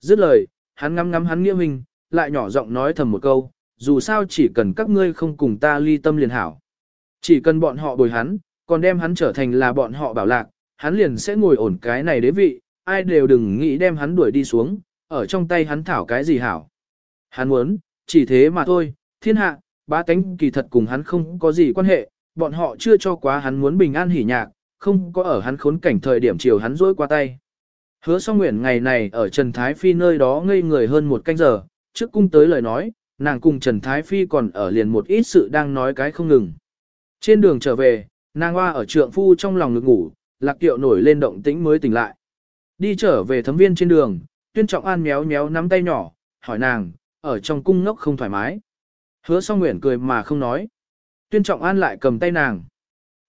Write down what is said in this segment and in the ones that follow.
dứt lời, hắn ngắm ngắm hắn nghĩa huynh, lại nhỏ giọng nói thầm một câu, dù sao chỉ cần các ngươi không cùng ta ly tâm liền hảo. Chỉ cần bọn họ bồi hắn, còn đem hắn trở thành là bọn họ bảo lạc, hắn liền sẽ ngồi ổn cái này đế vị, ai đều đừng nghĩ đem hắn đuổi đi xuống, ở trong tay hắn thảo cái gì hảo. Hắn muốn, chỉ thế mà thôi, thiên hạ, ba tánh kỳ thật cùng hắn không có gì quan hệ, bọn họ chưa cho quá hắn muốn bình an hỉ nhạc, không có ở hắn khốn cảnh thời điểm chiều hắn rối qua tay. Hứa song nguyện ngày này ở Trần Thái Phi nơi đó ngây người hơn một canh giờ, trước cung tới lời nói, nàng cùng Trần Thái Phi còn ở liền một ít sự đang nói cái không ngừng. Trên đường trở về, nàng hoa ở trượng phu trong lòng ngực ngủ, lạc tiệu nổi lên động tĩnh mới tỉnh lại. Đi trở về thấm viên trên đường, tuyên trọng an méo méo nắm tay nhỏ, hỏi nàng, ở trong cung ngốc không thoải mái. Hứa song nguyện cười mà không nói. Tuyên trọng an lại cầm tay nàng.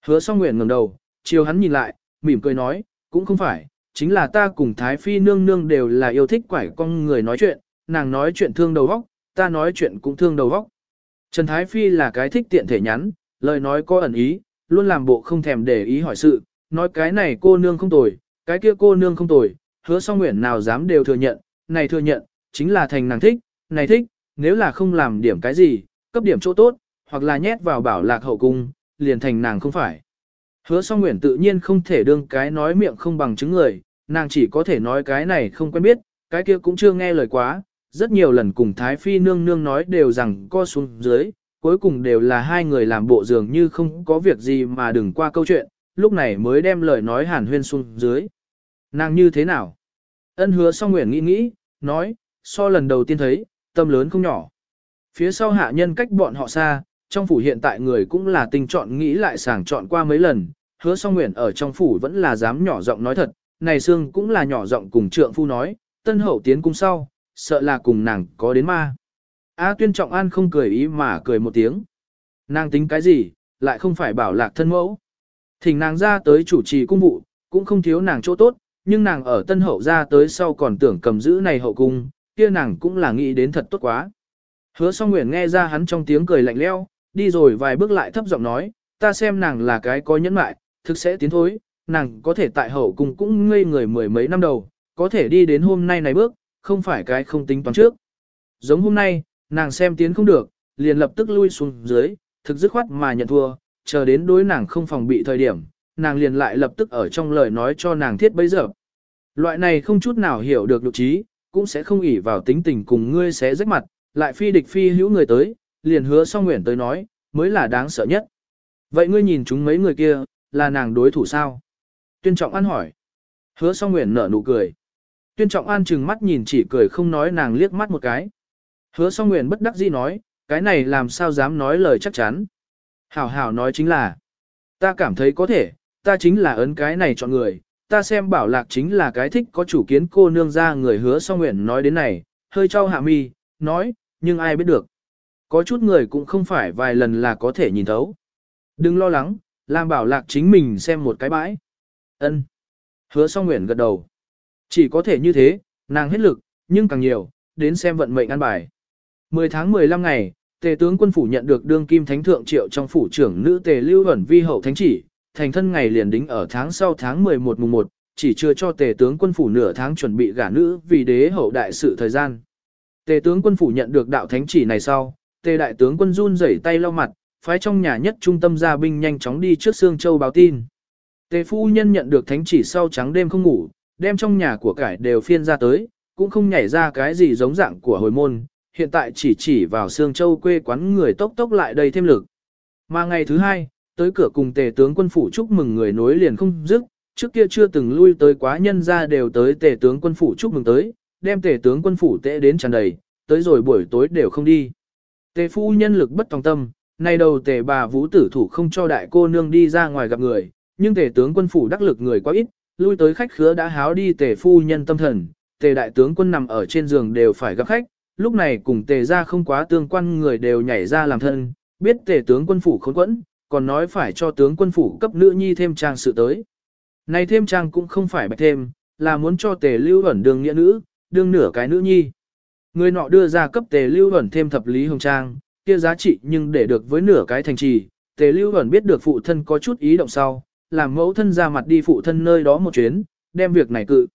Hứa song nguyện ngẩng đầu, chiều hắn nhìn lại, mỉm cười nói, cũng không phải, chính là ta cùng Thái Phi nương nương đều là yêu thích quải con người nói chuyện, nàng nói chuyện thương đầu vóc, ta nói chuyện cũng thương đầu vóc. Trần Thái Phi là cái thích tiện thể nhắn, lời nói có ẩn ý, luôn làm bộ không thèm để ý hỏi sự, nói cái này cô nương không tồi, cái kia cô nương không tồi, hứa song nguyện nào dám đều thừa nhận, này thừa nhận, chính là thành nàng thích, này thích, nếu là không làm điểm cái gì, cấp điểm chỗ tốt, hoặc là nhét vào bảo lạc hậu cung, liền thành nàng không phải. Hứa song nguyện tự nhiên không thể đương cái nói miệng không bằng chứng người, nàng chỉ có thể nói cái này không quen biết, cái kia cũng chưa nghe lời quá, rất nhiều lần cùng Thái Phi nương nương nói đều rằng co xuống dưới, cuối cùng đều là hai người làm bộ dường như không có việc gì mà đừng qua câu chuyện, lúc này mới đem lời nói hàn huyên xuống dưới. Nàng như thế nào? Ân hứa song nguyện nghĩ nghĩ, nói, so lần đầu tiên thấy, tâm lớn không nhỏ. Phía sau hạ nhân cách bọn họ xa, trong phủ hiện tại người cũng là tình chọn nghĩ lại sàng chọn qua mấy lần, hứa song nguyện ở trong phủ vẫn là dám nhỏ giọng nói thật, này xương cũng là nhỏ giọng cùng trượng phu nói, tân hậu tiến cung sau, sợ là cùng nàng có đến ma. A tuyên trọng an không cười ý mà cười một tiếng. Nàng tính cái gì, lại không phải bảo lạc thân mẫu. Thỉnh nàng ra tới chủ trì cung vụ, cũng không thiếu nàng chỗ tốt, nhưng nàng ở tân hậu ra tới sau còn tưởng cầm giữ này hậu cung, kia nàng cũng là nghĩ đến thật tốt quá. Hứa song nguyện nghe ra hắn trong tiếng cười lạnh leo, đi rồi vài bước lại thấp giọng nói, ta xem nàng là cái có nhẫn mại, thực sẽ tiến thối, nàng có thể tại hậu cung cũng ngây người mười mấy năm đầu, có thể đi đến hôm nay này bước, không phải cái không tính toán trước. Giống hôm nay, nàng xem tiến không được, liền lập tức lui xuống dưới, thực dứt khoát mà nhận thua, chờ đến đối nàng không phòng bị thời điểm, nàng liền lại lập tức ở trong lời nói cho nàng thiết bấy giờ. Loại này không chút nào hiểu được lục trí, cũng sẽ không ỉ vào tính tình cùng ngươi sẽ rách mặt, lại phi địch phi hữu người tới, liền hứa song nguyện tới nói, mới là đáng sợ nhất. Vậy ngươi nhìn chúng mấy người kia, là nàng đối thủ sao? Tuyên trọng an hỏi. Hứa song nguyện nở nụ cười. Tuyên trọng an chừng mắt nhìn chỉ cười không nói nàng liếc mắt một cái. Hứa song nguyện bất đắc dĩ nói, cái này làm sao dám nói lời chắc chắn. Hảo hảo nói chính là, ta cảm thấy có thể, ta chính là ấn cái này chọn người, ta xem bảo lạc chính là cái thích có chủ kiến cô nương ra người hứa song nguyện nói đến này, hơi trao hạ mi, nói, nhưng ai biết được. Có chút người cũng không phải vài lần là có thể nhìn thấu. Đừng lo lắng, làm bảo lạc chính mình xem một cái bãi. ân Hứa song nguyện gật đầu. Chỉ có thể như thế, nàng hết lực, nhưng càng nhiều, đến xem vận mệnh an bài. 10 tháng 15 ngày, tề tướng quân phủ nhận được đương kim thánh thượng triệu trong phủ trưởng nữ tề lưu ẩn vi hậu thánh chỉ, thành thân ngày liền đính ở tháng sau tháng 11 mùng 1, chỉ chưa cho tề tướng quân phủ nửa tháng chuẩn bị gả nữ vì đế hậu đại sự thời gian. Tề tướng quân phủ nhận được đạo thánh chỉ này sau, tề đại tướng quân run rẩy tay lau mặt, phái trong nhà nhất trung tâm gia binh nhanh chóng đi trước Sương Châu báo tin. Tề phu nhân nhận được thánh chỉ sau trắng đêm không ngủ, đem trong nhà của cải đều phiên ra tới, cũng không nhảy ra cái gì giống dạng của hồi môn, hiện tại chỉ chỉ vào Sương Châu quê quán người tốc tốc lại đây thêm lực. Mà ngày thứ hai, tới cửa cùng tề tướng quân phủ chúc mừng người nối liền không dứt, trước kia chưa từng lui tới quá nhân ra đều tới tề tướng quân phủ chúc mừng tới, đem tề tướng quân phủ tệ đến tràn đầy, tới rồi buổi tối đều không đi. Tề phu nhân lực bất tòng tâm, nay đầu tề bà vũ tử thủ không cho đại cô nương đi ra ngoài gặp người, nhưng tề tướng quân phủ đắc lực người quá ít, lui tới khách khứa đã háo đi tề phu nhân tâm thần, tề đại tướng quân nằm ở trên giường đều phải gặp khách, lúc này cùng tề ra không quá tương quan người đều nhảy ra làm thân, biết tề tướng quân phủ khốn quẫn, còn nói phải cho tướng quân phủ cấp nữ nhi thêm trang sự tới. Này thêm trang cũng không phải bạch thêm, là muốn cho tề lưu ẩn đường nghĩa nữ, đương nửa cái nữ nhi. Người nọ đưa ra cấp tề lưu ẩn thêm thập lý hồng trang, kia giá trị nhưng để được với nửa cái thành trì, tề lưu ẩn biết được phụ thân có chút ý động sau, làm mẫu thân ra mặt đi phụ thân nơi đó một chuyến, đem việc này cự.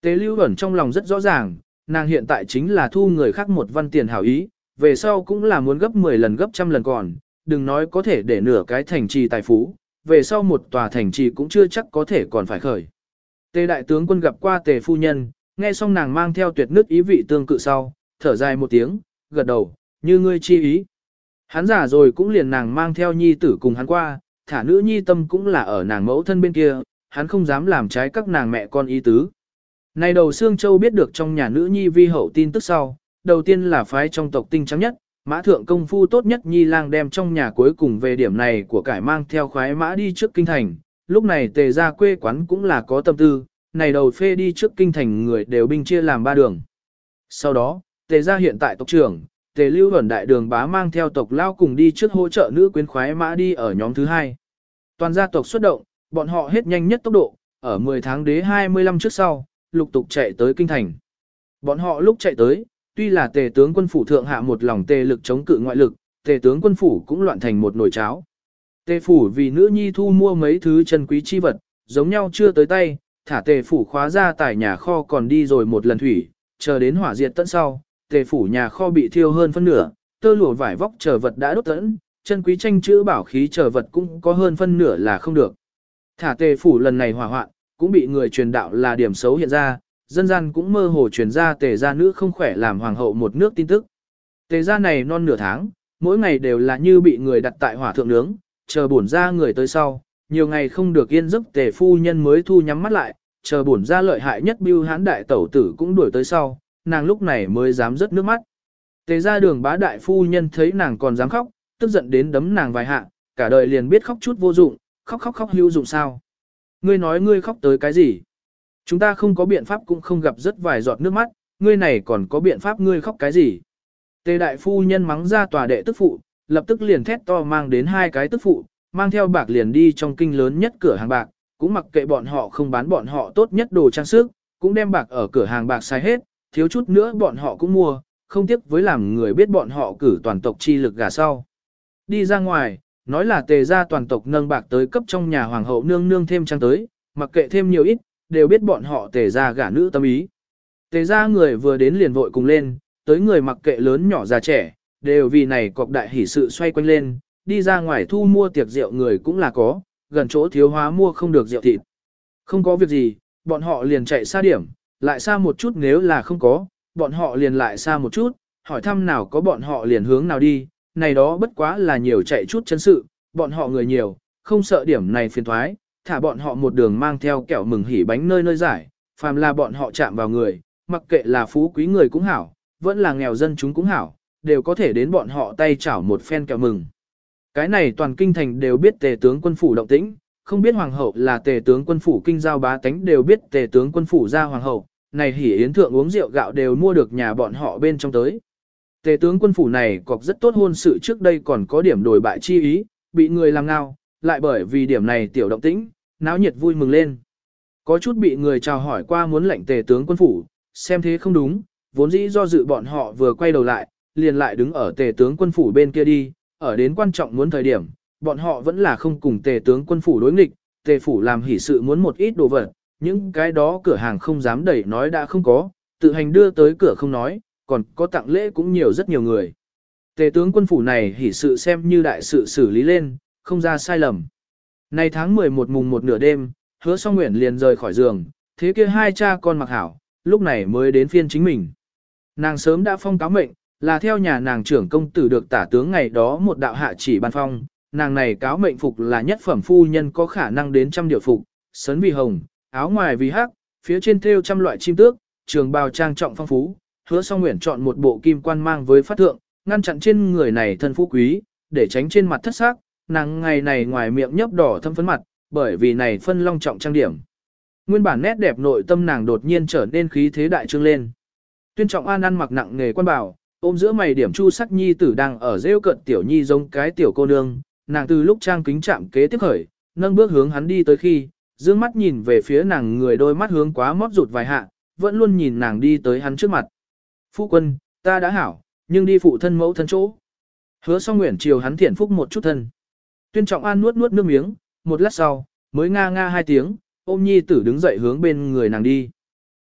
Tề lưu ẩn trong lòng rất rõ ràng, nàng hiện tại chính là thu người khác một văn tiền hảo ý, về sau cũng là muốn gấp 10 lần gấp trăm lần còn, đừng nói có thể để nửa cái thành trì tài phú, về sau một tòa thành trì cũng chưa chắc có thể còn phải khởi. Tề đại tướng quân gặp qua tề phu nhân, nghe xong nàng mang theo tuyệt nước ý vị tương cự sau, thở dài một tiếng, gật đầu, như ngươi chi ý. Hắn giả rồi cũng liền nàng mang theo nhi tử cùng hắn qua, thả nữ nhi tâm cũng là ở nàng mẫu thân bên kia, hắn không dám làm trái các nàng mẹ con ý tứ. Này đầu Sương Châu biết được trong nhà nữ nhi vi hậu tin tức sau, đầu tiên là phái trong tộc tinh trắng nhất, mã thượng công phu tốt nhất nhi lang đem trong nhà cuối cùng về điểm này của cải mang theo khoái mã đi trước kinh thành, lúc này tề ra quê quán cũng là có tâm tư, này đầu phê đi trước kinh thành người đều binh chia làm ba đường. Sau đó, tề ra hiện tại tộc trưởng, tề lưu ẩn đại đường bá mang theo tộc lao cùng đi trước hỗ trợ nữ quyến khoái mã đi ở nhóm thứ hai. Toàn gia tộc xuất động, bọn họ hết nhanh nhất tốc độ, ở 10 tháng đế 25 trước sau, lục tục chạy tới kinh thành. Bọn họ lúc chạy tới, tuy là tề tướng quân phủ thượng hạ một lòng tề lực chống cự ngoại lực, tề tướng quân phủ cũng loạn thành một nồi cháo. Tề phủ vì nữ nhi thu mua mấy thứ chân quý chi vật, giống nhau chưa tới tay, thả tề phủ khóa ra tại nhà kho còn đi rồi một lần thủy, chờ đến hỏa diệt tận sau, tề phủ nhà kho bị thiêu hơn phân nửa, tơ lụa vải vóc chờ vật đã đốt tận, chân quý tranh chữ bảo khí chờ vật cũng có hơn phân nửa là không được. Thả tề phủ lần này hỏa hoạn, cũng bị người truyền đạo là điểm xấu hiện ra, dân gian cũng mơ hồ truyền ra tề gia nữ không khỏe làm hoàng hậu một nước tin tức. Tề gia này non nửa tháng, mỗi ngày đều là như bị người đặt tại hỏa thượng nướng, chờ bổn ra người tới sau, nhiều ngày không được yên giấc tề phu nhân mới thu nhắm mắt lại, chờ bổn ra lợi hại nhất bưu hán đại tẩu tử cũng đuổi tới sau, nàng lúc này mới dám rớt nước mắt. Tề ra đường bá đại phu nhân thấy nàng còn dám khóc, tức giận đến đấm nàng vài hạ, cả đời liền biết khóc chút vô dụng, khóc khóc khóc hữu dụng sao. Ngươi nói ngươi khóc tới cái gì? Chúng ta không có biện pháp cũng không gặp rất vài giọt nước mắt, ngươi này còn có biện pháp ngươi khóc cái gì? Tề đại phu nhân mắng ra tòa đệ tức phụ, lập tức liền thét to mang đến hai cái tức phụ, mang theo bạc liền đi trong kinh lớn nhất cửa hàng bạc, cũng mặc kệ bọn họ không bán bọn họ tốt nhất đồ trang sức, cũng đem bạc ở cửa hàng bạc sai hết, thiếu chút nữa bọn họ cũng mua, không tiếc với làm người biết bọn họ cử toàn tộc chi lực gà sau. Đi ra ngoài, nói là tề ra toàn tộc nâng bạc tới cấp trong nhà hoàng hậu nương nương thêm trang tới, mặc kệ thêm nhiều ít, đều biết bọn họ tề ra gả nữ tâm ý. Tề ra người vừa đến liền vội cùng lên, tới người mặc kệ lớn nhỏ già trẻ, đều vì này cọc đại hỷ sự xoay quanh lên, đi ra ngoài thu mua tiệc rượu người cũng là có, gần chỗ thiếu hóa mua không được rượu thịt. Không có việc gì, bọn họ liền chạy xa điểm, lại xa một chút nếu là không có, bọn họ liền lại xa một chút, hỏi thăm nào có bọn họ liền hướng nào đi, này đó bất quá là nhiều chạy chút chân sự, bọn họ người nhiều, không sợ điểm này phiền thoái, thả bọn họ một đường mang theo kẹo mừng hỉ bánh nơi nơi giải, phàm là bọn họ chạm vào người, mặc kệ là phú quý người cũng hảo, vẫn là nghèo dân chúng cũng hảo, đều có thể đến bọn họ tay chảo một phen kẹo mừng. Cái này toàn kinh thành đều biết tề tướng quân phủ động tĩnh, không biết hoàng hậu là tề tướng quân phủ kinh giao bá tánh đều biết tề tướng quân phủ ra hoàng hậu, này hỉ yến thượng uống rượu gạo đều mua được nhà bọn họ bên trong tới. Tề tướng quân phủ này cọc rất tốt hôn sự trước đây còn có điểm đổi bại chi ý, bị người làm ngao, lại bởi vì điểm này tiểu động tĩnh, náo nhiệt vui mừng lên. Có chút bị người chào hỏi qua muốn lệnh tề tướng quân phủ, xem thế không đúng, vốn dĩ do dự bọn họ vừa quay đầu lại, liền lại đứng ở tề tướng quân phủ bên kia đi, ở đến quan trọng muốn thời điểm, bọn họ vẫn là không cùng tề tướng quân phủ đối nghịch, tề phủ làm hỉ sự muốn một ít đồ vật, những cái đó cửa hàng không dám đẩy nói đã không có, tự hành đưa tới cửa không nói, còn có tặng lễ cũng nhiều rất nhiều người. Tề tướng quân phủ này hỷ sự xem như đại sự xử lý lên, không ra sai lầm. Nay tháng 11 mùng một nửa đêm, hứa song nguyện liền rời khỏi giường, thế kia hai cha con mặc hảo, lúc này mới đến phiên chính mình. Nàng sớm đã phong cáo mệnh, là theo nhà nàng trưởng công tử được tả tướng ngày đó một đạo hạ chỉ ban phong, nàng này cáo mệnh phục là nhất phẩm phu nhân có khả năng đến trăm điều phục, sấn vì hồng, áo ngoài vì hắc, phía trên thêu trăm loại chim tước, trường bào trang trọng phong phú, hứa song nguyện chọn một bộ kim quan mang với phát thượng, ngăn chặn trên người này thân phú quý, để tránh trên mặt thất xác, nàng ngày này ngoài miệng nhấp đỏ thâm phấn mặt, bởi vì này phân long trọng trang điểm. Nguyên bản nét đẹp nội tâm nàng đột nhiên trở nên khí thế đại trương lên. Tuyên trọng an ăn mặc nặng nghề quan bảo, ôm giữa mày điểm chu sắc nhi tử đang ở rêu cận tiểu nhi giống cái tiểu cô nương, nàng từ lúc trang kính chạm kế tiếp khởi, nâng bước hướng hắn đi tới khi, dương mắt nhìn về phía nàng người đôi mắt hướng quá mót rụt vài hạ, vẫn luôn nhìn nàng đi tới hắn trước mặt. Phu quân, ta đã hảo, nhưng đi phụ thân mẫu thân chỗ. Hứa song nguyện chiều hắn thiện phúc một chút thân. Tuyên trọng an nuốt nuốt nước miếng, một lát sau, mới nga nga hai tiếng, ôm nhi tử đứng dậy hướng bên người nàng đi.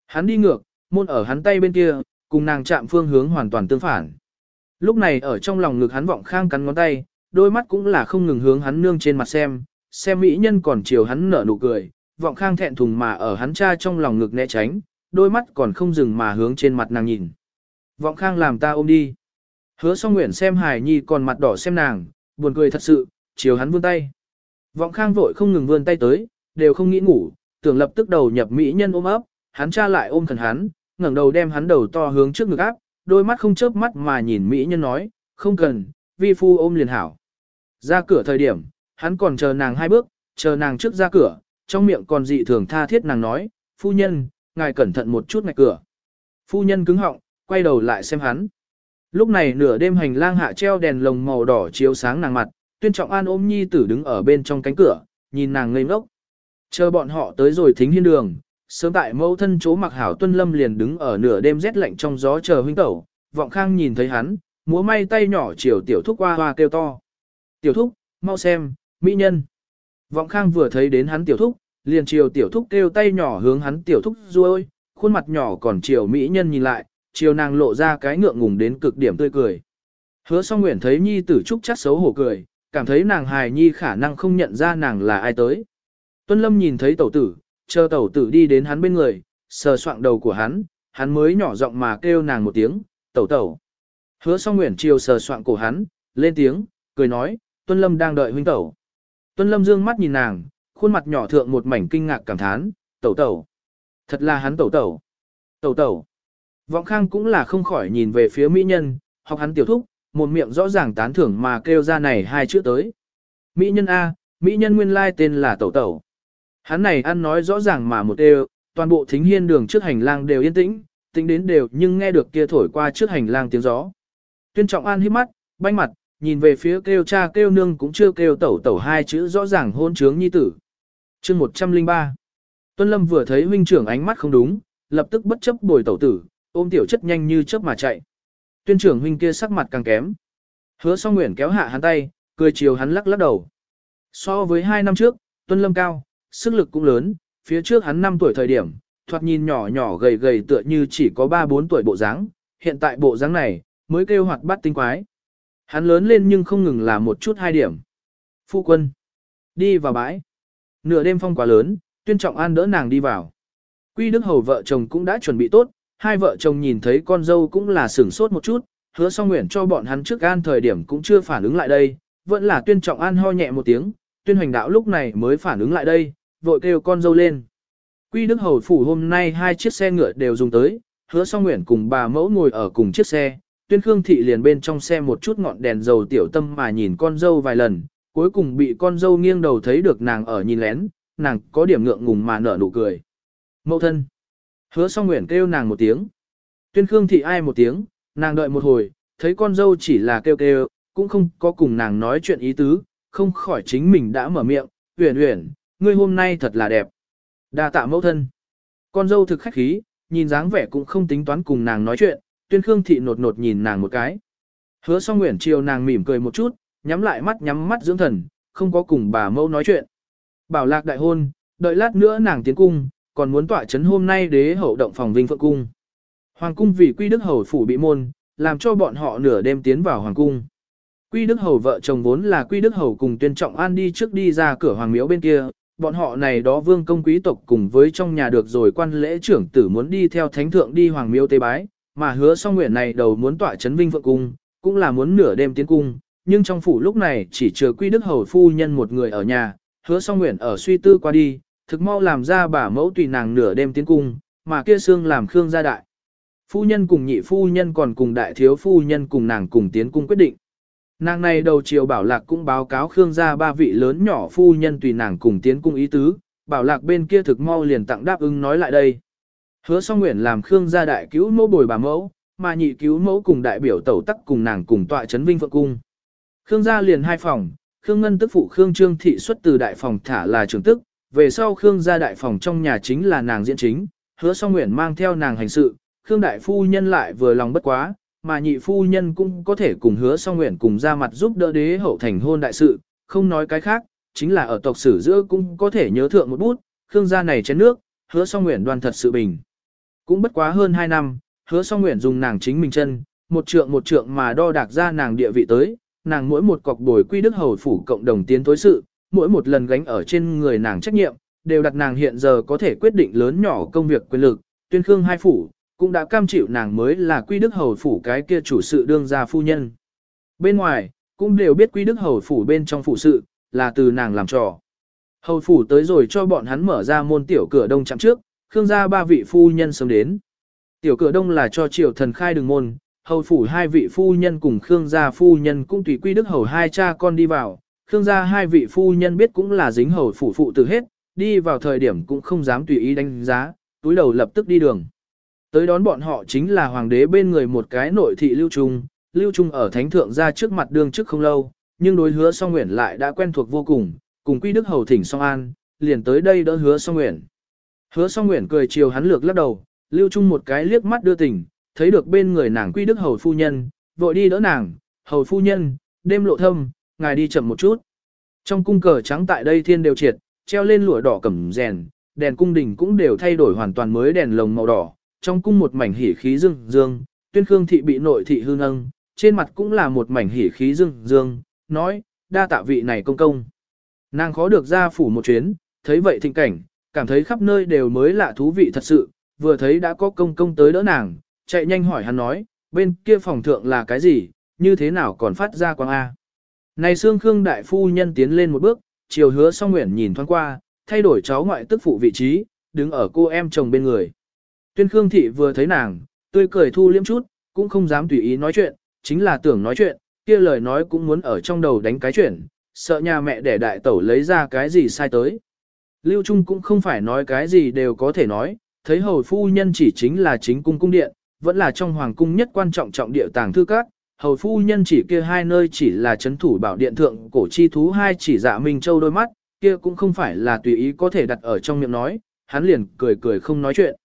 Hắn đi ngược, môn ở hắn tay bên kia, cùng nàng chạm phương hướng hoàn toàn tương phản. Lúc này ở trong lòng ngực hắn vọng khang cắn ngón tay, đôi mắt cũng là không ngừng hướng hắn nương trên mặt xem, xem mỹ nhân còn chiều hắn nở nụ cười, vọng khang thẹn thùng mà ở hắn cha trong lòng ngực né tránh, đôi mắt còn không dừng mà hướng trên mặt nàng nhìn. Vọng khang làm ta ôm đi. Hứa song nguyện xem hài nhi còn mặt đỏ xem nàng, buồn cười thật sự, chiều hắn vươn tay. Vọng khang vội không ngừng vươn tay tới, đều không nghĩ ngủ, tưởng lập tức đầu nhập mỹ nhân ôm ấp, hắn cha lại ôm thần hắn, ngẩng đầu đem hắn đầu to hướng trước ngực áp, đôi mắt không chớp mắt mà nhìn mỹ nhân nói, không cần, vi phu ôm liền hảo. Ra cửa thời điểm, hắn còn chờ nàng hai bước, chờ nàng trước ra cửa, trong miệng còn dị thường tha thiết nàng nói, phu nhân, ngài cẩn thận một chút ngạch cửa. Phu nhân cứng họng, quay đầu lại xem hắn. Lúc này nửa đêm hành lang hạ treo đèn lồng màu đỏ chiếu sáng nàng mặt, tuyên trọng an ôm nhi tử đứng ở bên trong cánh cửa, nhìn nàng ngây ngốc. Chờ bọn họ tới rồi thính hiên đường, sớm tại mẫu thân chỗ mặc hảo tuân lâm liền đứng ở nửa đêm rét lạnh trong gió chờ huynh tẩu, vọng khang nhìn thấy hắn, múa may tay nhỏ chiều tiểu thúc hoa hoa kêu to. Tiểu thúc, mau xem, mỹ nhân. Vọng khang vừa thấy đến hắn tiểu thúc, liền chiều tiểu thúc kêu tay nhỏ hướng hắn tiểu thúc ruôi, khuôn mặt nhỏ còn chiều mỹ nhân nhìn lại, chiều nàng lộ ra cái ngượng ngùng đến cực điểm tươi cười. Hứa song nguyện thấy nhi tử trúc chắc xấu hổ cười, cảm thấy nàng hài nhi khả năng không nhận ra nàng là ai tới. Tuân lâm nhìn thấy tẩu tử, chờ tẩu tử đi đến hắn bên người, sờ soạng đầu của hắn, hắn mới nhỏ giọng mà kêu nàng một tiếng, tẩu tẩu. Hứa song nguyện chiều sờ soạng cổ hắn, lên tiếng, cười nói, Tuân lâm đang đợi huynh tẩu. Tuân lâm dương mắt nhìn nàng, khuôn mặt nhỏ thượng một mảnh kinh ngạc cảm thán, tẩu tẩu. Thật là hắn tẩu tẩu. Tẩu tẩu. Vọng khang cũng là không khỏi nhìn về phía mỹ nhân, học hắn tiểu thúc, một miệng rõ ràng tán thưởng mà kêu ra này hai chữ tới. Mỹ nhân A, mỹ nhân nguyên lai tên là tẩu tẩu. Hắn này ăn nói rõ ràng mà một đều, toàn bộ thính hiên đường trước hành lang đều yên tĩnh, tính đến đều nhưng nghe được kia thổi qua trước hành lang tiếng gió. Tuyên trọng an hít mắt, banh mặt, nhìn về phía kêu cha kêu nương cũng chưa kêu tẩu tẩu hai chữ rõ ràng hôn trướng nhi tử. chương 103 Tuân Lâm vừa thấy huynh trưởng ánh mắt không đúng, lập tức bất chấp bồi tẩu tử, ôm tiểu chất nhanh như chớp mà chạy. Tuyên trưởng huynh kia sắc mặt càng kém. Hứa song nguyện kéo hạ hắn tay, cười chiều hắn lắc lắc đầu. So với hai năm trước, Tuân Lâm cao, sức lực cũng lớn, phía trước hắn 5 tuổi thời điểm, thoạt nhìn nhỏ nhỏ gầy gầy tựa như chỉ có 3-4 tuổi bộ dáng, hiện tại bộ dáng này, mới kêu hoạt bát tinh quái. Hắn lớn lên nhưng không ngừng là một chút hai điểm. Phu quân. Đi vào bãi. Nửa đêm phong quá lớn, tuyên trọng an đỡ nàng đi vào. Quy Đức Hầu vợ chồng cũng đã chuẩn bị tốt, hai vợ chồng nhìn thấy con dâu cũng là sửng sốt một chút, hứa song nguyện cho bọn hắn trước an thời điểm cũng chưa phản ứng lại đây, vẫn là tuyên trọng an ho nhẹ một tiếng, tuyên hoành đạo lúc này mới phản ứng lại đây, vội kêu con dâu lên. Quy Đức Hầu phủ hôm nay hai chiếc xe ngựa đều dùng tới, hứa song nguyện cùng bà mẫu ngồi ở cùng chiếc xe, tuyên khương thị liền bên trong xe một chút ngọn đèn dầu tiểu tâm mà nhìn con dâu vài lần, cuối cùng bị con dâu nghiêng đầu thấy được nàng ở nhìn lén, nàng có điểm ngượng ngùng mà nở nụ cười. Mậu thân. Hứa song nguyện kêu nàng một tiếng. Tuyên khương thị ai một tiếng, nàng đợi một hồi, thấy con dâu chỉ là kêu kêu, cũng không có cùng nàng nói chuyện ý tứ, không khỏi chính mình đã mở miệng, uyển uyển, ngươi hôm nay thật là đẹp. đa tạ mẫu thân. Con dâu thực khách khí, nhìn dáng vẻ cũng không tính toán cùng nàng nói chuyện, tuyên khương thị nột nột nhìn nàng một cái. Hứa song nguyện chiều nàng mỉm cười một chút, nhắm lại mắt nhắm mắt dưỡng thần, không có cùng bà mẫu nói chuyện. Bảo lạc đại hôn, đợi lát nữa nàng tiến cung, còn muốn tỏa chấn hôm nay đế hậu động phòng vinh phượng cung. Hoàng cung vì quy đức hầu phủ bị môn, làm cho bọn họ nửa đêm tiến vào hoàng cung. Quy đức hầu vợ chồng vốn là quy đức hầu cùng tuyên trọng an đi trước đi ra cửa hoàng miếu bên kia, bọn họ này đó vương công quý tộc cùng với trong nhà được rồi quan lễ trưởng tử muốn đi theo thánh thượng đi hoàng miếu tế bái, mà hứa song nguyện này đầu muốn tỏa chấn vinh phượng cung, cũng là muốn nửa đêm tiến cung, nhưng trong phủ lúc này chỉ chờ quy đức hầu phu nhân một người ở nhà, hứa song nguyện ở suy tư qua đi, thực mau làm ra bà mẫu tùy nàng nửa đêm tiến cung, mà kia xương làm khương gia đại. Phu nhân cùng nhị phu nhân còn cùng đại thiếu phu nhân cùng nàng cùng tiến cung quyết định. Nàng này đầu chiều bảo lạc cũng báo cáo khương gia ba vị lớn nhỏ phu nhân tùy nàng cùng tiến cung ý tứ, bảo lạc bên kia thực mau liền tặng đáp ứng nói lại đây. Hứa song nguyện làm Khương gia đại cứu mẫu bồi bà mẫu, mà nhị cứu mẫu cùng đại biểu tẩu tắc cùng nàng cùng tọa chấn vinh phượng cung. Khương gia liền hai phòng, Khương Ngân tức phụ Khương Trương thị xuất từ đại phòng thả là trưởng tức, về sau Khương gia đại phòng trong nhà chính là nàng diễn chính, hứa song nguyện mang theo nàng hành sự, Khương đại phu nhân lại vừa lòng bất quá, mà nhị phu nhân cũng có thể cùng hứa song nguyện cùng ra mặt giúp đỡ đế hậu thành hôn đại sự, không nói cái khác, chính là ở tộc sử giữa cũng có thể nhớ thượng một bút, Khương gia này chén nước, hứa song nguyện đoan thật sự bình. Cũng bất quá hơn 2 năm, hứa song nguyện dùng nàng chính mình chân, một trượng một trượng mà đo đạc ra nàng địa vị tới, nàng mỗi một cọc bồi quy đức hầu phủ cộng đồng tiến tối sự, mỗi một lần gánh ở trên người nàng trách nhiệm, đều đặt nàng hiện giờ có thể quyết định lớn nhỏ công việc quyền lực, tuyên khương hai phủ, cũng đã cam chịu nàng mới là quy đức hầu phủ cái kia chủ sự đương gia phu nhân. Bên ngoài, cũng đều biết quy đức hầu phủ bên trong phủ sự, là từ nàng làm trò. Hầu phủ tới rồi cho bọn hắn mở ra môn tiểu cửa đông chạm trước, khương gia ba vị phu nhân sớm đến. Tiểu cửa đông là cho triều thần khai đường môn, hầu phủ hai vị phu nhân cùng khương gia phu nhân cũng tùy quy đức hầu hai cha con đi vào. Khương gia hai vị phu nhân biết cũng là dính hầu phủ phụ từ hết, đi vào thời điểm cũng không dám tùy ý đánh giá, túi đầu lập tức đi đường. Tới đón bọn họ chính là hoàng đế bên người một cái nội thị lưu trung, lưu trung ở thánh thượng ra trước mặt đường trước không lâu, nhưng đối hứa song nguyện lại đã quen thuộc vô cùng, cùng quy đức hầu thỉnh song an, liền tới đây đỡ hứa song nguyện. Hứa song nguyện cười chiều hắn lược lắc đầu, lưu trung một cái liếc mắt đưa tình, thấy được bên người nàng quy đức hầu phu nhân, vội đi đỡ nàng, hầu phu nhân, đêm lộ thâm, ngài đi chậm một chút. Trong cung cờ trắng tại đây thiên đều triệt, treo lên lụa đỏ cẩm rèn, đèn cung đình cũng đều thay đổi hoàn toàn mới đèn lồng màu đỏ, trong cung một mảnh hỉ khí dương dương, tuyên khương thị bị nội thị hư nâng, trên mặt cũng là một mảnh hỉ khí dương dương, nói, đa tạ vị này công công. Nàng khó được ra phủ một chuyến, thấy vậy thịnh cảnh, cảm thấy khắp nơi đều mới lạ thú vị thật sự, vừa thấy đã có công công tới đỡ nàng, chạy nhanh hỏi hắn nói, bên kia phòng thượng là cái gì, như thế nào còn phát ra quang A. Này Sương Khương Đại Phu Nhân tiến lên một bước, chiều hứa song nguyện nhìn thoáng qua, thay đổi cháu ngoại tức phụ vị trí, đứng ở cô em chồng bên người. Tuyên Khương Thị vừa thấy nàng, tươi cười thu liếm chút, cũng không dám tùy ý nói chuyện, chính là tưởng nói chuyện, kia lời nói cũng muốn ở trong đầu đánh cái chuyện, sợ nhà mẹ để đại tẩu lấy ra cái gì sai tới. Lưu Trung cũng không phải nói cái gì đều có thể nói, thấy hầu phu nhân chỉ chính là chính cung cung điện, vẫn là trong hoàng cung nhất quan trọng trọng địa tàng thư các, hầu phu nhân chỉ kia hai nơi chỉ là chấn thủ bảo điện thượng cổ chi thú hai chỉ dạ Minh Châu đôi mắt, kia cũng không phải là tùy ý có thể đặt ở trong miệng nói, hắn liền cười cười không nói chuyện.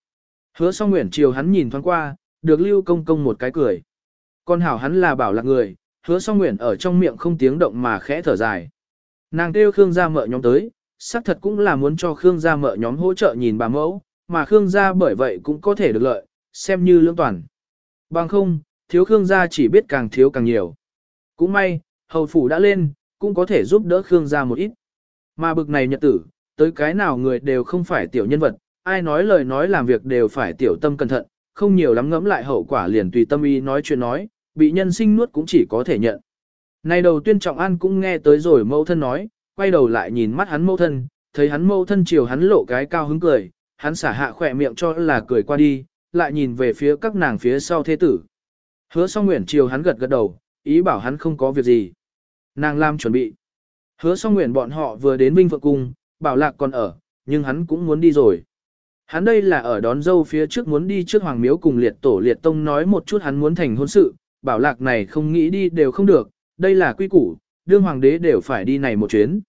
Hứa song nguyện chiều hắn nhìn thoáng qua, được lưu công công một cái cười. Con hảo hắn là bảo lạc người, hứa song nguyện ở trong miệng không tiếng động mà khẽ thở dài. Nàng kêu Khương ra mợ nhóm tới, xác thật cũng là muốn cho Khương gia mợ nhóm hỗ trợ nhìn bà mẫu, mà Khương gia bởi vậy cũng có thể được lợi, xem như lương toàn. Bằng không, thiếu Khương gia chỉ biết càng thiếu càng nhiều. Cũng may, hầu phủ đã lên, cũng có thể giúp đỡ Khương gia một ít. Mà bực này nhật tử, tới cái nào người đều không phải tiểu nhân vật, ai nói lời nói làm việc đều phải tiểu tâm cẩn thận, không nhiều lắm ngẫm lại hậu quả liền tùy tâm ý nói chuyện nói, bị nhân sinh nuốt cũng chỉ có thể nhận. Này đầu tuyên trọng an cũng nghe tới rồi mẫu thân nói, quay đầu lại nhìn mắt hắn mẫu thân, thấy hắn mẫu thân chiều hắn lộ cái cao hứng cười, hắn xả hạ khỏe miệng cho là cười qua đi, lại nhìn về phía các nàng phía sau thế tử. Hứa song nguyện chiều hắn gật gật đầu, ý bảo hắn không có việc gì. Nàng làm chuẩn bị. Hứa song nguyện bọn họ vừa đến Vinh Phượng Cung, bảo lạc còn ở, nhưng hắn cũng muốn đi rồi. Hắn đây là ở đón dâu phía trước muốn đi trước Hoàng Miếu cùng liệt tổ liệt tông nói một chút hắn muốn thành hôn sự, bảo lạc này không nghĩ đi đều không được, đây là quy củ, đương hoàng đế đều phải đi này một chuyến.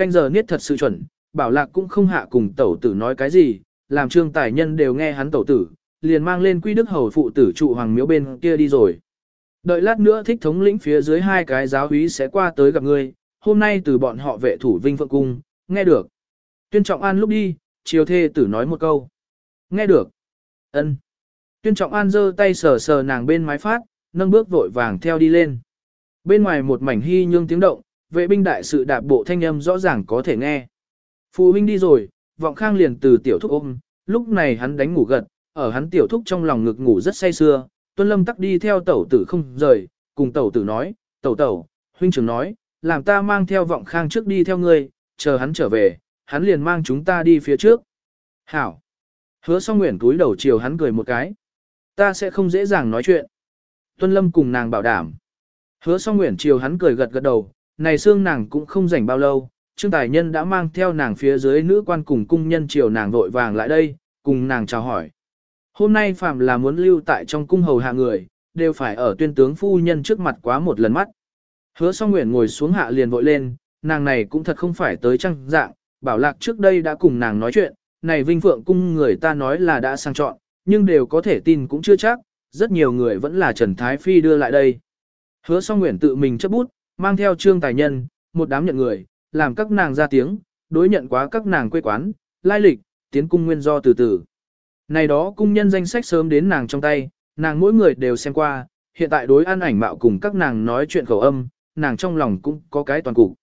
Canh giờ niết thật sự chuẩn, bảo lạc cũng không hạ cùng tẩu tử nói cái gì, làm trương tài nhân đều nghe hắn tẩu tử, liền mang lên quy đức hầu phụ tử trụ hoàng miếu bên kia đi rồi. Đợi lát nữa thích thống lĩnh phía dưới hai cái giáo úy sẽ qua tới gặp ngươi, hôm nay từ bọn họ vệ thủ Vinh Phượng Cung, nghe được. Tuyên Trọng An lúc đi, triều thê tử nói một câu. Nghe được. ân. Tuyên Trọng An giơ tay sờ sờ nàng bên mái phát, nâng bước vội vàng theo đi lên. Bên ngoài một mảnh hy nhương tiếng động, vệ binh đại sự đạp bộ thanh âm rõ ràng có thể nghe. Phụ huynh đi rồi, vọng khang liền từ tiểu thúc ôm, lúc này hắn đánh ngủ gật, ở hắn tiểu thúc trong lòng ngực ngủ rất say sưa, tuân lâm tắc đi theo tẩu tử không rời, cùng tẩu tử nói, tẩu tẩu, huynh trưởng nói, làm ta mang theo vọng khang trước đi theo ngươi, chờ hắn trở về, hắn liền mang chúng ta đi phía trước. Hảo! Hứa song nguyện túi đầu chiều hắn cười một cái. Ta sẽ không dễ dàng nói chuyện. Tuân lâm cùng nàng bảo đảm. Hứa song nguyện chiều hắn cười gật gật đầu, này xương nàng cũng không rảnh bao lâu, Trương Tài Nhân đã mang theo nàng phía dưới nữ quan cùng cung nhân chiều nàng vội vàng lại đây, cùng nàng chào hỏi. Hôm nay phạm là muốn lưu tại trong cung hầu hạ người, đều phải ở tuyên tướng phu nhân trước mặt quá một lần mắt. Hứa song nguyện ngồi xuống hạ liền vội lên, nàng này cũng thật không phải tới trăng dạng, bảo lạc trước đây đã cùng nàng nói chuyện, này vinh phượng cung người ta nói là đã sang chọn, nhưng đều có thể tin cũng chưa chắc, rất nhiều người vẫn là Trần Thái Phi đưa lại đây. Hứa song nguyện tự mình chấp bút, mang theo trương tài nhân, một đám nhận người, làm các nàng ra tiếng, đối nhận quá các nàng quê quán, lai lịch, tiến cung nguyên do từ từ. Này đó cung nhân danh sách sớm đến nàng trong tay, nàng mỗi người đều xem qua, hiện tại đối an ảnh mạo cùng các nàng nói chuyện khẩu âm, nàng trong lòng cũng có cái toàn cục.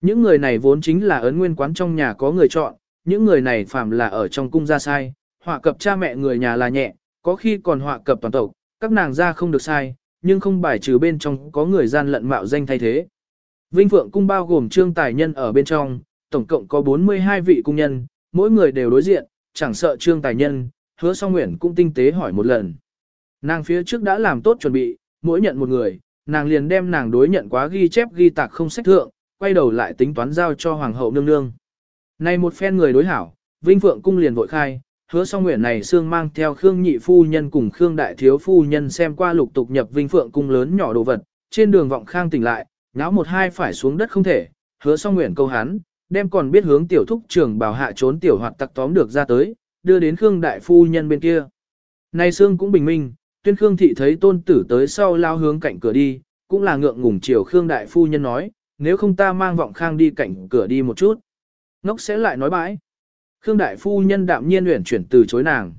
Những người này vốn chính là ấn nguyên quán trong nhà có người chọn, những người này phạm là ở trong cung ra sai, họa cập cha mẹ người nhà là nhẹ, có khi còn họa cập toàn tộc, các nàng ra không được sai, nhưng không bài trừ bên trong có người gian lận mạo danh thay thế. Vinh Phượng cung bao gồm trương tài nhân ở bên trong, tổng cộng có 42 vị cung nhân, mỗi người đều đối diện, chẳng sợ trương tài nhân, hứa song nguyện cũng tinh tế hỏi một lần. Nàng phía trước đã làm tốt chuẩn bị, mỗi nhận một người, nàng liền đem nàng đối nhận quá ghi chép ghi tạc không sách thượng, quay đầu lại tính toán giao cho hoàng hậu nương nương. Này một phen người đối hảo, Vinh Phượng cung liền vội khai, hứa song nguyện này xương mang theo Khương nhị phu nhân cùng Khương đại thiếu phu nhân xem qua lục tục nhập Vinh Phượng cung lớn nhỏ đồ vật, trên đường vọng khang tỉnh lại, náo một hai phải xuống đất không thể, hứa song nguyện câu hắn, đem còn biết hướng tiểu thúc trưởng bảo hạ trốn tiểu hoạt tặc tóm được ra tới, đưa đến Khương đại phu nhân bên kia. Này xương cũng bình minh, tuyên Khương thị thấy tôn tử tới sau lao hướng cạnh cửa đi, cũng là ngượng ngùng chiều Khương đại phu nhân nói, nếu không ta mang vọng khang đi cạnh cửa đi một chút. Ngốc sẽ lại nói bãi. Khương đại phu nhân đạm nhiên uyển chuyển từ chối nàng.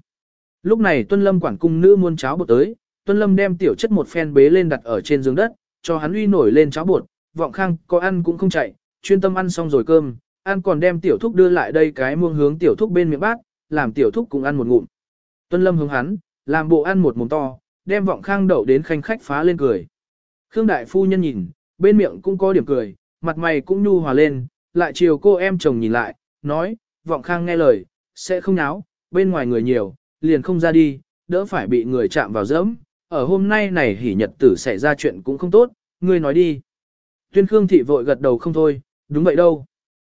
Lúc này Tuân Lâm quản cung nữ muôn cháo bột tới, Tuân Lâm đem tiểu chất một phen bế lên đặt ở trên giường đất, cho hắn uy nổi lên cháo bột, vọng khang có ăn cũng không chạy, chuyên tâm ăn xong rồi cơm, ăn còn đem tiểu thúc đưa lại đây cái muông hướng tiểu thúc bên miệng bát, làm tiểu thúc cũng ăn một ngụm. Tuân Lâm hướng hắn, làm bộ ăn một mồm to, đem vọng khang đậu đến khanh khách phá lên cười. Khương đại phu nhân nhìn, bên miệng cũng có điểm cười, mặt mày cũng nhu hòa lên, lại chiều cô em chồng nhìn lại, nói, vọng khang nghe lời, sẽ không náo, bên ngoài người nhiều, liền không ra đi, đỡ phải bị người chạm vào dẫm, ở hôm nay này hỉ nhật tử xảy ra chuyện cũng không tốt, ngươi nói đi. Tuyên Khương thị vội gật đầu không thôi, đúng vậy đâu.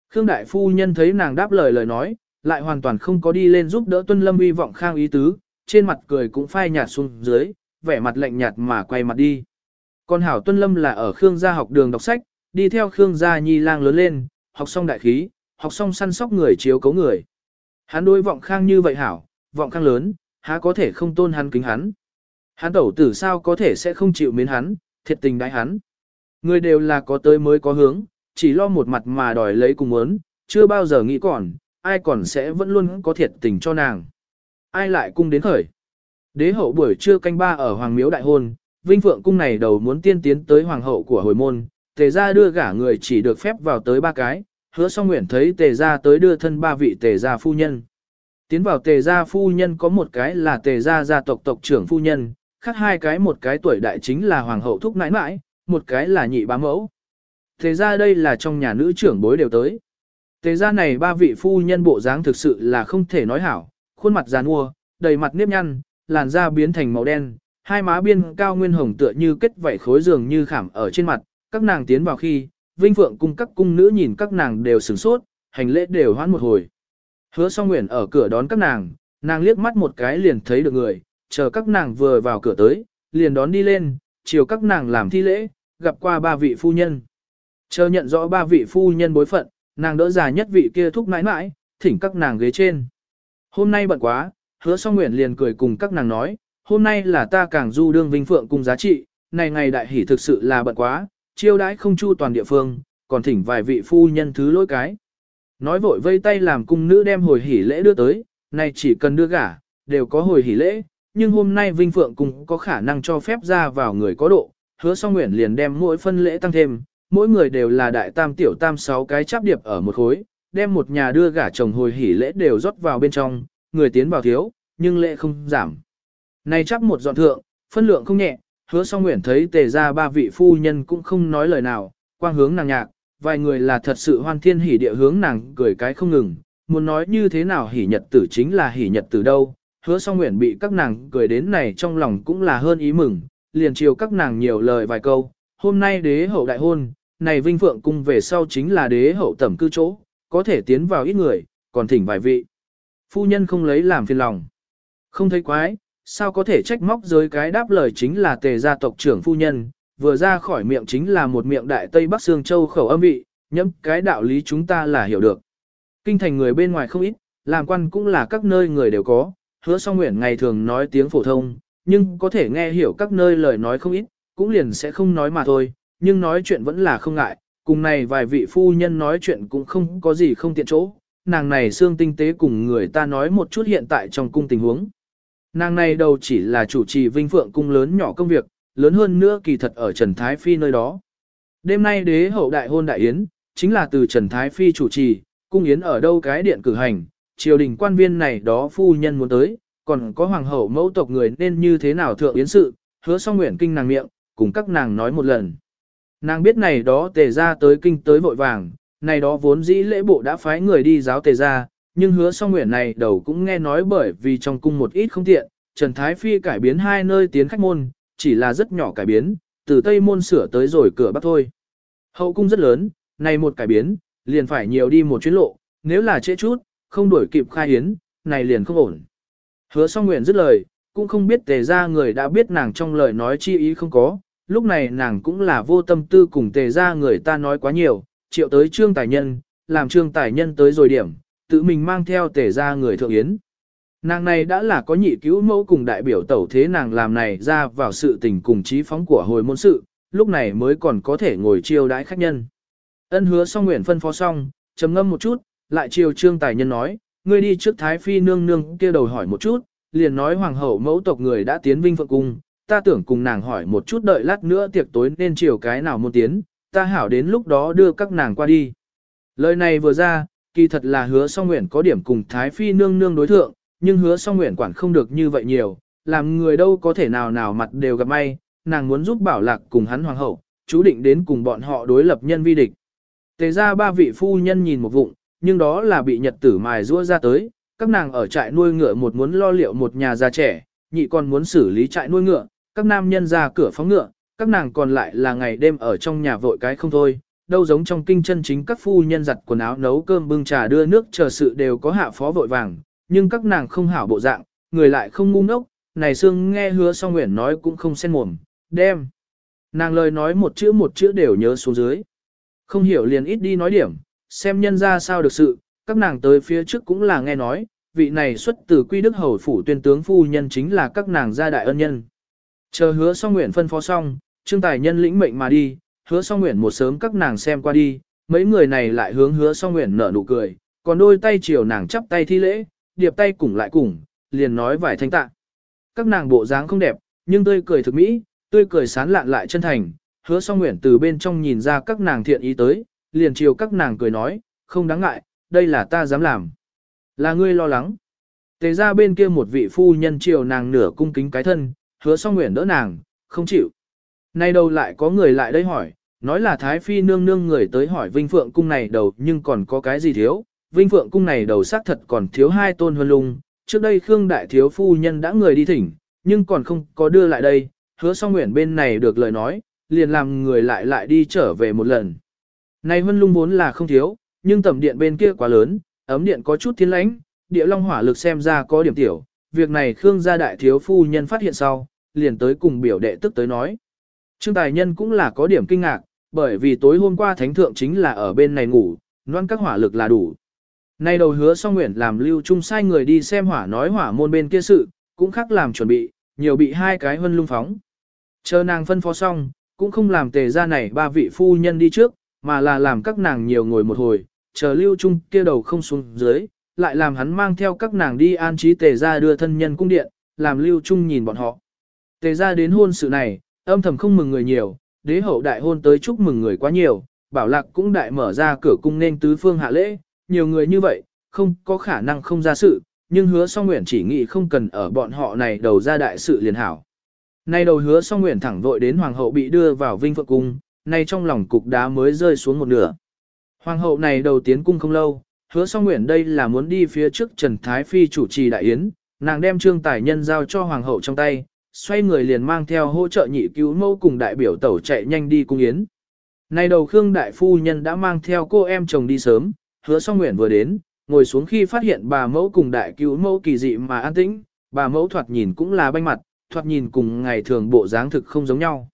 Khương đại phu nhân thấy nàng đáp lời lời nói, lại hoàn toàn không có đi lên giúp đỡ Tuân Lâm uy vọng khang ý tứ, trên mặt cười cũng phai nhạt xuống dưới, vẻ mặt lạnh nhạt mà quay mặt đi. Còn Hảo Tuân Lâm là ở Khương gia học đường đọc sách, đi theo Khương gia nhi lang lớn lên, học xong đại khí, học xong săn sóc người chiếu cấu người. Hắn đối vọng khang như vậy hảo, vọng khang lớn, há có thể không tôn hắn kính hắn. Hắn tẩu tử sao có thể sẽ không chịu mến hắn, thiệt tình đái hắn. Người đều là có tới mới có hướng, chỉ lo một mặt mà đòi lấy cùng muốn, chưa bao giờ nghĩ còn, ai còn sẽ vẫn luôn có thiệt tình cho nàng. Ai lại cung đến khởi. Đế hậu buổi trưa canh ba ở Hoàng Miếu Đại Hôn, Vinh Phượng cung này đầu muốn tiên tiến tới Hoàng hậu của hồi môn, tề ra đưa gả người chỉ được phép vào tới ba cái, hứa song nguyện thấy tề gia tới đưa thân ba vị tề gia phu nhân. Tiến vào tề gia phu nhân có một cái là tề gia gia tộc tộc trưởng phu nhân, khác hai cái một cái tuổi đại chính là hoàng hậu thúc nãi nãi, một cái là nhị bá mẫu. Tề gia đây là trong nhà nữ trưởng bối đều tới. Tề gia này ba vị phu nhân bộ dáng thực sự là không thể nói hảo, khuôn mặt già nua, đầy mặt nếp nhăn, làn da biến thành màu đen, hai má biên cao nguyên hồng tựa như kết vảy khối dường như khảm ở trên mặt, các nàng tiến vào khi, Vinh Phượng cung các cung nữ nhìn các nàng đều sửng sốt, hành lễ đều hoãn một hồi. Hứa song nguyện ở cửa đón các nàng, nàng liếc mắt một cái liền thấy được người, chờ các nàng vừa vào cửa tới, liền đón đi lên, chiều các nàng làm thi lễ, gặp qua ba vị phu nhân. Chờ nhận rõ ba vị phu nhân bối phận, nàng đỡ già nhất vị kia thúc mãi mãi, thỉnh các nàng ghế trên. Hôm nay bận quá, hứa song nguyện liền cười cùng các nàng nói, hôm nay là ta càng du đương vinh phượng cùng giá trị, này ngày đại hỷ thực sự là bận quá, chiêu đãi không chu toàn địa phương, còn thỉnh vài vị phu nhân thứ lỗi cái. Nói vội vây tay làm cung nữ đem hồi hỉ lễ đưa tới, này chỉ cần đưa gả, đều có hồi hỉ lễ, nhưng hôm nay Vinh Phượng cũng có khả năng cho phép ra vào người có độ, hứa song nguyện liền đem mỗi phân lễ tăng thêm, mỗi người đều là đại tam tiểu tam sáu cái chắp điệp ở một khối, đem một nhà đưa gả chồng hồi hỉ lễ đều rót vào bên trong, người tiến vào thiếu, nhưng lễ không giảm. Này chắp một dọn thượng, phân lượng không nhẹ, hứa song nguyện thấy tề ra ba vị phu nhân cũng không nói lời nào, quang hướng nàng nhạc, vài người là thật sự hoan thiên hỉ địa hướng nàng cười cái không ngừng, muốn nói như thế nào hỉ nhật tử chính là hỉ nhật tử đâu, hứa song nguyện bị các nàng cười đến này trong lòng cũng là hơn ý mừng, liền chiều các nàng nhiều lời vài câu, hôm nay đế hậu đại hôn, này vinh phượng cung về sau chính là đế hậu tẩm cư chỗ, có thể tiến vào ít người, còn thỉnh vài vị. Phu nhân không lấy làm phiền lòng. Không thấy quái, sao có thể trách móc giới cái đáp lời chính là tề gia tộc trưởng phu nhân, vừa ra khỏi miệng chính là một miệng đại Tây Bắc Sương Châu khẩu âm vị, nhẫm cái đạo lý chúng ta là hiểu được. Kinh thành người bên ngoài không ít, làm quan cũng là các nơi người đều có, hứa song nguyện ngày thường nói tiếng phổ thông, nhưng có thể nghe hiểu các nơi lời nói không ít, cũng liền sẽ không nói mà thôi, nhưng nói chuyện vẫn là không ngại, cùng này vài vị phu nhân nói chuyện cũng không có gì không tiện chỗ, nàng này xương tinh tế cùng người ta nói một chút hiện tại trong cung tình huống. Nàng này đầu chỉ là chủ trì vinh phượng cung lớn nhỏ công việc, lớn hơn nữa kỳ thật ở Trần Thái Phi nơi đó. Đêm nay đế hậu đại hôn đại yến, chính là từ Trần Thái Phi chủ trì, cung yến ở đâu cái điện cử hành, triều đình quan viên này đó phu nhân muốn tới, còn có hoàng hậu mẫu tộc người nên như thế nào thượng yến sự, hứa xong nguyện kinh nàng miệng, cùng các nàng nói một lần. Nàng biết này đó tề ra tới kinh tới vội vàng, này đó vốn dĩ lễ bộ đã phái người đi giáo tề ra, nhưng hứa song nguyện này đầu cũng nghe nói bởi vì trong cung một ít không tiện, Trần Thái Phi cải biến hai nơi tiến khách môn, chỉ là rất nhỏ cải biến, từ Tây môn sửa tới rồi cửa bắc thôi. Hậu cung rất lớn, này một cải biến, liền phải nhiều đi một chuyến lộ, nếu là trễ chút, không đuổi kịp khai hiến, này liền không ổn. Hứa song nguyện dứt lời, cũng không biết tề ra người đã biết nàng trong lời nói chi ý không có, lúc này nàng cũng là vô tâm tư cùng tề ra người ta nói quá nhiều, triệu tới trương tài nhân, làm trương tài nhân tới rồi điểm, tự mình mang theo tề ra người thượng yến. Nàng này đã là có nhị cứu mẫu cùng đại biểu tẩu thế nàng làm này ra vào sự tình cùng trí phóng của hồi môn sự, lúc này mới còn có thể ngồi chiêu đãi khách nhân. Ân hứa xong nguyện phân phó xong, trầm ngâm một chút, lại chiều trương tài nhân nói, ngươi đi trước thái phi nương nương kia đầu hỏi một chút, liền nói hoàng hậu mẫu tộc người đã tiến vinh phượng cung, ta tưởng cùng nàng hỏi một chút đợi lát nữa tiệc tối nên chiều cái nào muốn tiến, ta hảo đến lúc đó đưa các nàng qua đi. Lời này vừa ra, kỳ thật là hứa song nguyện có điểm cùng thái phi nương nương đối thượng, nhưng hứa song nguyện quản không được như vậy nhiều, làm người đâu có thể nào nào mặt đều gặp may, nàng muốn giúp bảo lạc cùng hắn hoàng hậu, chú định đến cùng bọn họ đối lập nhân vi địch. Tề ra ba vị phu nhân nhìn một vụng, nhưng đó là bị nhật tử mài rua ra tới, các nàng ở trại nuôi ngựa một muốn lo liệu một nhà già trẻ, nhị còn muốn xử lý trại nuôi ngựa, các nam nhân ra cửa phóng ngựa, các nàng còn lại là ngày đêm ở trong nhà vội cái không thôi, đâu giống trong kinh chân chính các phu nhân giặt quần áo nấu cơm bưng trà đưa nước chờ sự đều có hạ phó vội vàng, nhưng các nàng không hảo bộ dạng, người lại không ngu ngốc, này xương nghe hứa song nguyện nói cũng không xen mồm, đem. Nàng lời nói một chữ một chữ đều nhớ xuống dưới. Không hiểu liền ít đi nói điểm, xem nhân ra sao được sự, các nàng tới phía trước cũng là nghe nói, vị này xuất từ quy đức hầu phủ tuyên tướng phu nhân chính là các nàng gia đại ân nhân. Chờ hứa song nguyện phân phó xong, trương tài nhân lĩnh mệnh mà đi, hứa song nguyện một sớm các nàng xem qua đi, mấy người này lại hướng hứa song nguyện nở nụ cười, còn đôi tay chiều nàng chắp tay thi lễ, điệp tay cùng lại cùng, liền nói vài thanh tạ. Các nàng bộ dáng không đẹp, nhưng tươi cười thực mỹ, tươi cười sán lạn lại chân thành, hứa song nguyện từ bên trong nhìn ra các nàng thiện ý tới, liền chiều các nàng cười nói, không đáng ngại, đây là ta dám làm. Là ngươi lo lắng. Tề ra bên kia một vị phu nhân chiều nàng nửa cung kính cái thân, hứa song nguyện đỡ nàng, không chịu. Nay đâu lại có người lại đây hỏi, nói là Thái Phi nương nương người tới hỏi Vinh Phượng cung này đầu nhưng còn có cái gì thiếu. Vinh Phượng cung này đầu xác thật còn thiếu hai tôn huân lung, trước đây Khương Đại Thiếu Phu Nhân đã người đi thỉnh, nhưng còn không có đưa lại đây, hứa song nguyện bên này được lời nói, liền làm người lại lại đi trở về một lần. Này huân lung vốn là không thiếu, nhưng tầm điện bên kia quá lớn, ấm điện có chút thiên lãnh, địa long hỏa lực xem ra có điểm tiểu, việc này Khương gia đại thiếu phu nhân phát hiện sau, liền tới cùng biểu đệ tức tới nói. Trương Tài Nhân cũng là có điểm kinh ngạc, bởi vì tối hôm qua Thánh Thượng chính là ở bên này ngủ, noan các hỏa lực là đủ. Nay đầu hứa song nguyện làm lưu trung sai người đi xem hỏa nói hỏa môn bên kia sự, cũng khác làm chuẩn bị, nhiều bị hai cái hân lung phóng. Chờ nàng phân phó xong, cũng không làm tề ra này ba vị phu nhân đi trước, mà là làm các nàng nhiều ngồi một hồi, chờ lưu trung kia đầu không xuống dưới, lại làm hắn mang theo các nàng đi an trí tề ra đưa thân nhân cung điện, làm lưu trung nhìn bọn họ. Tề ra đến hôn sự này, âm thầm không mừng người nhiều, đế hậu đại hôn tới chúc mừng người quá nhiều, bảo lạc cũng đại mở ra cửa cung nên tứ phương hạ lễ, nhiều người như vậy, không có khả năng không ra sự, nhưng hứa song nguyện chỉ nghĩ không cần ở bọn họ này đầu ra đại sự liền hảo. Nay đầu hứa song nguyện thẳng vội đến hoàng hậu bị đưa vào vinh phượng cung, nay trong lòng cục đá mới rơi xuống một nửa. Hoàng hậu này đầu tiến cung không lâu, hứa song nguyện đây là muốn đi phía trước Trần Thái Phi chủ trì đại yến, nàng đem trương tài nhân giao cho hoàng hậu trong tay, xoay người liền mang theo hỗ trợ nhị cứu mẫu cùng đại biểu tẩu chạy nhanh đi cung yến. Này đầu Khương đại phu nhân đã mang theo cô em chồng đi sớm, hứa song nguyện vừa đến, ngồi xuống khi phát hiện bà mẫu cùng đại cứu mẫu kỳ dị mà an tĩnh, bà mẫu thoạt nhìn cũng là banh mặt, thoạt nhìn cùng ngày thường bộ dáng thực không giống nhau.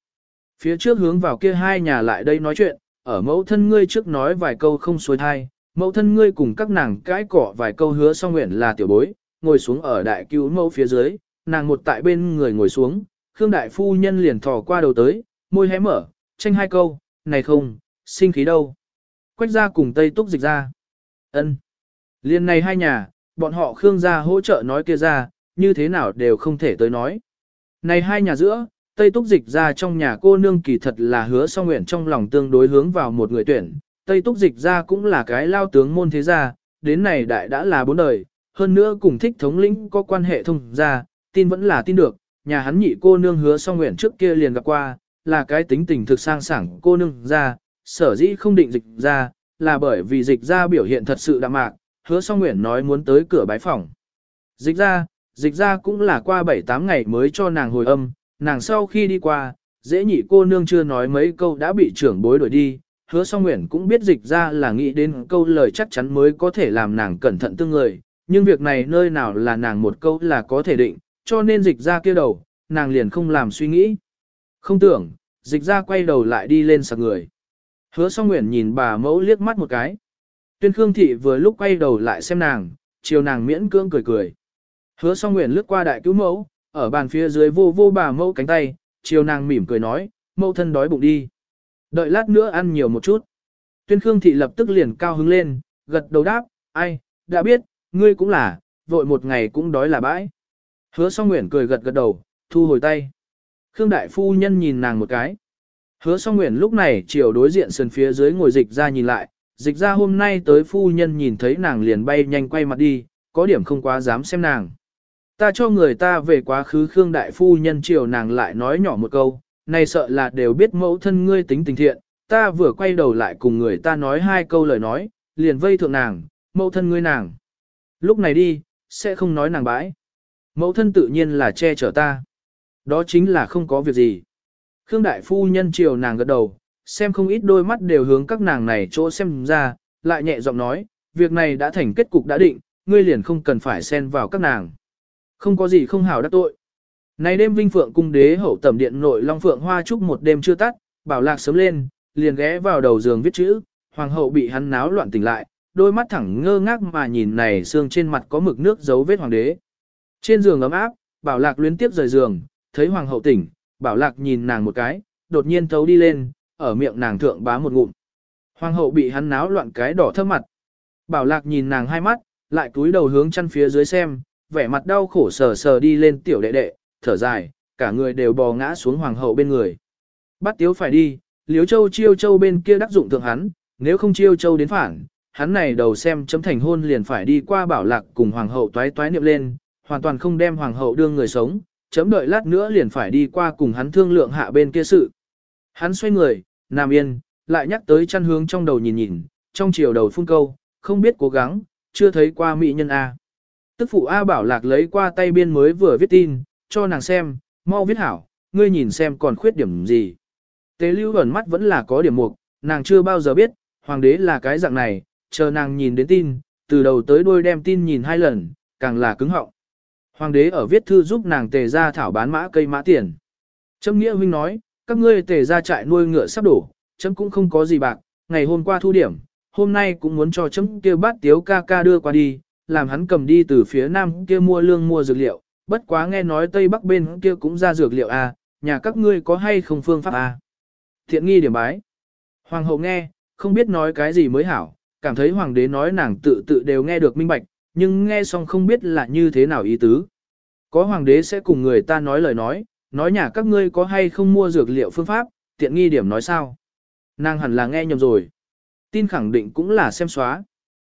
Phía trước hướng vào kia hai nhà lại đây nói chuyện, ở mẫu thân ngươi trước nói vài câu không xuôi thai, mẫu thân ngươi cùng các nàng cãi cỏ vài câu hứa song nguyện là tiểu bối, ngồi xuống ở đại cứu mẫu phía dưới, nàng một tại bên người ngồi xuống, Khương đại phu nhân liền thò qua đầu tới, môi hé mở, tranh hai câu, này không, sinh khí đâu. Quách ra cùng Tây Túc dịch ra. ân Liên này hai nhà, bọn họ Khương gia hỗ trợ nói kia ra, như thế nào đều không thể tới nói. Này hai nhà giữa, Tây Túc Dịch ra trong nhà cô nương kỳ thật là hứa song nguyện trong lòng tương đối hướng vào một người tuyển. Tây Túc Dịch ra cũng là cái lao tướng môn thế gia, đến này đại đã là bốn đời, hơn nữa cùng thích thống lĩnh có quan hệ thông gia, tin vẫn là tin được, nhà hắn nhị cô nương hứa song nguyện trước kia liền gặp qua, là cái tính tình thực sang sảng cô nương ra, sở dĩ không định dịch ra, là bởi vì dịch ra biểu hiện thật sự đạm mạc, hứa song nguyện nói muốn tới cửa bái phòng. Dịch ra, dịch ra cũng là qua 7-8 ngày mới cho nàng hồi âm, nàng sau khi đi qua, dễ nhị cô nương chưa nói mấy câu đã bị trưởng bối đuổi đi, hứa song nguyện cũng biết dịch ra là nghĩ đến câu lời chắc chắn mới có thể làm nàng cẩn thận tương người, nhưng việc này nơi nào là nàng một câu là có thể định, cho nên dịch ra kia đầu, nàng liền không làm suy nghĩ. Không tưởng, dịch ra quay đầu lại đi lên sạc người. Hứa song nguyện nhìn bà mẫu liếc mắt một cái. Tuyên Khương Thị vừa lúc quay đầu lại xem nàng, chiều nàng miễn cưỡng cười cười. Hứa song nguyện lướt qua đại cứu mẫu, ở bàn phía dưới vô vô bà mẫu cánh tay, chiều nàng mỉm cười nói, mẫu thân đói bụng đi. Đợi lát nữa ăn nhiều một chút. Tuyên Khương Thị lập tức liền cao hứng lên, gật đầu đáp, ai, đã biết, ngươi cũng là, vội một ngày cũng đói là bãi. Hứa song nguyện cười gật gật đầu, thu hồi tay. Khương đại phu nhân nhìn nàng một cái. Hứa song nguyện lúc này chiều đối diện sườn phía dưới ngồi dịch ra nhìn lại, dịch ra hôm nay tới phu nhân nhìn thấy nàng liền bay nhanh quay mặt đi, có điểm không quá dám xem nàng. Ta cho người ta về quá khứ Khương đại phu nhân chiều nàng lại nói nhỏ một câu, này sợ là đều biết mẫu thân ngươi tính tình thiện, ta vừa quay đầu lại cùng người ta nói hai câu lời nói, liền vây thượng nàng, mẫu thân ngươi nàng. Lúc này đi, sẽ không nói nàng bãi. Mẫu thân tự nhiên là che chở ta. Đó chính là không có việc gì. Khương đại phu nhân chiều nàng gật đầu, xem không ít đôi mắt đều hướng các nàng này chỗ xem ra, lại nhẹ giọng nói, việc này đã thành kết cục đã định, ngươi liền không cần phải xen vào các nàng. Không có gì không hảo đắc tội. Này đêm vinh phượng cung đế hậu tẩm điện nội long phượng hoa trúc một đêm chưa tắt, bảo lạc sớm lên, liền ghé vào đầu giường viết chữ, hoàng hậu bị hắn náo loạn tỉnh lại, đôi mắt thẳng ngơ ngác mà nhìn này xương trên mặt có mực nước dấu vết hoàng đế. Trên giường ấm áp, bảo lạc luyến tiếp rời giường, thấy hoàng hậu tỉnh, bảo lạc nhìn nàng một cái, đột nhiên thấu đi lên, ở miệng nàng thượng bá một ngụm. Hoàng hậu bị hắn náo loạn cái đỏ thơm mặt. Bảo lạc nhìn nàng hai mắt, lại cúi đầu hướng chân phía dưới xem, vẻ mặt đau khổ sờ sờ đi lên tiểu đệ đệ, thở dài, cả người đều bò ngã xuống hoàng hậu bên người. Bắt tiếu phải đi, liếu châu chiêu châu bên kia đắc dụng thượng hắn, nếu không chiêu châu đến phản, hắn này đầu xem chấm thành hôn liền phải đi qua bảo lạc cùng hoàng hậu toái toái niệm lên, hoàn toàn không đem hoàng hậu đương người sống, chấm đợi lát nữa liền phải đi qua cùng hắn thương lượng hạ bên kia sự. Hắn xoay người, nằm yên, lại nhắc tới chăn hướng trong đầu nhìn nhìn, trong chiều đầu phun câu, không biết cố gắng, chưa thấy qua mỹ nhân A. Tức phụ A bảo lạc lấy qua tay biên mới vừa viết tin, cho nàng xem, mau viết hảo, ngươi nhìn xem còn khuyết điểm gì. Tế lưu ẩn mắt vẫn là có điểm mục, nàng chưa bao giờ biết, hoàng đế là cái dạng này, chờ nàng nhìn đến tin, từ đầu tới đuôi đem tin nhìn hai lần, càng là cứng họng. Hoàng đế ở viết thư giúp nàng tề ra thảo bán mã cây mã tiền. Trâm Nghĩa huynh nói, các ngươi tề ra trại nuôi ngựa sắp đổ, chấm cũng không có gì bạc, ngày hôm qua thu điểm, hôm nay cũng muốn cho chấm kia bát tiếu ca ca đưa qua đi, làm hắn cầm đi từ phía nam kia mua lương mua dược liệu, bất quá nghe nói tây bắc bên kia cũng ra dược liệu à, nhà các ngươi có hay không phương pháp à. Thiện nghi điểm bái. Hoàng hậu nghe, không biết nói cái gì mới hảo, cảm thấy hoàng đế nói nàng tự tự đều nghe được minh bạch, nhưng nghe xong không biết là như thế nào ý tứ. Có hoàng đế sẽ cùng người ta nói lời nói, nói nhà các ngươi có hay không mua dược liệu phương pháp, tiện nghi điểm nói sao. Nàng hẳn là nghe nhầm rồi. Tin khẳng định cũng là xem xóa.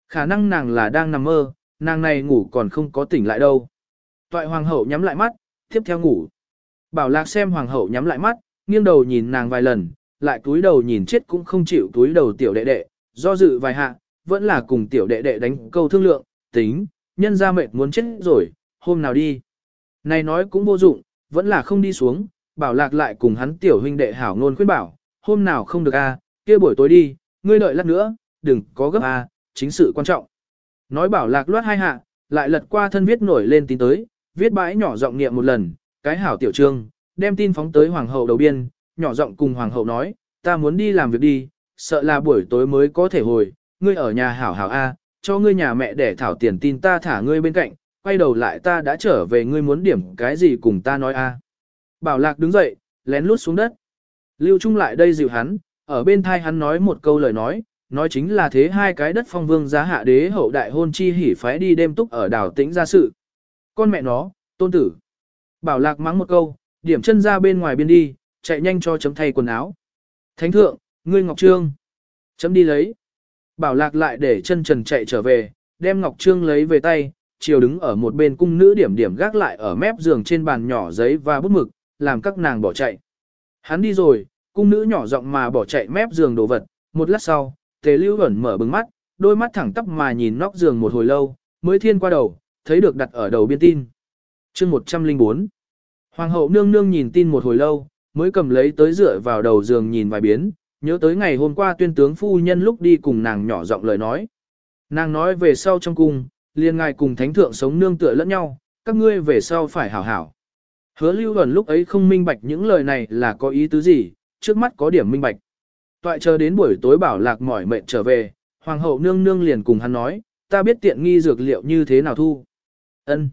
Khả năng nàng là đang nằm mơ, nàng này ngủ còn không có tỉnh lại đâu. Toại hoàng hậu nhắm lại mắt, tiếp theo ngủ. Bảo lạc xem hoàng hậu nhắm lại mắt, nghiêng đầu nhìn nàng vài lần, lại túi đầu nhìn chết cũng không chịu túi đầu tiểu đệ đệ, do dự vài hạ, vẫn là cùng tiểu đệ đệ đánh câu thương lượng, tính, nhân ra mệt muốn chết rồi, hôm nào đi. Này nói cũng vô dụng, vẫn là không đi xuống, bảo lạc lại cùng hắn tiểu huynh đệ hảo ngôn khuyên bảo, hôm nào không được a, kia buổi tối đi, ngươi đợi lát nữa, đừng có gấp a, chính sự quan trọng. Nói bảo lạc loát hai hạ, lại lật qua thân viết nổi lên tin tới, viết bãi nhỏ giọng niệm một lần, cái hảo tiểu trương, đem tin phóng tới hoàng hậu đầu biên, nhỏ giọng cùng hoàng hậu nói, ta muốn đi làm việc đi, sợ là buổi tối mới có thể hồi, ngươi ở nhà hảo hảo a, cho ngươi nhà mẹ để thảo tiền tin ta thả ngươi bên cạnh, quay đầu lại ta đã trở về ngươi muốn điểm cái gì cùng ta nói a. À. Bảo lạc đứng dậy, lén lút xuống đất. Lưu Trung lại đây dịu hắn, ở bên thai hắn nói một câu lời nói, nói chính là thế hai cái đất phong vương giá hạ đế hậu đại hôn chi hỉ phái đi đêm túc ở đảo tĩnh ra sự. Con mẹ nó, tôn tử. Bảo lạc mắng một câu, điểm chân ra bên ngoài biên đi, chạy nhanh cho chấm thay quần áo. Thánh thượng, ngươi Ngọc Trương. Chấm đi lấy. Bảo lạc lại để chân trần chạy trở về, đem Ngọc Trương lấy về tay, chiều đứng ở một bên cung nữ điểm điểm gác lại ở mép giường trên bàn nhỏ giấy và bút mực, làm các nàng bỏ chạy. Hắn đi rồi, cung nữ nhỏ giọng mà bỏ chạy mép giường đồ vật, một lát sau, tề lưu ẩn mở bừng mắt, đôi mắt thẳng tắp mà nhìn nóc giường một hồi lâu, mới thiên qua đầu, thấy được đặt ở đầu biên tin. chương 104 Hoàng hậu nương nương nhìn tin một hồi lâu, mới cầm lấy tới dựa vào đầu giường nhìn vài biến, nhớ tới ngày hôm qua tuyên tướng phu nhân lúc đi cùng nàng nhỏ giọng lời nói. Nàng nói về sau trong cung, liền ngài cùng thánh thượng sống nương tựa lẫn nhau, các ngươi về sau phải hảo hảo. Hứa lưu ẩn lúc ấy không minh bạch những lời này là có ý tứ gì, trước mắt có điểm minh bạch. Toại chờ đến buổi tối bảo lạc mỏi mệt trở về, hoàng hậu nương nương liền cùng hắn nói, ta biết tiện nghi dược liệu như thế nào thu. ân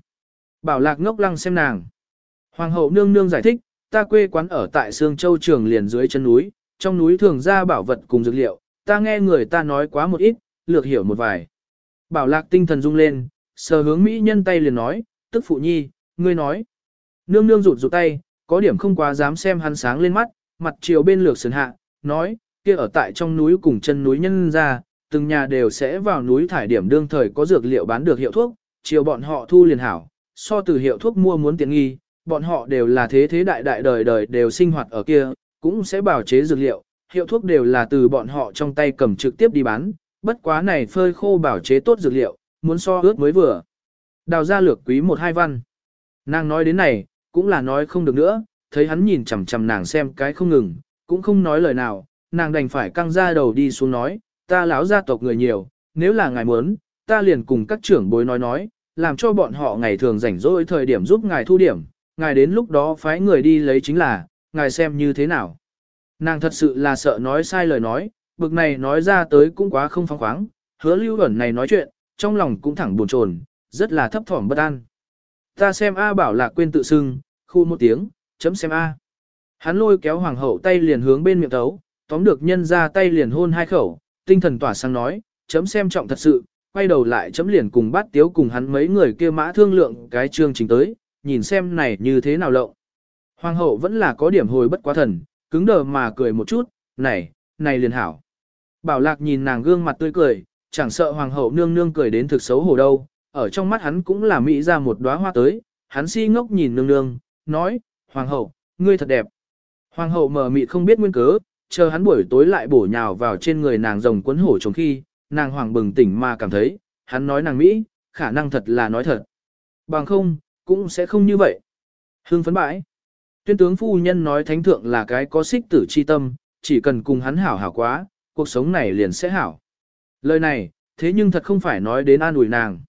Bảo lạc ngốc lăng xem nàng. Hoàng hậu nương nương giải thích, ta quê quán ở tại Sương Châu Trường liền dưới chân núi, trong núi thường ra bảo vật cùng dược liệu, ta nghe người ta nói quá một ít, lược hiểu một vài. Bảo lạc tinh thần rung lên, sờ hướng Mỹ nhân tay liền nói, tức phụ nhi, ngươi nói. Nương nương rụt rụt tay, có điểm không quá dám xem hắn sáng lên mắt, mặt chiều bên lược sườn hạ, nói, kia ở tại trong núi cùng chân núi nhân ra, từng nhà đều sẽ vào núi thải điểm đương thời có dược liệu bán được hiệu thuốc, chiều bọn họ thu liền hảo, so từ hiệu thuốc mua muốn tiện nghi, bọn họ đều là thế thế đại đại đời đời đều sinh hoạt ở kia, cũng sẽ bảo chế dược liệu, hiệu thuốc đều là từ bọn họ trong tay cầm trực tiếp đi bán, bất quá này phơi khô bảo chế tốt dược liệu, muốn so ướt mới vừa. Đào ra lược quý một hai văn. Nàng nói đến này, cũng là nói không được nữa, thấy hắn nhìn chằm chằm nàng xem cái không ngừng, cũng không nói lời nào, nàng đành phải căng ra đầu đi xuống nói, ta lão gia tộc người nhiều, nếu là ngài muốn, ta liền cùng các trưởng bối nói nói, làm cho bọn họ ngày thường rảnh rỗi thời điểm giúp ngài thu điểm, ngài đến lúc đó phái người đi lấy chính là, ngài xem như thế nào. Nàng thật sự là sợ nói sai lời nói, bực này nói ra tới cũng quá không phóng khoáng, hứa lưu ẩn này nói chuyện, trong lòng cũng thẳng buồn chồn, rất là thấp thỏm bất an. Ta xem A bảo là quên tự xưng, khu một tiếng, chấm xem A. Hắn lôi kéo hoàng hậu tay liền hướng bên miệng tấu, tóm được nhân ra tay liền hôn hai khẩu, tinh thần tỏa sang nói, chấm xem trọng thật sự, quay đầu lại chấm liền cùng bát tiếu cùng hắn mấy người kia mã thương lượng cái chương trình tới, nhìn xem này như thế nào lộng. Hoàng hậu vẫn là có điểm hồi bất quá thần, cứng đờ mà cười một chút, này, này liền hảo. Bảo lạc nhìn nàng gương mặt tươi cười, chẳng sợ hoàng hậu nương nương cười đến thực xấu hổ đâu, ở trong mắt hắn cũng là mỹ ra một đóa hoa tới, hắn si ngốc nhìn nương nương, nói, hoàng hậu, ngươi thật đẹp. Hoàng hậu mờ mịt không biết nguyên cớ, chờ hắn buổi tối lại bổ nhào vào trên người nàng rồng quấn hổ trống khi, nàng hoàng bừng tỉnh mà cảm thấy, hắn nói nàng Mỹ, khả năng thật là nói thật. Bằng không, cũng sẽ không như vậy. Hương phấn bãi. Tuyên tướng phu nhân nói thánh thượng là cái có xích tử chi tâm, chỉ cần cùng hắn hảo hảo quá, cuộc sống này liền sẽ hảo. Lời này, thế nhưng thật không phải nói đến an ủi nàng.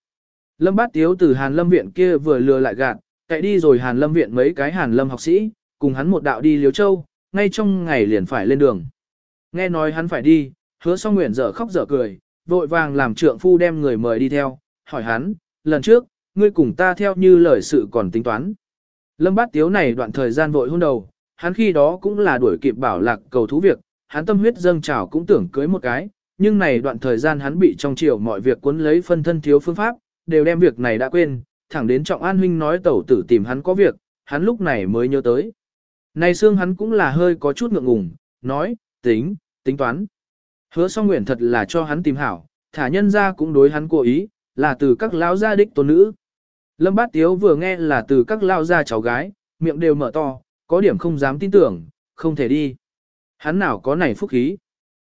Lâm bát tiếu từ Hàn Lâm viện kia vừa lừa lại gạt, chạy đi rồi Hàn Lâm viện mấy cái Hàn Lâm học sĩ, cùng hắn một đạo đi Liếu Châu, ngay trong ngày liền phải lên đường. Nghe nói hắn phải đi, hứa song nguyện dở khóc dở cười, vội vàng làm trượng phu đem người mời đi theo, hỏi hắn, lần trước, ngươi cùng ta theo như lời sự còn tính toán. Lâm bát tiếu này đoạn thời gian vội hôn đầu, hắn khi đó cũng là đuổi kịp bảo lạc cầu thú việc, hắn tâm huyết dâng trào cũng tưởng cưới một cái, nhưng này đoạn thời gian hắn bị trong chiều mọi việc cuốn lấy phân thân thiếu phương pháp, đều đem việc này đã quên, thẳng đến trọng an huynh nói tẩu tử tìm hắn có việc, hắn lúc này mới nhớ tới. Này xương hắn cũng là hơi có chút ngượng ngùng, nói, tính, tính toán. Hứa song nguyện thật là cho hắn tìm hảo, thả nhân ra cũng đối hắn cố ý, là từ các lão gia đích tôn nữ. Lâm Bát Tiếu vừa nghe là từ các lao gia cháu gái, miệng đều mở to, có điểm không dám tin tưởng, không thể đi. Hắn nào có này phúc khí.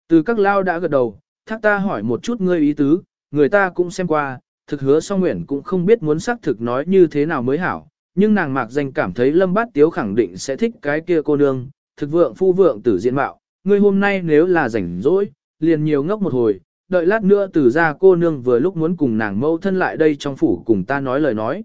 Từ các lao đã gật đầu, thác ta hỏi một chút ngươi ý tứ, người ta cũng xem qua, thực hứa song nguyện cũng không biết muốn xác thực nói như thế nào mới hảo, nhưng nàng mạc danh cảm thấy lâm bát tiếu khẳng định sẽ thích cái kia cô nương, thực vượng phu vượng tử diện mạo, ngươi hôm nay nếu là rảnh rỗi, liền nhiều ngốc một hồi, đợi lát nữa từ ra cô nương vừa lúc muốn cùng nàng mâu thân lại đây trong phủ cùng ta nói lời nói.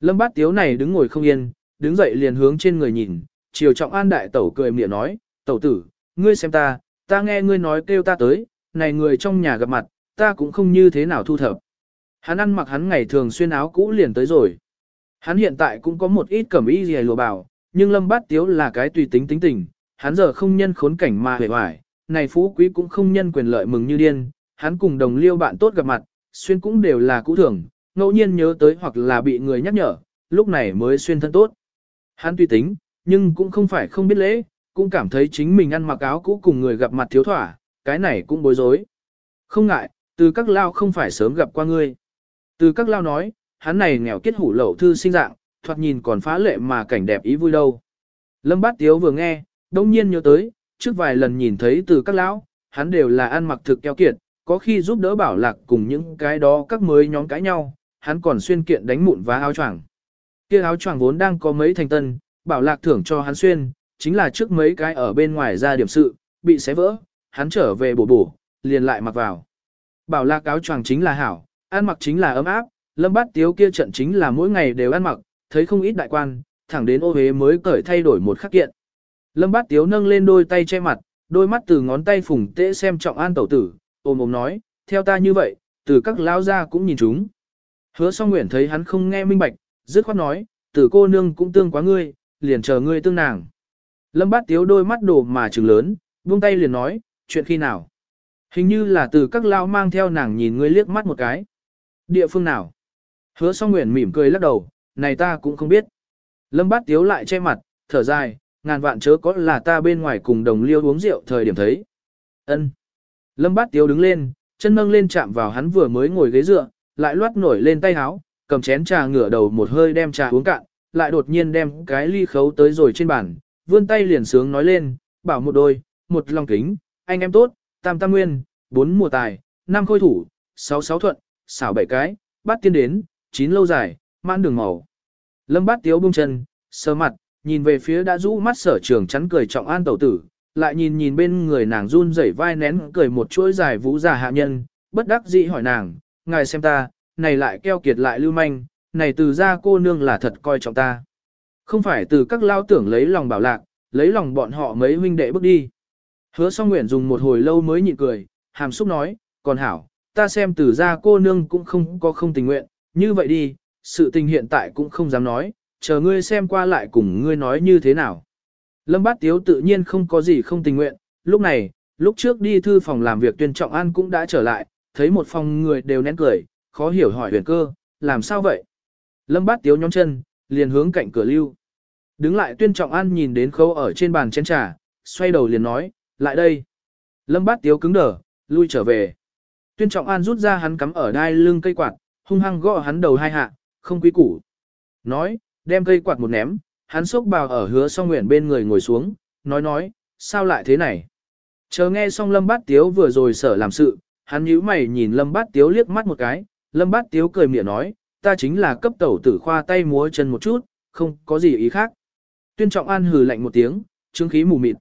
Lâm bát tiếu này đứng ngồi không yên, đứng dậy liền hướng trên người nhìn, chiều trọng an đại tẩu cười miệng nói, tẩu tử, ngươi xem ta, ta nghe ngươi nói kêu ta tới, này người trong nhà gặp mặt, ta cũng không như thế nào thu thập. Hắn ăn mặc hắn ngày thường xuyên áo cũ liền tới rồi. Hắn hiện tại cũng có một ít cẩm y gì lùa bảo, nhưng lâm bát tiếu là cái tùy tính tính tình, hắn giờ không nhân khốn cảnh mà hề hoài, này phú quý cũng không nhân quyền lợi mừng như điên, hắn cùng đồng liêu bạn tốt gặp mặt, xuyên cũng đều là cũ thường, ngẫu nhiên nhớ tới hoặc là bị người nhắc nhở, lúc này mới xuyên thân tốt. Hắn tùy tính, nhưng cũng không phải không biết lễ, cũng cảm thấy chính mình ăn mặc áo cũ cùng người gặp mặt thiếu thỏa, cái này cũng bối rối. Không ngại, từ các lao không phải sớm gặp qua ngươi. Từ các lao nói, hắn này nghèo kết hủ lậu thư sinh dạng, thoạt nhìn còn phá lệ mà cảnh đẹp ý vui đâu. Lâm Bát Tiếu vừa nghe, đông nhiên nhớ tới, trước vài lần nhìn thấy từ các lão, hắn đều là ăn mặc thực keo kiệt, có khi giúp đỡ bảo lạc cùng những cái đó các mới nhóm cãi nhau, hắn còn xuyên kiện đánh mụn và áo choàng. Kia áo choàng vốn đang có mấy thành tân, bảo lạc thưởng cho hắn xuyên, chính là trước mấy cái ở bên ngoài ra điểm sự, bị xé vỡ, hắn trở về bổ bổ, liền lại mặc vào. Bảo lạc áo choàng chính là hảo, ăn mặc chính là ấm áp, lâm bát tiếu kia trận chính là mỗi ngày đều ăn mặc, thấy không ít đại quan, thẳng đến ô hế mới cởi thay đổi một khắc kiện. Lâm bát tiếu nâng lên đôi tay che mặt, đôi mắt từ ngón tay phùng tễ xem trọng an tẩu tử, ôm ôm nói, theo ta như vậy, từ các lão ra cũng nhìn chúng. Hứa song nguyện thấy hắn không nghe minh bạch, dứt khoát nói, từ cô nương cũng tương quá ngươi, liền chờ ngươi tương nàng. Lâm bát tiếu đôi mắt đổ mà trừng lớn, buông tay liền nói, chuyện khi nào. Hình như là từ các lao mang theo nàng nhìn ngươi liếc mắt một cái. Địa phương nào? Hứa song nguyện mỉm cười lắc đầu, này ta cũng không biết. Lâm bát tiếu lại che mặt, thở dài, ngàn vạn chớ có là ta bên ngoài cùng đồng liêu uống rượu thời điểm thấy. ân Lâm bát tiếu đứng lên, chân nâng lên chạm vào hắn vừa mới ngồi ghế dựa, lại loát nổi lên tay háo, cầm chén trà ngửa đầu một hơi đem trà uống cạn, lại đột nhiên đem cái ly khấu tới rồi trên bàn, vươn tay liền sướng nói lên, bảo một đôi, một lòng kính, anh em tốt, tam tam nguyên, bốn mùa tài, năm khôi thủ, sáu sáu thuận, xảo bảy cái, bát tiên đến, chín lâu dài, mãn đường màu. Lâm bát tiếu bung chân, sơ mặt, nhìn về phía đã rũ mắt sở trường chắn cười trọng an tẩu tử, lại nhìn nhìn bên người nàng run rẩy vai nén cười một chuỗi dài vũ già hạ nhân, bất đắc dĩ hỏi nàng, ngài xem ta, này lại keo kiệt lại lưu manh, này từ ra cô nương là thật coi trọng ta. Không phải từ các lao tưởng lấy lòng bảo lạc, lấy lòng bọn họ mấy huynh đệ bước đi. Hứa song nguyện dùng một hồi lâu mới nhịn cười, hàm xúc nói, còn hảo, ta xem từ ra cô nương cũng không có không tình nguyện, như vậy đi, sự tình hiện tại cũng không dám nói, chờ ngươi xem qua lại cùng ngươi nói như thế nào. Lâm Bát Tiếu tự nhiên không có gì không tình nguyện, lúc này, lúc trước đi thư phòng làm việc tuyên trọng an cũng đã trở lại, thấy một phòng người đều nén cười, khó hiểu hỏi huyền cơ, làm sao vậy? Lâm Bát Tiếu nhóm chân, liền hướng cạnh cửa lưu. Đứng lại tuyên trọng an nhìn đến khâu ở trên bàn chén trà, xoay đầu liền nói, lại đây. Lâm Bát Tiếu cứng đờ, lui trở về. Tuyên trọng an rút ra hắn cắm ở đai lưng cây quạt, hung hăng gõ hắn đầu hai hạ, không quý củ. Nói, đem cây quạt một ném, hắn xốc bào ở hứa song nguyện bên người ngồi xuống, nói nói, sao lại thế này? Chờ nghe xong Lâm Bát Tiếu vừa rồi sở làm sự, hắn nhíu mày nhìn Lâm Bát Tiếu liếc mắt một cái, Lâm Bát Tiếu cười miệng nói, ta chính là cấp tẩu tử khoa tay múa chân một chút, không có gì ý khác. Tuyên Trọng An hừ lạnh một tiếng, trương khí mù mịt.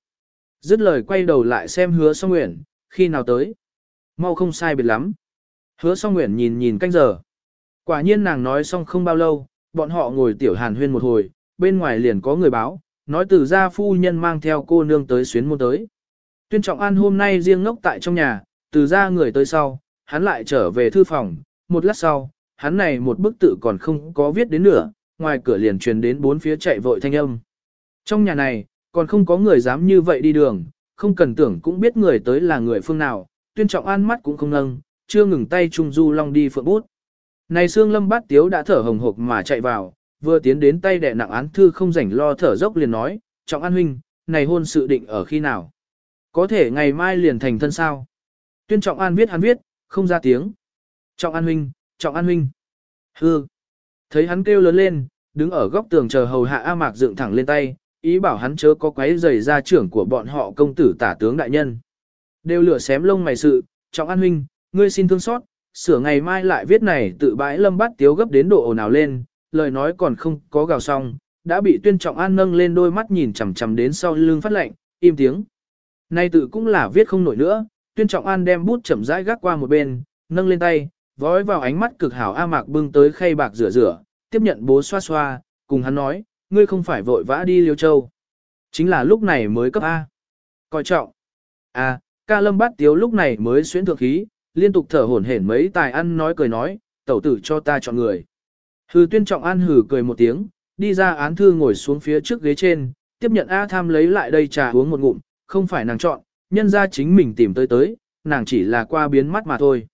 Dứt lời quay đầu lại xem hứa song nguyện, khi nào tới. Mau không sai biệt lắm. Hứa song nguyện nhìn nhìn canh giờ. Quả nhiên nàng nói xong không bao lâu, bọn họ ngồi tiểu hàn huyên một hồi, bên ngoài liền có người báo, nói từ gia phu nhân mang theo cô nương tới xuyến môn tới. Tuyên Trọng An hôm nay riêng ngốc tại trong nhà, từ gia người tới sau, hắn lại trở về thư phòng, một lát sau, hắn này một bức tự còn không có viết đến nửa, ngoài cửa liền truyền đến bốn phía chạy vội thanh âm. Trong nhà này, còn không có người dám như vậy đi đường, không cần tưởng cũng biết người tới là người phương nào, tuyên trọng an mắt cũng không nâng, chưa ngừng tay trung du long đi phượng bút. Này xương lâm bát tiếu đã thở hồng hộc mà chạy vào, vừa tiến đến tay đệ nặng án thư không rảnh lo thở dốc liền nói, trọng an huynh, này hôn sự định ở khi nào? Có thể ngày mai liền thành thân sao? Tuyên trọng an viết hắn viết, không ra tiếng. Trọng an huynh, trọng an huynh. Hư. Thấy hắn kêu lớn lên, đứng ở góc tường chờ hầu hạ A Mạc dựng thẳng lên tay, ý bảo hắn chớ có quấy rầy ra trưởng của bọn họ công tử tả tướng đại nhân. Đều lửa xém lông mày sự, trọng an huynh, ngươi xin thương xót, sửa ngày mai lại viết này tự bãi lâm bắt tiếu gấp đến độ ồn ào lên, lời nói còn không có gào xong, đã bị tuyên trọng an nâng lên đôi mắt nhìn chằm chằm đến sau lưng phát lệnh, im tiếng. Nay tự cũng là viết không nổi nữa, tuyên trọng an đem bút chậm rãi gác qua một bên, nâng lên tay, vói vào ánh mắt cực hảo A Mạc bưng tới khay bạc rửa rửa, tiếp nhận bố xoa xoa, cùng hắn nói, ngươi không phải vội vã đi Liêu Châu. Chính là lúc này mới cấp A. Coi trọng. A, ca lâm bát tiếu lúc này mới xuyến thượng khí, liên tục thở hổn hển mấy tài ăn nói cười nói, tẩu tử cho ta chọn người. Hừ tuyên trọng an hừ cười một tiếng, đi ra án thư ngồi xuống phía trước ghế trên, tiếp nhận A tham lấy lại đây trà uống một ngụm, không phải nàng chọn, nhân ra chính mình tìm tới tới, nàng chỉ là qua biến mắt mà thôi.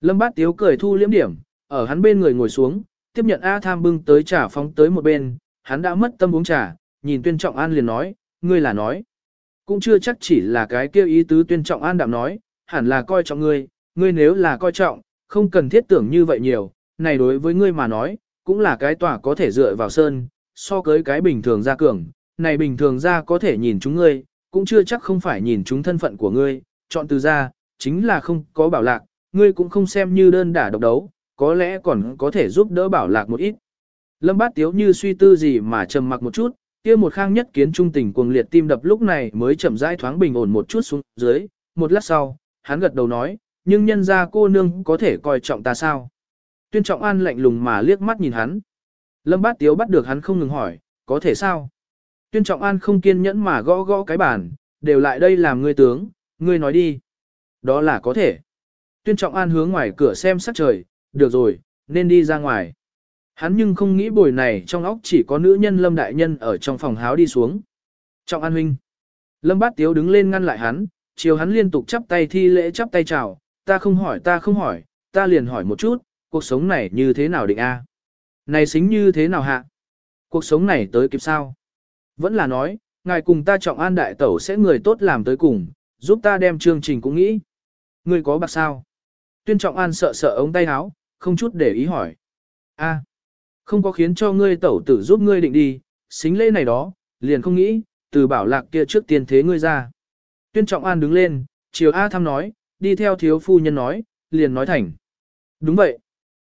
Lâm bát tiếu cười thu liễm điểm, ở hắn bên người ngồi xuống, tiếp nhận A Tham bưng tới trà phóng tới một bên, hắn đã mất tâm uống trà, nhìn Tuyên Trọng An liền nói, ngươi là nói. Cũng chưa chắc chỉ là cái kêu ý tứ Tuyên Trọng An đạm nói, hẳn là coi trọng ngươi, ngươi nếu là coi trọng, không cần thiết tưởng như vậy nhiều, này đối với ngươi mà nói, cũng là cái tòa có thể dựa vào sơn, so với cái bình thường ra cường, này bình thường ra có thể nhìn chúng ngươi, cũng chưa chắc không phải nhìn chúng thân phận của ngươi, chọn từ ra, chính là không có bảo lạc, ngươi cũng không xem như đơn đả độc đấu, có lẽ còn có thể giúp đỡ bảo lạc một ít. Lâm bát tiếu như suy tư gì mà trầm mặc một chút, kia một khang nhất kiến trung tình cuồng liệt tim đập lúc này mới chậm rãi thoáng bình ổn một chút xuống dưới, một lát sau, hắn gật đầu nói, nhưng nhân ra cô nương có thể coi trọng ta sao? Tuyên trọng an lạnh lùng mà liếc mắt nhìn hắn. Lâm bát tiếu bắt được hắn không ngừng hỏi, có thể sao? Tuyên trọng an không kiên nhẫn mà gõ gõ cái bàn, đều lại đây làm ngươi tướng, ngươi nói đi. Đó là có thể. Tuyên trọng an hướng ngoài cửa xem sắc trời, được rồi, nên đi ra ngoài. Hắn nhưng không nghĩ buổi này trong óc chỉ có nữ nhân lâm đại nhân ở trong phòng háo đi xuống. Trọng an huynh. Lâm bát tiếu đứng lên ngăn lại hắn, chiều hắn liên tục chắp tay thi lễ chắp tay chào, ta không hỏi ta không hỏi, ta liền hỏi một chút, cuộc sống này như thế nào định a? Này xính như thế nào hạ? Cuộc sống này tới kịp sao? Vẫn là nói, ngài cùng ta trọng an đại tẩu sẽ người tốt làm tới cùng, giúp ta đem chương trình cũng nghĩ. Ngươi có bạc sao? Tuyên trọng an sợ sợ ống tay áo, không chút để ý hỏi. a không có khiến cho ngươi tẩu tử giúp ngươi định đi, xính lễ này đó, liền không nghĩ, từ bảo lạc kia trước tiên thế ngươi ra. Tuyên trọng an đứng lên, chiều A Tham nói, đi theo thiếu phu nhân nói, liền nói thành. Đúng vậy.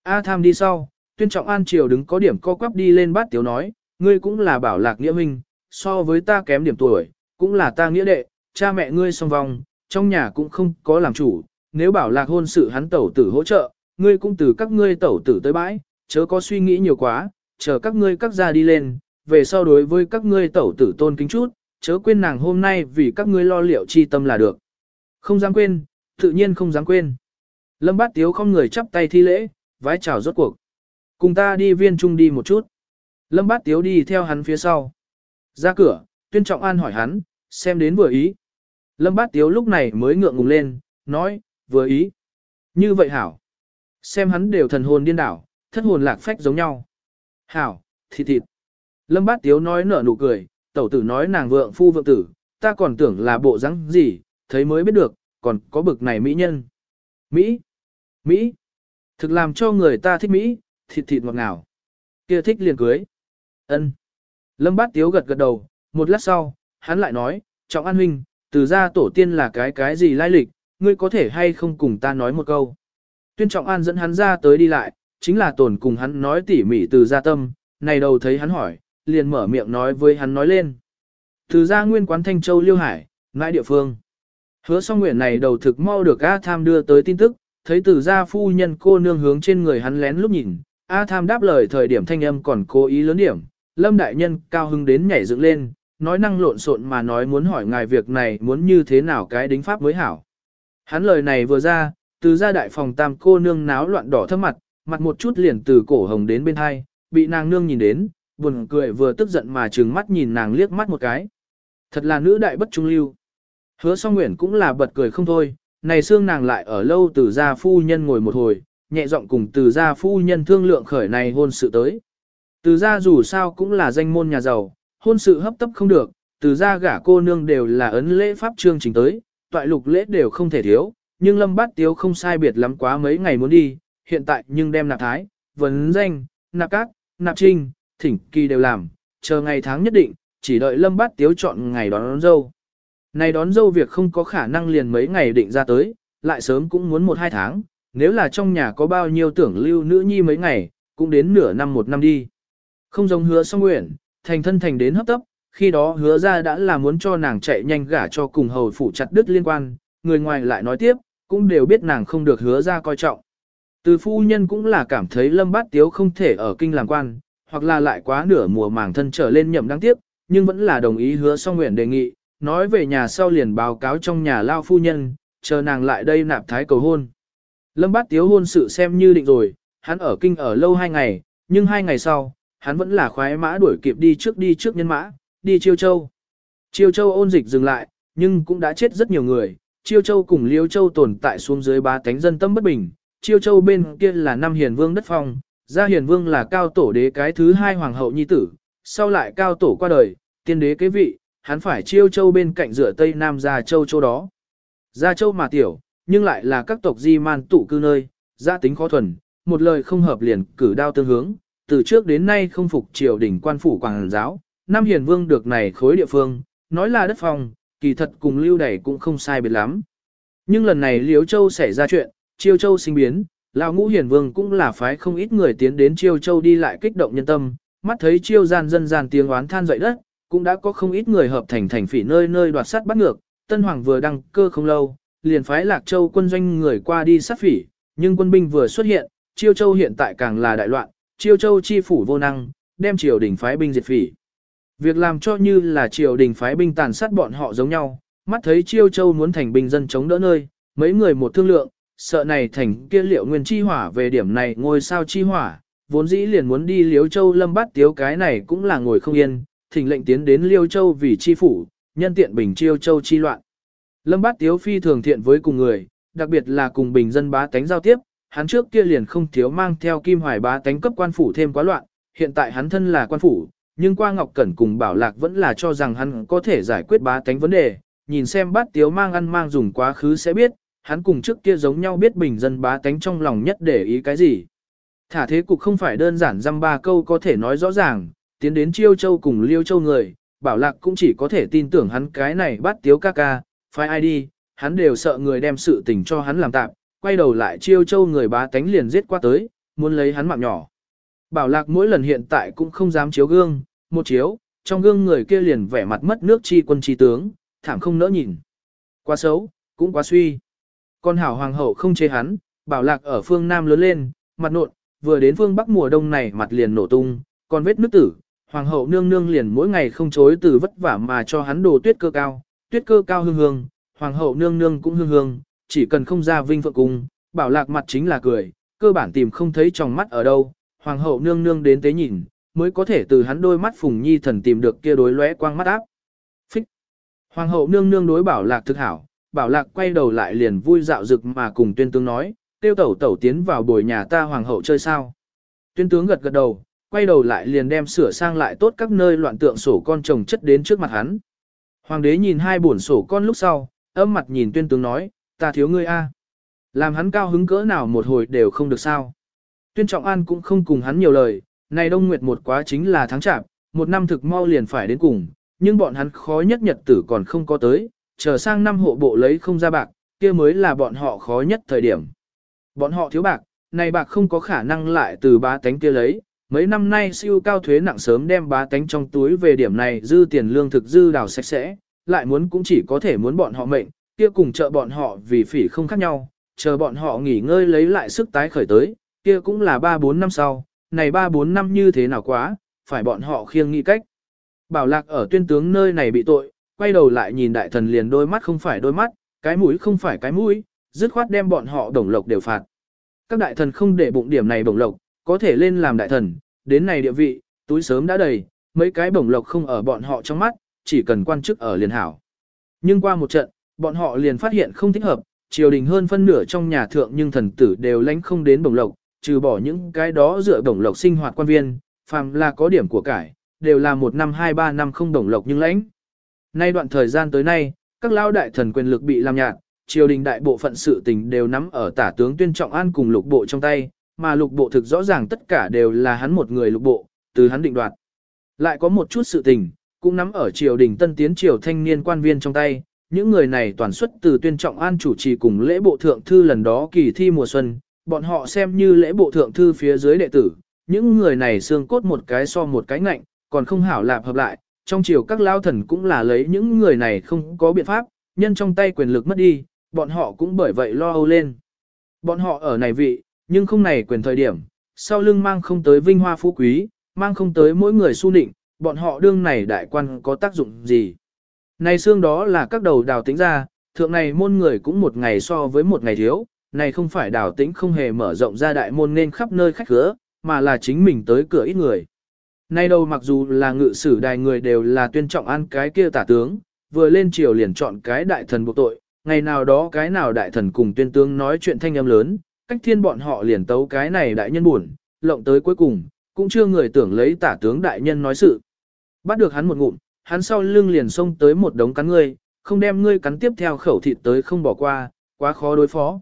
A Tham đi sau, tuyên trọng an triều đứng có điểm co quắp đi lên bát tiếu nói, ngươi cũng là bảo lạc nghĩa minh, so với ta kém điểm tuổi, cũng là ta nghĩa đệ, cha mẹ ngươi song vong, trong nhà cũng không có làm chủ, nếu bảo lạc hôn sự hắn tẩu tử hỗ trợ, ngươi cũng từ các ngươi tẩu tử tới bãi, chớ có suy nghĩ nhiều quá, chờ các ngươi các gia đi lên, về sau đối với các ngươi tẩu tử tôn kính chút, chớ quên nàng hôm nay vì các ngươi lo liệu chi tâm là được. Không dám quên, tự nhiên không dám quên. Lâm bát tiếu không người chắp tay thi lễ, vái chào rốt cuộc. Cùng ta đi viên trung đi một chút. Lâm bát tiếu đi theo hắn phía sau. Ra cửa, tuyên trọng an hỏi hắn, xem đến vừa ý. Lâm bát tiếu lúc này mới ngượng ngùng lên, nói, vừa ý. Như vậy hảo. Xem hắn đều thần hồn điên đảo, thất hồn lạc phách giống nhau. Hảo, thịt thịt. Lâm bát tiếu nói nở nụ cười, tẩu tử nói nàng vượng phu vượng tử, ta còn tưởng là bộ rắn gì, thấy mới biết được, còn có bực này mỹ nhân. Mỹ, Mỹ, thực làm cho người ta thích Mỹ, thịt thịt ngọt ngào. Kia thích liền cưới. ân Lâm bát tiếu gật gật đầu, một lát sau, hắn lại nói, trọng an huynh, từ ra tổ tiên là cái cái gì lai lịch, ngươi có thể hay không cùng ta nói một câu. Tuyên trọng an dẫn hắn ra tới đi lại, chính là tổn cùng hắn nói tỉ mỉ từ gia tâm, này đầu thấy hắn hỏi, liền mở miệng nói với hắn nói lên. Từ gia nguyên quán Thanh Châu Liêu Hải, ngãi địa phương. Hứa song nguyện này đầu thực mau được A Tham đưa tới tin tức, thấy từ gia phu nhân cô nương hướng trên người hắn lén lúc nhìn, A Tham đáp lời thời điểm thanh âm còn cố ý lớn điểm, Lâm Đại Nhân cao hưng đến nhảy dựng lên, nói năng lộn xộn mà nói muốn hỏi ngài việc này muốn như thế nào cái đính pháp mới hảo. Hắn lời này vừa ra, từ gia đại phòng tam cô nương náo loạn đỏ thấp mặt, mặt một chút liền từ cổ hồng đến bên hai, bị nàng nương nhìn đến, buồn cười vừa tức giận mà trừng mắt nhìn nàng liếc mắt một cái. Thật là nữ đại bất trung lưu. Hứa song nguyện cũng là bật cười không thôi, này xương nàng lại ở lâu từ gia phu nhân ngồi một hồi, nhẹ giọng cùng từ gia phu nhân thương lượng khởi này hôn sự tới. Từ gia dù sao cũng là danh môn nhà giàu, hôn sự hấp tấp không được, từ gia gả cô nương đều là ấn lễ pháp trương trình tới, toại lục lễ đều không thể thiếu, nhưng lâm bát tiếu không sai biệt lắm quá mấy ngày muốn đi, hiện tại nhưng đem nạp thái, vấn danh, nạp cát, nạp trinh, thỉnh kỳ đều làm, chờ ngày tháng nhất định, chỉ đợi lâm bát tiếu chọn ngày đón, đón dâu. Này đón dâu việc không có khả năng liền mấy ngày định ra tới, lại sớm cũng muốn một hai tháng, nếu là trong nhà có bao nhiêu tưởng lưu nữ nhi mấy ngày, cũng đến nửa năm một năm đi. Không giống hứa song nguyện, thành thân thành đến hấp tấp, khi đó hứa ra đã là muốn cho nàng chạy nhanh gả cho cùng hầu phủ chặt đứt liên quan, người ngoài lại nói tiếp, cũng đều biết nàng không được hứa ra coi trọng. Từ phu nhân cũng là cảm thấy lâm bát tiếu không thể ở kinh làm quan, hoặc là lại quá nửa mùa màng thân trở lên nhậm đáng tiếc, nhưng vẫn là đồng ý hứa song nguyện đề nghị, nói về nhà sau liền báo cáo trong nhà lao phu nhân, chờ nàng lại đây nạp thái cầu hôn. Lâm bát tiếu hôn sự xem như định rồi, hắn ở kinh ở lâu hai ngày, nhưng hai ngày sau, hắn vẫn là khoái mã đuổi kịp đi trước đi trước nhân mã, đi Chiêu Châu. Chiêu Châu ôn dịch dừng lại, nhưng cũng đã chết rất nhiều người, Chiêu Châu cùng Liêu Châu tồn tại xuống dưới ba tánh dân tâm bất bình, Chiêu Châu bên kia là năm hiền vương đất phong, Gia Hiền Vương là cao tổ đế cái thứ hai hoàng hậu nhi tử, sau lại cao tổ qua đời, tiên đế kế vị, hắn phải chiêu châu bên cạnh rửa tây nam Gia Châu châu đó. Gia Châu mà tiểu, nhưng lại là các tộc di man tụ cư nơi, gia tính khó thuần, một lời không hợp liền cử đao tương hướng, từ trước đến nay không phục triều đình quan phủ quảng giáo, Nam Hiền Vương được này khối địa phương, nói là đất phòng, kỳ thật cùng lưu đẩy cũng không sai biệt lắm. Nhưng lần này Liễu Châu xảy ra chuyện, Chiêu Châu sinh biến, Lão Ngũ Hiền Vương cũng là phái không ít người tiến đến Chiêu Châu đi lại kích động nhân tâm, mắt thấy Chiêu gian dân gian tiếng oán than dậy đất, cũng đã có không ít người hợp thành thành phỉ nơi nơi đoạt sát bắt ngược, Tân Hoàng vừa đăng cơ không lâu, liền phái Lạc Châu quân doanh người qua đi sát phỉ, nhưng quân binh vừa xuất hiện, Chiêu Châu hiện tại càng là đại loạn, Chiêu Châu chi phủ vô năng, đem triều đình phái binh diệt phỉ. Việc làm cho như là triều đình phái binh tàn sát bọn họ giống nhau, mắt thấy Chiêu Châu muốn thành binh dân chống đỡ nơi, mấy người một thương lượng, sợ này thành kia liệu nguyên chi hỏa về điểm này ngôi sao chi hỏa, vốn dĩ liền muốn đi liếu Châu lâm bắt tiếu cái này cũng là ngồi không yên, thỉnh lệnh tiến đến Liêu Châu vì chi phủ, nhân tiện bình Chiêu Châu chi loạn. Lâm Bát Tiếu phi thường thiện với cùng người, đặc biệt là cùng bình dân bá tánh giao tiếp, hắn trước kia liền không thiếu mang theo kim hoài bá tánh cấp quan phủ thêm quá loạn, hiện tại hắn thân là quan phủ, nhưng qua Ngọc Cẩn cùng Bảo Lạc vẫn là cho rằng hắn có thể giải quyết bá tánh vấn đề, nhìn xem Bát Tiếu mang ăn mang dùng quá khứ sẽ biết, hắn cùng trước kia giống nhau biết bình dân bá tánh trong lòng nhất để ý cái gì. Thả thế cục không phải đơn giản dăm ba câu có thể nói rõ ràng, tiến đến Chiêu Châu cùng Liêu Châu người, Bảo Lạc cũng chỉ có thể tin tưởng hắn cái này bắt Tiếu ca ca, phải ai đi, hắn đều sợ người đem sự tình cho hắn làm tạm, quay đầu lại chiêu châu người bá tánh liền giết qua tới, muốn lấy hắn mạng nhỏ. Bảo lạc mỗi lần hiện tại cũng không dám chiếu gương, một chiếu, trong gương người kia liền vẻ mặt mất nước chi quân chi tướng, thảm không nỡ nhìn. Quá xấu, cũng quá suy. Con hảo hoàng hậu không chế hắn, bảo lạc ở phương Nam lớn lên, mặt nộn, vừa đến phương Bắc mùa đông này mặt liền nổ tung, còn vết nước tử, hoàng hậu nương nương liền mỗi ngày không chối từ vất vả mà cho hắn đồ tuyết cơ cao, tuyết cơ cao hương hương, hoàng hậu nương nương cũng hương hương, chỉ cần không ra vinh phượng cung, bảo lạc mặt chính là cười, cơ bản tìm không thấy trong mắt ở đâu, hoàng hậu nương nương đến tế nhìn, mới có thể từ hắn đôi mắt phùng nhi thần tìm được kia đối lóe quang mắt áp. Phích. Hoàng hậu nương nương đối bảo lạc thực hảo, bảo lạc quay đầu lại liền vui dạo dực mà cùng tuyên tướng nói, tiêu tẩu tẩu tiến vào bồi nhà ta hoàng hậu chơi sao. Tuyên tướng gật gật đầu, quay đầu lại liền đem sửa sang lại tốt các nơi loạn tượng sổ con chồng chất đến trước mặt hắn. Hoàng đế nhìn hai bổn sổ con lúc sau, âm mặt nhìn tuyên tướng nói, ta thiếu ngươi a. Làm hắn cao hứng cỡ nào một hồi đều không được sao. Tuyên Trọng An cũng không cùng hắn nhiều lời, này Đông Nguyệt một quá chính là tháng chạp, một năm thực mau liền phải đến cùng, nhưng bọn hắn khó nhất nhật tử còn không có tới, chờ sang năm hộ bộ lấy không ra bạc, kia mới là bọn họ khó nhất thời điểm. Bọn họ thiếu bạc, này bạc không có khả năng lại từ ba tánh kia lấy, mấy năm nay siêu cao thuế nặng sớm đem bá tánh trong túi về điểm này dư tiền lương thực dư đào sạch sẽ, lại muốn cũng chỉ có thể muốn bọn họ mệnh, kia cùng trợ bọn họ vì phỉ không khác nhau, chờ bọn họ nghỉ ngơi lấy lại sức tái khởi tới, kia cũng là 3-4 năm sau, này 3-4 năm như thế nào quá, phải bọn họ khiêng nghĩ cách. Bảo lạc ở tuyên tướng nơi này bị tội, quay đầu lại nhìn đại thần liền đôi mắt không phải đôi mắt, cái mũi không phải cái mũi, dứt khoát đem bọn họ đồng lộc đều phạt. Các đại thần không để bụng điểm này đồng lộc, có thể lên làm đại thần, đến này địa vị, túi sớm đã đầy, mấy cái bổng lộc không ở bọn họ trong mắt, chỉ cần quan chức ở liền hảo. Nhưng qua một trận, bọn họ liền phát hiện không thích hợp, triều đình hơn phân nửa trong nhà thượng nhưng thần tử đều lánh không đến bổng lộc, trừ bỏ những cái đó dựa bổng lộc sinh hoạt quan viên, phàm là có điểm của cải, đều là một năm hai ba năm không bổng lộc nhưng lãnh. Nay đoạn thời gian tới nay, các lao đại thần quyền lực bị làm nhạt, triều đình đại bộ phận sự tình đều nắm ở tả tướng tuyên trọng an cùng lục bộ trong tay, mà lục bộ thực rõ ràng tất cả đều là hắn một người lục bộ, từ hắn định đoạt. Lại có một chút sự tình, cũng nắm ở triều đình tân tiến triều thanh niên quan viên trong tay, những người này toàn xuất từ tuyên trọng an chủ trì cùng lễ bộ thượng thư lần đó kỳ thi mùa xuân, bọn họ xem như lễ bộ thượng thư phía dưới đệ tử, những người này xương cốt một cái so một cái ngạnh, còn không hảo lạp hợp lại, trong triều các lao thần cũng là lấy những người này không có biện pháp, nhân trong tay quyền lực mất đi, bọn họ cũng bởi vậy lo âu lên. Bọn họ ở này vị, nhưng không này quyền thời điểm, sau lưng mang không tới vinh hoa phú quý, mang không tới mỗi người su nịnh, bọn họ đương này đại quan có tác dụng gì. Này xương đó là các đầu đào tính ra, thượng này môn người cũng một ngày so với một ngày thiếu, này không phải đào tĩnh không hề mở rộng ra đại môn nên khắp nơi khách cửa, mà là chính mình tới cửa ít người. Nay đâu mặc dù là ngự sử đài người đều là tuyên trọng ăn cái kia tả tướng, vừa lên triều liền chọn cái đại thần buộc tội, ngày nào đó cái nào đại thần cùng tuyên tướng nói chuyện thanh âm lớn, cách thiên bọn họ liền tấu cái này đại nhân buồn, lộng tới cuối cùng, cũng chưa người tưởng lấy tả tướng đại nhân nói sự. Bắt được hắn một ngụm, hắn sau lưng liền xông tới một đống cắn ngươi, không đem ngươi cắn tiếp theo khẩu thịt tới không bỏ qua, quá khó đối phó.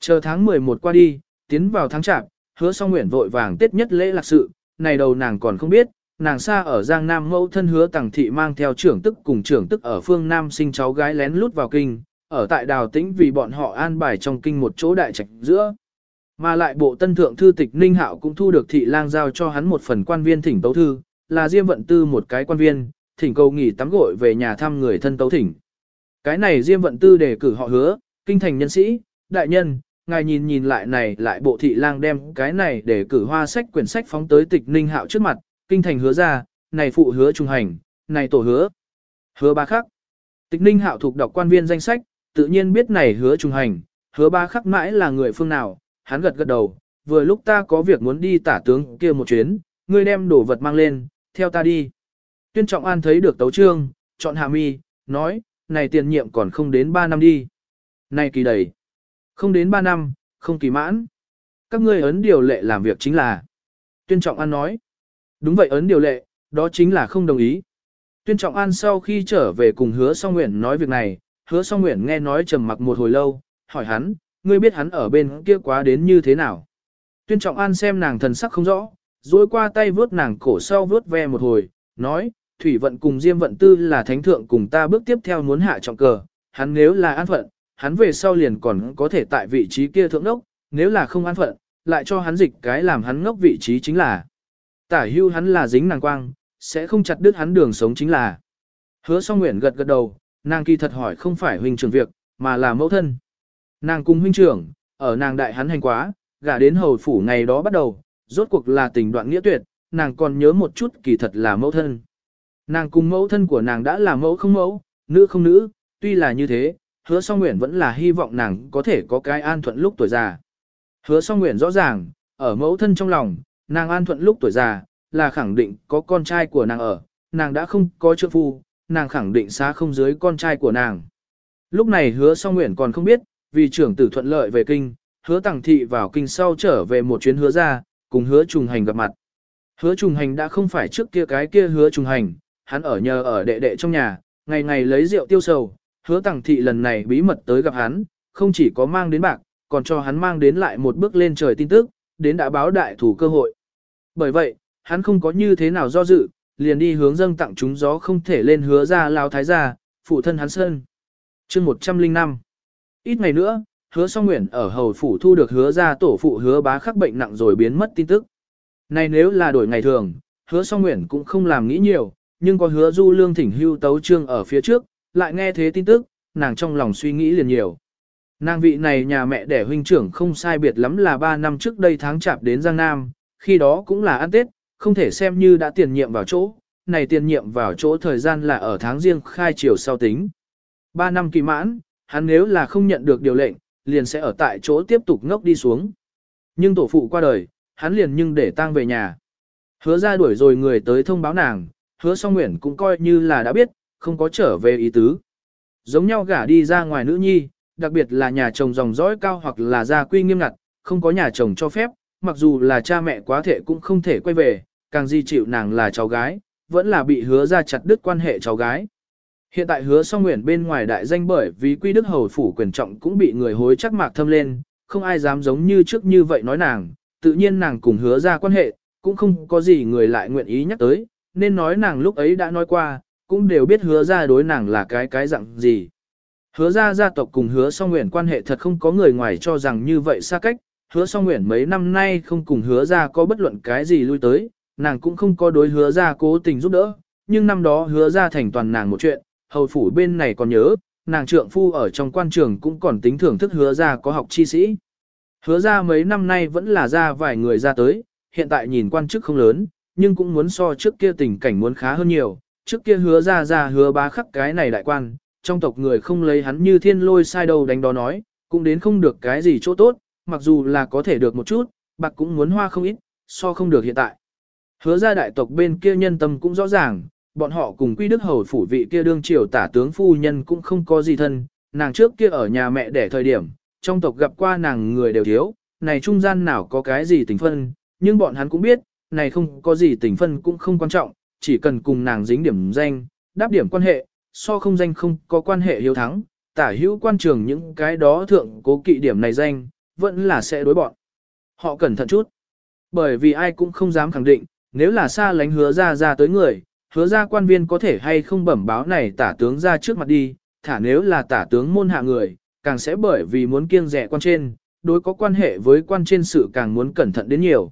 Chờ tháng 11 qua đi, tiến vào tháng chạp, hứa song nguyện vội vàng tết nhất lễ lạc sự, này đầu nàng còn không biết, nàng xa ở Giang Nam mẫu thân hứa tàng thị mang theo trưởng tức cùng trưởng tức ở phương Nam sinh cháu gái lén lút vào kinh, ở tại đào tĩnh vì bọn họ an bài trong kinh một chỗ đại trạch giữa. Mà lại bộ tân thượng thư tịch Ninh Hạo cũng thu được thị lang giao cho hắn một phần quan viên thỉnh tấu thư, là Diêm Vận Tư một cái quan viên, thỉnh cầu nghỉ tắm gội về nhà thăm người thân tấu thỉnh. Cái này Diêm Vận Tư đề cử họ hứa, kinh thành nhân sĩ, đại nhân, ngài nhìn nhìn lại này lại bộ thị lang đem cái này để cử hoa sách quyển sách phóng tới tịch Ninh Hạo trước mặt, kinh thành hứa ra, này phụ hứa trung hành, này tổ hứa. Hứa ba khắc. Tịch Ninh Hạo thuộc đọc quan viên danh sách, tự nhiên biết này hứa trung hành, hứa ba khắc mãi là người phương nào, hắn gật gật đầu, vừa lúc ta có việc muốn đi tả tướng kia một chuyến, ngươi đem đồ vật mang lên, theo ta đi. Tuyên Trọng An thấy được tấu trương, chọn hạ mi, nói, này tiền nhiệm còn không đến 3 năm đi. Này kỳ đầy. Không đến 3 năm, không kỳ mãn. Các ngươi ấn điều lệ làm việc chính là. Tuyên Trọng An nói. Đúng vậy ấn điều lệ, đó chính là không đồng ý. Tuyên Trọng An sau khi trở về cùng hứa song nguyện nói việc này, hứa song nguyện nghe nói trầm mặc một hồi lâu, hỏi hắn, ngươi biết hắn ở bên kia quá đến như thế nào. Tuyên Trọng An xem nàng thần sắc không rõ, dối qua tay vướt nàng cổ sau vướt ve một hồi, nói, Thủy vận cùng Diêm vận tư là thánh thượng cùng ta bước tiếp theo muốn hạ trọng cờ, hắn nếu là an phận, hắn về sau liền còn có thể tại vị trí kia thượng đốc, nếu là không an phận, lại cho hắn dịch cái làm hắn ngốc vị trí chính là. Tả hưu hắn là dính nàng quang, sẽ không chặt đứt hắn đường sống chính là. Hứa song nguyện gật gật đầu, nàng kỳ thật hỏi không phải huynh trưởng việc, mà là mẫu thân. Nàng cùng huynh trưởng, ở nàng đại hắn hành quá, gả đến hầu phủ ngày đó bắt đầu, rốt cuộc là tình đoạn nghĩa tuyệt, nàng còn nhớ một chút kỳ thật là mẫu thân. Nàng cùng mẫu thân của nàng đã là mẫu không mẫu, nữ không nữ, tuy là như thế, hứa song nguyện vẫn là hy vọng nàng có thể có cái an thuận lúc tuổi già. Hứa song nguyện rõ ràng, ở mẫu thân trong lòng, nàng an thuận lúc tuổi già, là khẳng định có con trai của nàng ở, nàng đã không có trượng phu, nàng khẳng định xá không dưới con trai của nàng. Lúc này hứa song nguyện còn không biết, vì trưởng tử thuận lợi về kinh, hứa tàng thị vào kinh sau trở về một chuyến hứa ra, cùng hứa trùng hành gặp mặt. Hứa trùng hành đã không phải trước kia cái kia hứa trùng hành, hắn ở nhờ ở đệ đệ trong nhà, ngày ngày lấy rượu tiêu sầu, hứa tàng thị lần này bí mật tới gặp hắn, không chỉ có mang đến bạc, còn cho hắn mang đến lại một bước lên trời tin tức, đến đã báo đại thủ cơ hội. Bởi vậy, hắn không có như thế nào do dự, liền đi hướng dâng tặng chúng gió không thể lên hứa ra lao thái gia, phụ thân hắn sơn. chương 105 Ít ngày nữa, hứa song nguyện ở hầu phủ thu được hứa ra tổ phụ hứa bá khắc bệnh nặng rồi biến mất tin tức. Này nếu là đổi ngày thường, hứa song nguyện cũng không làm nghĩ nhiều, nhưng có hứa du lương thỉnh hưu tấu trương ở phía trước, lại nghe thế tin tức, nàng trong lòng suy nghĩ liền nhiều. Nàng vị này nhà mẹ đẻ huynh trưởng không sai biệt lắm là 3 năm trước đây tháng chạp đến Giang Nam, khi đó cũng là ăn Tết, không thể xem như đã tiền nhiệm vào chỗ, này tiền nhiệm vào chỗ thời gian là ở tháng riêng khai chiều sau tính. 3 năm kỳ mãn, hắn nếu là không nhận được điều lệnh, liền sẽ ở tại chỗ tiếp tục ngốc đi xuống. Nhưng tổ phụ qua đời, hắn liền nhưng để tang về nhà. Hứa ra đuổi rồi người tới thông báo nàng, hứa song nguyện cũng coi như là đã biết, không có trở về ý tứ. Giống nhau gả đi ra ngoài nữ nhi, đặc biệt là nhà chồng dòng dõi cao hoặc là gia quy nghiêm ngặt, không có nhà chồng cho phép, mặc dù là cha mẹ quá thể cũng không thể quay về, càng di chịu nàng là cháu gái, vẫn là bị hứa ra chặt đứt quan hệ cháu gái. Hiện tại hứa song nguyện bên ngoài đại danh bởi vì quy đức hầu phủ quyền trọng cũng bị người hối chắc mạc thâm lên, không ai dám giống như trước như vậy nói nàng, tự nhiên nàng cùng hứa ra quan hệ, cũng không có gì người lại nguyện ý nhắc tới, nên nói nàng lúc ấy đã nói qua, cũng đều biết hứa ra đối nàng là cái cái dạng gì. Hứa ra gia tộc cùng hứa song nguyện quan hệ thật không có người ngoài cho rằng như vậy xa cách, hứa song nguyện mấy năm nay không cùng hứa ra có bất luận cái gì lui tới, nàng cũng không có đối hứa ra cố tình giúp đỡ, nhưng năm đó hứa ra thành toàn nàng một chuyện, hầu phủ bên này còn nhớ, nàng trượng phu ở trong quan trường cũng còn tính thưởng thức hứa ra có học chi sĩ. Hứa ra mấy năm nay vẫn là ra vài người ra tới, hiện tại nhìn quan chức không lớn, nhưng cũng muốn so trước kia tình cảnh muốn khá hơn nhiều, trước kia hứa ra ra hứa bá khắc cái này đại quan, trong tộc người không lấy hắn như thiên lôi sai đầu đánh đó nói, cũng đến không được cái gì chỗ tốt, mặc dù là có thể được một chút, bạc cũng muốn hoa không ít, so không được hiện tại. Hứa ra đại tộc bên kia nhân tâm cũng rõ ràng, bọn họ cùng quy đức hầu phủ vị kia đương triều tả tướng phu nhân cũng không có gì thân, nàng trước kia ở nhà mẹ đẻ thời điểm, trong tộc gặp qua nàng người đều thiếu, này trung gian nào có cái gì tình phân, nhưng bọn hắn cũng biết, này không có gì tình phân cũng không quan trọng, chỉ cần cùng nàng dính điểm danh, đáp điểm quan hệ, so không danh không có quan hệ hiếu thắng, tả hữu quan trường những cái đó thượng cố kỵ điểm này danh, vẫn là sẽ đối bọn. Họ cẩn thận chút. Bởi vì ai cũng không dám khẳng định, nếu là xa lánh hứa ra ra tới người, hứa ra quan viên có thể hay không bẩm báo này tả tướng ra trước mặt đi, thả nếu là tả tướng môn hạ người, càng sẽ bởi vì muốn kiêng rẻ quan trên, đối có quan hệ với quan trên sự càng muốn cẩn thận đến nhiều.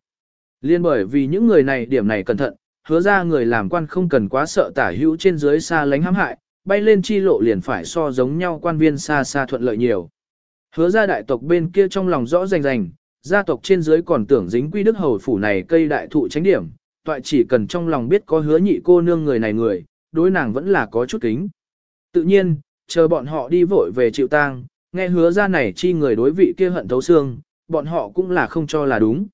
Liên bởi vì những người này điểm này cẩn thận, hứa ra người làm quan không cần quá sợ tả hữu trên dưới xa lánh hãm hại, bay lên chi lộ liền phải so giống nhau quan viên xa xa thuận lợi nhiều. Hứa ra đại tộc bên kia trong lòng rõ rành rành, gia tộc trên dưới còn tưởng dính quy đức hầu phủ này cây đại thụ tránh điểm, toại chỉ cần trong lòng biết có hứa nhị cô nương người này người, đối nàng vẫn là có chút kính. Tự nhiên, chờ bọn họ đi vội về chịu tang, nghe hứa ra này chi người đối vị kia hận thấu xương, bọn họ cũng là không cho là đúng.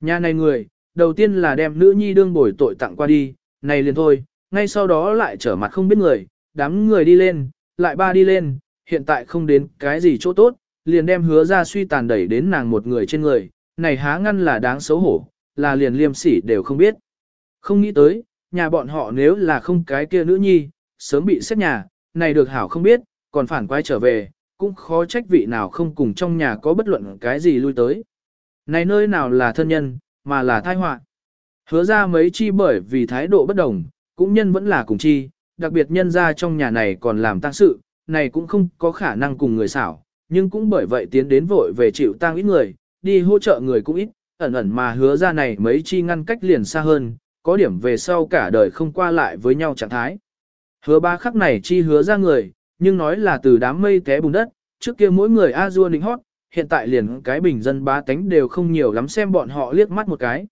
Nhà này người, đầu tiên là đem nữ nhi đương bồi tội tặng qua đi, này liền thôi, ngay sau đó lại trở mặt không biết người, đám người đi lên, lại ba đi lên, hiện tại không đến cái gì chỗ tốt, liền đem hứa ra suy tàn đẩy đến nàng một người trên người, này há ngăn là đáng xấu hổ, là liền liêm sỉ đều không biết. Không nghĩ tới, nhà bọn họ nếu là không cái kia nữ nhi, sớm bị xét nhà, này được hảo không biết, còn phản quay trở về, cũng khó trách vị nào không cùng trong nhà có bất luận cái gì lui tới. Này nơi nào là thân nhân, mà là thai họa. Hứa ra mấy chi bởi vì thái độ bất đồng, cũng nhân vẫn là cùng chi, đặc biệt nhân ra trong nhà này còn làm tăng sự, này cũng không có khả năng cùng người xảo, nhưng cũng bởi vậy tiến đến vội về chịu tăng ít người, đi hỗ trợ người cũng ít, ẩn ẩn mà hứa ra này mấy chi ngăn cách liền xa hơn, có điểm về sau cả đời không qua lại với nhau trạng thái. Hứa ba khắc này chi hứa ra người, nhưng nói là từ đám mây té bùn đất, trước kia mỗi người a du nịnh hót, hiện tại liền cái bình dân ba tánh đều không nhiều lắm xem bọn họ liếc mắt một cái.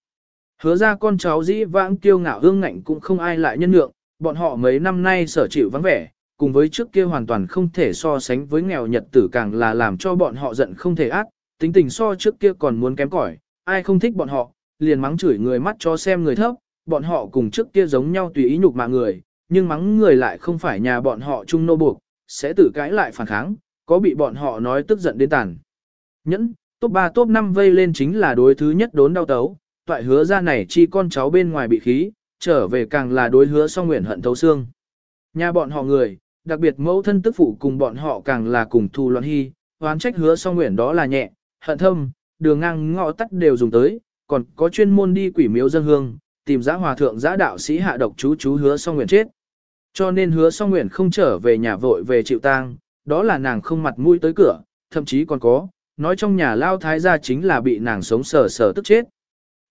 Hứa ra con cháu dĩ vãng kiêu ngạo hương ngạnh cũng không ai lại nhân lượng, bọn họ mấy năm nay sở chịu vắng vẻ, cùng với trước kia hoàn toàn không thể so sánh với nghèo nhật tử càng là làm cho bọn họ giận không thể ác, tính tình so trước kia còn muốn kém cỏi, ai không thích bọn họ, liền mắng chửi người mắt cho xem người thấp, bọn họ cùng trước kia giống nhau tùy ý nhục mạ người, nhưng mắng người lại không phải nhà bọn họ chung nô buộc, sẽ tự cãi lại phản kháng, có bị bọn họ nói tức giận đến tàn. Nhẫn, top 3 top 5 vây lên chính là đối thứ nhất đốn đau tấu, toại hứa ra này chi con cháu bên ngoài bị khí, trở về càng là đối hứa song nguyện hận thấu xương. Nhà bọn họ người, đặc biệt mẫu thân tức phụ cùng bọn họ càng là cùng thù loạn hy, oán trách hứa song nguyện đó là nhẹ, hận thâm, đường ngang ngõ tắt đều dùng tới, còn có chuyên môn đi quỷ miếu dân hương, tìm giã hòa thượng giã đạo sĩ hạ độc chú chú hứa song nguyện chết. Cho nên hứa song nguyện không trở về nhà vội về chịu tang, đó là nàng không mặt mũi tới cửa, thậm chí còn có, nói trong nhà lao thái gia chính là bị nàng sống sờ sờ tức chết.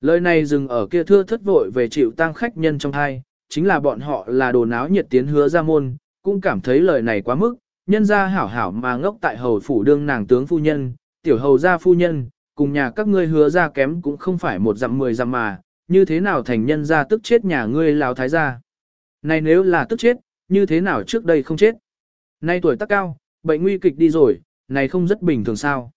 Lời này dừng ở kia thưa thất vội về chịu tang khách nhân trong hai, chính là bọn họ là đồ náo nhiệt tiến hứa ra môn, cũng cảm thấy lời này quá mức, nhân ra hảo hảo mà ngốc tại hầu phủ đương nàng tướng phu nhân, tiểu hầu gia phu nhân, cùng nhà các ngươi hứa ra kém cũng không phải một dặm mười dặm mà, như thế nào thành nhân ra tức chết nhà ngươi lào thái gia. Này nếu là tức chết, như thế nào trước đây không chết. Nay tuổi tác cao, bệnh nguy kịch đi rồi, này không rất bình thường sao.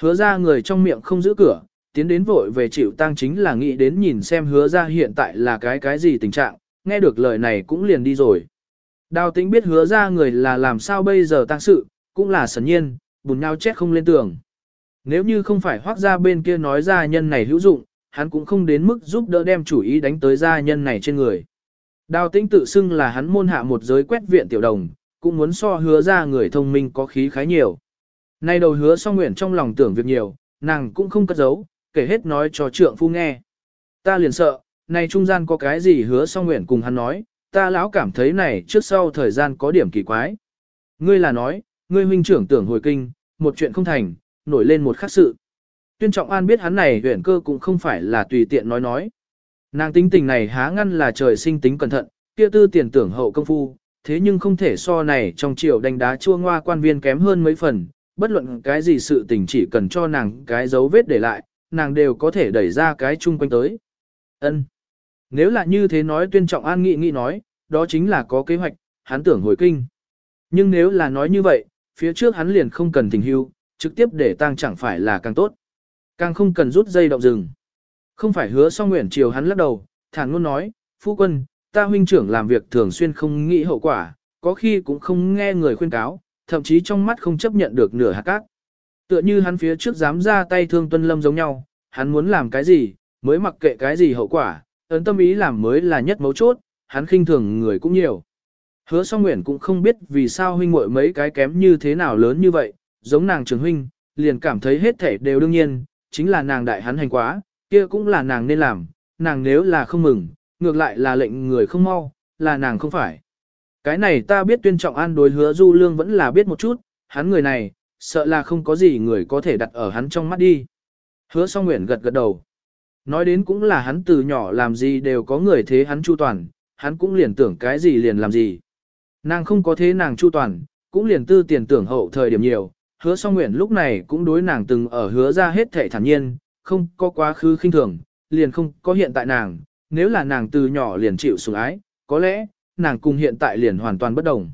Hứa ra người trong miệng không giữ cửa, tiến đến vội về chịu tang chính là nghĩ đến nhìn xem hứa ra hiện tại là cái cái gì tình trạng, nghe được lời này cũng liền đi rồi. Đào tĩnh biết hứa ra người là làm sao bây giờ tăng sự, cũng là sần nhiên, bùn nhau chết không lên tường. Nếu như không phải hoác ra bên kia nói ra nhân này hữu dụng, hắn cũng không đến mức giúp đỡ đem chủ ý đánh tới gia nhân này trên người. Đào tĩnh tự xưng là hắn môn hạ một giới quét viện tiểu đồng, cũng muốn so hứa ra người thông minh có khí khái nhiều. Nay đầu hứa song nguyện trong lòng tưởng việc nhiều, nàng cũng không cất giấu, kể hết nói cho trượng phu nghe. Ta liền sợ, này trung gian có cái gì hứa song nguyện cùng hắn nói, ta lão cảm thấy này trước sau thời gian có điểm kỳ quái. Ngươi là nói, ngươi huynh trưởng tưởng hồi kinh, một chuyện không thành, nổi lên một khắc sự. Tuyên trọng an biết hắn này huyện cơ cũng không phải là tùy tiện nói nói. Nàng tính tình này há ngăn là trời sinh tính cẩn thận, kia tư tiền tưởng hậu công phu, thế nhưng không thể so này trong triều đánh đá chua ngoa quan viên kém hơn mấy phần, bất luận cái gì sự tình chỉ cần cho nàng cái dấu vết để lại, nàng đều có thể đẩy ra cái chung quanh tới. Ân. Nếu là như thế nói tuyên trọng an nghị nghị nói, đó chính là có kế hoạch, hắn tưởng hồi kinh. Nhưng nếu là nói như vậy, phía trước hắn liền không cần tình hưu, trực tiếp để tăng chẳng phải là càng tốt. Càng không cần rút dây động rừng. Không phải hứa song nguyện chiều hắn lắc đầu, thản luôn nói, phu quân, ta huynh trưởng làm việc thường xuyên không nghĩ hậu quả, có khi cũng không nghe người khuyên cáo, thậm chí trong mắt không chấp nhận được nửa hạt cát. Tựa như hắn phía trước dám ra tay thương tuân lâm giống nhau, hắn muốn làm cái gì, mới mặc kệ cái gì hậu quả, ấn tâm ý làm mới là nhất mấu chốt, hắn khinh thường người cũng nhiều. Hứa song nguyện cũng không biết vì sao huynh muội mấy cái kém như thế nào lớn như vậy, giống nàng trường huynh, liền cảm thấy hết thể đều đương nhiên, chính là nàng đại hắn hành quá, kia cũng là nàng nên làm, nàng nếu là không mừng, ngược lại là lệnh người không mau, là nàng không phải. Cái này ta biết tuyên trọng an đối hứa du lương vẫn là biết một chút, hắn người này, sợ là không có gì người có thể đặt ở hắn trong mắt đi. Hứa song nguyện gật gật đầu. Nói đến cũng là hắn từ nhỏ làm gì đều có người thế hắn chu toàn, hắn cũng liền tưởng cái gì liền làm gì. Nàng không có thế nàng chu toàn, cũng liền tư tiền tưởng hậu thời điểm nhiều, hứa song nguyện lúc này cũng đối nàng từng ở hứa ra hết thể thản nhiên, không có quá khứ khinh thường, liền không có hiện tại nàng, nếu là nàng từ nhỏ liền chịu sủng ái, có lẽ, nàng cùng hiện tại liền hoàn toàn bất đồng.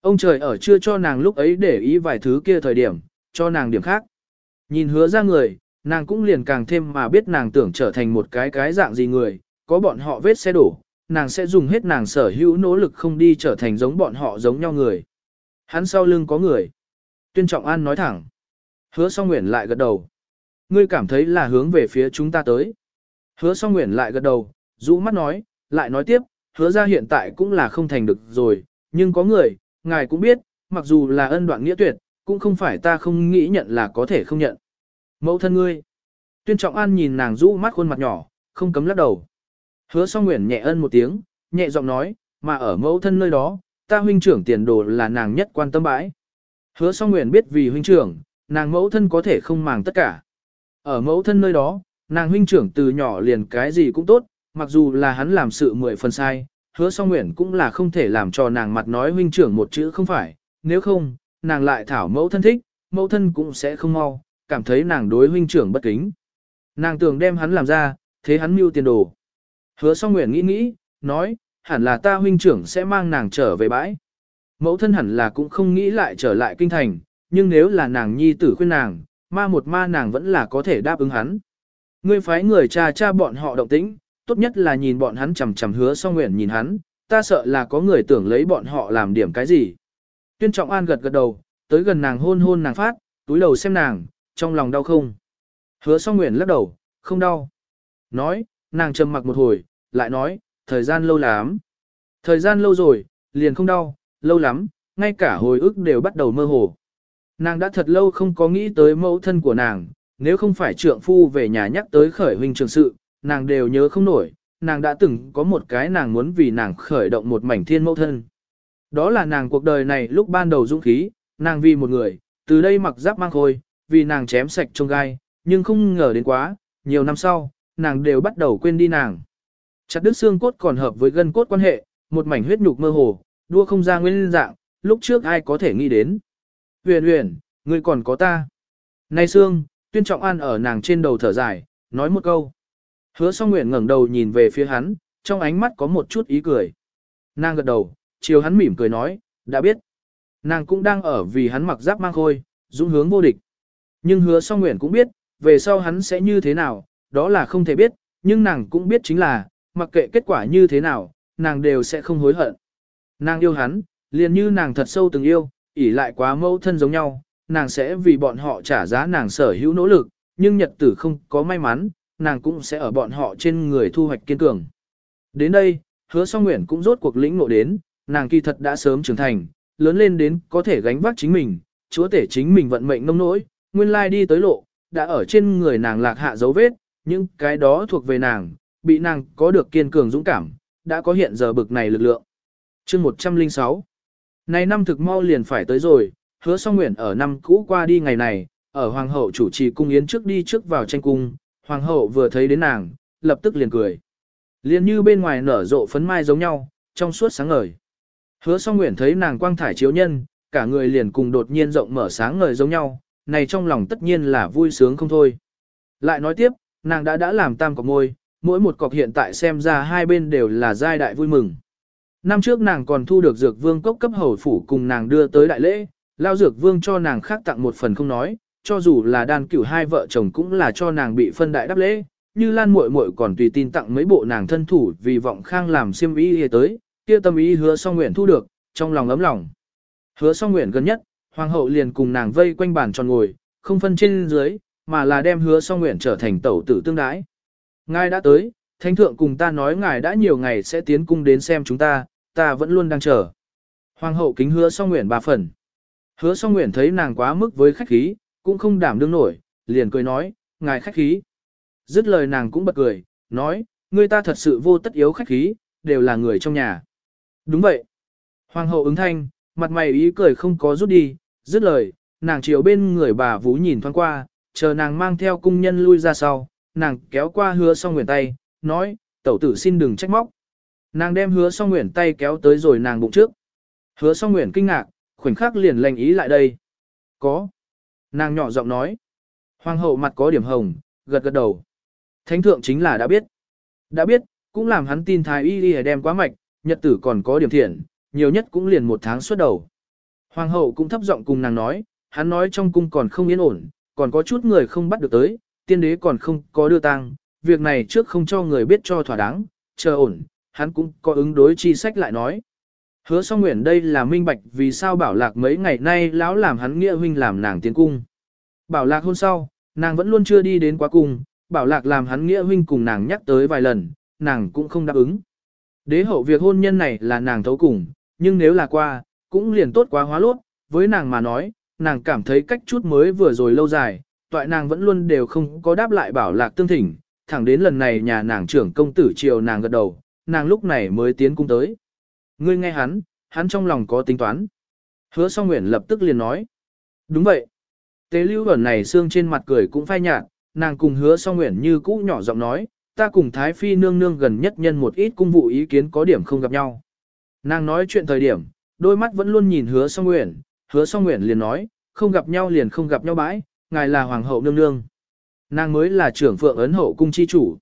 Ông trời ở chưa cho nàng lúc ấy để ý vài thứ kia thời điểm, cho nàng điểm khác. Nhìn hứa ra người, nàng cũng liền càng thêm mà biết nàng tưởng trở thành một cái cái dạng gì người, có bọn họ vết xe đổ, nàng sẽ dùng hết nàng sở hữu nỗ lực không đi trở thành giống bọn họ giống nhau người. Hắn sau lưng có người. Tuyên Trọng An nói thẳng. Hứa song nguyện lại gật đầu. Ngươi cảm thấy là hướng về phía chúng ta tới. Hứa song nguyện lại gật đầu, rũ mắt nói, lại nói tiếp, hứa ra hiện tại cũng là không thành được rồi, nhưng có người, ngài cũng biết, mặc dù là ân đoạn nghĩa tuyệt, cũng không phải ta không nghĩ nhận là có thể không nhận. Mẫu thân ngươi. Tuyên Trọng An nhìn nàng rũ mắt khuôn mặt nhỏ, không cấm lắc đầu. Hứa song nguyện nhẹ ân một tiếng, nhẹ giọng nói, mà ở mẫu thân nơi đó, ta huynh trưởng tiền đồ là nàng nhất quan tâm bãi. Hứa song nguyện biết vì huynh trưởng, nàng mẫu thân có thể không màng tất cả. Ở mẫu thân nơi đó, nàng huynh trưởng từ nhỏ liền cái gì cũng tốt, mặc dù là hắn làm sự mười phần sai, hứa song nguyện cũng là không thể làm cho nàng mặt nói huynh trưởng một chữ không phải, nếu không, nàng lại thảo mẫu thân thích, mẫu thân cũng sẽ không mau, cảm thấy nàng đối huynh trưởng bất kính. Nàng tưởng đem hắn làm ra, thế hắn mưu tiền đồ. Hứa song nguyện nghĩ nghĩ, nói, hẳn là ta huynh trưởng sẽ mang nàng trở về bãi. Mẫu thân hẳn là cũng không nghĩ lại trở lại kinh thành, nhưng nếu là nàng nhi tử khuyên nàng, ma một ma nàng vẫn là có thể đáp ứng hắn. Ngươi phái người cha cha bọn họ động tĩnh, tốt nhất là nhìn bọn hắn chằm chằm hứa song nguyện nhìn hắn, ta sợ là có người tưởng lấy bọn họ làm điểm cái gì. Tuyên trọng an gật gật đầu, tới gần nàng hôn hôn nàng phát, túi đầu xem nàng, trong lòng đau không. Hứa song nguyện lắc đầu, không đau. Nói, nàng trầm mặc một hồi, lại nói, thời gian lâu lắm. Thời gian lâu rồi, liền không đau, lâu lắm, ngay cả hồi ức đều bắt đầu mơ hồ. Nàng đã thật lâu không có nghĩ tới mẫu thân của nàng, nếu không phải trượng phu về nhà nhắc tới khởi huynh trường sự, nàng đều nhớ không nổi, nàng đã từng có một cái nàng muốn vì nàng khởi động một mảnh thiên mẫu thân. Đó là nàng cuộc đời này lúc ban đầu dũng khí, nàng vì một người, từ đây mặc giáp mang khôi, vì nàng chém sạch trong gai, nhưng không ngờ đến quá, nhiều năm sau, nàng đều bắt đầu quên đi nàng. Chặt đứt xương cốt còn hợp với gân cốt quan hệ, một mảnh huyết nhục mơ hồ, đua không ra nguyên dạng, lúc trước ai có thể nghĩ đến. Huyền huyền, ngươi còn có ta. Nay xương, tuyên trọng an ở nàng trên đầu thở dài, nói một câu. Hứa song nguyện ngẩng đầu nhìn về phía hắn, trong ánh mắt có một chút ý cười. Nàng gật đầu, chiều hắn mỉm cười nói, đã biết. Nàng cũng đang ở vì hắn mặc giáp mang khôi, dũng hướng vô địch. Nhưng hứa song nguyện cũng biết, về sau hắn sẽ như thế nào, đó là không thể biết, nhưng nàng cũng biết chính là, mặc kệ kết quả như thế nào, nàng đều sẽ không hối hận. Nàng yêu hắn, liền như nàng thật sâu từng yêu, ỉ lại quá mẫu thân giống nhau, nàng sẽ vì bọn họ trả giá nàng sở hữu nỗ lực, nhưng nhật tử không có may mắn, nàng cũng sẽ ở bọn họ trên người thu hoạch kiên cường. Đến đây, hứa song nguyện cũng rốt cuộc lĩnh ngộ đến, nàng kỳ thật đã sớm trưởng thành, lớn lên đến có thể gánh vác chính mình, chúa tể chính mình vận mệnh nông nỗi, nguyên lai đi tới lộ, đã ở trên người nàng lạc hạ dấu vết, những cái đó thuộc về nàng, bị nàng có được kiên cường dũng cảm, đã có hiện giờ bực này lực lượng chương 106 Này năm thực mau liền phải tới rồi, hứa song nguyện ở năm cũ qua đi ngày này, ở hoàng hậu chủ trì cung yến trước đi trước vào tranh cung, hoàng hậu vừa thấy đến nàng, lập tức liền cười. Liền như bên ngoài nở rộ phấn mai giống nhau, trong suốt sáng ngời. Hứa song nguyện thấy nàng quang thải chiếu nhân, cả người liền cùng đột nhiên rộng mở sáng ngời giống nhau, này trong lòng tất nhiên là vui sướng không thôi. Lại nói tiếp, nàng đã đã làm tam cọc môi, mỗi một cọc hiện tại xem ra hai bên đều là giai đại vui mừng. Năm trước nàng còn thu được dược vương cốc cấp hầu phủ cùng nàng đưa tới đại lễ, lao dược vương cho nàng khác tặng một phần không nói, cho dù là đàn cửu hai vợ chồng cũng là cho nàng bị phân đại đáp lễ, như lan muội muội còn tùy tin tặng mấy bộ nàng thân thủ vì vọng khang làm xiêm y tới, kia tâm ý hứa song nguyện thu được, trong lòng ấm lòng. Hứa song nguyện gần nhất, hoàng hậu liền cùng nàng vây quanh bàn tròn ngồi, không phân trên dưới, mà là đem hứa song nguyện trở thành tẩu tử tương đái. Ngài đã tới, thánh thượng cùng ta nói ngài đã nhiều ngày sẽ tiến cung đến xem chúng ta, ta vẫn luôn đang chờ. Hoàng hậu kính hứa song nguyện ba phần. Hứa song nguyện thấy nàng quá mức với khách khí, cũng không đảm đương nổi, liền cười nói, ngài khách khí. Dứt lời nàng cũng bật cười, nói, người ta thật sự vô tất yếu khách khí, đều là người trong nhà. Đúng vậy. Hoàng hậu ứng thanh, mặt mày ý cười không có rút đi, dứt lời, nàng chiều bên người bà Vũ nhìn thoáng qua, chờ nàng mang theo cung nhân lui ra sau, nàng kéo qua hứa song nguyện tay, nói, tẩu tử xin đừng trách móc. Nàng đem hứa song nguyện tay kéo tới rồi nàng bụng trước. Hứa song nguyện kinh ngạc, khoảnh khắc liền lành ý lại đây. Có. Nàng nhỏ giọng nói. Hoàng hậu mặt có điểm hồng, gật gật đầu. Thánh thượng chính là đã biết. Đã biết, cũng làm hắn tin thái y y đem quá mạch, nhật tử còn có điểm thiện, nhiều nhất cũng liền một tháng suốt đầu. Hoàng hậu cũng thấp giọng cùng nàng nói, hắn nói trong cung còn không yên ổn, còn có chút người không bắt được tới, tiên đế còn không có đưa tang, việc này trước không cho người biết cho thỏa đáng, chờ ổn, hắn cũng có ứng đối chi sách lại nói. Hứa song nguyện đây là minh bạch vì sao bảo lạc mấy ngày nay lão làm hắn nghĩa huynh làm nàng tiến cung. Bảo lạc hôn sau, nàng vẫn luôn chưa đi đến quá cung, bảo lạc làm hắn nghĩa huynh cùng nàng nhắc tới vài lần, nàng cũng không đáp ứng. Đế hậu việc hôn nhân này là nàng thấu cùng, nhưng nếu là qua, cũng liền tốt quá hóa lốt, với nàng mà nói, nàng cảm thấy cách chút mới vừa rồi lâu dài, toại nàng vẫn luôn đều không có đáp lại bảo lạc tương thỉnh, thẳng đến lần này nhà nàng trưởng công tử triều nàng gật đầu, nàng lúc này mới tiến cung tới. Ngươi nghe hắn, hắn trong lòng có tính toán. Hứa song nguyện lập tức liền nói. Đúng vậy. Tế lưu ẩn này xương trên mặt cười cũng phai nhạt, nàng cùng hứa song nguyện như cũ nhỏ giọng nói, ta cùng Thái Phi nương nương gần nhất nhân một ít cung vụ ý kiến có điểm không gặp nhau. Nàng nói chuyện thời điểm, đôi mắt vẫn luôn nhìn hứa song nguyện, hứa song nguyện liền nói, không gặp nhau liền không gặp nhau bãi, ngài là hoàng hậu nương nương. Nàng mới là trưởng phượng ấn hậu cung chi chủ.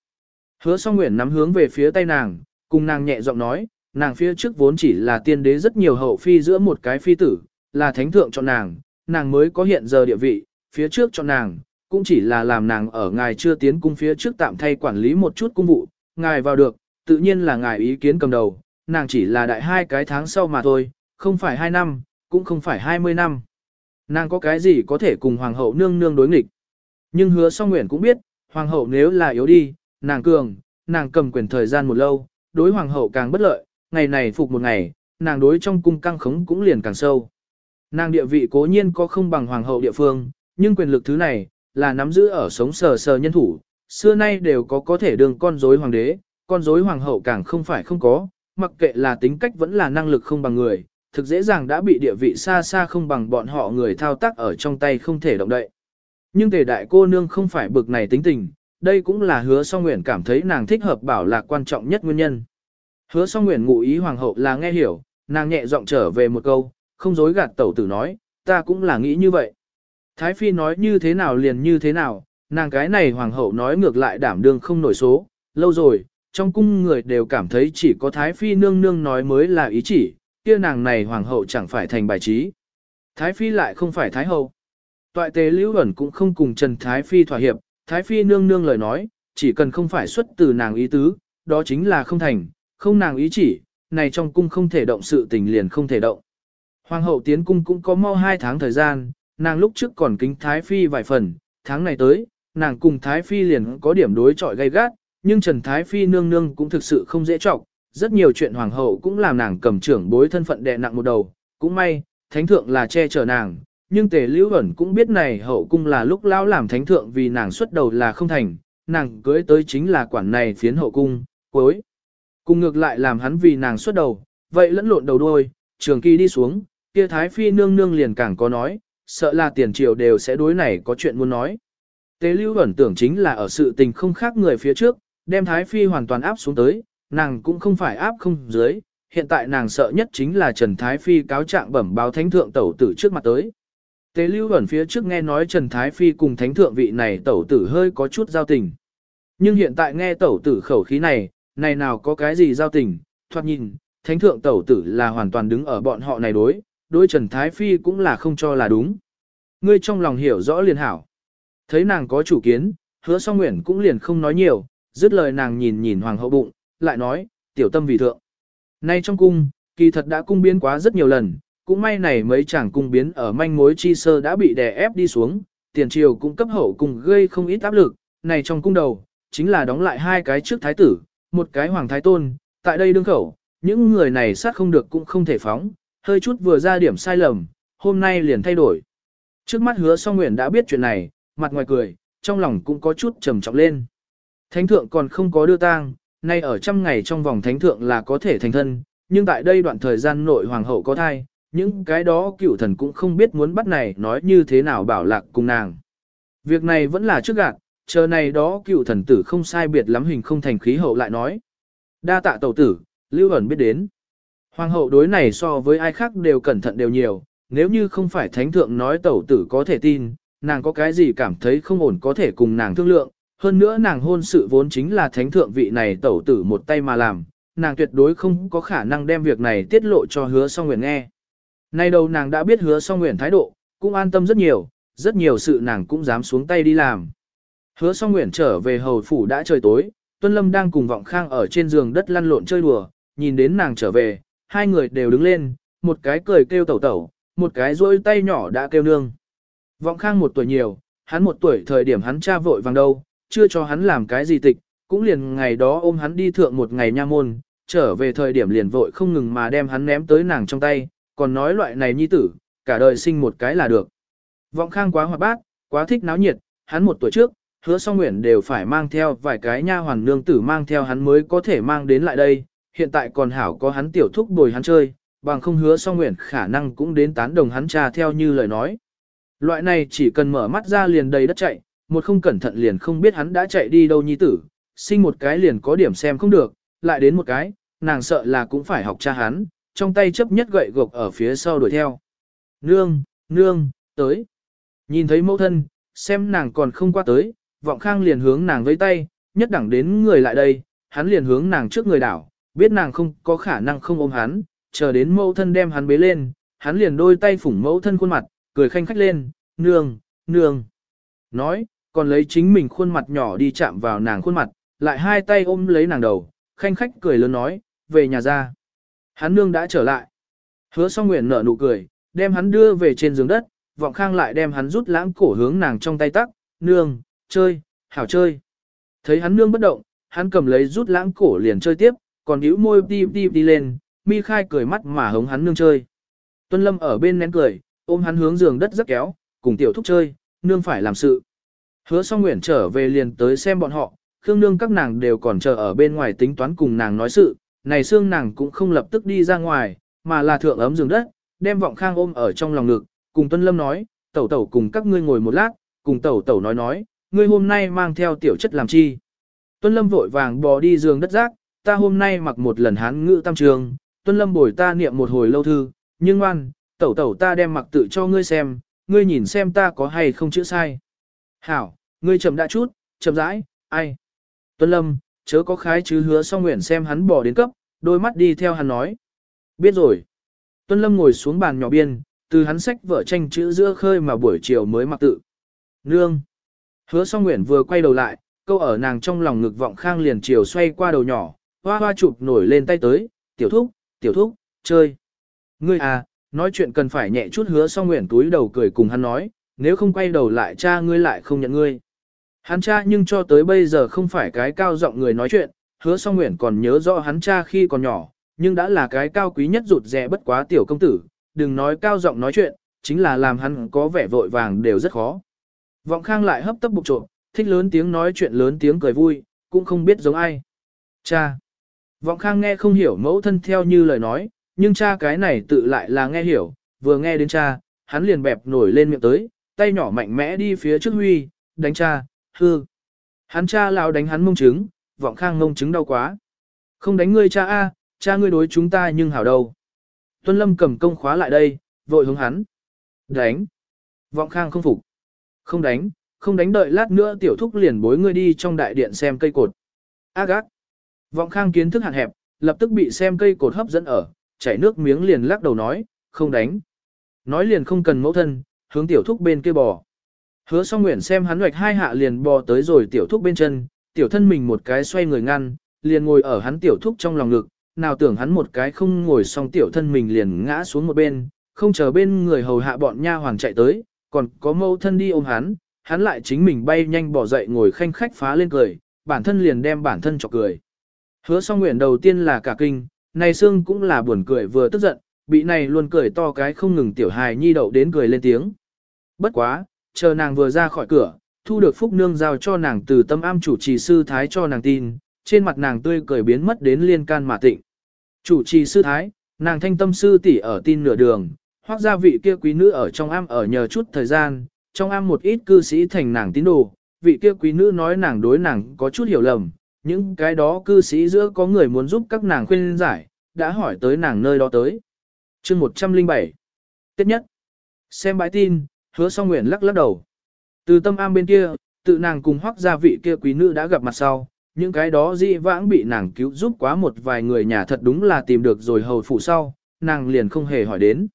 Hứa song nguyện nắm hướng về phía tay nàng, cùng nàng nhẹ giọng nói, nàng phía trước vốn chỉ là tiên đế rất nhiều hậu phi giữa một cái phi tử, là thánh thượng chọn nàng, nàng mới có hiện giờ địa vị, phía trước chọn nàng, cũng chỉ là làm nàng ở ngài chưa tiến cung phía trước tạm thay quản lý một chút cung vụ, ngài vào được, tự nhiên là ngài ý kiến cầm đầu, nàng chỉ là đại hai cái tháng sau mà thôi, không phải hai năm, cũng không phải hai mươi năm. Nàng có cái gì có thể cùng hoàng hậu nương nương đối nghịch. Nhưng hứa song nguyện cũng biết, hoàng hậu nếu là yếu đi, nàng cường, nàng cầm quyền thời gian một lâu, đối hoàng hậu càng bất lợi, ngày này phục một ngày, nàng đối trong cung căng khống cũng liền càng sâu. Nàng địa vị cố nhiên có không bằng hoàng hậu địa phương, nhưng quyền lực thứ này, là nắm giữ ở sống sờ sờ nhân thủ, xưa nay đều có có thể đường con rối hoàng đế, con rối hoàng hậu càng không phải không có, mặc kệ là tính cách vẫn là năng lực không bằng người, thực dễ dàng đã bị địa vị xa xa không bằng bọn họ người thao tác ở trong tay không thể động đậy. Nhưng tề đại cô nương không phải bực này tính tình, đây cũng là hứa song nguyện cảm thấy nàng thích hợp bảo là quan trọng nhất nguyên nhân. Hứa song nguyện ngụ ý hoàng hậu là nghe hiểu, nàng nhẹ giọng trở về một câu, không dối gạt tẩu tử nói, ta cũng là nghĩ như vậy. Thái phi nói như thế nào liền như thế nào, nàng cái này hoàng hậu nói ngược lại đảm đương không nổi số, lâu rồi, trong cung người đều cảm thấy chỉ có thái phi nương nương nói mới là ý chỉ, kia nàng này hoàng hậu chẳng phải thành bài trí. Thái phi lại không phải thái hậu. Toại tế lưu ẩn cũng không cùng Trần Thái phi thỏa hiệp, thái phi nương nương lời nói, chỉ cần không phải xuất từ nàng ý tứ, đó chính là không thành, không nàng ý chỉ, này trong cung không thể động sự tình liền không thể động. Hoàng hậu tiến cung cũng có mau hai tháng thời gian, nàng lúc trước còn kính Thái Phi vài phần, tháng này tới, nàng cùng Thái Phi liền có điểm đối chọi gay gắt, nhưng Trần Thái Phi nương nương cũng thực sự không dễ trọng, rất nhiều chuyện hoàng hậu cũng làm nàng cầm trưởng bối thân phận đè nặng một đầu, cũng may, thánh thượng là che chở nàng, nhưng tề lưu ẩn cũng biết này hậu cung là lúc lão làm thánh thượng vì nàng xuất đầu là không thành, nàng cưới tới chính là quản này phiến hậu cung, cuối. Cùng ngược lại làm hắn vì nàng xuất đầu, vậy lẫn lộn đầu đuôi, trường kỳ đi xuống, kia thái phi nương nương liền càng có nói, sợ là tiền triều đều sẽ đối này có chuyện muốn nói. Tế lưu ẩn tưởng chính là ở sự tình không khác người phía trước, đem thái phi hoàn toàn áp xuống tới, nàng cũng không phải áp không dưới, hiện tại nàng sợ nhất chính là Trần Thái Phi cáo trạng bẩm báo thánh thượng tẩu tử trước mặt tới. Tế lưu ẩn phía trước nghe nói Trần Thái Phi cùng thánh thượng vị này tẩu tử hơi có chút giao tình. Nhưng hiện tại nghe tẩu tử khẩu khí này, này nào có cái gì giao tình, thoạt nhìn, thánh thượng tẩu tử là hoàn toàn đứng ở bọn họ này đối, đối Trần Thái Phi cũng là không cho là đúng. Ngươi trong lòng hiểu rõ liền hảo. Thấy nàng có chủ kiến, hứa song nguyện cũng liền không nói nhiều, dứt lời nàng nhìn nhìn hoàng hậu bụng, lại nói, tiểu tâm vì thượng. Nay trong cung, kỳ thật đã cung biến quá rất nhiều lần, cũng may này mấy chàng cung biến ở manh mối chi sơ đã bị đè ép đi xuống, tiền triều cũng cấp hậu cùng gây không ít áp lực, này trong cung đầu, chính là đóng lại hai cái trước thái tử, một cái hoàng thái tôn, tại đây đương khẩu, những người này sát không được cũng không thể phóng, hơi chút vừa ra điểm sai lầm, hôm nay liền thay đổi. Trước mắt hứa song nguyện đã biết chuyện này, mặt ngoài cười, trong lòng cũng có chút trầm trọng lên. Thánh thượng còn không có đưa tang, nay ở trăm ngày trong vòng thánh thượng là có thể thành thân, nhưng tại đây đoạn thời gian nội hoàng hậu có thai, những cái đó cựu thần cũng không biết muốn bắt này nói như thế nào bảo lạc cùng nàng. Việc này vẫn là trước gạt, chờ này đó cựu thần tử không sai biệt lắm hình không thành khí hậu lại nói. Đa tạ tẩu tử, lưu ẩn biết đến. Hoàng hậu đối này so với ai khác đều cẩn thận đều nhiều, nếu như không phải thánh thượng nói tẩu tử có thể tin, nàng có cái gì cảm thấy không ổn có thể cùng nàng thương lượng, hơn nữa nàng hôn sự vốn chính là thánh thượng vị này tẩu tử một tay mà làm, nàng tuyệt đối không có khả năng đem việc này tiết lộ cho hứa song nguyện nghe. Nay đầu nàng đã biết hứa song nguyện thái độ, cũng an tâm rất nhiều, rất nhiều sự nàng cũng dám xuống tay đi làm. Hứa song nguyện trở về hầu phủ đã trời tối, Tuân Lâm đang cùng vọng khang ở trên giường đất lăn lộn chơi đùa, nhìn đến nàng trở về, hai người đều đứng lên, một cái cười kêu tẩu tẩu, một cái rôi tay nhỏ đã kêu nương. Vọng khang một tuổi nhiều, hắn một tuổi thời điểm hắn cha vội vàng đâu, chưa cho hắn làm cái gì tịch, cũng liền ngày đó ôm hắn đi thượng một ngày nha môn, trở về thời điểm liền vội không ngừng mà đem hắn ném tới nàng trong tay, còn nói loại này nhi tử, cả đời sinh một cái là được. Vọng khang quá hoạt bát, quá thích náo nhiệt, hắn một tuổi trước, hứa song nguyện đều phải mang theo vài cái nha hoàn nương tử mang theo hắn mới có thể mang đến lại đây, hiện tại còn hảo có hắn tiểu thúc bồi hắn chơi, bằng không hứa song nguyện khả năng cũng đến tán đồng hắn trà theo như lời nói. Loại này chỉ cần mở mắt ra liền đầy đất chạy, một không cẩn thận liền không biết hắn đã chạy đi đâu nhi tử, sinh một cái liền có điểm xem không được, lại đến một cái, nàng sợ là cũng phải học cha hắn, trong tay chấp nhất gậy gộc ở phía sau đuổi theo. Nương, nương, tới. Nhìn thấy mẫu thân, xem nàng còn không qua tới, vọng khang liền hướng nàng với tay, nhất đẳng đến người lại đây, hắn liền hướng nàng trước người đảo, biết nàng không có khả năng không ôm hắn, chờ đến mẫu thân đem hắn bế lên, hắn liền đôi tay phủng mẫu thân khuôn mặt, cười khanh khách lên, nương, nương. Nói, còn lấy chính mình khuôn mặt nhỏ đi chạm vào nàng khuôn mặt, lại hai tay ôm lấy nàng đầu, khanh khách cười lớn nói, về nhà ra. Hắn nương đã trở lại. Hứa song nguyện nở nụ cười, đem hắn đưa về trên giường đất, vọng khang lại đem hắn rút lãng cổ hướng nàng trong tay tắc, nương, chơi, hảo chơi. Thấy hắn nương bất động, hắn cầm lấy rút lãng cổ liền chơi tiếp, còn hữu môi đi đi đi lên, mi khai cười mắt mà hống hắn nương chơi. Tuân lâm ở bên nén cười, ôm hắn hướng giường đất rất kéo, cùng tiểu thúc chơi, nương phải làm sự. Hứa song nguyện trở về liền tới xem bọn họ, Khương nương các nàng đều còn chờ ở bên ngoài tính toán cùng nàng nói sự, này xương nàng cũng không lập tức đi ra ngoài, mà là thượng ấm giường đất, đem vọng khang ôm ở trong lòng ngực, cùng Tuân Lâm nói, tẩu tẩu cùng các ngươi ngồi một lát, cùng tẩu tẩu nói nói, ngươi hôm nay mang theo tiểu chất làm chi. Tuân Lâm vội vàng bò đi giường đất rác, ta hôm nay mặc một lần hán ngữ tam trường, Tuân Lâm bồi ta niệm một hồi lâu thư, nhưng ngoan, tẩu tẩu ta đem mặc tự cho ngươi xem, ngươi nhìn xem ta có hay không chữ sai. Hảo, ngươi chậm đã chút, chậm rãi, ai. Tuân Lâm, chớ có khái chứ hứa song nguyện xem hắn bỏ đến cấp, đôi mắt đi theo hắn nói. Biết rồi. Tuân Lâm ngồi xuống bàn nhỏ biên, từ hắn sách vợ tranh chữ giữa khơi mà buổi chiều mới mặc tự. Nương. Hứa song nguyện vừa quay đầu lại, câu ở nàng trong lòng ngực vọng khang liền chiều xoay qua đầu nhỏ, hoa hoa chụp nổi lên tay tới, tiểu thúc, tiểu thúc, chơi. Ngươi à, nói chuyện cần phải nhẹ chút hứa song nguyện túi đầu cười cùng hắn nói, nếu không quay đầu lại cha ngươi lại không nhận ngươi. Hắn cha nhưng cho tới bây giờ không phải cái cao giọng người nói chuyện, hứa song nguyện còn nhớ rõ hắn cha khi còn nhỏ, nhưng đã là cái cao quý nhất rụt rè bất quá tiểu công tử, đừng nói cao giọng nói chuyện, chính là làm hắn có vẻ vội vàng đều rất khó. Vọng khang lại hấp tấp bục trộm, thích lớn tiếng nói chuyện lớn tiếng cười vui, cũng không biết giống ai. Cha. Vọng khang nghe không hiểu mẫu thân theo như lời nói, nhưng cha cái này tự lại là nghe hiểu, vừa nghe đến cha, hắn liền bẹp nổi lên miệng tới, tay nhỏ mạnh mẽ đi phía trước huy, đánh cha, hư. Hắn cha lão đánh hắn mông trứng, vọng khang mông trứng đau quá. Không đánh ngươi cha a, cha ngươi đối chúng ta nhưng hảo đâu. Tuân Lâm cầm công khóa lại đây, vội hướng hắn. Đánh. Vọng khang không phục. Không đánh, không đánh đợi lát nữa tiểu thúc liền bối ngươi đi trong đại điện xem cây cột. Ác gác. Vọng khang kiến thức hạn hẹp, lập tức bị xem cây cột hấp dẫn ở, chảy nước miếng liền lắc đầu nói, không đánh. Nói liền không cần mẫu thân, hướng tiểu thúc bên kia bò. Hứa song nguyện xem hắn hoạch hai hạ liền bò tới rồi tiểu thúc bên chân, tiểu thân mình một cái xoay người ngăn, liền ngồi ở hắn tiểu thúc trong lòng ngực, nào tưởng hắn một cái không ngồi xong tiểu thân mình liền ngã xuống một bên, không chờ bên người hầu hạ bọn nha hoàng chạy tới, còn có mâu thân đi ôm hắn, hắn lại chính mình bay nhanh bỏ dậy ngồi khanh khách phá lên cười, bản thân liền đem bản thân chọc cười. Hứa song nguyện đầu tiên là cả kinh, này xương cũng là buồn cười vừa tức giận, bị này luôn cười to cái không ngừng tiểu hài nhi đậu đến cười lên tiếng. Bất quá, chờ nàng vừa ra khỏi cửa, thu được phúc nương giao cho nàng từ tâm am chủ trì sư thái cho nàng tin, trên mặt nàng tươi cười biến mất đến liên can mà tịnh. Chủ trì sư thái, nàng thanh tâm sư tỷ ở tin nửa đường, hoặc ra vị kia quý nữ ở trong am ở nhờ chút thời gian, trong am một ít cư sĩ thành nàng tín đồ, vị kia quý nữ nói nàng đối nàng có chút hiểu lầm, những cái đó cư sĩ giữa có người muốn giúp các nàng khuyên giải, đã hỏi tới nàng nơi đó tới. chương 107 Tiếp nhất, xem bãi tin, hứa song nguyện lắc lắc đầu. Từ tâm am bên kia, tự nàng cùng hoác gia vị kia quý nữ đã gặp mặt sau, những cái đó dị vãng bị nàng cứu giúp quá một vài người nhà thật đúng là tìm được rồi hầu phụ sau, nàng liền không hề hỏi đến.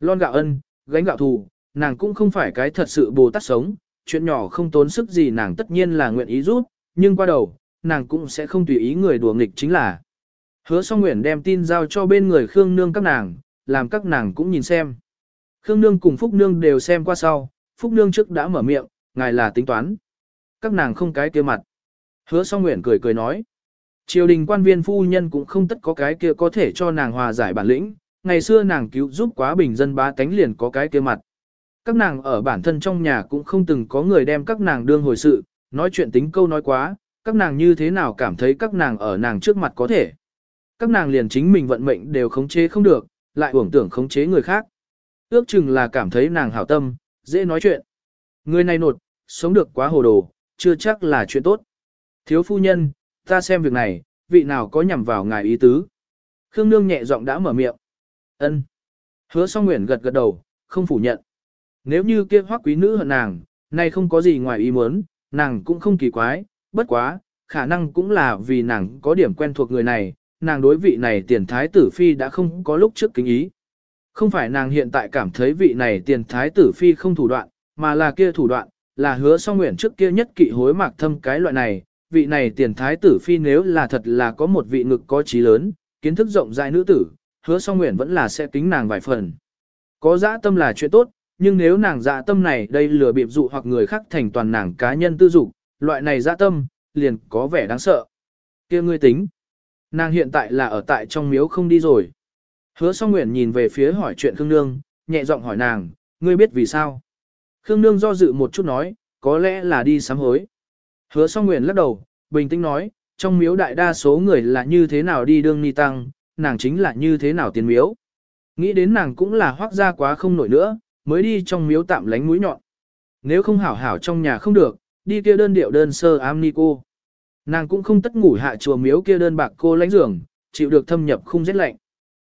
Lon gạo ân, gánh gạo thù, nàng cũng không phải cái thật sự bồ tát sống, chuyện nhỏ không tốn sức gì nàng tất nhiên là nguyện ý giúp, nhưng qua đầu, nàng cũng sẽ không tùy ý người đùa nghịch chính là. Hứa song nguyện đem tin giao cho bên người Khương Nương các nàng, làm các nàng cũng nhìn xem. Khương Nương cùng Phúc Nương đều xem qua sau, Phúc Nương trước đã mở miệng, ngài là tính toán. Các nàng không cái kia mặt. Hứa song nguyện cười cười nói. Triều đình quan viên phu nhân cũng không tất có cái kia có thể cho nàng hòa giải bản lĩnh, ngày xưa nàng cứu giúp quá bình dân ba tánh liền có cái kia mặt. Các nàng ở bản thân trong nhà cũng không từng có người đem các nàng đương hồi sự, nói chuyện tính câu nói quá, các nàng như thế nào cảm thấy các nàng ở nàng trước mặt có thể. Các nàng liền chính mình vận mệnh đều khống chế không được, lại uổng tưởng khống chế người khác. Ước chừng là cảm thấy nàng hảo tâm, dễ nói chuyện. Người này nột, sống được quá hồ đồ, chưa chắc là chuyện tốt. Thiếu phu nhân, ta xem việc này, vị nào có nhằm vào ngài ý tứ. Khương Nương nhẹ giọng đã mở miệng. ân Hứa song nguyện gật gật đầu, không phủ nhận. Nếu như kia hoắc quý nữ hận nàng, này không có gì ngoài ý muốn, nàng cũng không kỳ quái, bất quá, khả năng cũng là vì nàng có điểm quen thuộc người này, nàng đối vị này tiền thái tử phi đã không có lúc trước kính ý. Không phải nàng hiện tại cảm thấy vị này tiền thái tử phi không thủ đoạn, mà là kia thủ đoạn, là hứa song nguyện trước kia nhất kỵ hối mạc thâm cái loại này, vị này tiền thái tử phi nếu là thật là có một vị ngực có trí lớn, kiến thức rộng rãi nữ tử, hứa song nguyện vẫn là sẽ kính nàng vài phần. Có dã tâm là chuyện tốt, nhưng nếu nàng dã tâm này đây lừa bịp dụ hoặc người khác thành toàn nàng cá nhân tư dục, loại này dã tâm, liền có vẻ đáng sợ. kia ngươi tính. Nàng hiện tại là ở tại trong miếu không đi rồi. Hứa song nguyện nhìn về phía hỏi chuyện Khương Nương, nhẹ giọng hỏi nàng, ngươi biết vì sao? Khương Nương do dự một chút nói, có lẽ là đi sám hối. Hứa song nguyện lắc đầu, bình tĩnh nói, trong miếu đại đa số người là như thế nào đi đương ni tăng, nàng chính là như thế nào tiền miếu. Nghĩ đến nàng cũng là hoác ra quá không nổi nữa, mới đi trong miếu tạm lánh mũi nhọn. Nếu không hảo hảo trong nhà không được, đi kia đơn điệu đơn sơ am ni cô. Nàng cũng không tất ngủ hạ chùa miếu kia đơn bạc cô lánh giường, chịu được thâm nhập không rét lạnh.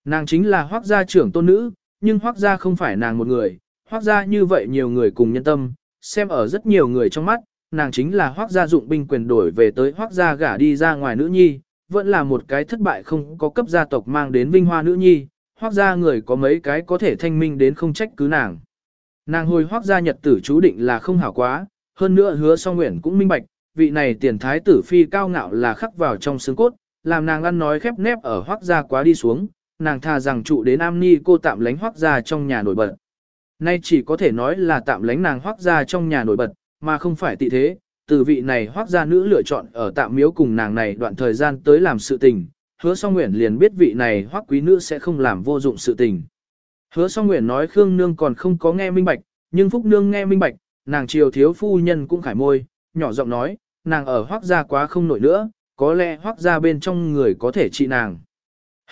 Nàng chính là hoác gia trưởng tôn nữ, nhưng hoác gia không phải nàng một người, hoác gia như vậy nhiều người cùng nhân tâm, xem ở rất nhiều người trong mắt, nàng chính là hoác gia dụng binh quyền đổi về tới hoác gia gả đi ra ngoài nữ nhi, vẫn là một cái thất bại không có cấp gia tộc mang đến vinh hoa nữ nhi, hoác gia người có mấy cái có thể thanh minh đến không trách cứ nàng. Nàng hồi hoác gia nhật tử chú định là không hảo quá, hơn nữa hứa song nguyện cũng minh bạch, vị này tiền thái tử phi cao ngạo là khắc vào trong xương cốt, làm nàng ăn nói khép nép ở hoác gia quá đi xuống, nàng thà rằng trụ đến am ni cô tạm lánh hoác gia trong nhà nổi bật. Nay chỉ có thể nói là tạm lánh nàng hoác gia trong nhà nổi bật, mà không phải tị thế, từ vị này hoác gia nữ lựa chọn ở tạm miếu cùng nàng này đoạn thời gian tới làm sự tình, hứa song nguyện liền biết vị này hoác quý nữ sẽ không làm vô dụng sự tình. Hứa song nguyện nói Khương Nương còn không có nghe minh bạch, nhưng Phúc Nương nghe minh bạch, nàng triều thiếu phu nhân cũng khải môi, nhỏ giọng nói, nàng ở hoác gia quá không nổi nữa, có lẽ hoác gia bên trong người có thể trị nàng.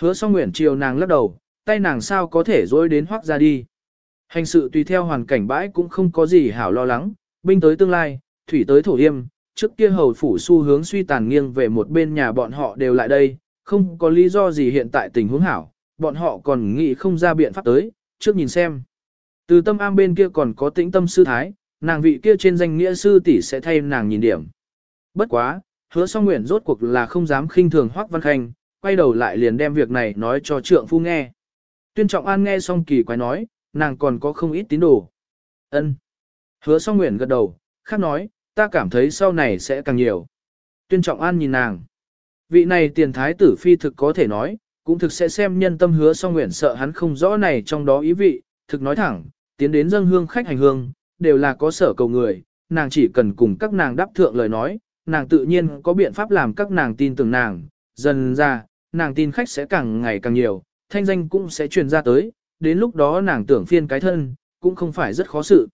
Hứa song nguyện chiều nàng lắc đầu, tay nàng sao có thể dối đến hoác ra đi. Hành sự tùy theo hoàn cảnh bãi cũng không có gì hảo lo lắng, binh tới tương lai, thủy tới thổ yêm, trước kia hầu phủ xu hướng suy tàn nghiêng về một bên nhà bọn họ đều lại đây, không có lý do gì hiện tại tình huống hảo, bọn họ còn nghĩ không ra biện pháp tới, trước nhìn xem. Từ tâm am bên kia còn có tĩnh tâm sư thái, nàng vị kia trên danh nghĩa sư tỷ sẽ thay nàng nhìn điểm. Bất quá, hứa song nguyện rốt cuộc là không dám khinh thường Hoắc Văn Khanh, quay đầu lại liền đem việc này nói cho trượng phu nghe. Tuyên Trọng An nghe xong kỳ quái nói, nàng còn có không ít tín đồ. Ân. Hứa song nguyện gật đầu, khác nói, ta cảm thấy sau này sẽ càng nhiều. Tuyên Trọng An nhìn nàng. Vị này tiền thái tử phi thực có thể nói, cũng thực sẽ xem nhân tâm hứa song nguyện sợ hắn không rõ này trong đó ý vị, thực nói thẳng, tiến đến dân hương khách hành hương, đều là có sở cầu người, nàng chỉ cần cùng các nàng đáp thượng lời nói, nàng tự nhiên có biện pháp làm các nàng tin tưởng nàng, dần ra, nàng tin khách sẽ càng ngày càng nhiều, thanh danh cũng sẽ truyền ra tới, đến lúc đó nàng tưởng phiên cái thân, cũng không phải rất khó sự.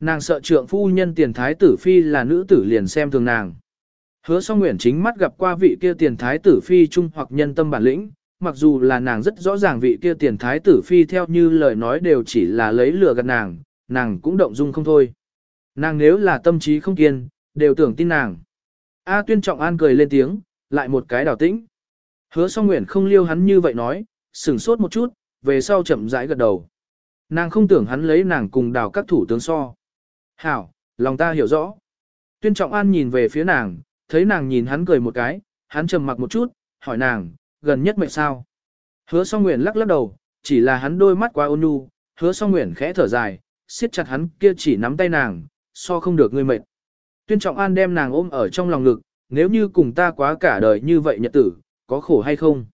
Nàng sợ trượng phu nhân tiền thái tử phi là nữ tử liền xem thường nàng. Hứa song nguyện chính mắt gặp qua vị kia tiền thái tử phi trung hoặc nhân tâm bản lĩnh, mặc dù là nàng rất rõ ràng vị kia tiền thái tử phi theo như lời nói đều chỉ là lấy lừa gạt nàng, nàng cũng động dung không thôi. Nàng nếu là tâm trí không kiên, đều tưởng tin nàng. A tuyên trọng an cười lên tiếng, lại một cái đảo tĩnh. Hứa song nguyện không liêu hắn như vậy nói, sửng sốt một chút, về sau chậm rãi gật đầu. Nàng không tưởng hắn lấy nàng cùng đào các thủ tướng so. Hảo, lòng ta hiểu rõ. Tuyên trọng an nhìn về phía nàng, thấy nàng nhìn hắn cười một cái, hắn trầm mặc một chút, hỏi nàng, gần nhất mệt sao. Hứa song nguyện lắc lắc đầu, chỉ là hắn đôi mắt quá ôn nhu, hứa song nguyện khẽ thở dài, siết chặt hắn kia chỉ nắm tay nàng, so không được ngươi mệt. Tuyên trọng an đem nàng ôm ở trong lòng ngực, nếu như cùng ta quá cả đời như vậy nhật tử, có khổ hay không?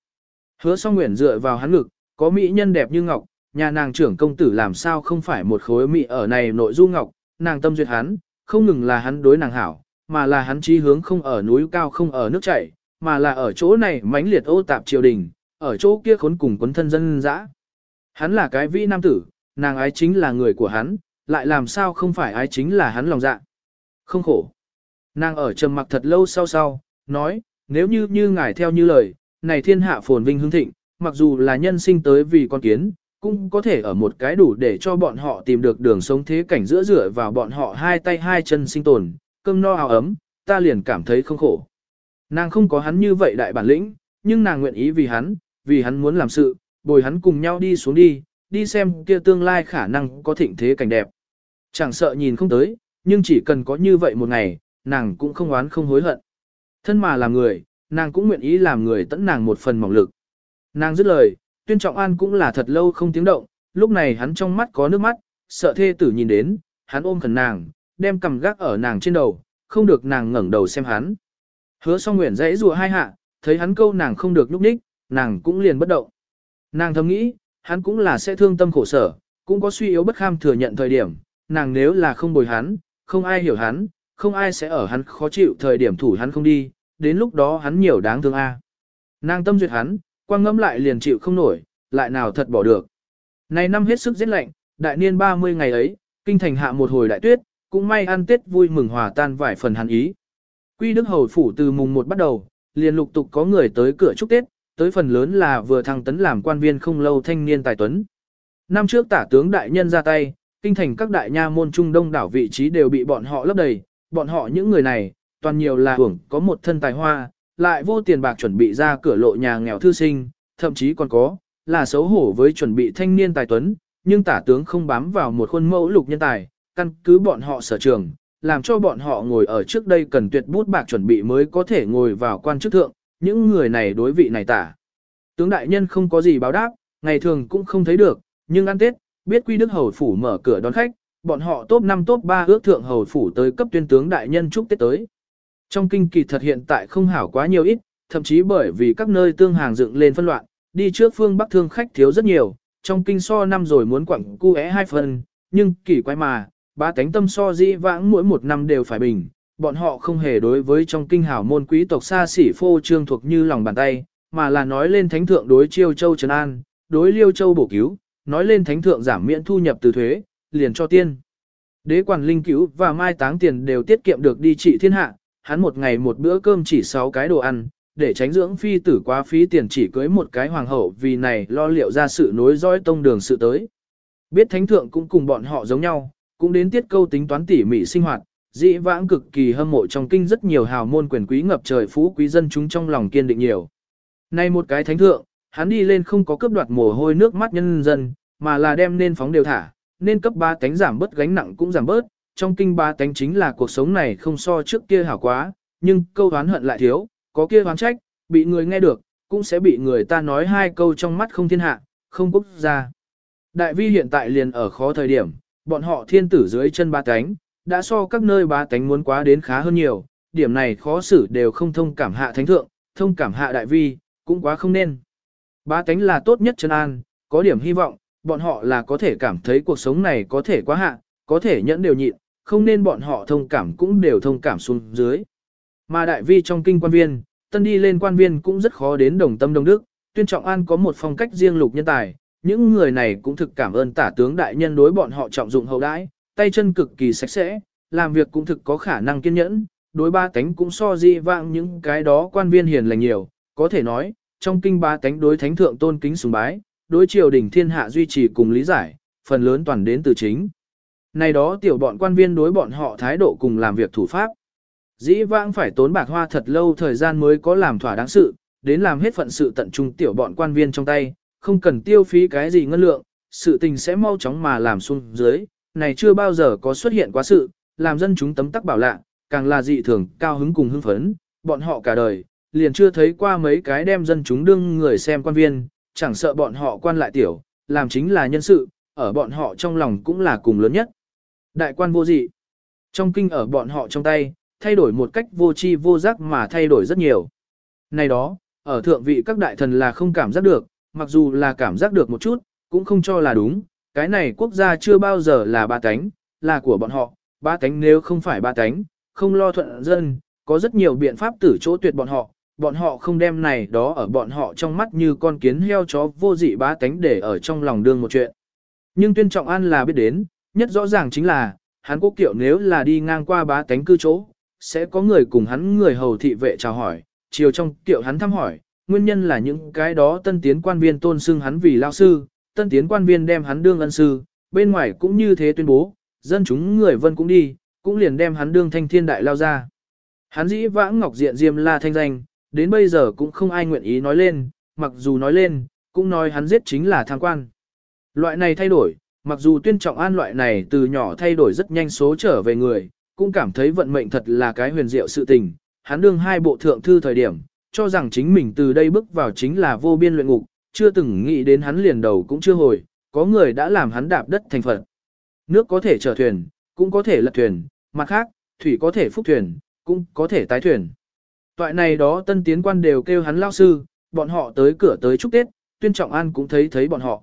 Hứa song nguyện dựa vào hắn ngực, có mỹ nhân đẹp như ngọc, nhà nàng trưởng công tử làm sao không phải một khối mỹ ở này nội du ngọc, nàng tâm duyệt hắn, không ngừng là hắn đối nàng hảo, mà là hắn chí hướng không ở núi cao không ở nước chảy, mà là ở chỗ này mãnh liệt ô tạp triều đình, ở chỗ kia khốn cùng quấn thân dân dã. Hắn là cái vĩ nam tử, nàng ái chính là người của hắn, lại làm sao không phải ái chính là hắn lòng dạ. Không khổ. Nàng ở trầm mặc thật lâu sau sau, nói, nếu như như ngài theo như lời, này thiên hạ phồn vinh hưng thịnh, mặc dù là nhân sinh tới vì con kiến, cũng có thể ở một cái đủ để cho bọn họ tìm được đường sống thế cảnh giữa rửa vào bọn họ hai tay hai chân sinh tồn, cơm no áo ấm, ta liền cảm thấy không khổ. Nàng không có hắn như vậy đại bản lĩnh, nhưng nàng nguyện ý vì hắn, vì hắn muốn làm sự, bồi hắn cùng nhau đi xuống đi, đi xem kia tương lai khả năng có thịnh thế cảnh đẹp. Chẳng sợ nhìn không tới, nhưng chỉ cần có như vậy một ngày, nàng cũng không oán không hối hận. Thân mà làm người, nàng cũng nguyện ý làm người tẫn nàng một phần mỏng lực. Nàng dứt lời, tuyên trọng an cũng là thật lâu không tiếng động, lúc này hắn trong mắt có nước mắt, sợ thê tử nhìn đến, hắn ôm khẩn nàng, đem cầm gác ở nàng trên đầu, không được nàng ngẩng đầu xem hắn. Hứa song nguyện dãy rùa hai hạ, thấy hắn câu nàng không được lúc ních, nàng cũng liền bất động. Nàng thầm nghĩ, hắn cũng là sẽ thương tâm khổ sở, cũng có suy yếu bất kham thừa nhận thời điểm, nàng nếu là không bồi hắn, không ai hiểu hắn, không ai sẽ ở hắn khó chịu thời điểm thủ hắn không đi, đến lúc đó hắn nhiều đáng thương a. Nàng tâm duyệt hắn, quang ngẫm lại liền chịu không nổi, lại nào thật bỏ được. Này năm hết sức rét lạnh, đại niên 30 ngày ấy, kinh thành hạ một hồi đại tuyết, cũng may ăn Tết vui mừng hòa tan vài phần hắn ý. Quy Đức Hầu Phủ từ mùng 1 bắt đầu, liền lục tục có người tới cửa chúc Tết, tới phần lớn là vừa thăng tấn làm quan viên không lâu thanh niên tài tuấn. Năm trước tả tướng đại nhân ra tay, kinh thành các đại nha môn trung đông đảo vị trí đều bị bọn họ lấp đầy, bọn họ những người này, toàn nhiều là hưởng có một thân tài hoa, lại vô tiền bạc chuẩn bị ra cửa lộ nhà nghèo thư sinh, thậm chí còn có, là xấu hổ với chuẩn bị thanh niên tài tuấn, nhưng tả tướng không bám vào một khuôn mẫu lục nhân tài, căn cứ bọn họ sở trường, làm cho bọn họ ngồi ở trước đây cần tuyệt bút bạc chuẩn bị mới có thể ngồi vào quan chức thượng, những người này đối vị này tả. Tướng đại nhân không có gì báo đáp, ngày thường cũng không thấy được, nhưng ăn Tết, biết quy đức hầu phủ mở cửa đón khách, bọn họ top 5 top 3 ước thượng hầu phủ tới cấp tuyên tướng đại nhân chúc Tết tới. Trong kinh kỳ thật hiện tại không hảo quá nhiều ít, thậm chí bởi vì các nơi tương hàng dựng lên phân loạn, đi trước phương Bắc thương khách thiếu rất nhiều, trong kinh so năm rồi muốn quẳng cu é hai phần, nhưng kỳ quái mà, ba tánh tâm so dĩ vãng mỗi một năm đều phải bình, bọn họ không hề đối với trong kinh hảo môn quý tộc xa xỉ phô trương thuộc như lòng bàn tay, mà là nói lên thánh thượng đối chiêu châu trấn an, đối liêu châu bổ cứu, nói lên thánh thượng giảm miễn thu nhập từ thuế, liền cho tiên. Đế quản linh cứu và mai táng tiền đều tiết kiệm được đi trị thiên hạ, hắn một ngày một bữa cơm chỉ 6 cái đồ ăn, để tránh dưỡng phi tử quá phí tiền chỉ cưới một cái hoàng hậu vì này lo liệu ra sự nối dõi tông đường sự tới. Biết thánh thượng cũng cùng bọn họ giống nhau, cũng đến tiết câu tính toán tỉ mỉ sinh hoạt, dĩ vãng cực kỳ hâm mộ trong kinh rất nhiều hào môn quyền quý ngập trời phú quý dân chúng trong lòng kiên định nhiều. Nay một cái thánh thượng, hắn đi lên không có cướp đoạt mồ hôi nước mắt nhân dân, mà là đem nên phóng đều thả, nên cấp ba cánh giảm bớt gánh nặng cũng giảm bớt, trong kinh ba tánh chính là cuộc sống này không so trước kia hảo quá, nhưng câu oán hận lại thiếu, có kia oán trách, bị người nghe được, cũng sẽ bị người ta nói hai câu trong mắt không thiên hạ, không quốc gia. Đại vi hiện tại liền ở khó thời điểm, bọn họ thiên tử dưới chân ba tánh, đã so các nơi ba tánh muốn quá đến khá hơn nhiều, điểm này khó xử đều không thông cảm hạ thánh thượng, thông cảm hạ đại vi, cũng quá không nên. Ba tánh là tốt nhất chân an, có điểm hy vọng, bọn họ là có thể cảm thấy cuộc sống này có thể quá hạ, có thể nhẫn đều nhịn, không nên bọn họ thông cảm cũng đều thông cảm xuống dưới. Mà đại vi trong kinh quan viên, tân đi lên quan viên cũng rất khó đến đồng tâm đồng đức, tuyên trọng an có một phong cách riêng lục nhân tài, những người này cũng thực cảm ơn tả tướng đại nhân đối bọn họ trọng dụng hậu đãi, tay chân cực kỳ sạch sẽ, làm việc cũng thực có khả năng kiên nhẫn, đối ba tánh cũng so di vãng những cái đó quan viên hiền lành nhiều, có thể nói, trong kinh ba tánh đối thánh thượng tôn kính sùng bái, đối triều đình thiên hạ duy trì cùng lý giải, phần lớn toàn đến từ chính. Này đó tiểu bọn quan viên đối bọn họ thái độ cùng làm việc thủ pháp. Dĩ vãng phải tốn bạc hoa thật lâu thời gian mới có làm thỏa đáng sự, đến làm hết phận sự tận trung tiểu bọn quan viên trong tay, không cần tiêu phí cái gì ngân lượng, sự tình sẽ mau chóng mà làm xuống dưới, này chưa bao giờ có xuất hiện quá sự, làm dân chúng tấm tắc bảo lạ, càng là dị thường cao hứng cùng hưng phấn, bọn họ cả đời, liền chưa thấy qua mấy cái đem dân chúng đương người xem quan viên, chẳng sợ bọn họ quan lại tiểu, làm chính là nhân sự, ở bọn họ trong lòng cũng là cùng lớn nhất. Đại quan vô dị, trong kinh ở bọn họ trong tay, thay đổi một cách vô tri vô giác mà thay đổi rất nhiều. Này đó, ở thượng vị các đại thần là không cảm giác được, mặc dù là cảm giác được một chút, cũng không cho là đúng, cái này quốc gia chưa bao giờ là ba cánh, là của bọn họ, ba cánh nếu không phải ba cánh, không lo thuận dân, có rất nhiều biện pháp tử chỗ tuyệt bọn họ, bọn họ không đem này đó ở bọn họ trong mắt như con kiến heo chó vô dị bá tánh để ở trong lòng đương một chuyện. Nhưng tuyên trọng an là biết đến, nhất rõ ràng chính là, hắn quốc kiệu nếu là đi ngang qua bá tánh cư chỗ, sẽ có người cùng hắn người hầu thị vệ chào hỏi, chiều trong kiệu hắn thăm hỏi, nguyên nhân là những cái đó tân tiến quan viên tôn xưng hắn vì lao sư, tân tiến quan viên đem hắn đương ân sư, bên ngoài cũng như thế tuyên bố, dân chúng người vân cũng đi, cũng liền đem hắn đương thanh thiên đại lao ra. Hắn dĩ vãng ngọc diện diêm la thanh danh, đến bây giờ cũng không ai nguyện ý nói lên, mặc dù nói lên, cũng nói hắn giết chính là tham quan. Loại này thay đổi, mặc dù tuyên trọng an loại này từ nhỏ thay đổi rất nhanh số trở về người, cũng cảm thấy vận mệnh thật là cái huyền diệu sự tình. Hắn đương hai bộ thượng thư thời điểm, cho rằng chính mình từ đây bước vào chính là vô biên luyện ngục, chưa từng nghĩ đến hắn liền đầu cũng chưa hồi, có người đã làm hắn đạp đất thành phật. Nước có thể chở thuyền, cũng có thể lật thuyền, mặt khác, thủy có thể phúc thuyền, cũng có thể tái thuyền. Toại này đó tân tiến quan đều kêu hắn lao sư, bọn họ tới cửa tới chúc Tết, tuyên trọng an cũng thấy thấy bọn họ.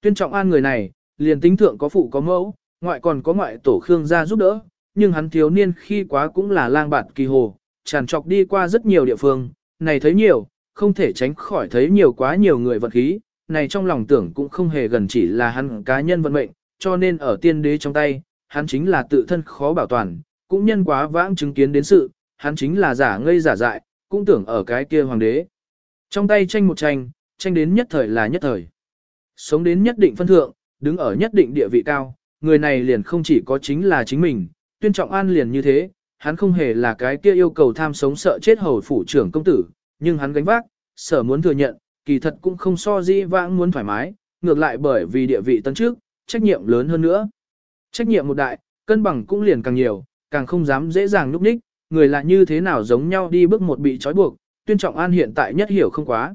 Tuyên trọng an người này, liền tính thượng có phụ có mẫu, ngoại còn có ngoại tổ Khương gia giúp đỡ, nhưng hắn thiếu niên khi quá cũng là lang bạt kỳ hồ, tràn trọc đi qua rất nhiều địa phương, này thấy nhiều, không thể tránh khỏi thấy nhiều quá nhiều người vật khí, này trong lòng tưởng cũng không hề gần chỉ là hắn cá nhân vận mệnh, cho nên ở tiên đế trong tay, hắn chính là tự thân khó bảo toàn, cũng nhân quá vãng chứng kiến đến sự, hắn chính là giả ngây giả dại, cũng tưởng ở cái kia hoàng đế. Trong tay tranh một tranh, tranh đến nhất thời là nhất thời. Sống đến nhất định phân thượng, đứng ở nhất định địa vị cao, người này liền không chỉ có chính là chính mình, tuyên trọng an liền như thế, hắn không hề là cái kia yêu cầu tham sống sợ chết hầu phủ trưởng công tử, nhưng hắn gánh vác, sở muốn thừa nhận, kỳ thật cũng không so di vãng muốn thoải mái, ngược lại bởi vì địa vị tấn trước, trách nhiệm lớn hơn nữa. Trách nhiệm một đại, cân bằng cũng liền càng nhiều, càng không dám dễ dàng núp ních, người là như thế nào giống nhau đi bước một bị trói buộc, tuyên trọng an hiện tại nhất hiểu không quá.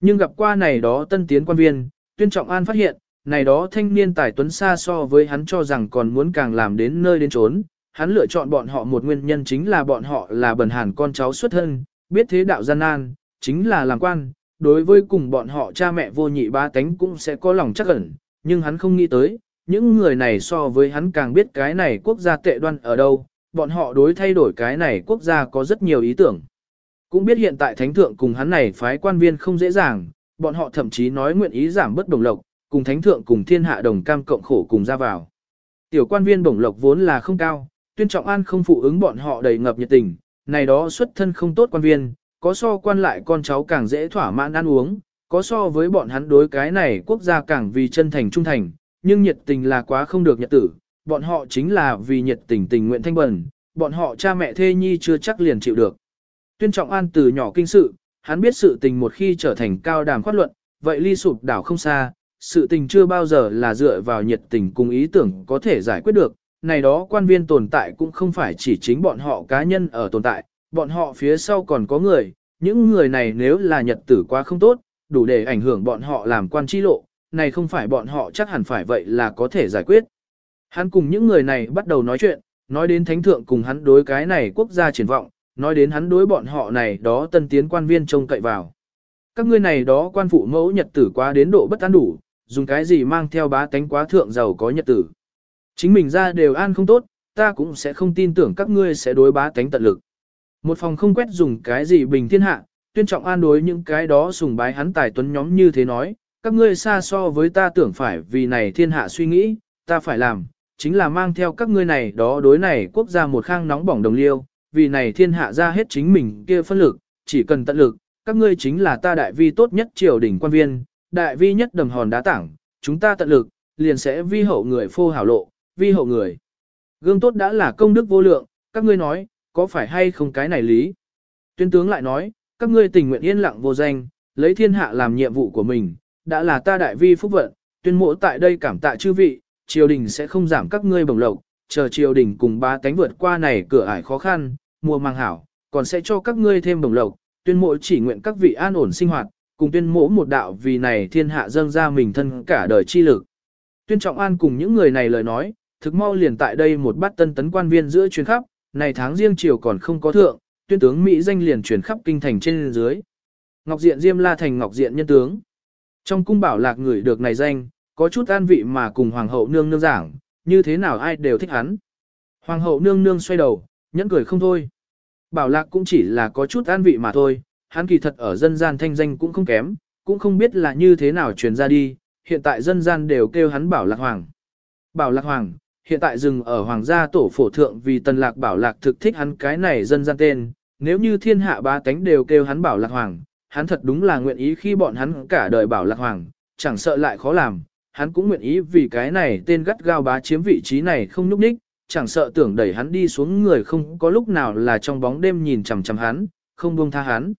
Nhưng gặp qua này đó tân tiến quan viên, tuyên trọng an phát hiện, này đó thanh niên tài tuấn xa so với hắn cho rằng còn muốn càng làm đến nơi đến trốn, hắn lựa chọn bọn họ một nguyên nhân chính là bọn họ là bần hàn con cháu xuất thân, biết thế đạo gian nan, chính là làm quan, đối với cùng bọn họ cha mẹ vô nhị ba tánh cũng sẽ có lòng chắc ẩn, nhưng hắn không nghĩ tới, những người này so với hắn càng biết cái này quốc gia tệ đoan ở đâu, bọn họ đối thay đổi cái này quốc gia có rất nhiều ý tưởng. Cũng biết hiện tại thánh thượng cùng hắn này phái quan viên không dễ dàng, bọn họ thậm chí nói nguyện ý giảm bất đồng lộc, cùng thánh thượng cùng thiên hạ đồng cam cộng khổ cùng ra vào. Tiểu quan viên bổng lộc vốn là không cao, tuyên trọng an không phụ ứng bọn họ đầy ngập nhiệt tình, này đó xuất thân không tốt quan viên, có so quan lại con cháu càng dễ thỏa mãn ăn uống, có so với bọn hắn đối cái này quốc gia càng vì chân thành trung thành, nhưng nhiệt tình là quá không được nhật tử, bọn họ chính là vì nhiệt tình tình nguyện thanh bẩn, bọn họ cha mẹ thê nhi chưa chắc liền chịu được. Tuyên trọng an từ nhỏ kinh sự, hắn biết sự tình một khi trở thành cao đàm khoát luận, vậy ly sụp đảo không xa, sự tình chưa bao giờ là dựa vào nhiệt tình cùng ý tưởng có thể giải quyết được, này đó quan viên tồn tại cũng không phải chỉ chính bọn họ cá nhân ở tồn tại, bọn họ phía sau còn có người, những người này nếu là nhật tử quá không tốt, đủ để ảnh hưởng bọn họ làm quan chi lộ, này không phải bọn họ chắc hẳn phải vậy là có thể giải quyết. Hắn cùng những người này bắt đầu nói chuyện, nói đến thánh thượng cùng hắn đối cái này quốc gia triển vọng, nói đến hắn đối bọn họ này đó tân tiến quan viên trông cậy vào. Các ngươi này đó quan phụ mẫu nhật tử quá đến độ bất an đủ, dùng cái gì mang theo bá tánh quá thượng giàu có nhật tử. Chính mình ra đều an không tốt, ta cũng sẽ không tin tưởng các ngươi sẽ đối bá tánh tận lực. Một phòng không quét dùng cái gì bình thiên hạ, tuyên trọng an đối những cái đó sùng bái hắn tài tuấn nhóm như thế nói, các ngươi xa so với ta tưởng phải vì này thiên hạ suy nghĩ, ta phải làm, chính là mang theo các ngươi này đó đối này quốc gia một khang nóng bỏng đồng liêu, vì này thiên hạ ra hết chính mình kia phân lực, chỉ cần tận lực, các ngươi chính là ta đại vi tốt nhất triều đỉnh quan viên, đại vi nhất đầm hòn đá tảng, chúng ta tận lực, liền sẽ vi hậu người phô hảo lộ, vi hậu người. Gương tốt đã là công đức vô lượng, các ngươi nói, có phải hay không cái này lý? Tuyên tướng lại nói, các ngươi tình nguyện yên lặng vô danh, lấy thiên hạ làm nhiệm vụ của mình, đã là ta đại vi phúc vận, tuyên mộ tại đây cảm tạ chư vị, triều đình sẽ không giảm các ngươi bổng lộc, chờ triều đình cùng ba cánh vượt qua này cửa ải khó khăn, mùa mang hảo, còn sẽ cho các ngươi thêm bổng lộc, tuyên mộ chỉ nguyện các vị an ổn sinh hoạt, cùng tuyên mỗ một đạo vì này thiên hạ dâng ra mình thân cả đời chi lực. Tuyên trọng an cùng những người này lời nói, thực mau liền tại đây một bát tân tấn quan viên giữa chuyến khắp, này tháng riêng triều còn không có thượng, tuyên tướng Mỹ danh liền truyền khắp kinh thành trên dưới. Ngọc Diện Diêm La thành Ngọc Diện nhân tướng. Trong cung bảo lạc người được này danh, có chút an vị mà cùng Hoàng hậu nương nương giảng, như thế nào ai đều thích hắn. Hoàng hậu nương nương xoay đầu, nhẫn cười không thôi. Bảo lạc cũng chỉ là có chút an vị mà thôi, hắn kỳ thật ở dân gian thanh danh cũng không kém, cũng không biết là như thế nào truyền ra đi, hiện tại dân gian đều kêu hắn bảo lạc hoàng. Bảo lạc hoàng, hiện tại dừng ở hoàng gia tổ phổ thượng vì tần lạc bảo lạc thực thích hắn cái này dân gian tên, nếu như thiên hạ ba tánh đều kêu hắn bảo lạc hoàng, hắn thật đúng là nguyện ý khi bọn hắn cả đời bảo lạc hoàng, chẳng sợ lại khó làm, hắn cũng nguyện ý vì cái này tên gắt gao bá chiếm vị trí này không núp ních, chẳng sợ tưởng đẩy hắn đi xuống người không có lúc nào là trong bóng đêm nhìn chằm chằm hắn, không buông tha hắn.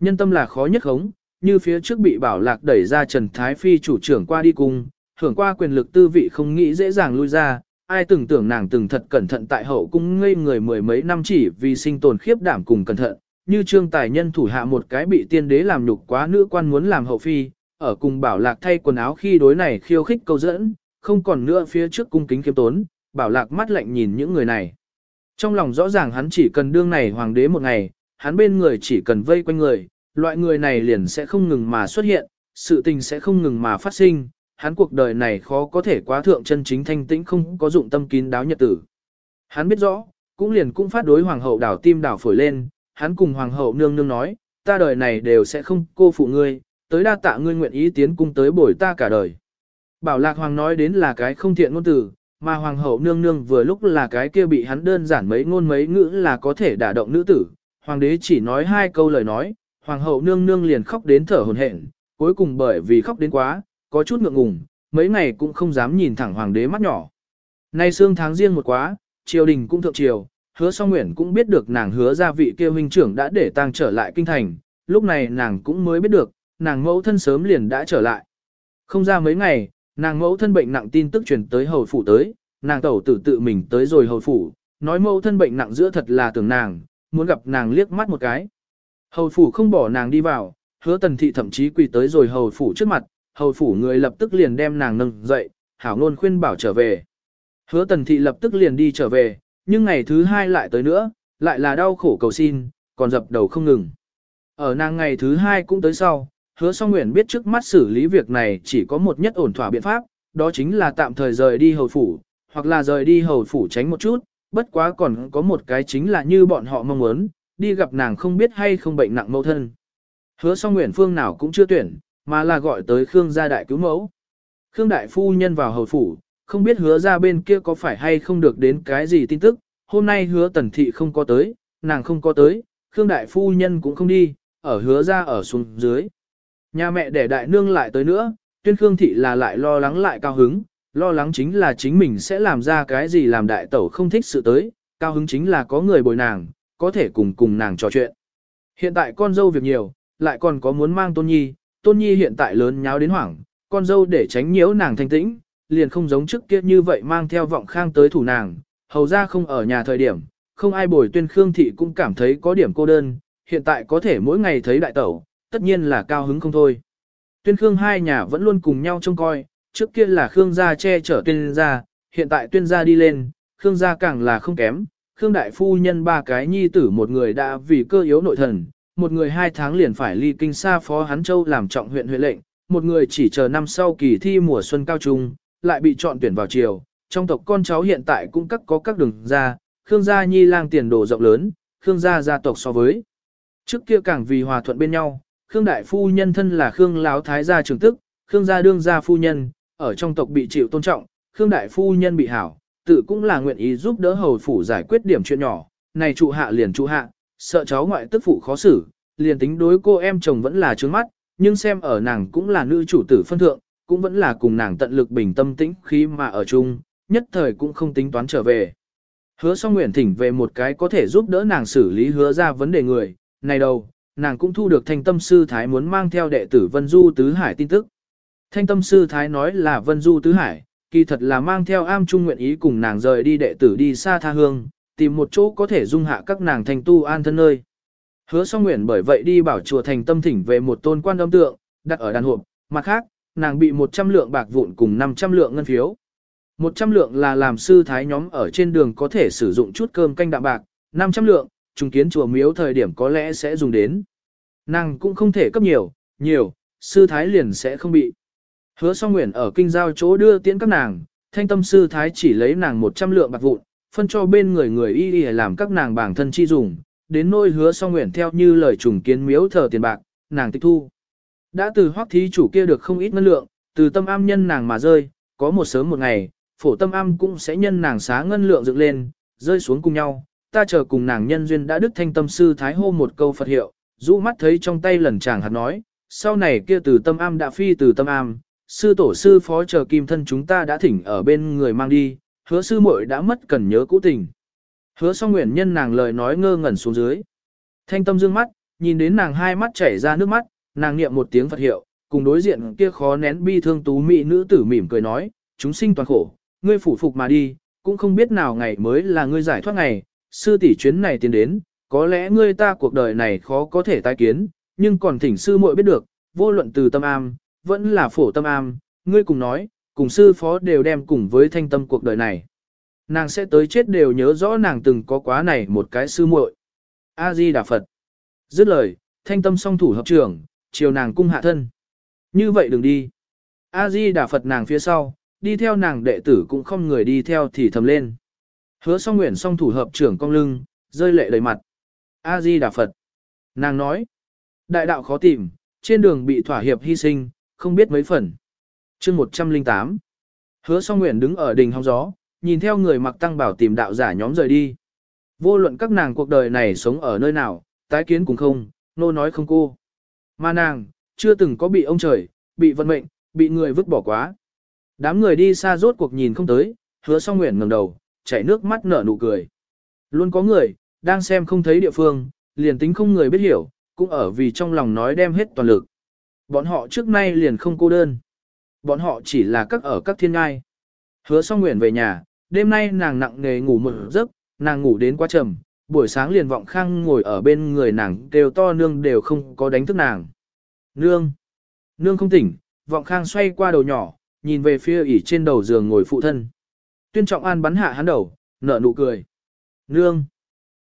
Nhân tâm là khó nhất khống, như phía trước bị bảo lạc đẩy ra Trần Thái Phi chủ trưởng qua đi cùng, hưởng qua quyền lực tư vị không nghĩ dễ dàng lui ra, ai từng tưởng nàng từng thật cẩn thận tại hậu cung ngây người mười mấy năm chỉ vì sinh tồn khiếp đảm cùng cẩn thận, như trương tài nhân thủ hạ một cái bị tiên đế làm nhục quá nữ quan muốn làm hậu phi, ở cùng bảo lạc thay quần áo khi đối này khiêu khích câu dẫn, không còn nữa phía trước cung kính kiêm tốn, bảo lạc mắt lạnh nhìn những người này. Trong lòng rõ ràng hắn chỉ cần đương này hoàng đế một ngày, hắn bên người chỉ cần vây quanh người, loại người này liền sẽ không ngừng mà xuất hiện, sự tình sẽ không ngừng mà phát sinh, hắn cuộc đời này khó có thể quá thượng chân chính thanh tĩnh không có dụng tâm kín đáo nhật tử. Hắn biết rõ, cũng liền cũng phát đối hoàng hậu đảo tim đảo phổi lên, hắn cùng hoàng hậu nương nương nói, ta đời này đều sẽ không cô phụ ngươi, tới đa tạ ngươi nguyện ý tiến cung tới bồi ta cả đời. Bảo lạc hoàng nói đến là cái không thiện ngôn từ, mà hoàng hậu nương nương vừa lúc là cái kia bị hắn đơn giản mấy ngôn mấy ngữ là có thể đả động nữ tử. Hoàng đế chỉ nói hai câu lời nói, hoàng hậu nương nương liền khóc đến thở hổn hển, cuối cùng bởi vì khóc đến quá, có chút ngượng ngùng, mấy ngày cũng không dám nhìn thẳng hoàng đế mắt nhỏ. Nay xương tháng riêng một quá, triều đình cũng thượng triều, hứa song nguyện cũng biết được nàng hứa ra vị kia huynh trưởng đã để tang trở lại kinh thành, lúc này nàng cũng mới biết được, nàng mẫu thân sớm liền đã trở lại. Không ra mấy ngày, nàng mẫu thân bệnh nặng tin tức truyền tới hầu phủ tới, nàng tẩu tử tự mình tới rồi hầu phủ, nói mẫu thân bệnh nặng giữa thật là tưởng nàng, muốn gặp nàng liếc mắt một cái. Hầu phủ không bỏ nàng đi vào, hứa tần thị thậm chí quỳ tới rồi hầu phủ trước mặt, hầu phủ người lập tức liền đem nàng nâng dậy, hảo ngôn khuyên bảo trở về. Hứa tần thị lập tức liền đi trở về, nhưng ngày thứ hai lại tới nữa, lại là đau khổ cầu xin, còn dập đầu không ngừng. Ở nàng ngày thứ hai cũng tới sau, hứa song nguyện biết trước mắt xử lý việc này chỉ có một nhất ổn thỏa biện pháp, đó chính là tạm thời rời đi hầu phủ, hoặc là rời đi hầu phủ tránh một chút, bất quá còn có một cái chính là như bọn họ mong muốn, đi gặp nàng không biết hay không bệnh nặng mẫu thân. Hứa song nguyện phương nào cũng chưa tuyển, mà là gọi tới Khương gia đại cứu mẫu. Khương đại phu nhân vào hầu phủ, không biết hứa ra bên kia có phải hay không được đến cái gì tin tức, hôm nay hứa tần thị không có tới, nàng không có tới, Khương đại phu nhân cũng không đi, ở hứa ra ở xuống dưới. Nhà mẹ để đại nương lại tới nữa, tuyên Khương thị là lại lo lắng lại cao hứng, lo lắng chính là chính mình sẽ làm ra cái gì làm đại tẩu không thích sự tới, cao hứng chính là có người bồi nàng, có thể cùng cùng nàng trò chuyện. Hiện tại con dâu việc nhiều, lại còn có muốn mang tôn nhi, tôn nhi hiện tại lớn nháo đến hoảng, con dâu để tránh nhiễu nàng thanh tĩnh, liền không giống trước kia như vậy mang theo vọng khang tới thủ nàng, hầu ra không ở nhà thời điểm, không ai bồi tuyên Khương thị cũng cảm thấy có điểm cô đơn, hiện tại có thể mỗi ngày thấy đại tẩu, tất nhiên là cao hứng không thôi. Tuyên Khương hai nhà vẫn luôn cùng nhau trông coi, trước kia là Khương gia che chở tuyên gia, hiện tại tuyên gia đi lên, Khương gia càng là không kém, Khương đại phu nhân ba cái nhi tử một người đã vì cơ yếu nội thần, một người hai tháng liền phải ly kinh xa phó hắn châu làm trọng huyện huyện lệnh, một người chỉ chờ năm sau kỳ thi mùa xuân cao trung, lại bị chọn tuyển vào triều. Trong tộc con cháu hiện tại cũng các có các đường ra, Khương gia nhi lang tiền đồ rộng lớn, Khương gia gia tộc so với. Trước kia càng vì hòa thuận bên nhau, Khương đại phu nhân thân là Khương lão thái gia trưởng tức, Khương gia đương gia phu nhân, ở trong tộc bị chịu tôn trọng, Khương đại phu nhân bị hảo, tự cũng là nguyện ý giúp đỡ hầu phủ giải quyết điểm chuyện nhỏ, này trụ hạ liền trụ hạ, sợ cháu ngoại tức phụ khó xử, liền tính đối cô em chồng vẫn là trướng mắt, nhưng xem ở nàng cũng là nữ chủ tử phân thượng, cũng vẫn là cùng nàng tận lực bình tâm tĩnh khi mà ở chung, nhất thời cũng không tính toán trở về. Hứa song nguyện thỉnh về một cái có thể giúp đỡ nàng xử lý hứa ra vấn đề người, này đâu, nàng cũng thu được thành tâm sư thái muốn mang theo đệ tử Vân Du Tứ Hải tin tức. Thanh tâm sư thái nói là Vân Du Tứ Hải, kỳ thật là mang theo am trung nguyện ý cùng nàng rời đi đệ tử đi xa tha hương, tìm một chỗ có thể dung hạ các nàng thành tu an thân nơi. Hứa song nguyện bởi vậy đi bảo chùa thành tâm thỉnh về một tôn quan âm tượng, đặt ở đàn hộp, mặt khác, nàng bị 100 lượng bạc vụn cùng 500 lượng ngân phiếu. 100 lượng là làm sư thái nhóm ở trên đường có thể sử dụng chút cơm canh đạm bạc, 500 lượng, trùng kiến chùa miếu thời điểm có lẽ sẽ dùng đến. Nàng cũng không thể cấp nhiều, nhiều, sư thái liền sẽ không bị. Hứa song nguyện ở kinh giao chỗ đưa tiễn các nàng, thanh tâm sư thái chỉ lấy nàng 100 lượng bạc vụn, phân cho bên người người y y làm các nàng bản thân chi dùng, đến nôi hứa song nguyện theo như lời trùng kiến miếu thờ tiền bạc, nàng tịch thu. Đã từ hoác thí chủ kia được không ít ngân lượng, từ tâm am nhân nàng mà rơi, có một sớm một ngày, phổ tâm am cũng sẽ nhân nàng xá ngân lượng dựng lên, rơi xuống cùng nhau. Ta chờ cùng nàng nhân duyên đã đức thanh tâm sư thái hô một câu Phật hiệu, rũ mắt thấy trong tay lần chàng hạt nói, sau này kia từ tâm am đã phi từ tâm am, sư tổ sư phó chờ kim thân chúng ta đã thỉnh ở bên người mang đi, hứa sư muội đã mất cần nhớ cũ tình. Hứa song nguyện nhân nàng lời nói ngơ ngẩn xuống dưới. Thanh tâm dương mắt, nhìn đến nàng hai mắt chảy ra nước mắt, nàng niệm một tiếng Phật hiệu, cùng đối diện kia khó nén bi thương tú mỹ nữ tử mỉm cười nói, chúng sinh toàn khổ, ngươi phủ phục mà đi, cũng không biết nào ngày mới là ngươi giải thoát ngày, sư tỷ chuyến này tiến đến, có lẽ ngươi ta cuộc đời này khó có thể tái kiến, nhưng còn thỉnh sư muội biết được, vô luận từ tâm am, vẫn là phổ tâm am, ngươi cùng nói, cùng sư phó đều đem cùng với thanh tâm cuộc đời này. Nàng sẽ tới chết đều nhớ rõ nàng từng có quá này một cái sư muội. A Di Đà Phật. Dứt lời, thanh tâm song thủ hợp trưởng, chiều nàng cung hạ thân. Như vậy đừng đi. A Di Đà Phật nàng phía sau, đi theo nàng đệ tử cũng không người đi theo thì thầm lên. Hứa song nguyện song thủ hợp trưởng cong lưng, rơi lệ đầy mặt. A Di Đà Phật. Nàng nói, đại đạo khó tìm, trên đường bị thỏa hiệp hy sinh, không biết mấy phần. chương 108. Hứa song nguyện đứng ở đình hóng gió, nhìn theo người mặc tăng bảo tìm đạo giả nhóm rời đi. Vô luận các nàng cuộc đời này sống ở nơi nào, tái kiến cũng không, nô nói không cô. Mà nàng, chưa từng có bị ông trời, bị vận mệnh, bị người vứt bỏ quá. Đám người đi xa rốt cuộc nhìn không tới, hứa song nguyện ngẩng đầu, chảy nước mắt nở nụ cười. Luôn có người, đang xem không thấy địa phương, liền tính không người biết hiểu, cũng ở vì trong lòng nói đem hết toàn lực. Bọn họ trước nay liền không cô đơn. Bọn họ chỉ là các ở các thiên ngai. Hứa song nguyện về nhà, đêm nay nàng nặng nề ngủ một giấc, nàng ngủ đến quá trầm, buổi sáng liền vọng khang ngồi ở bên người nàng đều to nương đều không có đánh thức nàng. Nương! Nương không tỉnh, vọng khang xoay qua đầu nhỏ, nhìn về phía ỉ trên đầu giường ngồi phụ thân. Tuyên trọng an bắn hạ hắn đầu, nở nụ cười. Nương!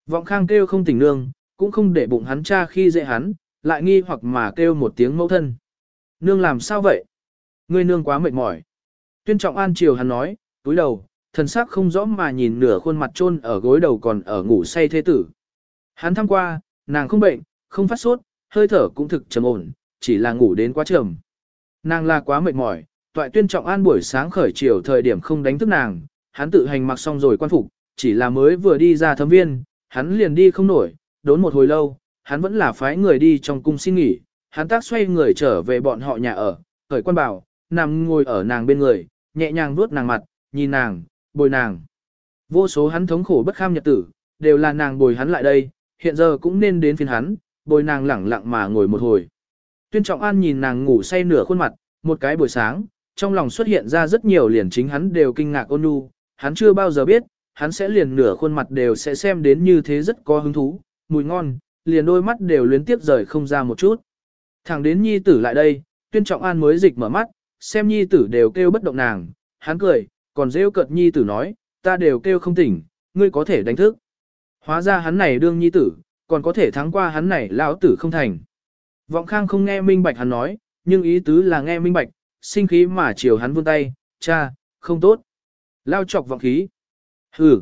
Vọng khang kêu không tỉnh nương, cũng không để bụng hắn cha khi dễ hắn, lại nghi hoặc mà kêu một tiếng mẫu thân. Nương làm sao vậy? Ngươi nương quá mệt mỏi. Tuyên trọng an chiều hắn nói, túi đầu, thần sắc không rõ mà nhìn nửa khuôn mặt chôn ở gối đầu còn ở ngủ say thế tử. Hắn thăm qua, nàng không bệnh, không phát sốt, hơi thở cũng thực trầm ổn, chỉ là ngủ đến quá trầm. Nàng là quá mệt mỏi, toại tuyên trọng an buổi sáng khởi chiều thời điểm không đánh thức nàng, hắn tự hành mặc xong rồi quan phục, chỉ là mới vừa đi ra thâm viên, hắn liền đi không nổi, đốn một hồi lâu, hắn vẫn là phái người đi trong cung xin nghỉ, hắn tác xoay người trở về bọn họ nhà ở, khởi quan bảo, nằm ngồi ở nàng bên người, nhẹ nhàng vuốt nàng mặt, nhìn nàng, bồi nàng. Vô số hắn thống khổ bất kham nhật tử, đều là nàng bồi hắn lại đây, hiện giờ cũng nên đến phiên hắn, bồi nàng lẳng lặng mà ngồi một hồi. Tuyên Trọng An nhìn nàng ngủ say nửa khuôn mặt, một cái buổi sáng, trong lòng xuất hiện ra rất nhiều liền chính hắn đều kinh ngạc ôn nhu, hắn chưa bao giờ biết, hắn sẽ liền nửa khuôn mặt đều sẽ xem đến như thế rất có hứng thú, mùi ngon, liền đôi mắt đều luyến tiếp rời không ra một chút. Thẳng đến nhi tử lại đây, Tuyên Trọng An mới dịch mở mắt, xem nhi tử đều kêu bất động nàng, hắn cười, còn rêu cợt nhi tử nói, ta đều kêu không tỉnh, ngươi có thể đánh thức. Hóa ra hắn này đương nhi tử, còn có thể thắng qua hắn này lão tử không thành. Vọng khang không nghe minh bạch hắn nói, nhưng ý tứ là nghe minh bạch, sinh khí mà chiều hắn vươn tay, cha, không tốt. Lao chọc vọng khí. Hừ.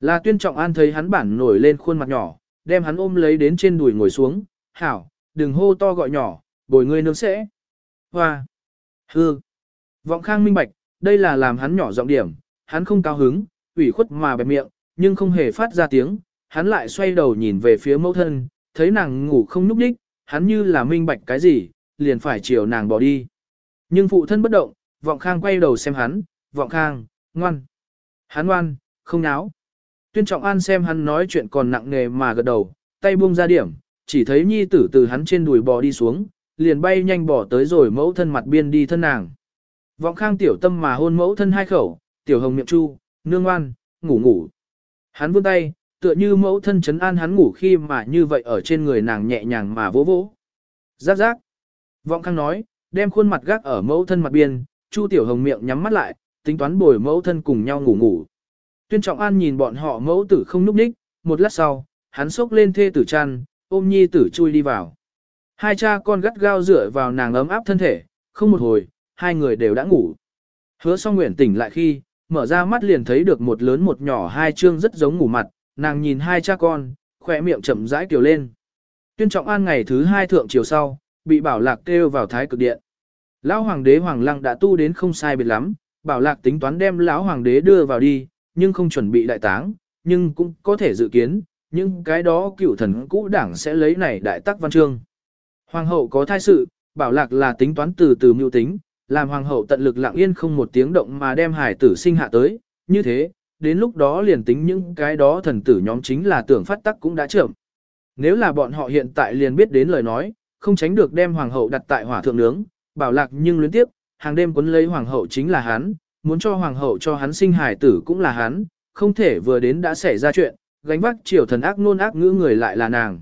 Là tuyên trọng an thấy hắn bản nổi lên khuôn mặt nhỏ, đem hắn ôm lấy đến trên đùi ngồi xuống, hảo, đừng hô to gọi nhỏ, bồi ngươi nương sẽ. Hoa! Hư! Vọng khang minh bạch, đây là làm hắn nhỏ giọng điểm, hắn không cao hứng, ủy khuất mà bẹp miệng, nhưng không hề phát ra tiếng, hắn lại xoay đầu nhìn về phía mẫu thân, thấy nàng ngủ không nhúc nhích, hắn như là minh bạch cái gì, liền phải chiều nàng bỏ đi. Nhưng phụ thân bất động, vọng khang quay đầu xem hắn, vọng khang, ngoan. Hắn ngoan, không náo. Tuyên trọng an xem hắn nói chuyện còn nặng nề mà gật đầu, tay buông ra điểm, chỉ thấy nhi tử từ hắn trên đùi bò đi xuống, liền bay nhanh bỏ tới rồi mẫu thân mặt biên đi thân nàng. Vọng khang tiểu tâm mà hôn mẫu thân hai khẩu, tiểu hồng miệng chu, nương oan, ngủ ngủ. Hắn vươn tay, tựa như mẫu thân chấn an hắn ngủ khi mà như vậy ở trên người nàng nhẹ nhàng mà vỗ vỗ. Giáp giáp. Vọng khang nói, đem khuôn mặt gác ở mẫu thân mặt biên, chu tiểu hồng miệng nhắm mắt lại, tính toán bồi mẫu thân cùng nhau ngủ ngủ. Tuyên trọng an nhìn bọn họ mẫu tử không núp đích, một lát sau, hắn xốc lên thê tử chăn, ôm nhi tử chui đi vào. Hai cha con gắt gao dựa vào nàng ấm áp thân thể, không một hồi, hai người đều đã ngủ. Hứa song nguyện tỉnh lại khi, mở ra mắt liền thấy được một lớn một nhỏ hai chương rất giống ngủ mặt, nàng nhìn hai cha con, khỏe miệng chậm rãi kiều lên. Tuyên trọng an ngày thứ hai thượng chiều sau, bị bảo lạc kêu vào thái cực điện. Lão hoàng đế hoàng lăng đã tu đến không sai biệt lắm, bảo lạc tính toán đem lão hoàng đế đưa vào đi, nhưng không chuẩn bị đại táng, nhưng cũng có thể dự kiến, những cái đó cựu thần cũ đảng sẽ lấy này đại tắc văn chương. Hoàng hậu có thai sự, bảo lạc là tính toán từ từ mưu tính, làm hoàng hậu tận lực lặng yên không một tiếng động mà đem hải tử sinh hạ tới, như thế, đến lúc đó liền tính những cái đó thần tử nhóm chính là tưởng phát tắc cũng đã trưởng. Nếu là bọn họ hiện tại liền biết đến lời nói, không tránh được đem hoàng hậu đặt tại hỏa thượng nướng, bảo lạc nhưng luyến tiếp, hàng đêm quấn lấy hoàng hậu chính là hắn, muốn cho hoàng hậu cho hắn sinh hài tử cũng là hắn, không thể vừa đến đã xảy ra chuyện, gánh vác triều thần ác nôn ác ngữ người lại là nàng.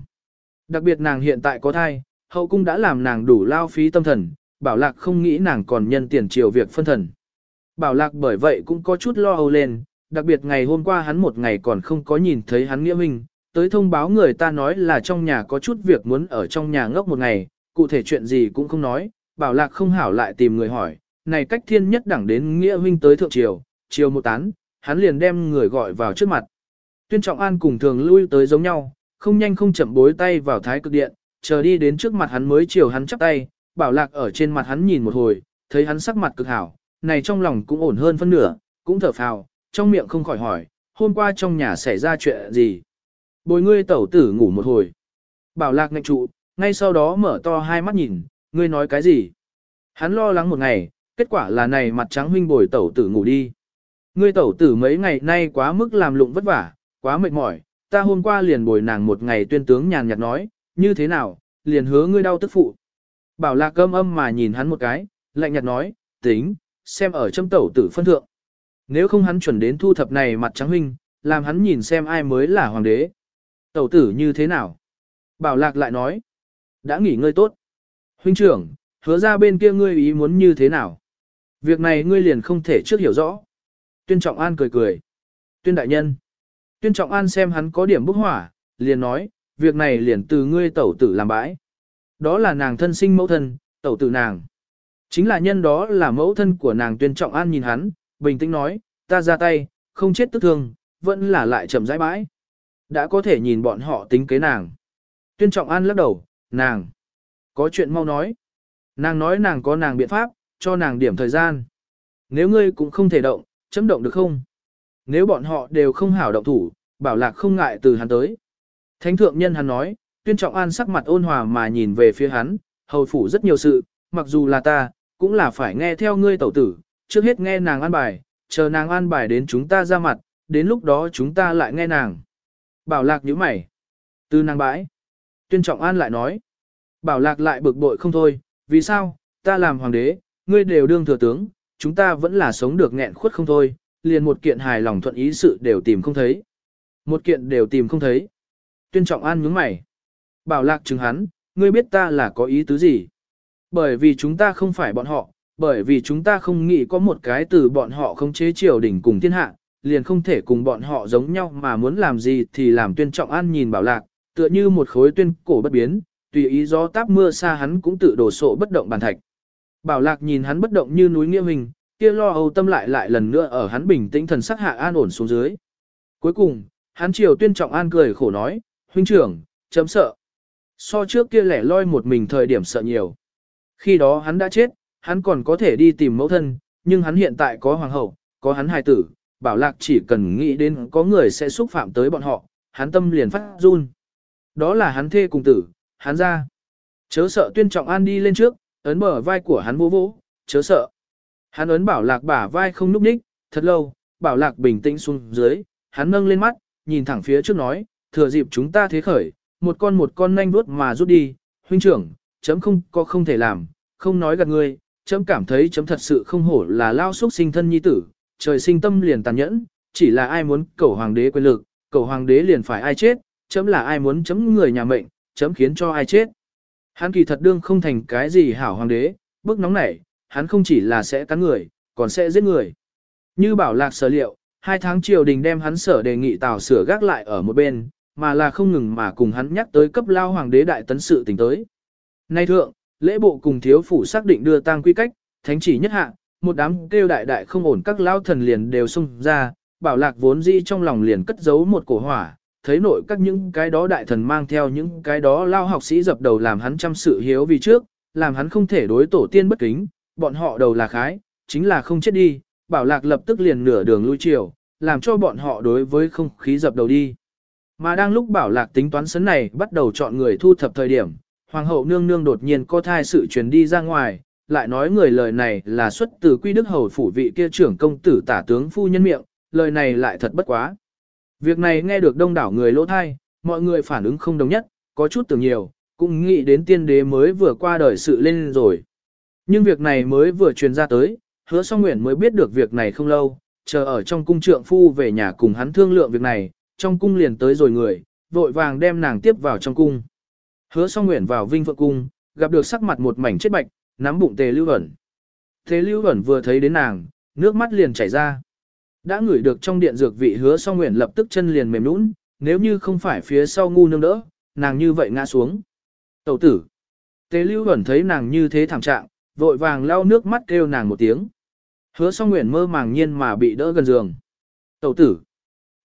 Đặc biệt nàng hiện tại có thai, hậu cung đã làm nàng đủ lao phí tâm thần, bảo lạc không nghĩ nàng còn nhân tiền triều việc phân thần. Bảo lạc bởi vậy cũng có chút lo âu lên, đặc biệt ngày hôm qua hắn một ngày còn không có nhìn thấy hắn nghĩa minh, tới thông báo người ta nói là trong nhà có chút việc muốn ở trong nhà ngốc một ngày, cụ thể chuyện gì cũng không nói, bảo lạc không hảo lại tìm người hỏi, này cách thiên nhất đẳng đến nghĩa huynh tới thượng triều, triều một tán, hắn liền đem người gọi vào trước mặt. Tuyên trọng an cùng thường lui tới giống nhau, không nhanh không chậm bối tay vào thái cực điện, chờ đi đến trước mặt hắn mới chiều hắn chắp tay, bảo lạc ở trên mặt hắn nhìn một hồi, thấy hắn sắc mặt cực hảo, này trong lòng cũng ổn hơn phân nửa, cũng thở phào, trong miệng không khỏi hỏi, hôm qua trong nhà xảy ra chuyện gì. Bồi ngươi tẩu tử ngủ một hồi. Bảo lạc ngạch trụ, ngay sau đó mở to hai mắt nhìn, ngươi nói cái gì? Hắn lo lắng một ngày, kết quả là này mặt trắng huynh bồi tẩu tử ngủ đi. Ngươi tẩu tử mấy ngày nay quá mức làm lụng vất vả, quá mệt mỏi, ta hôm qua liền bồi nàng một ngày tuyên tướng nhàn nhạt nói, như thế nào, liền hứa ngươi đau tức phụ. Bảo lạc âm âm mà nhìn hắn một cái, lạnh nhạt nói, tính, xem ở châm tẩu tử phân thượng. Nếu không hắn chuẩn đến thu thập này mặt trắng huynh, làm hắn nhìn xem ai mới là hoàng đế. Tẩu tử như thế nào? Bảo lạc lại nói, đã nghỉ ngơi tốt. Huynh trưởng, hứa ra bên kia ngươi ý muốn như thế nào? Việc này ngươi liền không thể trước hiểu rõ. Tuyên Trọng An cười cười. Tuyên đại nhân. Tuyên Trọng An xem hắn có điểm bức hỏa, liền nói, việc này liền từ ngươi tẩu tử làm bãi. Đó là nàng thân sinh mẫu thân, tẩu tử nàng. Chính là nhân đó là mẫu thân của nàng Tuyên Trọng An nhìn hắn, bình tĩnh nói, ta ra tay, không chết tức thương, vẫn là lại chậm rãi bãi. Đã có thể nhìn bọn họ tính kế nàng. Tuyên Trọng An lắc đầu, nàng. Có chuyện mau nói. Nàng nói nàng có nàng biện pháp, cho nàng điểm thời gian. Nếu ngươi cũng không thể động, chấm động được không? Nếu bọn họ đều không hảo động thủ, bảo lạc không ngại từ hắn tới. Thánh thượng nhân hắn nói, tuyên trọng an sắc mặt ôn hòa mà nhìn về phía hắn, hầu phủ rất nhiều sự, mặc dù là ta, cũng là phải nghe theo ngươi tẩu tử, trước hết nghe nàng an bài, chờ nàng an bài đến chúng ta ra mặt, đến lúc đó chúng ta lại nghe nàng. Bảo lạc nhíu mày. Từ nàng bãi. Tuyên trọng an lại nói. Bảo lạc lại bực bội không thôi, vì sao, ta làm hoàng đế, ngươi đều đương thừa tướng, chúng ta vẫn là sống được nghẹn khuất không thôi, liền một kiện hài lòng thuận ý sự đều tìm không thấy. Một kiện đều tìm không thấy. Tuyên trọng an nhướng mày. Bảo lạc chứng hắn, ngươi biết ta là có ý tứ gì. Bởi vì chúng ta không phải bọn họ, bởi vì chúng ta không nghĩ có một cái từ bọn họ không chế triều đỉnh cùng thiên hạ, liền không thể cùng bọn họ giống nhau mà muốn làm gì thì làm tuyên trọng an nhìn bảo lạc, tựa như một khối tuyên cổ bất biến, tùy ý gió táp mưa xa hắn cũng tự đổ sộ bất động bàn thạch. Bảo lạc nhìn hắn bất động như núi nghĩa hình, kia lo âu tâm lại lại lần nữa ở hắn bình tĩnh thần sắc hạ an ổn xuống dưới. Cuối cùng, hắn chiều tuyên trọng an cười khổ nói, Huynh trưởng, chấm sợ. So trước kia lẻ loi một mình thời điểm sợ nhiều. Khi đó hắn đã chết, hắn còn có thể đi tìm mẫu thân, nhưng hắn hiện tại có hoàng hậu, có hắn hài tử, bảo lạc chỉ cần nghĩ đến có người sẽ xúc phạm tới bọn họ, hắn tâm liền phát run. Đó là hắn thê cùng tử, hắn ra. Chớ sợ tuyên trọng an đi lên trước, ấn bờ vai của hắn vô vỗ, chớ sợ. Hắn ấn bảo lạc bả vai không núp ních, thật lâu, bảo lạc bình tĩnh xuống dưới, hắn nâng lên mắt, nhìn thẳng phía trước nói, thừa dịp chúng ta thế khởi, một con một con nhanh vuốt mà rút đi, huynh trưởng, chấm không có không thể làm, không nói gạt ngươi, chấm cảm thấy chấm thật sự không hổ là lao xuất sinh thân nhi tử, trời sinh tâm liền tàn nhẫn, chỉ là ai muốn cầu hoàng đế quyền lực, cầu hoàng đế liền phải ai chết, chấm là ai muốn chấm người nhà mệnh, chấm khiến cho ai chết. Hắn kỳ thật đương không thành cái gì hảo hoàng đế, bức nóng nảy, hắn không chỉ là sẽ cắn người, còn sẽ giết người. Như bảo lạc sở liệu, hai tháng triều đình đem hắn sở đề nghị tào sửa gác lại ở một bên, mà là không ngừng mà cùng hắn nhắc tới cấp lao hoàng đế đại tấn sự tình tới. Nay thượng, lễ bộ cùng thiếu phủ xác định đưa tang quy cách, thánh chỉ nhất hạ, một đám kêu đại đại không ổn các lao thần liền đều xung ra, bảo lạc vốn dĩ trong lòng liền cất giấu một cổ hỏa, thấy nội các những cái đó đại thần mang theo những cái đó lao học sĩ dập đầu làm hắn chăm sự hiếu vì trước, làm hắn không thể đối tổ tiên bất kính, bọn họ đầu là khái, chính là không chết đi, bảo lạc lập tức liền nửa đường lui chiều, làm cho bọn họ đối với không khí dập đầu đi. Mà đang lúc bảo lạc tính toán sấn này bắt đầu chọn người thu thập thời điểm, hoàng hậu nương nương đột nhiên có thai sự truyền đi ra ngoài, lại nói người lời này là xuất từ quy đức hầu phủ vị kia trưởng công tử tả tướng phu nhân miệng, lời này lại thật bất quá. Việc này nghe được đông đảo người lỗ thai, mọi người phản ứng không đồng nhất, có chút tưởng nhiều, cũng nghĩ đến tiên đế mới vừa qua đời sự lên rồi. Nhưng việc này mới vừa truyền ra tới, hứa song nguyện mới biết được việc này không lâu, chờ ở trong cung trượng phu về nhà cùng hắn thương lượng việc này, trong cung liền tới rồi người, vội vàng đem nàng tiếp vào trong cung. Hứa song nguyện vào vinh phượng cung, gặp được sắc mặt một mảnh chết bạch, nắm bụng tề lưu ẩn. Tề lưu ẩn vừa thấy đến nàng, nước mắt liền chảy ra. Đã ngửi được trong điện dược vị hứa song nguyện lập tức chân liền mềm nũng, nếu như không phải phía sau ngu nương đỡ, nàng như vậy ngã xuống. Tẩu tử. tế lưu ẩn thấy nàng như thế thảm trạng, vội vàng lau nước mắt kêu nàng một tiếng. Hứa song nguyện mơ màng nhiên mà bị đỡ gần giường. Tẩu tử.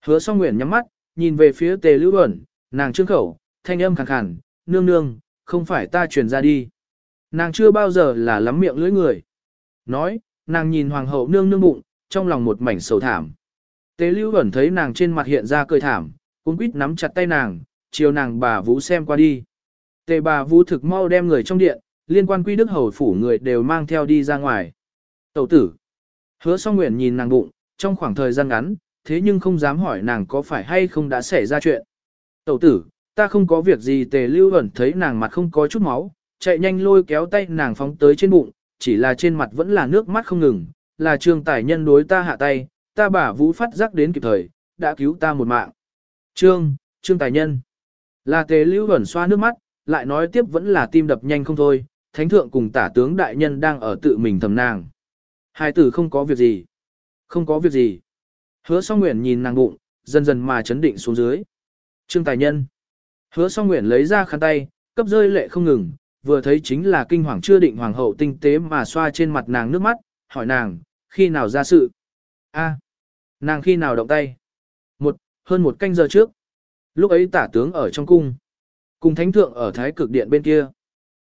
Hứa song nguyện nhắm mắt, nhìn về phía tề lưu ẩn, nàng trương khẩu, thanh âm khàn khàn, nương nương, không phải ta truyền ra đi. Nàng chưa bao giờ là lắm miệng lưỡi người. Nói, nàng nhìn hoàng hậu nương nương bụng, trong lòng một mảnh sầu thảm. Tề lưu ẩn thấy nàng trên mặt hiện ra cười thảm, cũng quýt nắm chặt tay nàng, chiều nàng bà vũ xem qua đi. Tề bà vũ thực mau đem người trong điện, liên quan quy đức hầu phủ người đều mang theo đi ra ngoài. Tẩu tử. Hứa song nguyện nhìn nàng bụng, trong khoảng thời gian ngắn, thế nhưng không dám hỏi nàng có phải hay không đã xảy ra chuyện. Tẩu tử, ta không có việc gì tề lưu ẩn thấy nàng mặt không có chút máu, chạy nhanh lôi kéo tay nàng phóng tới trên bụng, chỉ là trên mặt vẫn là nước mắt không ngừng, là trương tài nhân đối ta hạ tay, ta bả vũ phát giác đến kịp thời, đã cứu ta một mạng. Trương, trương tài nhân, là tề lưu ẩn xoa nước mắt, lại nói tiếp vẫn là tim đập nhanh không thôi, thánh thượng cùng tả tướng đại nhân đang ở tự mình thầm nàng. Hai tử không có việc gì. Không có việc gì. Hứa song nguyện nhìn nàng bụng, dần dần mà chấn định xuống dưới. Trương tài nhân. Hứa song nguyện lấy ra khăn tay, cấp rơi lệ không ngừng, vừa thấy chính là kinh hoàng chưa định hoàng hậu tinh tế mà xoa trên mặt nàng nước mắt, hỏi nàng, khi nào ra sự? A, nàng khi nào động tay? Một, hơn một canh giờ trước. Lúc ấy tả tướng ở trong cung. Cùng thánh thượng ở thái cực điện bên kia.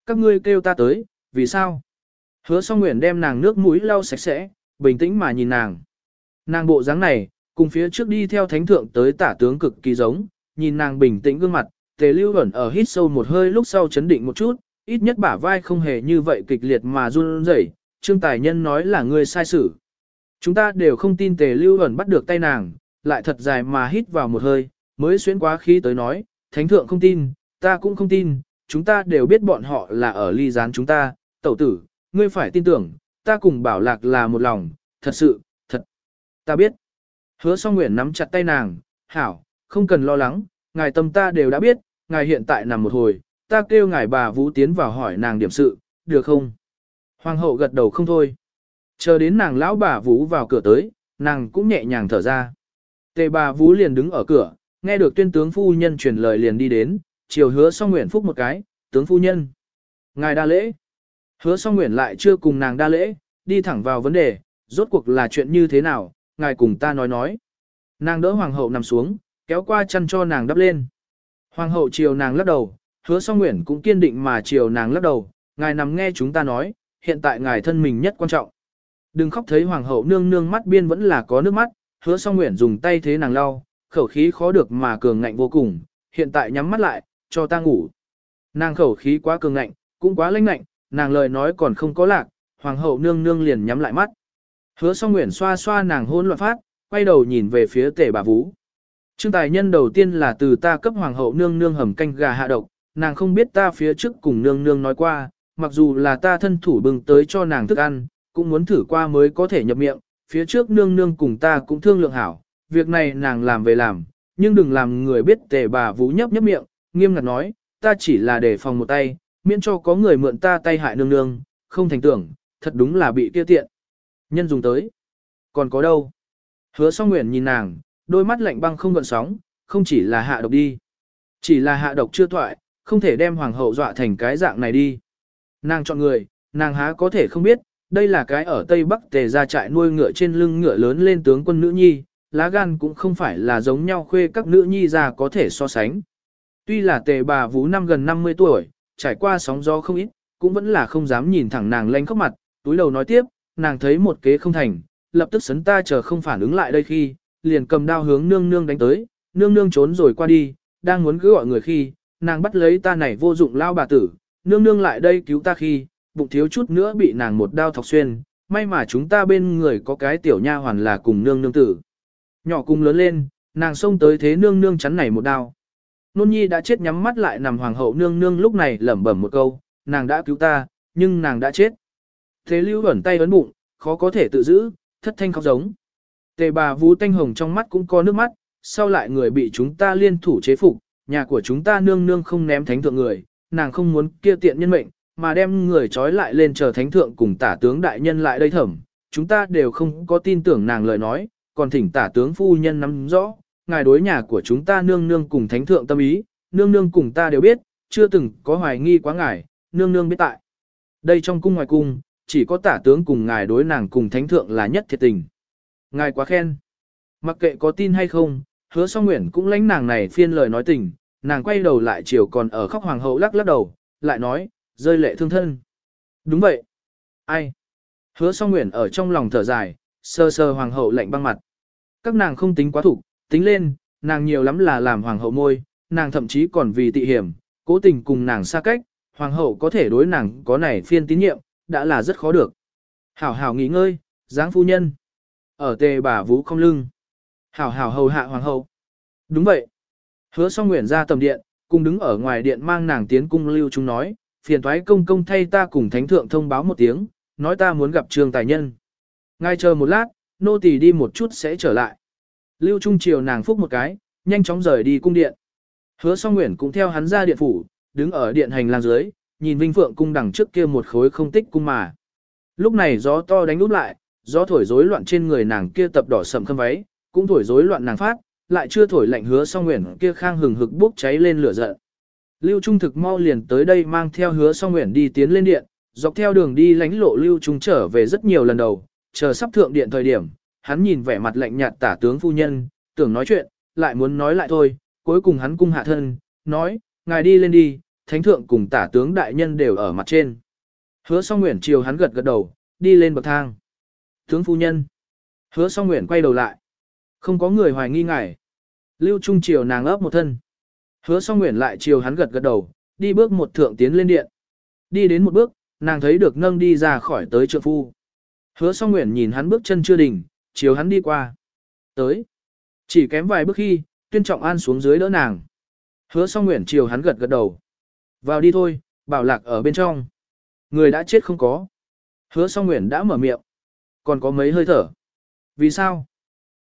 Các ngươi kêu ta tới, vì sao? Hứa song nguyện đem nàng nước mũi lau sạch sẽ, bình tĩnh mà nhìn nàng. Nàng bộ dáng này, cùng phía trước đi theo thánh thượng tới tả tướng cực kỳ giống, nhìn nàng bình tĩnh gương mặt, tề lưu ẩn ở hít sâu một hơi lúc sau chấn định một chút, ít nhất bả vai không hề như vậy kịch liệt mà run rẩy. Trương Tài Nhân nói là ngươi sai xử. Chúng ta đều không tin tề lưu ẩn bắt được tay nàng, lại thật dài mà hít vào một hơi, mới xuyến quá khí tới nói, thánh thượng không tin, ta cũng không tin, chúng ta đều biết bọn họ là ở ly gián chúng ta, tẩu tử, ngươi phải tin tưởng, ta cùng bảo lạc là một lòng, thật sự, thật. Ta biết. Hứa song nguyện nắm chặt tay nàng, hảo, không cần lo lắng, ngài tâm ta đều đã biết, ngài hiện tại nằm một hồi, ta kêu ngài bà Vũ tiến vào hỏi nàng điểm sự, được không? Hoàng hậu gật đầu không thôi. Chờ đến nàng lão bà Vũ vào cửa tới, nàng cũng nhẹ nhàng thở ra. Tề bà Vũ liền đứng ở cửa, nghe được tuyên tướng phu nhân truyền lời liền đi đến, chiều hứa song nguyện phúc một cái, tướng phu nhân. Ngài đa lễ. Hứa song nguyện lại chưa cùng nàng đa lễ, đi thẳng vào vấn đề, rốt cuộc là chuyện như thế nào, ngài cùng ta nói nói. Nàng đỡ hoàng hậu nằm xuống, kéo qua chăn cho nàng đắp lên. Hoàng hậu chiều nàng lắc đầu, hứa song nguyện cũng kiên định mà chiều nàng lắc đầu, ngài nằm nghe chúng ta nói, hiện tại ngài thân mình nhất quan trọng. Đừng khóc thấy hoàng hậu nương nương mắt biên vẫn là có nước mắt, hứa song nguyện dùng tay thế nàng lau, khẩu khí khó được mà cường ngạnh vô cùng, hiện tại nhắm mắt lại, cho ta ngủ. Nàng khẩu khí quá cường ngạnh, cũng quá lãnh ngạnh, nàng lời nói còn không có lạc, hoàng hậu nương nương liền nhắm lại mắt. Hứa song nguyện xoa xoa nàng hôn loạn phát, quay đầu nhìn về phía tể bà vũ. Trương tài nhân đầu tiên là từ ta cấp hoàng hậu nương nương hầm canh gà hạ độc, nàng không biết ta phía trước cùng nương nương nói qua, mặc dù là ta thân thủ bừng tới cho nàng thức ăn, cũng muốn thử qua mới có thể nhập miệng, phía trước nương nương cùng ta cũng thương lượng hảo, việc này nàng làm về làm, nhưng đừng làm người biết tề bà vũ nhấp nhấp miệng, nghiêm ngặt nói, ta chỉ là để phòng một tay, miễn cho có người mượn ta tay hại nương nương, không thành tưởng, thật đúng là bị kia tiện. Nhân dùng tới. Còn có đâu? Hứa song nguyện nhìn nàng, đôi mắt lạnh băng không gợn sóng, không chỉ là hạ độc đi. Chỉ là hạ độc chưa thoại, không thể đem hoàng hậu dọa thành cái dạng này đi. Nàng chọn người, nàng há có thể không biết, đây là cái ở Tây Bắc tề ra trại nuôi ngựa trên lưng ngựa lớn lên tướng quân nữ nhi, lá gan cũng không phải là giống nhau khuê các nữ nhi ra có thể so sánh. Tuy là tề bà vú năm gần 50 tuổi, trải qua sóng gió không ít, cũng vẫn là không dám nhìn thẳng nàng lanh khóc mặt, túi đầu nói tiếp, nàng thấy một kế không thành, lập tức sấn ta chờ không phản ứng lại đây khi, liền cầm đao hướng nương nương đánh tới, nương nương trốn rồi qua đi, đang muốn cứ gọi người khi, nàng bắt lấy ta này vô dụng lao bà tử, nương nương lại đây cứu ta khi, bụng thiếu chút nữa bị nàng một đao thọc xuyên, may mà chúng ta bên người có cái tiểu nha hoàn là cùng nương nương tử. Nhỏ cùng lớn lên, nàng xông tới thế nương nương chắn này một đao. Nôn nhi đã chết nhắm mắt lại nằm hoàng hậu nương nương lúc này lẩm bẩm một câu, nàng đã cứu ta, nhưng nàng đã chết. Thế lưu ẩn tay ấn bụng, khó có thể tự giữ, thất thanh khóc giống. Tề bà vú Tanh Hồng trong mắt cũng có nước mắt, sau lại người bị chúng ta liên thủ chế phục, nhà của chúng ta nương nương không ném thánh thượng người, nàng không muốn kia tiện nhân mệnh, mà đem người trói lại lên chờ thánh thượng cùng tả tướng đại nhân lại đây thẩm. Chúng ta đều không có tin tưởng nàng lời nói, còn thỉnh tả tướng phu nhân nắm rõ, ngài đối nhà của chúng ta nương nương cùng thánh thượng tâm ý, nương nương cùng ta đều biết, chưa từng có hoài nghi quá ngài, nương nương biết tại. Đây trong cung ngoài cung, chỉ có tả tướng cùng ngài đối nàng cùng thánh thượng là nhất thiệt tình. Ngài quá khen. Mặc kệ có tin hay không, hứa song nguyện cũng lãnh nàng này phiên lời nói tình, nàng quay đầu lại chiều còn ở khóc hoàng hậu lắc lắc đầu, lại nói, rơi lệ thương thân. Đúng vậy. Ai? Hứa song nguyện ở trong lòng thở dài, sơ sơ hoàng hậu lạnh băng mặt. Các nàng không tính quá thủ, tính lên, nàng nhiều lắm là làm hoàng hậu môi, nàng thậm chí còn vì tị hiểm, cố tình cùng nàng xa cách, hoàng hậu có thể đối nàng có này phiên tín nhiệm, đã là rất khó được. Hảo hảo nghỉ ngơi, dáng phu nhân. Ở tề bà vũ không lưng. Hảo hảo hầu hạ hoàng hậu. Đúng vậy. Hứa song nguyện ra tầm điện, cùng đứng ở ngoài điện mang nàng tiến cung lưu chúng nói, phiền thoái công công thay ta cùng thánh thượng thông báo một tiếng, nói ta muốn gặp trường tài nhân. Ngay chờ một lát, nô tỳ đi một chút sẽ trở lại. Lưu Trung chiều nàng phúc một cái, nhanh chóng rời đi cung điện. Hứa song nguyện cũng theo hắn ra điện phủ, đứng ở điện hành lang dưới, nhìn Vinh Phượng cung đằng trước kia một khối không tích cung mà. Lúc này gió to đánh úp lại, gió thổi rối loạn trên người nàng kia tập đỏ sầm khâm váy, cũng thổi rối loạn nàng phát, lại chưa thổi lạnh hứa song nguyện kia khang hừng hực bốc cháy lên lửa giận. Lưu Trung thực mau liền tới đây mang theo hứa song nguyện đi tiến lên điện, dọc theo đường đi lánh lộ Lưu Trung trở về rất nhiều lần đầu, chờ sắp thượng điện thời điểm, hắn nhìn vẻ mặt lạnh nhạt tả tướng phu nhân, tưởng nói chuyện, lại muốn nói lại thôi, cuối cùng hắn cung hạ thân, nói, ngài đi lên đi, thánh thượng cùng tả tướng đại nhân đều ở mặt trên. Hứa song nguyện chiều hắn gật gật đầu, đi lên bậc thang. Tướng phu nhân. Hứa song nguyện quay đầu lại. Không có người hoài nghi ngài. Lưu Trung chiều nàng ấp một thân. Hứa song nguyện lại chiều hắn gật gật đầu, đi bước một thượng tiến lên điện. Đi đến một bước, nàng thấy được nâng đi ra khỏi tới trượng phu. Hứa song nguyện nhìn hắn bước chân chưa đỉnh, chiều hắn đi qua. Tới. Chỉ kém vài bước khi, tuyên trọng an xuống dưới đỡ nàng. Hứa song nguyện chiều hắn gật gật đầu. Vào đi thôi, bảo lạc ở bên trong. Người đã chết không có. Hứa song nguyện đã mở miệng. Còn có mấy hơi thở. Vì sao?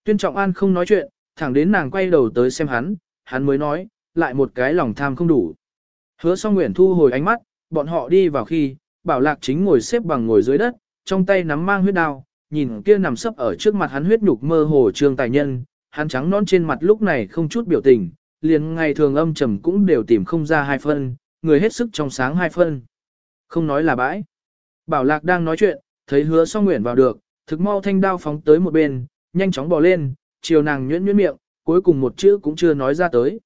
Tuyên trọng an không nói chuyện, thẳng đến nàng quay đầu tới xem hắn, hắn mới nói, lại một cái lòng tham không đủ. Hứa song nguyện thu hồi ánh mắt, bọn họ đi vào khi, bảo lạc chính ngồi xếp bằng ngồi dưới đất, trong tay nắm mang huyết đao, nhìn kia nằm sấp ở trước mặt hắn huyết nhục mơ hồ trương tài nhân, hắn trắng non trên mặt lúc này không chút biểu tình, liền ngày thường âm trầm cũng đều tìm không ra hai phân, người hết sức trong sáng hai phân. Không nói là bãi. Bảo lạc đang nói chuyện, thấy hứa song nguyện vào được, thực mau thanh đao phóng tới một bên, nhanh chóng bò lên, chiều nàng nhuyễn nhuyễn miệng, cuối cùng một chữ cũng chưa nói ra tới.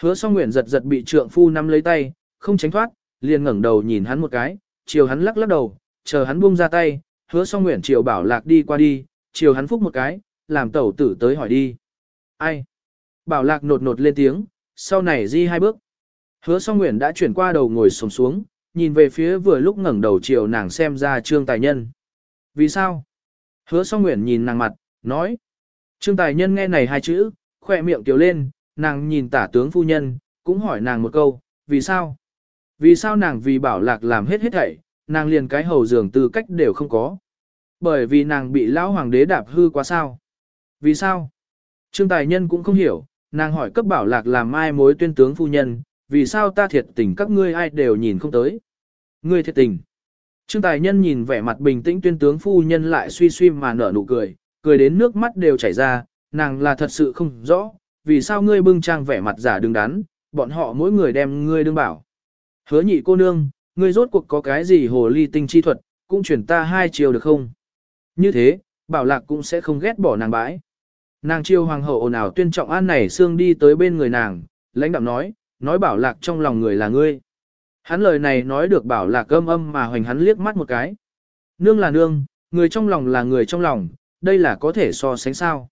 Hứa song nguyện giật giật bị trượng phu nắm lấy tay, không tránh thoát, liền ngẩng đầu nhìn hắn một cái, chiều hắn lắc lắc đầu, chờ hắn buông ra tay, hứa song nguyện chiều bảo lạc đi qua đi, chiều hắn phúc một cái, làm tẩu tử tới hỏi đi. Ai? Bảo lạc nột nột lên tiếng, sau này di hai bước. Hứa song nguyện đã chuyển qua đầu ngồi sồm xuống, nhìn về phía vừa lúc ngẩng đầu chiều nàng xem ra trương tài nhân. Vì sao? Hứa song nguyện nhìn nàng mặt, nói. Trương tài nhân nghe này hai chữ, khỏe miệng tiểu lên, nàng nhìn tả tướng phu nhân, cũng hỏi nàng một câu, vì sao? Vì sao nàng vì bảo lạc làm hết hết thảy, nàng liền cái hầu giường tư cách đều không có. Bởi vì nàng bị lão hoàng đế đạp hư quá sao. Vì sao? Trương tài nhân cũng không hiểu, nàng hỏi cấp bảo lạc làm ai mối tuyên tướng phu nhân, vì sao ta thiệt tình các ngươi ai đều nhìn không tới. Ngươi thiệt tình. Trương tài nhân nhìn vẻ mặt bình tĩnh tuyên tướng phu nhân lại suy suy mà nở nụ cười, cười đến nước mắt đều chảy ra, nàng là thật sự không rõ, vì sao ngươi bưng trang vẻ mặt giả đứng đắn, bọn họ mỗi người đem ngươi đương bảo. Hứa nhị cô nương, ngươi rốt cuộc có cái gì hồ ly tinh chi thuật, cũng chuyển ta hai chiều được không? Như thế, bảo lạc cũng sẽ không ghét bỏ nàng bãi. Nàng chiêu hoàng hậu ồn ào tuyên trọng an này xương đi tới bên người nàng, lãnh đạm nói, nói bảo lạc trong lòng người là ngươi. Hắn lời này nói được bảo lạc âm âm mà hoành hắn liếc mắt một cái. Nương là nương, người trong lòng là người trong lòng, đây là có thể so sánh sao.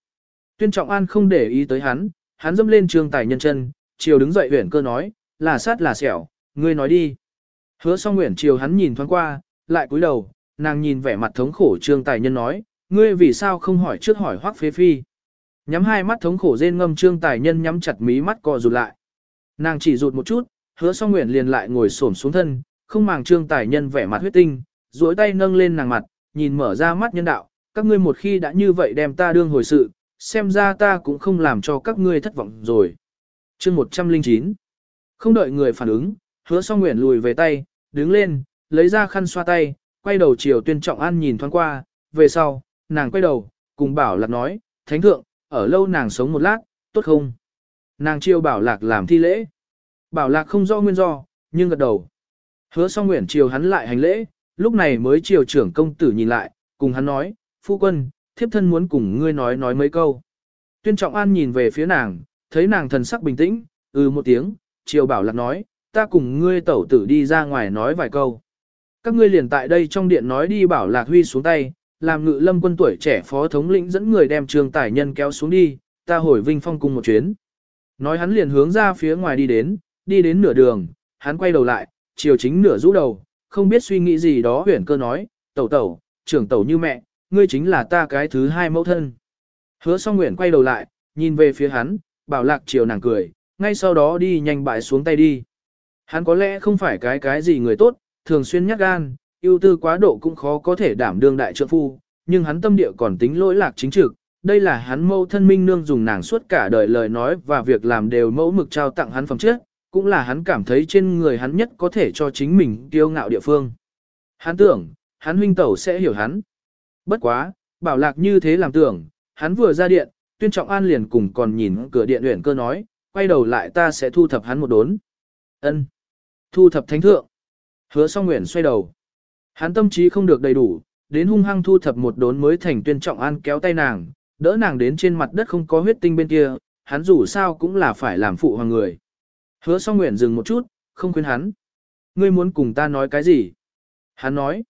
Tuyên trọng an không để ý tới hắn, hắn dâm lên trương tài nhân chân, chiều đứng dậy huyển cơ nói, là sát là sẹo, ngươi nói đi. Hứa song nguyện chiều hắn nhìn thoáng qua, lại cúi đầu, nàng nhìn vẻ mặt thống khổ trương tài nhân nói, ngươi vì sao không hỏi trước hỏi hoắc phế phi. Nhắm hai mắt thống khổ rên ngâm trương tài nhân nhắm chặt mí mắt co rụt lại. Nàng chỉ rụt một chút, hứa song nguyện liền lại ngồi xổm xuống thân, không màng trương tài nhân vẻ mặt huyết tinh, duỗi tay nâng lên nàng mặt, nhìn mở ra mắt nhân đạo, các ngươi một khi đã như vậy đem ta đương hồi sự, xem ra ta cũng không làm cho các ngươi thất vọng rồi. chương 109 Không đợi người phản ứng, hứa song nguyện lùi về tay, đứng lên, lấy ra khăn xoa tay, quay đầu chiều tuyên trọng an nhìn thoáng qua, về sau, nàng quay đầu, cùng bảo lạc nói, thánh thượng, ở lâu nàng sống một lát, tốt không? Nàng chiêu bảo lạc làm thi lễ. Bảo lạc không rõ nguyên do, nhưng gật đầu. Hứa song nguyện chiều hắn lại hành lễ, lúc này mới chiều trưởng công tử nhìn lại, cùng hắn nói, phu quân, thiếp thân muốn cùng ngươi nói nói mấy câu. Tuyên trọng an nhìn về phía nàng, thấy nàng thần sắc bình tĩnh, ừ một tiếng, Triều bảo lạc nói, ta cùng ngươi tẩu tử đi ra ngoài nói vài câu. Các ngươi liền tại đây trong điện nói đi bảo lạc huy xuống tay, làm ngự lâm quân tuổi trẻ phó thống lĩnh dẫn người đem trường tài nhân kéo xuống đi, ta hồi vinh phong cùng một chuyến. Nói hắn liền hướng ra phía ngoài đi đến, đi đến nửa đường, hắn quay đầu lại, chiều chính nửa rũ đầu, không biết suy nghĩ gì đó huyển cơ nói, tẩu tẩu, trưởng tẩu như mẹ, ngươi chính là ta cái thứ hai mẫu thân. Hứa song nguyện quay đầu lại, nhìn về phía hắn, bảo lạc chiều nàng cười, ngay sau đó đi nhanh bại xuống tay đi. Hắn có lẽ không phải cái cái gì người tốt, thường xuyên nhắc gan, ưu tư quá độ cũng khó có thể đảm đương đại trượng phu, nhưng hắn tâm địa còn tính lỗi lạc chính trực, đây là hắn mâu thân minh nương dùng nàng suốt cả đời lời nói và việc làm đều mẫu mực trao tặng hắn phẩm chất, cũng là hắn cảm thấy trên người hắn nhất có thể cho chính mình kiêu ngạo địa phương. Hắn tưởng, hắn huynh tẩu sẽ hiểu hắn. Bất quá, bảo lạc như thế làm tưởng, hắn vừa ra điện, tuyên trọng an liền cùng còn nhìn cửa điện uyển cơ nói, quay đầu lại ta sẽ thu thập hắn một đốn. ân Thu thập thánh thượng. Hứa song nguyện xoay đầu. Hắn tâm trí không được đầy đủ, đến hung hăng thu thập một đốn mới thành tuyên trọng an kéo tay nàng, đỡ nàng đến trên mặt đất không có huyết tinh bên kia, hắn dù sao cũng là phải làm phụ hoàng người. Hứa song nguyện dừng một chút, không khuyên hắn. Ngươi muốn cùng ta nói cái gì? Hắn nói.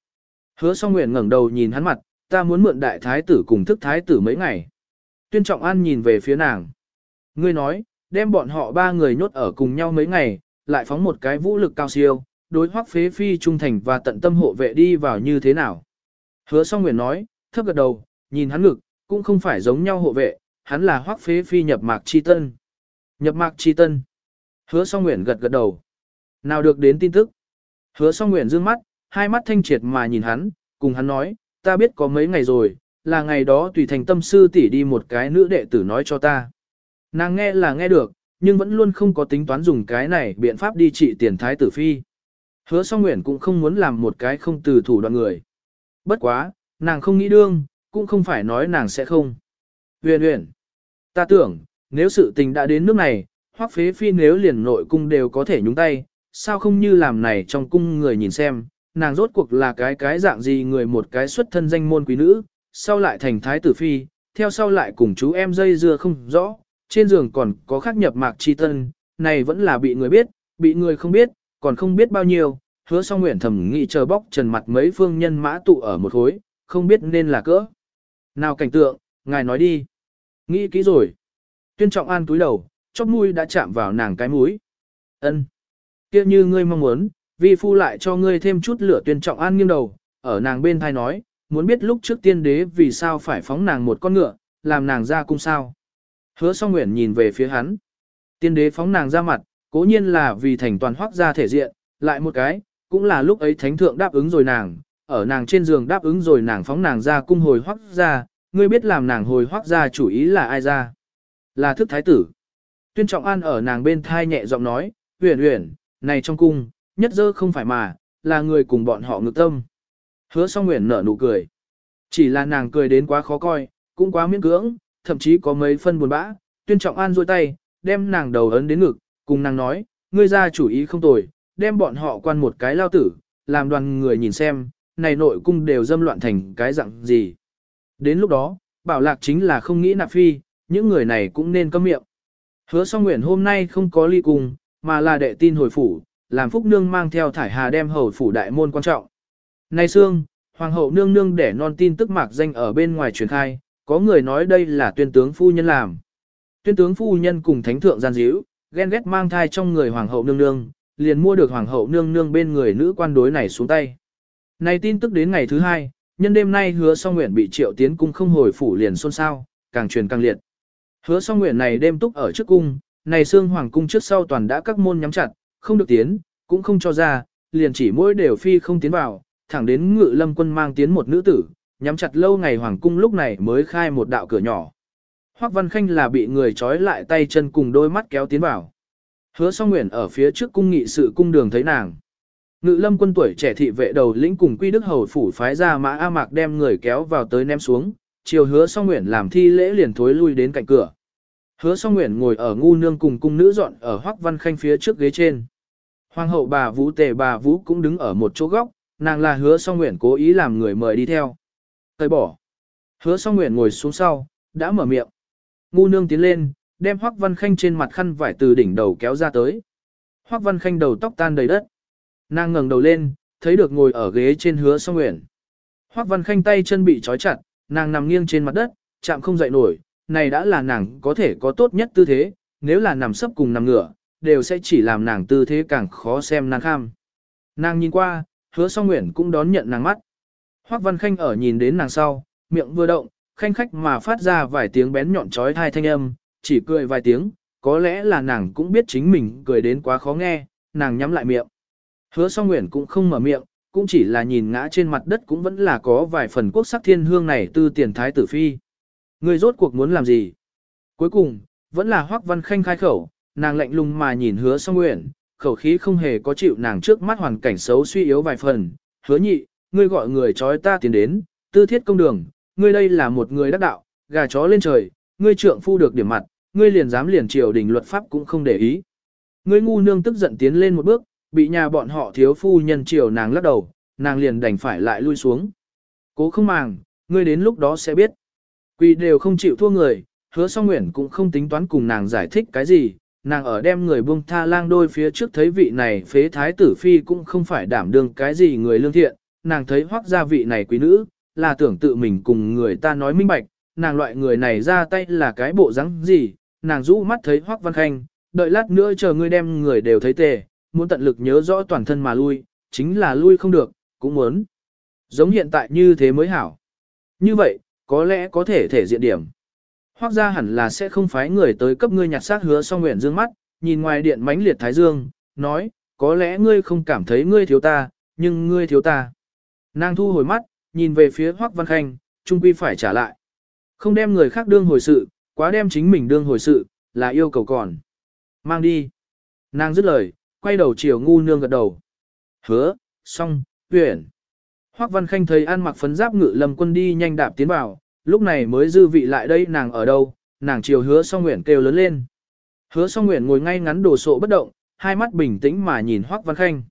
Hứa song nguyện ngẩng đầu nhìn hắn mặt, ta muốn mượn đại thái tử cùng thức thái tử mấy ngày. Tuyên trọng an nhìn về phía nàng. Ngươi nói, đem bọn họ ba người nhốt ở cùng nhau mấy ngày, lại phóng một cái vũ lực cao siêu, đối hoắc phế phi trung thành và tận tâm hộ vệ đi vào như thế nào. Hứa song nguyện nói, thấp gật đầu, nhìn hắn ngực, cũng không phải giống nhau hộ vệ, hắn là hoắc phế phi nhập mạc chi tân. Nhập mạc chi tân. Hứa song nguyện gật gật đầu. Nào được đến tin tức. Hứa song nguyện dương mắt, hai mắt thanh triệt mà nhìn hắn, cùng hắn nói, ta biết có mấy ngày rồi, là ngày đó tùy thành tâm sư tỷ đi một cái nữ đệ tử nói cho ta. Nàng nghe là nghe được, nhưng vẫn luôn không có tính toán dùng cái này biện pháp đi trị tiền thái tử phi. Hứa song nguyện cũng không muốn làm một cái không từ thủ đoạn người. Bất quá, nàng không nghĩ đương, cũng không phải nói nàng sẽ không. Huyền huyền, ta tưởng, nếu sự tình đã đến nước này, hoắc phế phi nếu liền nội cung đều có thể nhúng tay, sao không như làm này trong cung người nhìn xem, nàng rốt cuộc là cái cái dạng gì người một cái xuất thân danh môn quý nữ, sau lại thành thái tử phi, theo sau lại cùng chú em dây dưa không rõ, trên giường còn có khắc nhập mạc chi tân, này vẫn là bị người biết, bị người không biết, còn không biết bao nhiêu, hứa song nguyện thầm nghị chờ bóc trần mặt mấy phương nhân mã tụ ở một khối, không biết nên là cỡ. Nào cảnh tượng, ngài nói đi. Nghĩ kỹ rồi. Tuyên trọng an túi đầu, chóp mũi đã chạm vào nàng cái mũi. ân kia như ngươi mong muốn, vi phu lại cho ngươi thêm chút lửa tuyên trọng an nghiêng đầu, ở nàng bên thai nói, muốn biết lúc trước tiên đế vì sao phải phóng nàng một con ngựa, làm nàng ra cung sao. Hứa song nguyện nhìn về phía hắn. Tiên đế phóng nàng ra mặt, cố nhiên là vì thành toàn hoác ra thể diện, lại một cái, cũng là lúc ấy thánh thượng đáp ứng rồi nàng, ở nàng trên giường đáp ứng rồi nàng phóng nàng ra cung hồi hoác ra, ngươi biết làm nàng hồi hoác ra chủ ý là ai ra? Là thức thái tử. Tuyên trọng an ở nàng bên thai nhẹ giọng nói, huyền huyền, này trong cung, nhất dơ không phải mà, là người cùng bọn họ ngược tâm. Hứa song nguyện nở nụ cười. Chỉ là nàng cười đến quá khó coi, cũng quá miễn cưỡng, thậm chí có mấy phân buồn bã, tuyên trọng an duỗi tay, đem nàng đầu ấn đến ngực, cùng nàng nói, ngươi ra chủ ý không tồi, đem bọn họ quan một cái lao tử, làm đoàn người nhìn xem, này nội cung đều dâm loạn thành cái dạng gì. Đến lúc đó, bảo lạc chính là không nghĩ nạp phi, những người này cũng nên câm miệng. Hứa song nguyện hôm nay không có ly cung, mà là đệ tin hồi phủ, làm phúc nương mang theo thải hà đem hầu phủ đại môn quan trọng. Nay xương, hoàng hậu nương nương để non tin tức mạc danh ở bên ngoài truyền khai, có người nói đây là tuyên tướng phu nhân làm. Tuyên tướng phu nhân cùng thánh thượng gian díu, ghen ghét mang thai trong người hoàng hậu nương nương, liền mua được hoàng hậu nương nương bên người nữ quan đối này xuống tay. Này tin tức đến ngày thứ hai, nhân đêm nay hứa song nguyện bị triệu tiến cung không hồi phủ liền xôn xao, càng truyền càng liệt. Hứa song nguyện này đêm túc ở trước cung, này xương hoàng cung trước sau toàn đã các môn nhắm chặt, không được tiến, cũng không cho ra, liền chỉ mỗi đều phi không tiến vào, thẳng đến ngự lâm quân mang tiến một nữ tử, nhắm chặt lâu ngày hoàng cung lúc này mới khai một đạo cửa nhỏ. Hoắc Văn Khanh là bị người trói lại tay chân cùng đôi mắt kéo tiến vào. Hứa song nguyện ở phía trước cung nghị sự cung đường thấy nàng. Ngự lâm quân tuổi trẻ thị vệ đầu lĩnh cùng quy đức hầu phủ phái ra mã A Mạc đem người kéo vào tới ném xuống, chiều hứa song nguyện làm thi lễ liền thối lui đến cạnh cửa. Hứa song nguyện ngồi ở ngu nương cùng cung nữ dọn ở Hoắc Văn Khanh phía trước ghế trên. Hoàng hậu bà Vũ Tề bà Vũ cũng đứng ở một chỗ góc, nàng là hứa song nguyện cố ý làm người mời đi theo. Thời bỏ. Hứa song nguyện ngồi xuống sau, đã mở miệng. Ngu nương tiến lên, đem Hoắc Văn Khanh trên mặt khăn vải từ đỉnh đầu kéo ra tới. Hoắc Văn Khanh đầu tóc tan đầy đất. Nàng ngẩng đầu lên, thấy được ngồi ở ghế trên hứa song nguyện. Hoắc Văn Khanh tay chân bị trói chặt, nàng nằm nghiêng trên mặt đất, chạm không dậy nổi, này đã là nàng có thể có tốt nhất tư thế, nếu là nằm sấp cùng nằm ngửa, đều sẽ chỉ làm nàng tư thế càng khó xem nàng kham. Nàng nhìn qua, hứa song nguyện cũng đón nhận nàng mắt. Hoắc Văn Khanh ở nhìn đến nàng sau, miệng vừa động, khanh khách mà phát ra vài tiếng bén nhọn trói thai thanh âm, chỉ cười vài tiếng, có lẽ là nàng cũng biết chính mình cười đến quá khó nghe, nàng nhắm lại miệng. Hứa song nguyện cũng không mở miệng, cũng chỉ là nhìn ngã trên mặt đất cũng vẫn là có vài phần quốc sắc thiên hương này tư tiền thái tử phi. Người rốt cuộc muốn làm gì? Cuối cùng, vẫn là Hoắc Văn Khanh khai khẩu, nàng lạnh lùng mà nhìn hứa song nguyện, khẩu khí không hề có chịu nàng trước mắt hoàn cảnh xấu suy yếu vài phần. Hứa nhị, ngươi gọi người trói ta tiến đến, tư thiết công đường, ngươi đây là một người đắc đạo, gà chó lên trời, ngươi trượng phu được điểm mặt, ngươi liền dám liền triều đình luật pháp cũng không để ý. Ngươi ngu nương tức giận tiến lên một bước, bị nhà bọn họ thiếu phu nhân triều nàng lắc đầu, nàng liền đành phải lại lui xuống. Cố không màng, ngươi đến lúc đó sẽ biết. Quỳ đều không chịu thua người, hứa song nguyện cũng không tính toán cùng nàng giải thích cái gì, nàng ở đem người buông tha lang đôi phía trước thấy vị này phế thái tử phi cũng không phải đảm đương cái gì người lương thiện, nàng thấy hoác gia vị này quý nữ, là tưởng tự mình cùng người ta nói minh bạch, nàng loại người này ra tay là cái bộ rắn gì, nàng rũ mắt thấy hoác văn khanh, đợi lát nữa chờ ngươi đem người đều thấy tề, muốn tận lực nhớ rõ toàn thân mà lui, chính là lui không được, cũng muốn. Giống hiện tại như thế mới hảo. Như vậy, có lẽ có thể thể diện điểm. Hoác ra hẳn là sẽ không phái người tới cấp ngươi nhặt xác hứa song nguyện dương mắt, nhìn ngoài điện mánh liệt thái dương, nói, có lẽ ngươi không cảm thấy ngươi thiếu ta, nhưng ngươi thiếu ta. Nàng thu hồi mắt, nhìn về phía Hoác Văn Khanh, trung quy phải trả lại. Không đem người khác đương hồi sự, quá đem chính mình đương hồi sự, là yêu cầu còn. Mang đi. Nàng dứt lời, quay đầu chiều ngu nương gật đầu. Hứa, xong, tuyển. Hoắc Văn Khanh thấy ăn mặc phấn giáp ngự lâm quân đi nhanh đạp tiến vào, lúc này mới dư vị lại đây nàng ở đâu, nàng chiều hứa song nguyện kêu lớn lên. Hứa song nguyện ngồi ngay ngắn đồ sộ bất động, hai mắt bình tĩnh mà nhìn Hoắc Văn Khanh.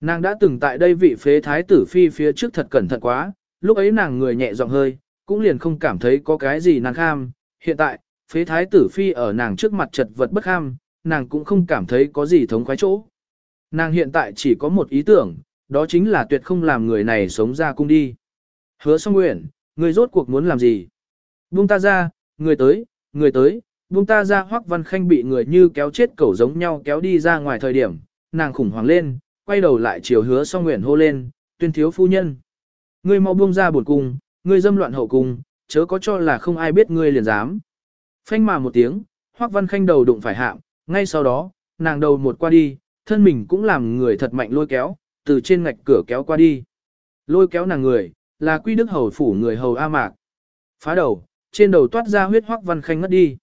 Nàng đã từng tại đây vị phế thái tử phi phía trước thật cẩn thận quá, lúc ấy nàng người nhẹ giọng hơi, cũng liền không cảm thấy có cái gì nàng kham. Hiện tại, phế thái tử phi ở nàng trước mặt chật vật bất kham, nàng cũng không cảm thấy có gì thống khoái chỗ. Nàng hiện tại chỉ có một ý tưởng, đó chính là tuyệt không làm người này sống ra cung đi. Hứa song nguyện, người rốt cuộc muốn làm gì? Buông ta ra, người tới, người tới, buông ta ra hoắc văn khanh bị người như kéo chết cẩu giống nhau kéo đi ra ngoài thời điểm, nàng khủng hoảng lên, quay đầu lại chiều hứa song nguyện hô lên, tuyên thiếu phu nhân. Ngươi mau buông ra buồn cung, ngươi dâm loạn hậu cung, chớ có cho là không ai biết ngươi liền dám. Phanh mà một tiếng, hoắc văn khanh đầu đụng phải hạm, ngay sau đó, nàng đầu một qua đi, thân mình cũng làm người thật mạnh lôi kéo, từ trên ngạch cửa kéo qua đi. Lôi kéo nàng người, là quy đức hầu phủ người hầu A Mạc. Phá đầu, trên đầu toát ra huyết Hoắc Văn Khanh ngất đi.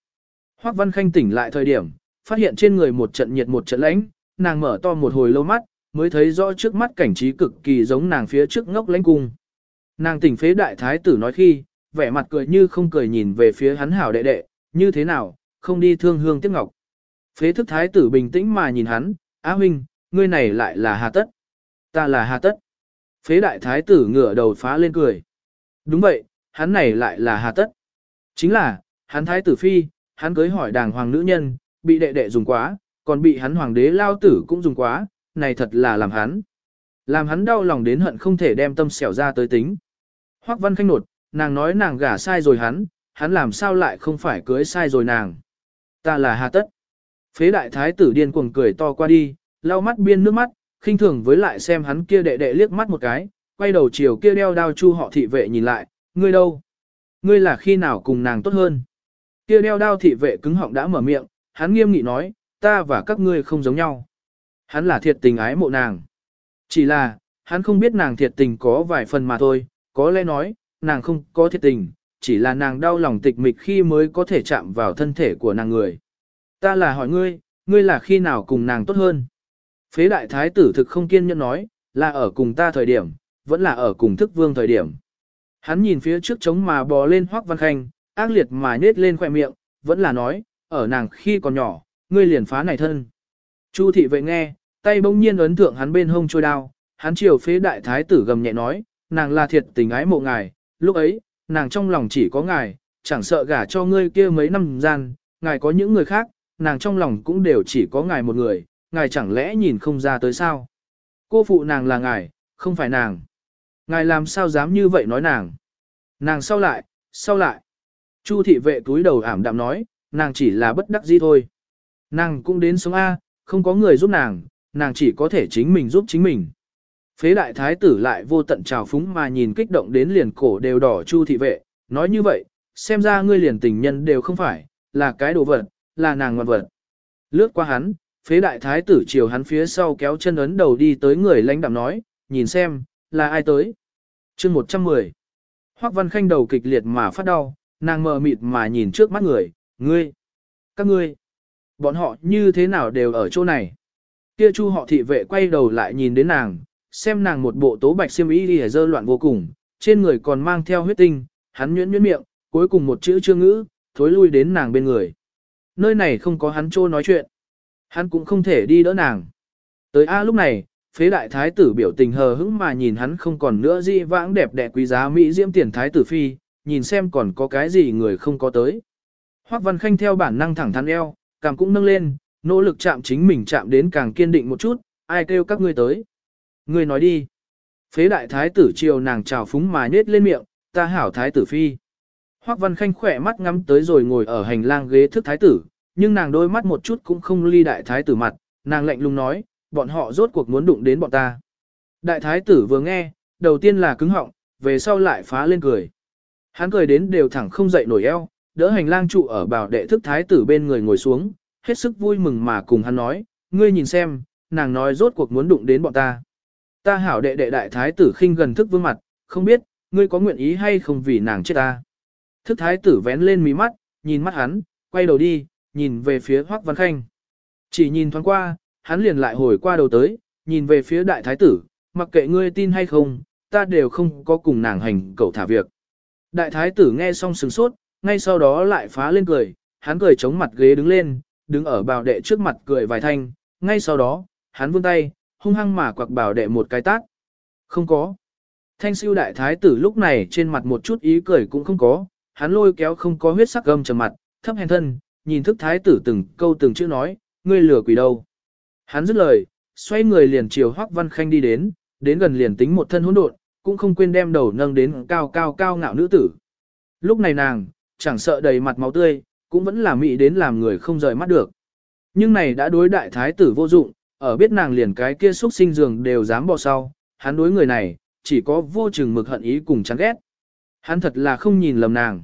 Hoắc Văn Khanh tỉnh lại thời điểm, phát hiện trên người một trận nhiệt một trận lạnh, nàng mở to một hồi lâu mắt, mới thấy rõ trước mắt cảnh trí cực kỳ giống nàng phía trước ngốc lãnh cung. Nàng tỉnh phế đại thái tử nói khi, vẻ mặt cười như không cười nhìn về phía hắn hảo đệ đệ, như thế nào, không đi thương hương tiếc ngọc. Phế thức thái tử bình tĩnh mà nhìn hắn, Á huynh, ngươi này lại là hà tất. Ta là hà tất. Phế đại thái tử ngửa đầu phá lên cười. Đúng vậy, hắn này lại là hà tất. Chính là, hắn thái tử phi, hắn cưới hỏi đàng hoàng nữ nhân, bị đệ đệ dùng quá, còn bị hắn hoàng đế lao tử cũng dùng quá, này thật là làm hắn. Làm hắn đau lòng đến hận không thể đem tâm xẻo ra tới tính. Hoắc văn khanh nột, nàng nói nàng gả sai rồi hắn, hắn làm sao lại không phải cưới sai rồi nàng. Ta là hà tất. Phế đại thái tử điên cuồng cười to qua đi, lau mắt biên nước mắt, khinh thường với lại xem hắn kia đệ đệ liếc mắt một cái, quay đầu chiều kia đeo đao chu họ thị vệ nhìn lại, ngươi đâu? Ngươi là khi nào cùng nàng tốt hơn? Kia đeo đao thị vệ cứng họng đã mở miệng, hắn nghiêm nghị nói, ta và các ngươi không giống nhau. Hắn là thiệt tình ái mộ nàng. Chỉ là, hắn không biết nàng thiệt tình có vài phần mà thôi, có lẽ nói, nàng không có thiệt tình, chỉ là nàng đau lòng tịch mịch khi mới có thể chạm vào thân thể của nàng người. Ta là hỏi ngươi, ngươi là khi nào cùng nàng tốt hơn? Phế đại thái tử thực không kiên nhẫn nói, là ở cùng ta thời điểm, vẫn là ở cùng thức vương thời điểm. Hắn nhìn phía trước trống mà bò lên hoác văn khanh, ác liệt mà nết lên khỏe miệng, vẫn là nói, ở nàng khi còn nhỏ, ngươi liền phá này thân. Chu thị vệ nghe, tay bỗng nhiên ấn thượng hắn bên hông trôi đao, hắn chiều phế đại thái tử gầm nhẹ nói, nàng là thiệt tình ái mộ ngài, lúc ấy, nàng trong lòng chỉ có ngài, chẳng sợ gả cho ngươi kia mấy năm gian, ngài có những người khác, nàng trong lòng cũng đều chỉ có ngài một người, ngài chẳng lẽ nhìn không ra tới sao? Cô phụ nàng là ngài, không phải nàng. Ngài làm sao dám như vậy nói nàng? Nàng sau lại, sau lại. Chu thị vệ túi đầu ảm đạm nói, nàng chỉ là bất đắc dĩ thôi. Nàng cũng đến sống A, không có người giúp nàng, nàng chỉ có thể chính mình giúp chính mình. Phế đại thái tử lại vô tận trào phúng mà nhìn kích động đến liền cổ đều đỏ chu thị vệ, nói như vậy, xem ra ngươi liền tình nhân đều không phải, là cái đồ vật, là nàng ngoan vật. Lướt qua hắn, phế đại thái tử chiều hắn phía sau kéo chân ấn đầu đi tới người lãnh đạm nói, nhìn xem, là ai tới. chương 110. Hoác văn khanh đầu kịch liệt mà phát đau, nàng mờ mịt mà nhìn trước mắt người, ngươi, các ngươi, bọn họ như thế nào đều ở chỗ này. Kia chu họ thị vệ quay đầu lại nhìn đến nàng, xem nàng một bộ tố bạch xiêm y đi dơ loạn vô cùng, trên người còn mang theo huyết tinh, hắn nhuyễn nhuyễn miệng, cuối cùng một chữ chưa ngữ, thối lui đến nàng bên người. Nơi này không có hắn trô nói chuyện. Hắn cũng không thể đi đỡ nàng. Tới A lúc này, phế đại thái tử biểu tình hờ hững mà nhìn hắn không còn nữa di vãng đẹp đẽ quý giá Mỹ diễm tiền thái tử phi, nhìn xem còn có cái gì người không có tới. Hoắc Văn Khanh theo bản năng thẳng thắn eo, càng cũng nâng lên, nỗ lực chạm chính mình chạm đến càng kiên định một chút, ai kêu các ngươi tới. Ngươi nói đi. Phế đại thái tử chiều nàng chào phúng mà nết lên miệng, ta hảo thái tử phi. Hoắc Văn Khanh khỏe mắt ngắm tới rồi ngồi ở hành lang ghế thức thái tử, nhưng nàng đôi mắt một chút cũng không ly đại thái tử mặt, nàng lạnh lùng nói, bọn họ rốt cuộc muốn đụng đến bọn ta. Đại thái tử vừa nghe, đầu tiên là cứng họng, về sau lại phá lên cười. Hắn cười đến đều thẳng không dậy nổi eo, đỡ hành lang trụ ở bảo đệ thức thái tử bên người ngồi xuống, hết sức vui mừng mà cùng hắn nói, ngươi nhìn xem, nàng nói rốt cuộc muốn đụng đến bọn ta. Ta hảo đệ đệ đại thái tử khinh gần thức vương mặt, không biết, ngươi có nguyện ý hay không vì nàng chết ta. Thức thái tử vén lên mí mắt, nhìn mắt hắn, quay đầu đi, nhìn về phía Hoắc Văn Khanh. Chỉ nhìn thoáng qua, hắn liền lại hồi qua đầu tới, nhìn về phía đại thái tử, mặc kệ ngươi tin hay không, ta đều không có cùng nàng hành cậu thả việc. Đại thái tử nghe xong sừng sốt, ngay sau đó lại phá lên cười, hắn cười chống mặt ghế đứng lên, đứng ở bảo đệ trước mặt cười vài thanh, ngay sau đó, hắn vươn tay, hung hăng mà quặc bảo đệ một cái tát. Không có. Thanh siêu đại thái tử lúc này trên mặt một chút ý cười cũng không có, hắn lôi kéo không có huyết sắc gâm trầm mặt, thấp hèn thân, nhìn thức thái tử từng câu từng chữ nói, ngươi lừa quỷ đâu. Hắn dứt lời, xoay người liền chiều Hoắc Văn Khanh đi đến, đến gần liền tính một thân hỗn độn, cũng không quên đem đầu nâng đến cao cao cao ngạo nữ tử. Lúc này nàng, chẳng sợ đầy mặt máu tươi, cũng vẫn là mỹ đến làm người không rời mắt được. Nhưng này đã đối đại thái tử vô dụng, ở biết nàng liền cái kia xuất sinh giường đều dám bỏ sau, hắn đối người này, chỉ có vô chừng mực hận ý cùng chán ghét. Hắn thật là không nhìn lầm nàng.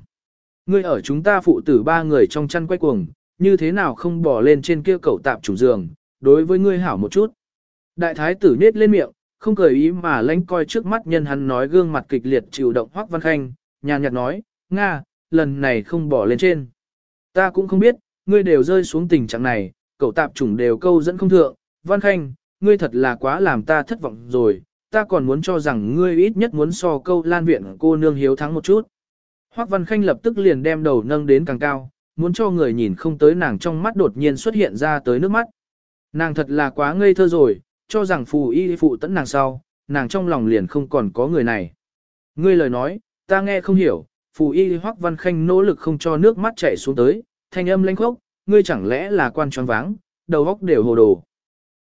Ngươi ở chúng ta phụ tử ba người trong chăn quay cuồng, như thế nào không bỏ lên trên kia cậu tạp chủ giường, đối với ngươi hảo một chút. Đại thái tử nết lên miệng, không cười ý mà lánh coi trước mắt nhân hắn nói gương mặt kịch liệt chịu động hoắc văn khanh, nhàn nhạt nói, Nga, lần này không bỏ lên trên. Ta cũng không biết, ngươi đều rơi xuống tình trạng này, cậu tạp chủng đều câu dẫn không thượng, văn khanh, ngươi thật là quá làm ta thất vọng rồi, ta còn muốn cho rằng ngươi ít nhất muốn so câu lan viện cô nương hiếu thắng một chút. Hoắc Văn Khanh lập tức liền đem đầu nâng đến càng cao, muốn cho người nhìn không tới nàng trong mắt đột nhiên xuất hiện ra tới nước mắt. Nàng thật là quá ngây thơ rồi, cho rằng phù y phụ tẫn nàng sau, nàng trong lòng liền không còn có người này. Ngươi lời nói, ta nghe không hiểu, phù y Hoắc Văn Khanh nỗ lực không cho nước mắt chảy xuống tới, thanh âm lanh khốc, ngươi chẳng lẽ là quan tròn váng, đầu óc đều hồ đồ.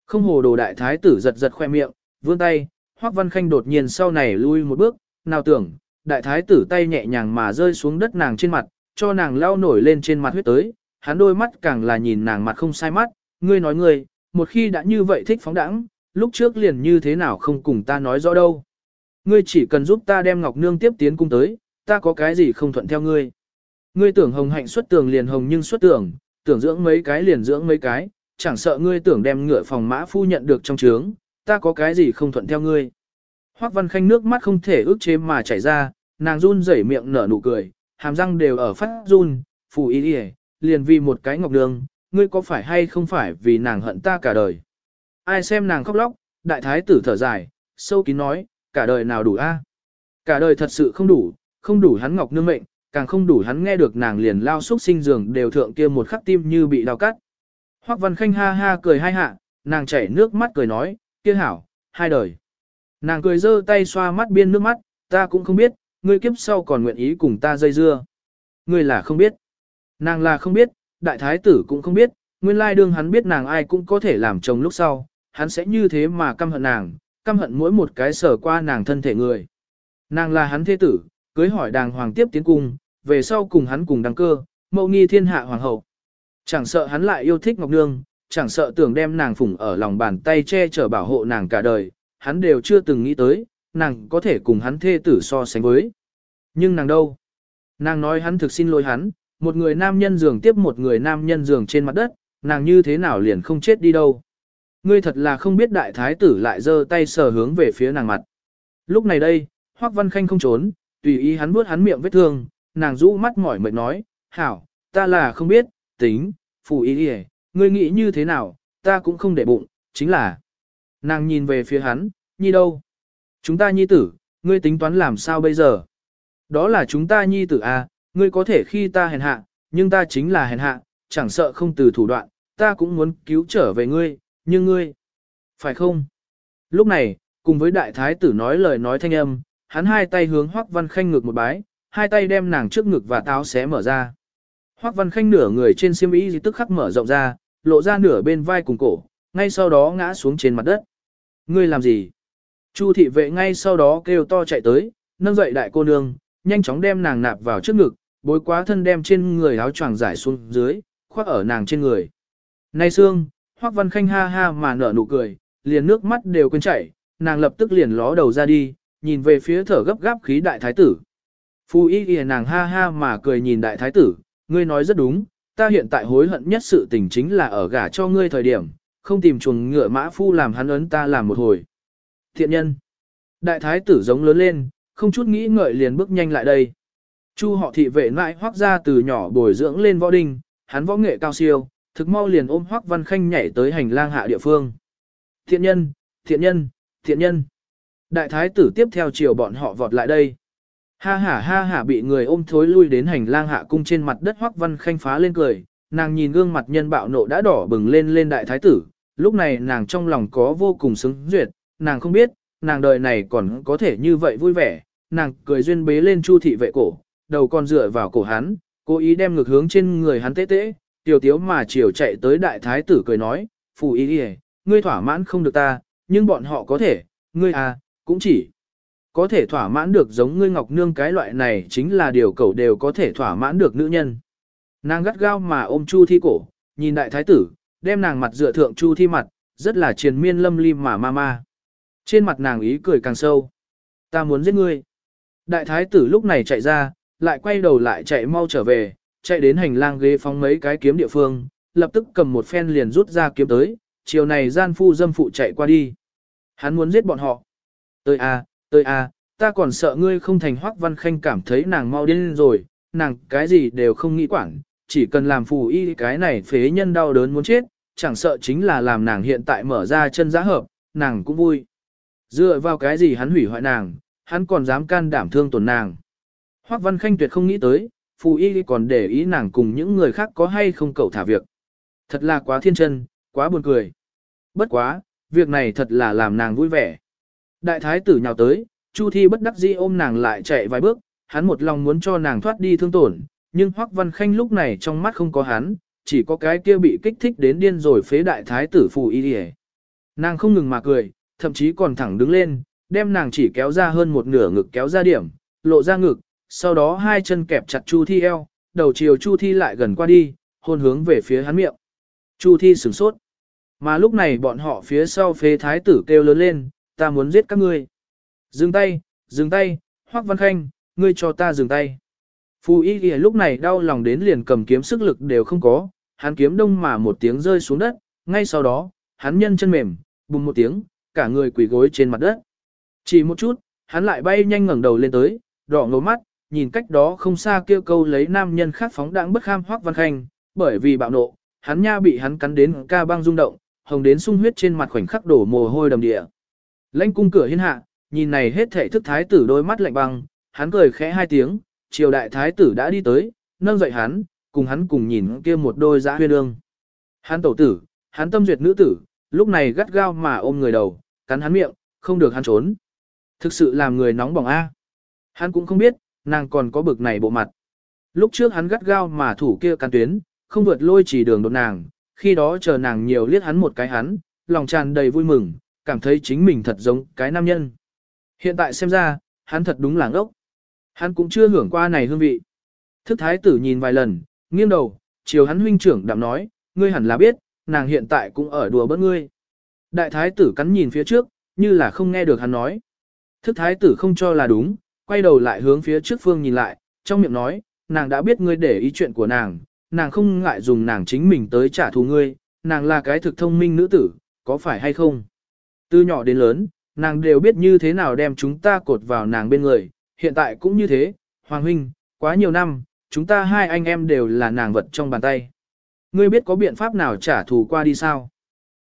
Không hồ đồ đại thái tử giật giật khoe miệng, vươn tay, Hoắc Văn Khanh đột nhiên sau này lui một bước, nào tưởng, đại thái tử tay nhẹ nhàng mà rơi xuống đất nàng trên mặt, cho nàng lao nổi lên trên mặt huyết tới, hắn đôi mắt càng là nhìn nàng mặt không sai mắt, ngươi nói ngươi, một khi đã như vậy thích phóng đẳng, lúc trước liền như thế nào không cùng ta nói rõ đâu. Ngươi chỉ cần giúp ta đem Ngọc Nương tiếp tiến cung tới, ta có cái gì không thuận theo ngươi. Ngươi tưởng hồng hạnh xuất tường liền hồng nhưng xuất tường, tưởng dưỡng mấy cái liền dưỡng mấy cái, chẳng sợ ngươi tưởng đem ngựa phòng mã phu nhận được trong trướng, ta có cái gì không thuận theo ngươi. Hoắc Văn Khanh nước mắt không thể ước chế mà chảy ra, nàng run rẩy miệng nở nụ cười, hàm răng đều ở phát run, phù ý đi liền vì một cái ngọc đường, ngươi có phải hay không phải vì nàng hận ta cả đời. Ai xem nàng khóc lóc, đại thái tử thở dài, sâu kín nói, cả đời nào đủ a? Cả đời thật sự không đủ, không đủ hắn ngọc nương mệnh, càng không đủ hắn nghe được nàng liền lao xúc sinh giường đều thượng kia một khắc tim như bị đau cắt. Hoắc Văn Khanh ha ha cười hai hạ, nàng chảy nước mắt cười nói, kia hảo, hai đời. Nàng cười giơ tay xoa mắt biên nước mắt, ta cũng không biết, ngươi kiếp sau còn nguyện ý cùng ta dây dưa. Ngươi là không biết. Nàng là không biết, đại thái tử cũng không biết, nguyên lai đương hắn biết nàng ai cũng có thể làm chồng lúc sau, hắn sẽ như thế mà căm hận nàng, căm hận mỗi một cái sở qua nàng thân thể người. Nàng là hắn thế tử, cưới hỏi đàng hoàng tiếp tiến cung, về sau cùng hắn cùng đăng cơ, mẫu nghi thiên hạ hoàng hậu. Chẳng sợ hắn lại yêu thích Ngọc Nương, chẳng sợ tưởng đem nàng phủng ở lòng bàn tay che chở bảo hộ nàng cả đời, hắn đều chưa từng nghĩ tới, nàng có thể cùng hắn thê tử so sánh với. Nhưng nàng đâu? Nàng nói hắn thực xin lỗi hắn, một người nam nhân giường tiếp một người nam nhân giường trên mặt đất, nàng như thế nào liền không chết đi đâu. Ngươi thật là không biết đại thái tử lại giơ tay sờ hướng về phía nàng mặt. Lúc này đây, Hoắc Văn Khanh không trốn, tùy ý hắn vuốt hắn miệng vết thương, nàng rũ mắt mỏi mệt nói, hảo, ta là không biết, tính, phù ý đi ngươi nghĩ như thế nào, ta cũng không để bụng, chính là. Nàng nhìn về phía hắn, nhi đâu? Chúng ta nhi tử, ngươi tính toán làm sao bây giờ? Đó là chúng ta nhi tử à, ngươi có thể khi ta hèn hạ, nhưng ta chính là hèn hạ, chẳng sợ không từ thủ đoạn, ta cũng muốn cứu trở về ngươi, nhưng ngươi, phải không? Lúc này, cùng với đại thái tử nói lời nói thanh âm, hắn hai tay hướng Hoắc Văn Khanh ngược một bái, hai tay đem nàng trước ngực và táo xé mở ra. Hoắc Văn Khanh nửa người trên xiêm y tức khắc mở rộng ra, lộ ra nửa bên vai cùng cổ, ngay sau đó ngã xuống trên mặt đất. Ngươi làm gì? Chu thị vệ ngay sau đó kêu to chạy tới, nâng dậy đại cô nương, nhanh chóng đem nàng nạp vào trước ngực, bối quá thân đem trên người áo choàng giải xuống dưới, khoác ở nàng trên người. Nay xương, Hoắc Văn Khanh ha ha mà nở nụ cười, liền nước mắt đều quên chảy, nàng lập tức liền ló đầu ra đi, nhìn về phía thở gấp gáp khí đại thái tử. Phu y ghi nàng ha ha mà cười nhìn đại thái tử, ngươi nói rất đúng, ta hiện tại hối hận nhất sự tình chính là ở gả cho ngươi thời điểm, không tìm chuồng ngựa mã phu làm hắn ấn ta làm một hồi. Thiện nhân. Đại thái tử giống lớn lên, không chút nghĩ ngợi liền bước nhanh lại đây. Chu họ thị vệ lại hoác ra từ nhỏ bồi dưỡng lên võ đinh, hắn võ nghệ cao siêu, thực mau liền ôm hoác văn khanh nhảy tới hành lang hạ địa phương. Thiện nhân, thiện nhân, thiện nhân. Đại thái tử tiếp theo chiều bọn họ vọt lại đây. Ha ha ha ha bị người ôm thối lui đến hành lang hạ cung trên mặt đất hoác văn khanh phá lên cười, nàng nhìn gương mặt nhân bạo nộ đã đỏ bừng lên lên đại thái tử, lúc này nàng trong lòng có vô cùng xứng duyệt, nàng không biết, nàng đời này còn có thể như vậy vui vẻ, nàng cười duyên bế lên chu thị vệ cổ, đầu còn dựa vào cổ hắn, cố ý đem ngược hướng trên người hắn tế tế, tiểu tiếu mà chiều chạy tới đại thái tử cười nói, phù ý đi ngươi thỏa mãn không được ta, nhưng bọn họ có thể, ngươi à, cũng chỉ có thể thỏa mãn được giống ngươi ngọc nương cái loại này chính là điều cầu đều có thể thỏa mãn được nữ nhân. Nàng gắt gao mà ôm Chu Thi cổ, nhìn đại thái tử, đem nàng mặt dựa thượng Chu Thi mặt, rất là triền miên lâm lim mà ma ma. Trên mặt nàng ý cười càng sâu. Ta muốn giết ngươi. Đại thái tử lúc này chạy ra, lại quay đầu lại chạy mau trở về, chạy đến hành lang ghế phóng mấy cái kiếm địa phương, lập tức cầm một phen liền rút ra kiếm tới, chiều này gian phu dâm phụ chạy qua đi. Hắn muốn giết bọn họ. Tới a, tới a, ta còn sợ ngươi không thành hoắc văn khanh cảm thấy nàng mau điên rồi, nàng cái gì đều không nghĩ quản, chỉ cần làm phù y cái này phế nhân đau đớn muốn chết, chẳng sợ chính là làm nàng hiện tại mở ra chân giá hợp, nàng cũng vui. Dựa vào cái gì hắn hủy hoại nàng, hắn còn dám can đảm thương tổn nàng. Hoắc Văn Khanh tuyệt không nghĩ tới, phù y còn để ý nàng cùng những người khác có hay không cậu thả việc. Thật là quá thiên chân, quá buồn cười. Bất quá, việc này thật là làm nàng vui vẻ. Đại thái tử nhào tới, Chu Thi bất đắc dĩ ôm nàng lại chạy vài bước, hắn một lòng muốn cho nàng thoát đi thương tổn, nhưng Hoắc Văn Khanh lúc này trong mắt không có hắn, chỉ có cái kia bị kích thích đến điên rồi phế đại thái tử phù y đi Nàng không ngừng mà cười, thậm chí còn thẳng đứng lên, đem nàng chỉ kéo ra hơn một nửa ngực kéo ra điểm, lộ ra ngực, sau đó hai chân kẹp chặt Chu Thi eo, đầu chiều Chu Thi lại gần qua đi, hôn hướng về phía hắn miệng. Chu Thi sửng sốt. Mà lúc này bọn họ phía sau phế thái tử kêu lớn lên, ta muốn giết các ngươi. Dừng tay, dừng tay, Hoắc Văn Khanh, ngươi cho ta dừng tay. Phù y ghi lúc này đau lòng đến liền cầm kiếm sức lực đều không có, hắn kiếm đông mà một tiếng rơi xuống đất, ngay sau đó, hắn nhân chân mềm, bùng một tiếng, cả người quỳ gối trên mặt đất. Chỉ một chút, hắn lại bay nhanh ngẩng đầu lên tới, đỏ ngầu mắt, nhìn cách đó không xa kêu câu lấy nam nhân khác phóng đãng bất kham hoắc văn khanh, bởi vì bạo nộ, hắn nha bị hắn cắn đến ca băng rung động, hồng đến sung huyết trên mặt khoảnh khắc đổ mồ hôi đầm địa. Lãnh cung cửa hiên hạ, nhìn này hết thảy thức thái tử đôi mắt lạnh băng, hắn cười khẽ hai tiếng, triều đại thái tử đã đi tới, nâng dậy hắn, cùng hắn cùng nhìn kia một đôi dã huyên ương. Hắn tổ tử, hắn tâm duyệt nữ tử, lúc này gắt gao mà ôm người đầu, cắn hắn miệng, không được hắn trốn. Thực sự làm người nóng bỏng A. Hắn cũng không biết, nàng còn có bực này bộ mặt. Lúc trước hắn gắt gao mà thủ kia can tuyến, không vượt lôi chỉ đường đột nàng, khi đó chờ nàng nhiều liếc hắn một cái hắn, lòng tràn đầy vui mừng, cảm thấy chính mình thật giống cái nam nhân. Hiện tại xem ra, hắn thật đúng là ngốc. Hắn cũng chưa hưởng qua này hương vị. Thức thái tử nhìn vài lần, nghiêng đầu, chiều hắn huynh trưởng đạm nói, ngươi hẳn là biết, nàng hiện tại cũng ở đùa bỡn ngươi. Đại thái tử cắn nhìn phía trước, như là không nghe được hắn nói. Thức thái tử không cho là đúng, quay đầu lại hướng phía trước phương nhìn lại, trong miệng nói, nàng đã biết ngươi để ý chuyện của nàng, nàng không ngại dùng nàng chính mình tới trả thù ngươi, nàng là cái thực thông minh nữ tử, có phải hay không? Từ nhỏ đến lớn, nàng đều biết như thế nào đem chúng ta cột vào nàng bên người, hiện tại cũng như thế, Hoàng Huynh, quá nhiều năm, chúng ta hai anh em đều là nàng vật trong bàn tay. Ngươi biết có biện pháp nào trả thù qua đi sao?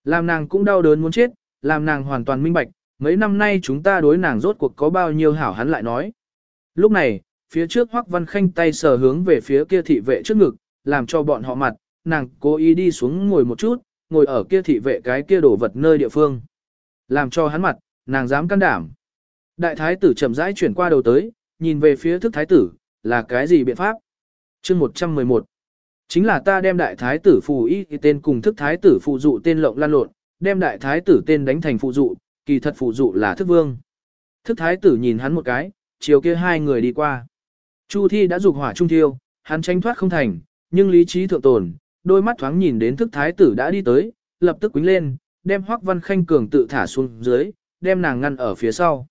Làm nàng cũng đau đớn muốn chết, làm nàng hoàn toàn minh bạch, mấy năm nay chúng ta đối nàng rốt cuộc có bao nhiêu hảo hắn lại nói. Lúc này, phía trước Hoắc Văn Khanh tay sờ hướng về phía kia thị vệ trước ngực, làm cho bọn họ mặt, nàng cố ý đi xuống ngồi một chút, ngồi ở kia thị vệ cái kia đổ vật nơi địa phương. Làm cho hắn mặt, nàng dám can đảm. Đại thái tử chậm rãi chuyển qua đầu tới, nhìn về phía thức thái tử, là cái gì biện pháp? chương 111 Chính là ta đem đại thái tử phù y tên cùng thức thái tử phụ dụ tên lộng lan lộn, đem đại thái tử tên đánh thành phụ dụ, kỳ thật phụ dụ là thức vương. Thức thái tử nhìn hắn một cái, chiều kia hai người đi qua. Chu thi đã dục hỏa trung thiêu, hắn tranh thoát không thành, nhưng lý trí thượng tồn, đôi mắt thoáng nhìn đến thức thái tử đã đi tới, lập tức quính lên, đem Hoắc Văn Khanh cường tự thả xuống dưới, đem nàng ngăn ở phía sau.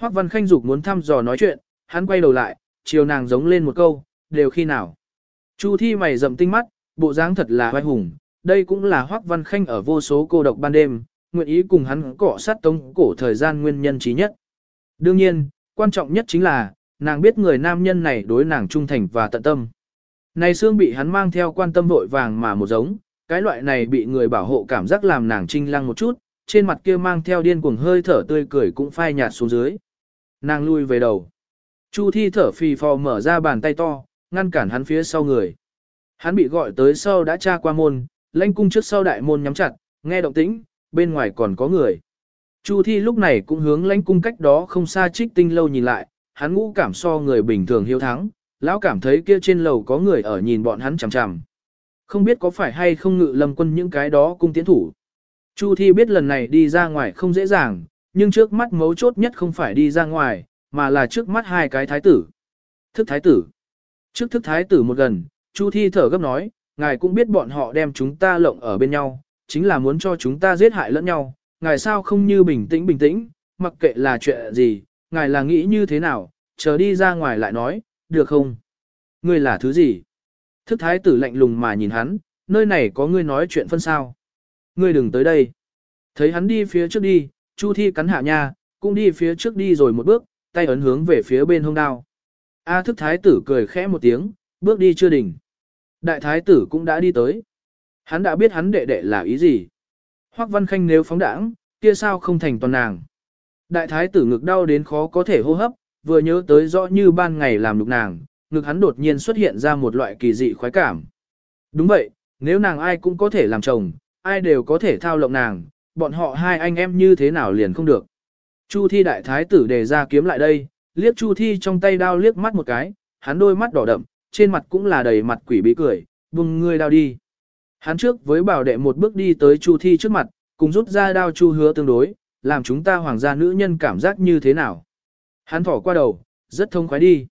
Hoắc Văn Khanh dục muốn thăm dò nói chuyện, hắn quay đầu lại, chiều nàng giống lên một câu, đều khi nào. Chu thi mày rậm tinh mắt, bộ dáng thật là hoài hùng, đây cũng là Hoắc Văn Khanh ở vô số cô độc ban đêm, nguyện ý cùng hắn cọ sát tống cổ thời gian nguyên nhân trí nhất. Đương nhiên, quan trọng nhất chính là, nàng biết người nam nhân này đối nàng trung thành và tận tâm. Này xương bị hắn mang theo quan tâm vội vàng mà một giống, cái loại này bị người bảo hộ cảm giác làm nàng trinh lăng một chút, trên mặt kia mang theo điên cuồng hơi thở tươi cười cũng phai nhạt xuống dưới. Nàng lui về đầu. Chu thi thở phì phò mở ra bàn tay to, ngăn cản hắn phía sau người. Hắn bị gọi tới sau đã tra qua môn, lãnh cung trước sau đại môn nhắm chặt, nghe động tĩnh, bên ngoài còn có người. Chu thi lúc này cũng hướng lãnh cung cách đó không xa trích tinh lâu nhìn lại, hắn ngũ cảm so người bình thường hiếu thắng, lão cảm thấy kia trên lầu có người ở nhìn bọn hắn chằm chằm. Không biết có phải hay không ngự lâm quân những cái đó cung tiến thủ. Chu Thi biết lần này đi ra ngoài không dễ dàng, nhưng trước mắt mấu chốt nhất không phải đi ra ngoài, mà là trước mắt hai cái thái tử. Thức thái tử. Trước thức thái tử một gần, Chu Thi thở gấp nói, ngài cũng biết bọn họ đem chúng ta lộng ở bên nhau, chính là muốn cho chúng ta giết hại lẫn nhau, ngài sao không như bình tĩnh bình tĩnh, mặc kệ là chuyện gì, ngài là nghĩ như thế nào, chờ đi ra ngoài lại nói, được không? Ngươi là thứ gì? Thức thái tử lạnh lùng mà nhìn hắn, nơi này có ngươi nói chuyện phân sao. Ngươi đừng tới đây. Thấy hắn đi phía trước đi, Chu Thi cắn hạ nha, cũng đi phía trước đi rồi một bước, tay ấn hướng về phía bên hông đao. A thức thái tử cười khẽ một tiếng, bước đi chưa đỉnh. Đại thái tử cũng đã đi tới. Hắn đã biết hắn đệ đệ là ý gì. Hoắc Văn Khanh nếu phóng đảng, kia sao không thành toàn nàng. Đại thái tử ngực đau đến khó có thể hô hấp, vừa nhớ tới rõ như ban ngày làm lục nàng, ngực hắn đột nhiên xuất hiện ra một loại kỳ dị khoái cảm. Đúng vậy, nếu nàng ai cũng có thể làm chồng, ai đều có thể thao lộng nàng, bọn họ hai anh em như thế nào liền không được. Chu thi đại thái tử đề ra kiếm lại đây, liếc chu thi trong tay đao liếc mắt một cái, hắn đôi mắt đỏ đậm, trên mặt cũng là đầy mặt quỷ bí cười, buông ngươi đao đi. Hắn trước với bảo đệ một bước đi tới chu thi trước mặt, cùng rút ra đao chu hứa tương đối, làm chúng ta hoàng gia nữ nhân cảm giác như thế nào. Hắn thỏ qua đầu, rất thông khoái đi.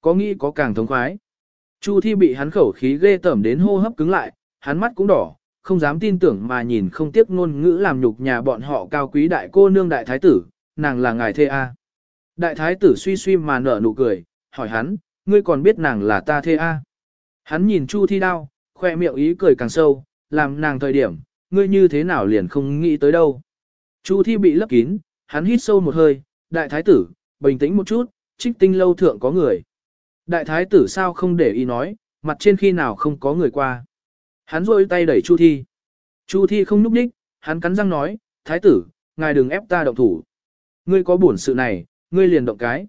Có nghĩ có càng thông khoái. Chu thi bị hắn khẩu khí ghê tởm đến hô hấp cứng lại, hắn mắt cũng đỏ, không dám tin tưởng mà nhìn không tiếc ngôn ngữ làm nhục nhà bọn họ cao quý đại cô nương đại thái tử, nàng là ngài thê A. Đại thái tử suy suy mà nở nụ cười, hỏi hắn, ngươi còn biết nàng là ta thê A. Hắn nhìn Chu thi đao, khoe miệng ý cười càng sâu, làm nàng thời điểm, ngươi như thế nào liền không nghĩ tới đâu. Chu thi bị lấp kín, hắn hít sâu một hơi, đại thái tử, bình tĩnh một chút, trích tinh lâu thượng có người. Đại thái tử sao không để ý nói, mặt trên khi nào không có người qua. Hắn rôi tay đẩy Chu Thi. Chu Thi không núp đích, hắn cắn răng nói, thái tử, ngài đừng ép ta động thủ. Ngươi có buồn sự này, ngươi liền động cái.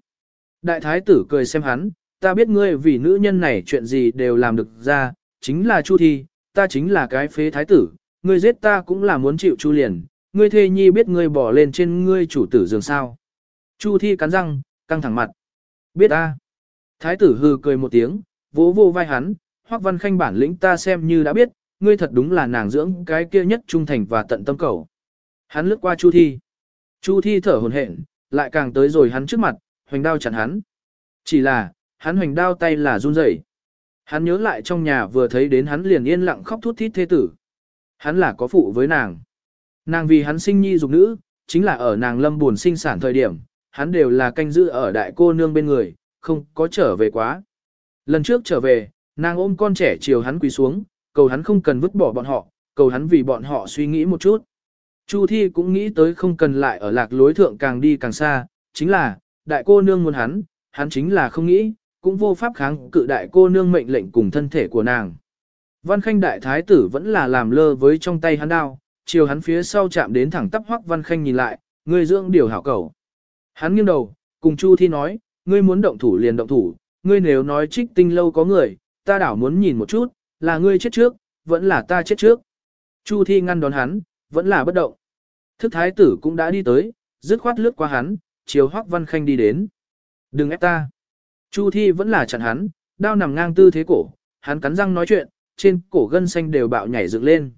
Đại thái tử cười xem hắn, ta biết ngươi vì nữ nhân này chuyện gì đều làm được ra, chính là Chu Thi, ta chính là cái phế thái tử, ngươi giết ta cũng là muốn chịu Chu liền, ngươi thê nhi biết ngươi bỏ lên trên ngươi chủ tử giường sao. Chu Thi cắn răng, căng thẳng mặt. Biết ta. Thái tử hừ cười một tiếng, vỗ vô vai hắn, Hoắc Văn Khanh bản lĩnh ta xem như đã biết, ngươi thật đúng là nàng dưỡng cái kia nhất trung thành và tận tâm cầu. Hắn lướt qua Chu Thi. Chu Thi thở hổn hển, lại càng tới rồi hắn trước mặt, hoành đao chặn hắn. Chỉ là, hắn hoành đao tay là run rẩy. Hắn nhớ lại trong nhà vừa thấy đến hắn liền yên lặng khóc thút thít thế tử. Hắn là có phụ với nàng. Nàng vì hắn sinh nhi dục nữ, chính là ở nàng lâm buồn sinh sản thời điểm, hắn đều là canh giữ ở đại cô nương bên người, không có trở về quá. Lần trước trở về, nàng ôm con trẻ chiều hắn quỳ xuống, cầu hắn không cần vứt bỏ bọn họ, cầu hắn vì bọn họ suy nghĩ một chút. Chu Thi cũng nghĩ tới không cần lại ở lạc lối thượng càng đi càng xa, chính là, đại cô nương muốn hắn, hắn chính là không nghĩ, cũng vô pháp kháng cự đại cô nương mệnh lệnh cùng thân thể của nàng. Văn Khanh đại thái tử vẫn là làm lơ với trong tay hắn đao, chiều hắn phía sau chạm đến thẳng tắp hoắc Văn Khanh nhìn lại, người dưỡng điều hảo cầu. Hắn nghiêng đầu, cùng Chu Thi nói, ngươi muốn động thủ liền động thủ, ngươi nếu nói trích tinh lâu có người, ta đảo muốn nhìn một chút, là ngươi chết trước, vẫn là ta chết trước. Chu Thi ngăn đón hắn, vẫn là bất động. Thức thái tử cũng đã đi tới, dứt khoát lướt qua hắn, chiều Hoắc Văn Khanh đi đến. Đừng ép ta. Chu Thi vẫn là chặn hắn, đao nằm ngang tư thế cổ, hắn cắn răng nói chuyện, trên cổ gân xanh đều bạo nhảy dựng lên.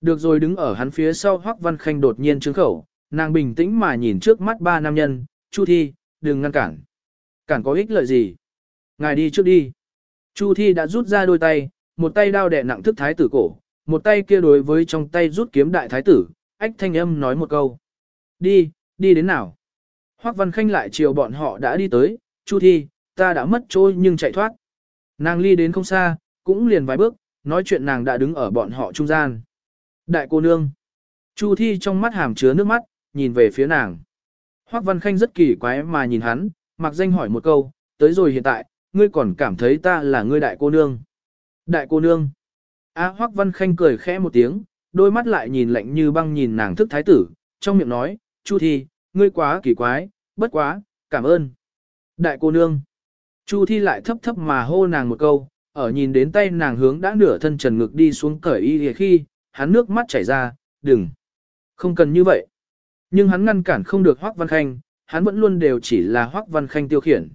Được rồi đứng ở hắn phía sau Hoắc Văn Khanh đột nhiên trứng khẩu, nàng bình tĩnh mà nhìn trước mắt ba nam nhân, Chu Thi, đừng ngăn cản. Cản có ích lợi gì? Ngài đi trước đi. Chu Thi đã rút ra đôi tay, một tay đao đẻ nặng thức thái tử cổ, một tay kia đối với trong tay rút kiếm đại thái tử, ách thanh âm nói một câu. Đi, đi đến nào? Hoắc Văn Khanh lại chiều bọn họ đã đi tới, Chu Thi, ta đã mất trôi nhưng chạy thoát. Nàng ly đến không xa, cũng liền vài bước, nói chuyện nàng đã đứng ở bọn họ trung gian. Đại cô nương. Chu Thi trong mắt hàm chứa nước mắt, nhìn về phía nàng. Hoắc Văn Khanh rất kỳ quái mà nhìn hắn, mặc danh hỏi một câu, tới rồi hiện tại, ngươi còn cảm thấy ta là ngươi đại cô nương. Đại cô nương. A Hoắc Văn Khanh cười khẽ một tiếng, đôi mắt lại nhìn lạnh như băng nhìn nàng thức thái tử, trong miệng nói, Chu Thi, ngươi quá kỳ quái, bất quá, cảm ơn. Đại cô nương. Chu Thi lại thấp thấp mà hô nàng một câu, ở nhìn đến tay nàng hướng đã nửa thân trần ngực đi xuống cởi y khi, hắn nước mắt chảy ra, đừng. Không cần như vậy. Nhưng hắn ngăn cản không được Hoắc Văn Khanh, hắn vẫn luôn đều chỉ là Hoắc Văn Khanh tiêu khiển.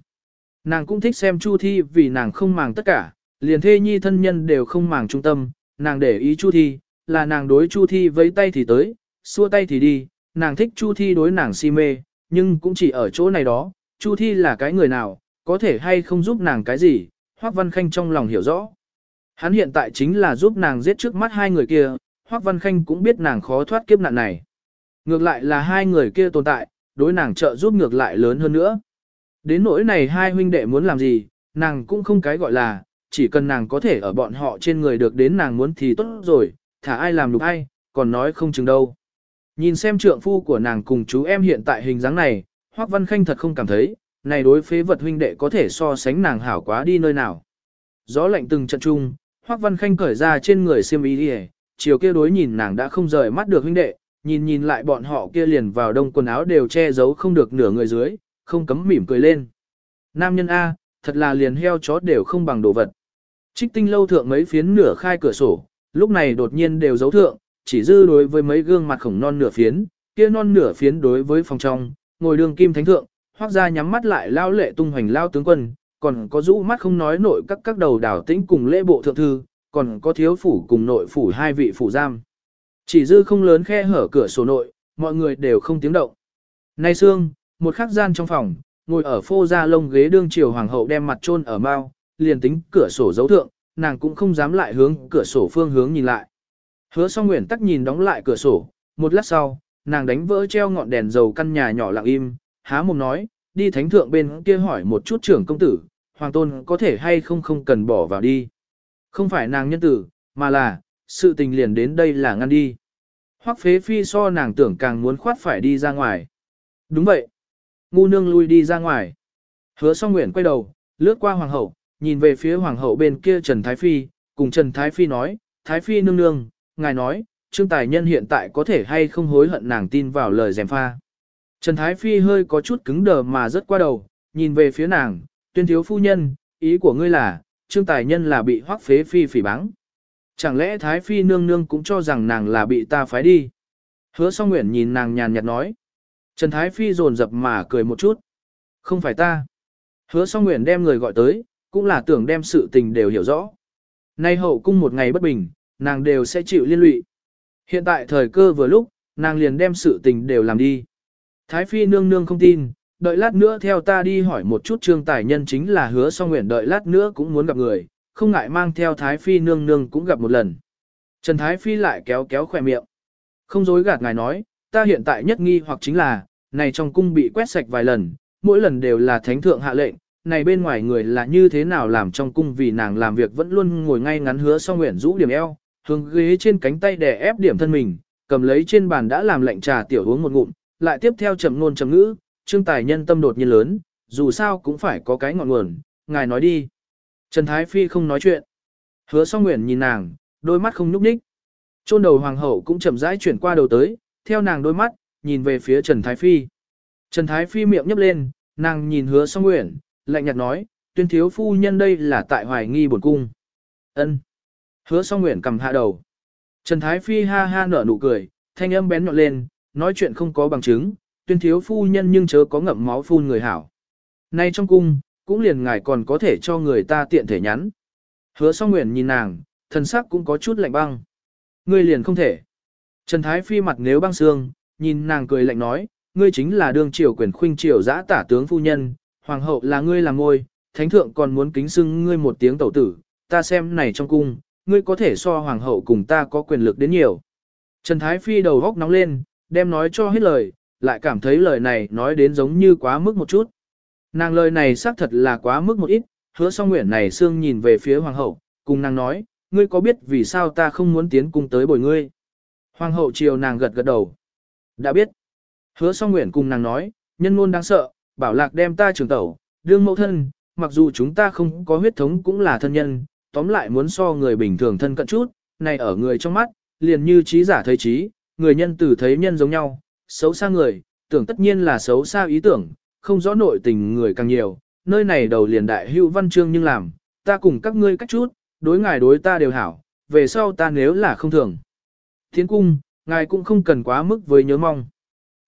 Nàng cũng thích xem Chu Thi vì nàng không màng tất cả, liền thê nhi thân nhân đều không màng trung tâm, nàng để ý Chu Thi, là nàng đối Chu Thi với tay thì tới, xua tay thì đi, nàng thích Chu Thi đối nàng si mê, nhưng cũng chỉ ở chỗ này đó, Chu Thi là cái người nào, có thể hay không giúp nàng cái gì, Hoắc Văn Khanh trong lòng hiểu rõ. Hắn hiện tại chính là giúp nàng giết trước mắt hai người kia, Hoắc Văn Khanh cũng biết nàng khó thoát kiếp nạn này. Ngược lại là hai người kia tồn tại, đối nàng trợ giúp ngược lại lớn hơn nữa. Đến nỗi này hai huynh đệ muốn làm gì, nàng cũng không cái gọi là, chỉ cần nàng có thể ở bọn họ trên người được đến nàng muốn thì tốt rồi, thả ai làm được ai, còn nói không chừng đâu. Nhìn xem trượng phu của nàng cùng chú em hiện tại hình dáng này, Hoắc Văn Khanh thật không cảm thấy, này đối phế vật huynh đệ có thể so sánh nàng hảo quá đi nơi nào. Gió lạnh từng trận chung, Hoắc Văn Khanh cởi ra trên người xiêm y đi chiều kia đối nhìn nàng đã không rời mắt được huynh đệ, nhìn nhìn lại bọn họ kia liền vào đông quần áo đều che giấu không được nửa người dưới, không cấm mỉm cười lên. Nam nhân A, thật là liền heo chó đều không bằng đồ vật. Trích tinh lâu thượng mấy phiến nửa khai cửa sổ, lúc này đột nhiên đều giấu thượng, chỉ dư đối với mấy gương mặt khổng non nửa phiến, kia non nửa phiến đối với phòng trong, ngồi đường kim thánh thượng, hoác ra nhắm mắt lại lao lệ tung hoành lao tướng quân, còn có rũ mắt không nói nội các các đầu đảo tĩnh cùng lễ bộ thượng thư, còn có thiếu phủ cùng nội phủ hai vị phủ giam. Chỉ dư không lớn khe hở cửa sổ nội, mọi người đều không tiếng động. Nay xương, một khắc gian trong phòng, ngồi ở phô ra lông ghế đương triều hoàng hậu đem mặt chôn ở mao, liền tính cửa sổ dấu thượng, nàng cũng không dám lại hướng cửa sổ phương hướng nhìn lại. Hứa song nguyện tắc nhìn đóng lại cửa sổ, một lát sau, nàng đánh vỡ treo ngọn đèn dầu căn nhà nhỏ lặng im, há mồm nói, đi thánh thượng bên kia hỏi một chút trưởng công tử, hoàng tôn có thể hay không không cần bỏ vào đi. Không phải nàng nhân tử, mà là, sự tình liền đến đây là ngăn đi. Hoắc phế phi so nàng tưởng càng muốn khoát phải đi ra ngoài. Đúng vậy. Ngu nương lui đi ra ngoài. Hứa song nguyện quay đầu, lướt qua hoàng hậu, nhìn về phía hoàng hậu bên kia Trần Thái Phi, cùng Trần Thái Phi nói, Thái Phi nương nương, ngài nói, Trương Tài Nhân hiện tại có thể hay không hối hận nàng tin vào lời dèm pha. Trần Thái Phi hơi có chút cứng đờ mà rất qua đầu, nhìn về phía nàng, tuyên thiếu phu nhân, ý của ngươi là, Trương Tài Nhân là bị hoắc phế phi phỉ báng. Chẳng lẽ Thái Phi nương nương cũng cho rằng nàng là bị ta phái đi. Hứa song nguyện nhìn nàng nhàn nhạt nói. Trần Thái Phi rồn rập mà cười một chút. Không phải ta. Hứa song nguyện đem người gọi tới, cũng là tưởng đem sự tình đều hiểu rõ. Nay hậu cung một ngày bất bình, nàng đều sẽ chịu liên lụy. Hiện tại thời cơ vừa lúc, nàng liền đem sự tình đều làm đi. Thái Phi nương nương không tin, đợi lát nữa theo ta đi hỏi một chút trương tài nhân chính là hứa song nguyện đợi lát nữa cũng muốn gặp người, không ngại mang theo Thái Phi nương nương cũng gặp một lần. Trần Thái Phi lại kéo kéo khỏe miệng. Không dối gạt ngài nói, ta hiện tại nhất nghi hoặc chính là, này trong cung bị quét sạch vài lần, mỗi lần đều là thánh thượng hạ lệnh, này bên ngoài người là như thế nào làm trong cung vì nàng làm việc vẫn luôn ngồi ngay ngắn hứa song nguyện rũ điểm eo, hướng ghế trên cánh tay đè ép điểm thân mình, cầm lấy trên bàn đã làm lệnh trà tiểu uống một ngụm, lại tiếp theo chậm ngôn chậm ngữ, trương tài nhân tâm đột nhiên lớn, dù sao cũng phải có cái ngọn nguồn, ngài nói đi. Trần Thái Phi không nói chuyện. Hứa song nguyện nhìn nàng, đôi mắt không nhúc nhích. Chôn đầu hoàng hậu cũng chậm rãi chuyển qua đầu tới, theo nàng đôi mắt, nhìn về phía Trần Thái Phi. Trần Thái Phi miệng nhấp lên, nàng nhìn hứa song nguyện, lạnh nhạt nói, tuyên thiếu phu nhân đây là tại hoài nghi bổn cung. ân Hứa song nguyện cầm hạ đầu. Trần Thái Phi ha ha nở nụ cười, thanh âm bén nhọn lên, nói chuyện không có bằng chứng, tuyên thiếu phu nhân nhưng chớ có ngậm máu phun người hảo. Nay trong cung, cũng liền ngài còn có thể cho người ta tiện thể nhắn. Hứa song nguyện nhìn nàng, thần sắc cũng có chút lạnh băng. Ngươi liền không thể. Trần Thái Phi mặt nếu băng xương, nhìn nàng cười lạnh nói, ngươi chính là đương triều quyền khuynh triều giã tả tướng phu nhân, hoàng hậu là ngươi làm ngôi, thánh thượng còn muốn kính xưng ngươi một tiếng tẩu tử, ta xem này trong cung, ngươi có thể so hoàng hậu cùng ta có quyền lực đến nhiều. Trần Thái Phi đầu góc nóng lên, đem nói cho hết lời, lại cảm thấy lời này nói đến giống như quá mức một chút. Nàng lời này xác thật là quá mức một ít, hứa song nguyện này xương nhìn về phía hoàng hậu, cùng nàng nói, ngươi có biết vì sao ta không muốn tiến cung tới bồi ngươi? Hoàng hậu chiều nàng gật gật đầu. Đã biết. Hứa song nguyện cùng nàng nói, nhân ngôn đáng sợ, bảo lạc đem ta trường tẩu, đương mẫu thân, mặc dù chúng ta không có huyết thống cũng là thân nhân, tóm lại muốn so người bình thường thân cận chút, này ở người trong mắt, liền như trí giả thấy trí, người nhân tử thấy nhân giống nhau, xấu xa người, tưởng tất nhiên là xấu xa ý tưởng, không rõ nội tình người càng nhiều, nơi này đầu liền đại hữu văn chương nhưng làm, ta cùng các ngươi cách chút, đối ngài đối ta đều hảo, về sau ta nếu là không thường. Thiên cung, ngài cũng không cần quá mức với nhớ mong.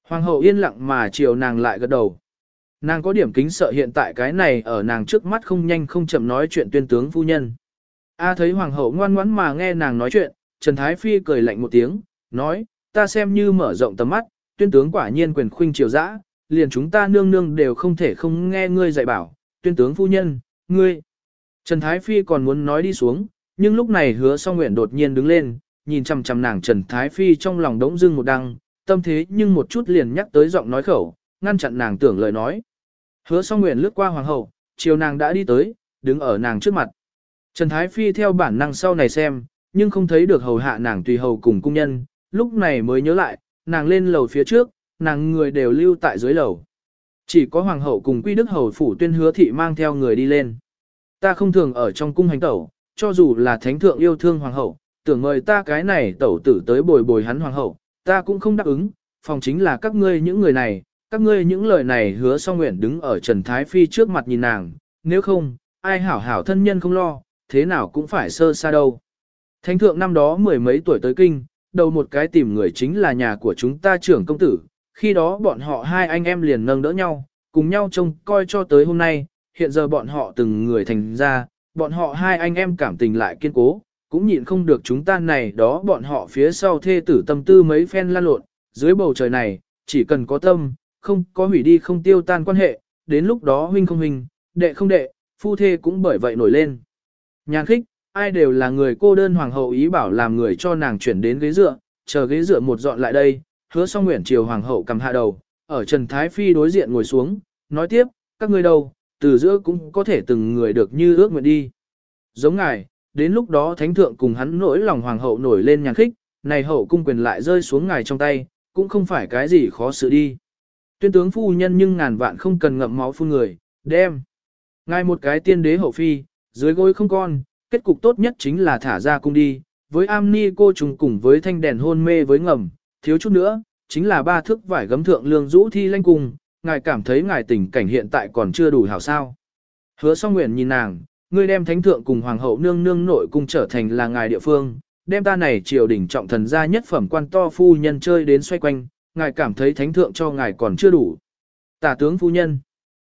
Hoàng hậu yên lặng mà chiều nàng lại gật đầu. Nàng có điểm kính sợ hiện tại cái này ở nàng trước mắt không nhanh không chậm nói chuyện tuyên tướng phu nhân. A thấy hoàng hậu ngoan ngoãn mà nghe nàng nói chuyện, Trần Thái Phi cười lạnh một tiếng, nói, ta xem như mở rộng tầm mắt, tuyên tướng quả nhiên quyền khuynh triều dã, liền chúng ta nương nương đều không thể không nghe ngươi dạy bảo, tuyên tướng phu nhân, ngươi. Trần Thái Phi còn muốn nói đi xuống, nhưng lúc này hứa song nguyện đột nhiên đứng lên, nhìn chằm chằm nàng Trần Thái Phi trong lòng đống dưng một đăng, tâm thế nhưng một chút liền nhắc tới giọng nói khẩu, ngăn chặn nàng tưởng lời nói. Hứa song nguyện lướt qua hoàng hậu, chiều nàng đã đi tới, đứng ở nàng trước mặt. Trần Thái Phi theo bản năng sau này xem, nhưng không thấy được hầu hạ nàng tùy hầu cùng cung nhân, lúc này mới nhớ lại, nàng lên lầu phía trước, nàng người đều lưu tại dưới lầu. Chỉ có hoàng hậu cùng quy đức hầu phủ tuyên hứa thị mang theo người đi lên. Ta không thường ở trong cung hành tẩu, cho dù là thánh thượng yêu thương hoàng hậu, tưởng mời ta cái này tẩu tử tới bồi bồi hắn hoàng hậu, ta cũng không đáp ứng, phòng chính là các ngươi những người này, các ngươi những lời này hứa song nguyện đứng ở Trần Thái Phi trước mặt nhìn nàng, nếu không, ai hảo hảo thân nhân không lo, thế nào cũng phải sơ xa đâu. Thánh thượng năm đó mười mấy tuổi tới kinh, đầu một cái tìm người chính là nhà của chúng ta trưởng công tử, khi đó bọn họ hai anh em liền nâng đỡ nhau, cùng nhau trông coi cho tới hôm nay, hiện giờ bọn họ từng người thành ra, bọn họ hai anh em cảm tình lại kiên cố, cũng nhịn không được chúng ta này đó bọn họ phía sau thê tử tâm tư mấy phen lan lộn, dưới bầu trời này, chỉ cần có tâm, không có hủy đi không tiêu tan quan hệ, đến lúc đó huynh không huynh, đệ không đệ, phu thê cũng bởi vậy nổi lên. Nhàn khích, ai đều là người cô đơn hoàng hậu ý bảo làm người cho nàng chuyển đến ghế dựa, chờ ghế dựa một dọn lại đây, hứa xong nguyện chiều hoàng hậu cầm hạ đầu, ở Trần Thái Phi đối diện ngồi xuống, nói tiếp, các ngươi đâu, từ giữa cũng có thể từng người được như ước nguyện đi. Giống ngài, đến lúc đó thánh thượng cùng hắn nỗi lòng hoàng hậu nổi lên nhàn khích, này hậu cung quyền lại rơi xuống ngài trong tay, cũng không phải cái gì khó xử đi. Tuyên tướng phu nhân nhưng ngàn vạn không cần ngậm máu phun người, đem. Ngài một cái tiên đế hậu phi, dưới gối không con, kết cục tốt nhất chính là thả ra cung đi, với am ni cô trùng cùng với thanh đèn hôn mê với ngầm, thiếu chút nữa, chính là ba thước vải gấm thượng lương rũ thi lanh cùng, ngài cảm thấy ngài tình cảnh hiện tại còn chưa đủ hảo sao. Hứa song nguyện nhìn nàng, ngươi đem thánh thượng cùng hoàng hậu nương nương nội cung trở thành là ngài địa phương, đem ta này triều đình trọng thần gia nhất phẩm quan to phu nhân chơi đến xoay quanh, ngài cảm thấy thánh thượng cho ngài còn chưa đủ. Tả tướng phu nhân.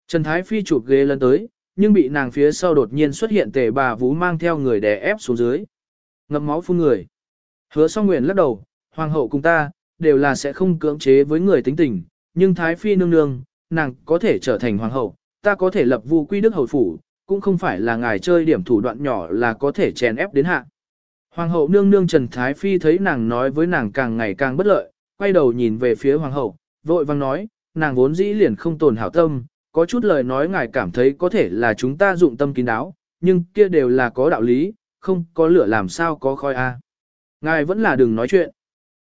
Trần Thái Phi chụp ghế lên tới, nhưng bị nàng phía sau đột nhiên xuất hiện tề bà vú mang theo người đè ép xuống dưới. Ngậm máu phun người. Hứa song nguyện lắc đầu, hoàng hậu cùng ta, đều là sẽ không cưỡng chế với người tính tình, nhưng Thái Phi nương nương, nàng có thể trở thành hoàng hậu, ta có thể lập vu quy đức hầu phủ, cũng không phải là ngài chơi điểm thủ đoạn nhỏ là có thể chèn ép đến hạ. Hoàng hậu nương nương Trần Thái Phi thấy nàng nói với nàng càng ngày càng bất lợi, quay đầu nhìn về phía hoàng hậu, vội vang nói, nàng vốn dĩ liền không tồn hảo tâm, có chút lời nói ngài cảm thấy có thể là chúng ta dụng tâm kín đáo, nhưng kia đều là có đạo lý, không có lửa làm sao có khói a. Ngài vẫn là đừng nói chuyện.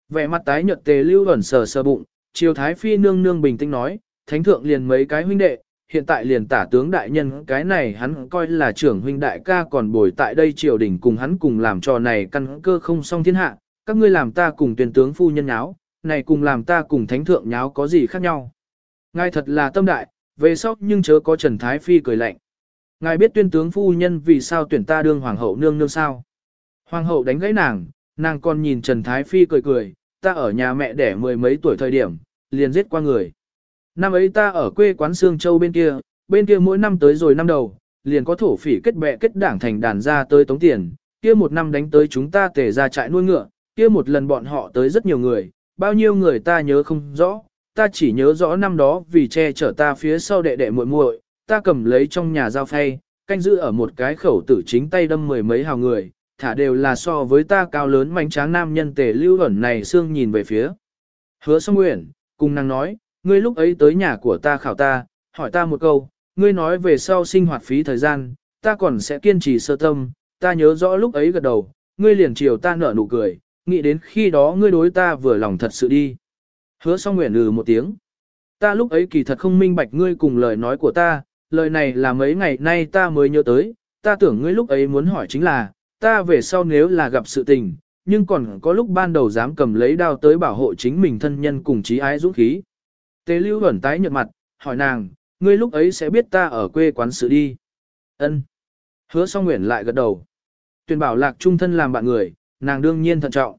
Vẻ mặt tái nhợt tề lưu ẩn sờ sờ bụng, triều thái phi nương nương bình tĩnh nói, thánh thượng liền mấy cái huynh đệ, hiện tại liền tả tướng đại nhân cái này hắn coi là trưởng huynh đại ca còn bồi tại đây triều đình cùng hắn cùng làm trò này căn cơ không song thiên hạ, các ngươi làm ta cùng tuyển tướng phu nhân nháo, này cùng làm ta cùng thánh thượng nháo có gì khác nhau. Ngài thật là tâm đại, về sóc nhưng chớ có Trần Thái Phi cười lạnh. Ngài biết tuyên tướng phu nhân vì sao tuyển ta đương hoàng hậu nương nương sao? Hoàng hậu đánh gãy nàng, nàng còn nhìn Trần Thái Phi cười cười, ta ở nhà mẹ đẻ mười mấy tuổi thời điểm, liền giết qua người. Năm ấy ta ở quê quán Sương Châu bên kia, bên kia mỗi năm tới rồi năm đầu, liền có thổ phỉ kết bè kết đảng thành đàn ra tới tống tiền, kia một năm đánh tới chúng ta tề ra trại nuôi ngựa, kia một lần bọn họ tới rất nhiều người, bao nhiêu người ta nhớ không rõ, ta chỉ nhớ rõ năm đó vì che chở ta phía sau đệ đệ muội muội, ta cầm lấy trong nhà dao phay, canh giữ ở một cái khẩu tử chính tay đâm mười mấy hào người, thả đều là so với ta cao lớn mảnh tráng nam nhân tề lưu ẩn này xương nhìn về phía. Hứa song nguyện, cùng nàng nói, ngươi lúc ấy tới nhà của ta khảo ta, hỏi ta một câu, ngươi nói về sau sinh hoạt phí thời gian, ta còn sẽ kiên trì sơ tâm, ta nhớ rõ lúc ấy gật đầu, ngươi liền chiều ta nở nụ cười, nghĩ đến khi đó ngươi đối ta vừa lòng thật sự đi. Hứa song nguyện lừ một tiếng. Ta lúc ấy kỳ thật không minh bạch ngươi cùng lời nói của ta, lời này là mấy ngày nay ta mới nhớ tới, ta tưởng ngươi lúc ấy muốn hỏi chính là, ta về sau nếu là gặp sự tình, nhưng còn có lúc ban đầu dám cầm lấy đao tới bảo hộ chính mình thân nhân cùng trí ái dũng khí. Tế lưu ẩn tái nhợt mặt, hỏi nàng, ngươi lúc ấy sẽ biết ta ở quê quán sự đi. Ân. Hứa song nguyện lại gật đầu. Tuyền bảo lạc trung thân làm bạn người, nàng đương nhiên thận trọng.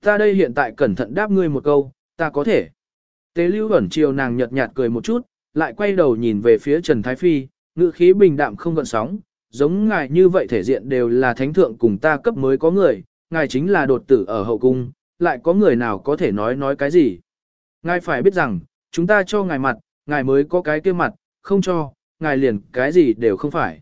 Ta đây hiện tại cẩn thận đáp ngươi một câu, ta có thể. Tế lưu ẩn chiều nàng nhợt nhạt cười một chút, lại quay đầu nhìn về phía Trần Thái Phi, ngữ khí bình đạm không gợn sóng, giống ngài như vậy thể diện đều là thánh thượng cùng ta cấp mới có người, ngài chính là đột tử ở hậu cung, lại có người nào có thể nói nói cái gì. Ngài phải biết rằng, chúng ta cho ngài mặt, ngài mới có cái kia mặt, không cho, ngài liền cái gì đều không phải.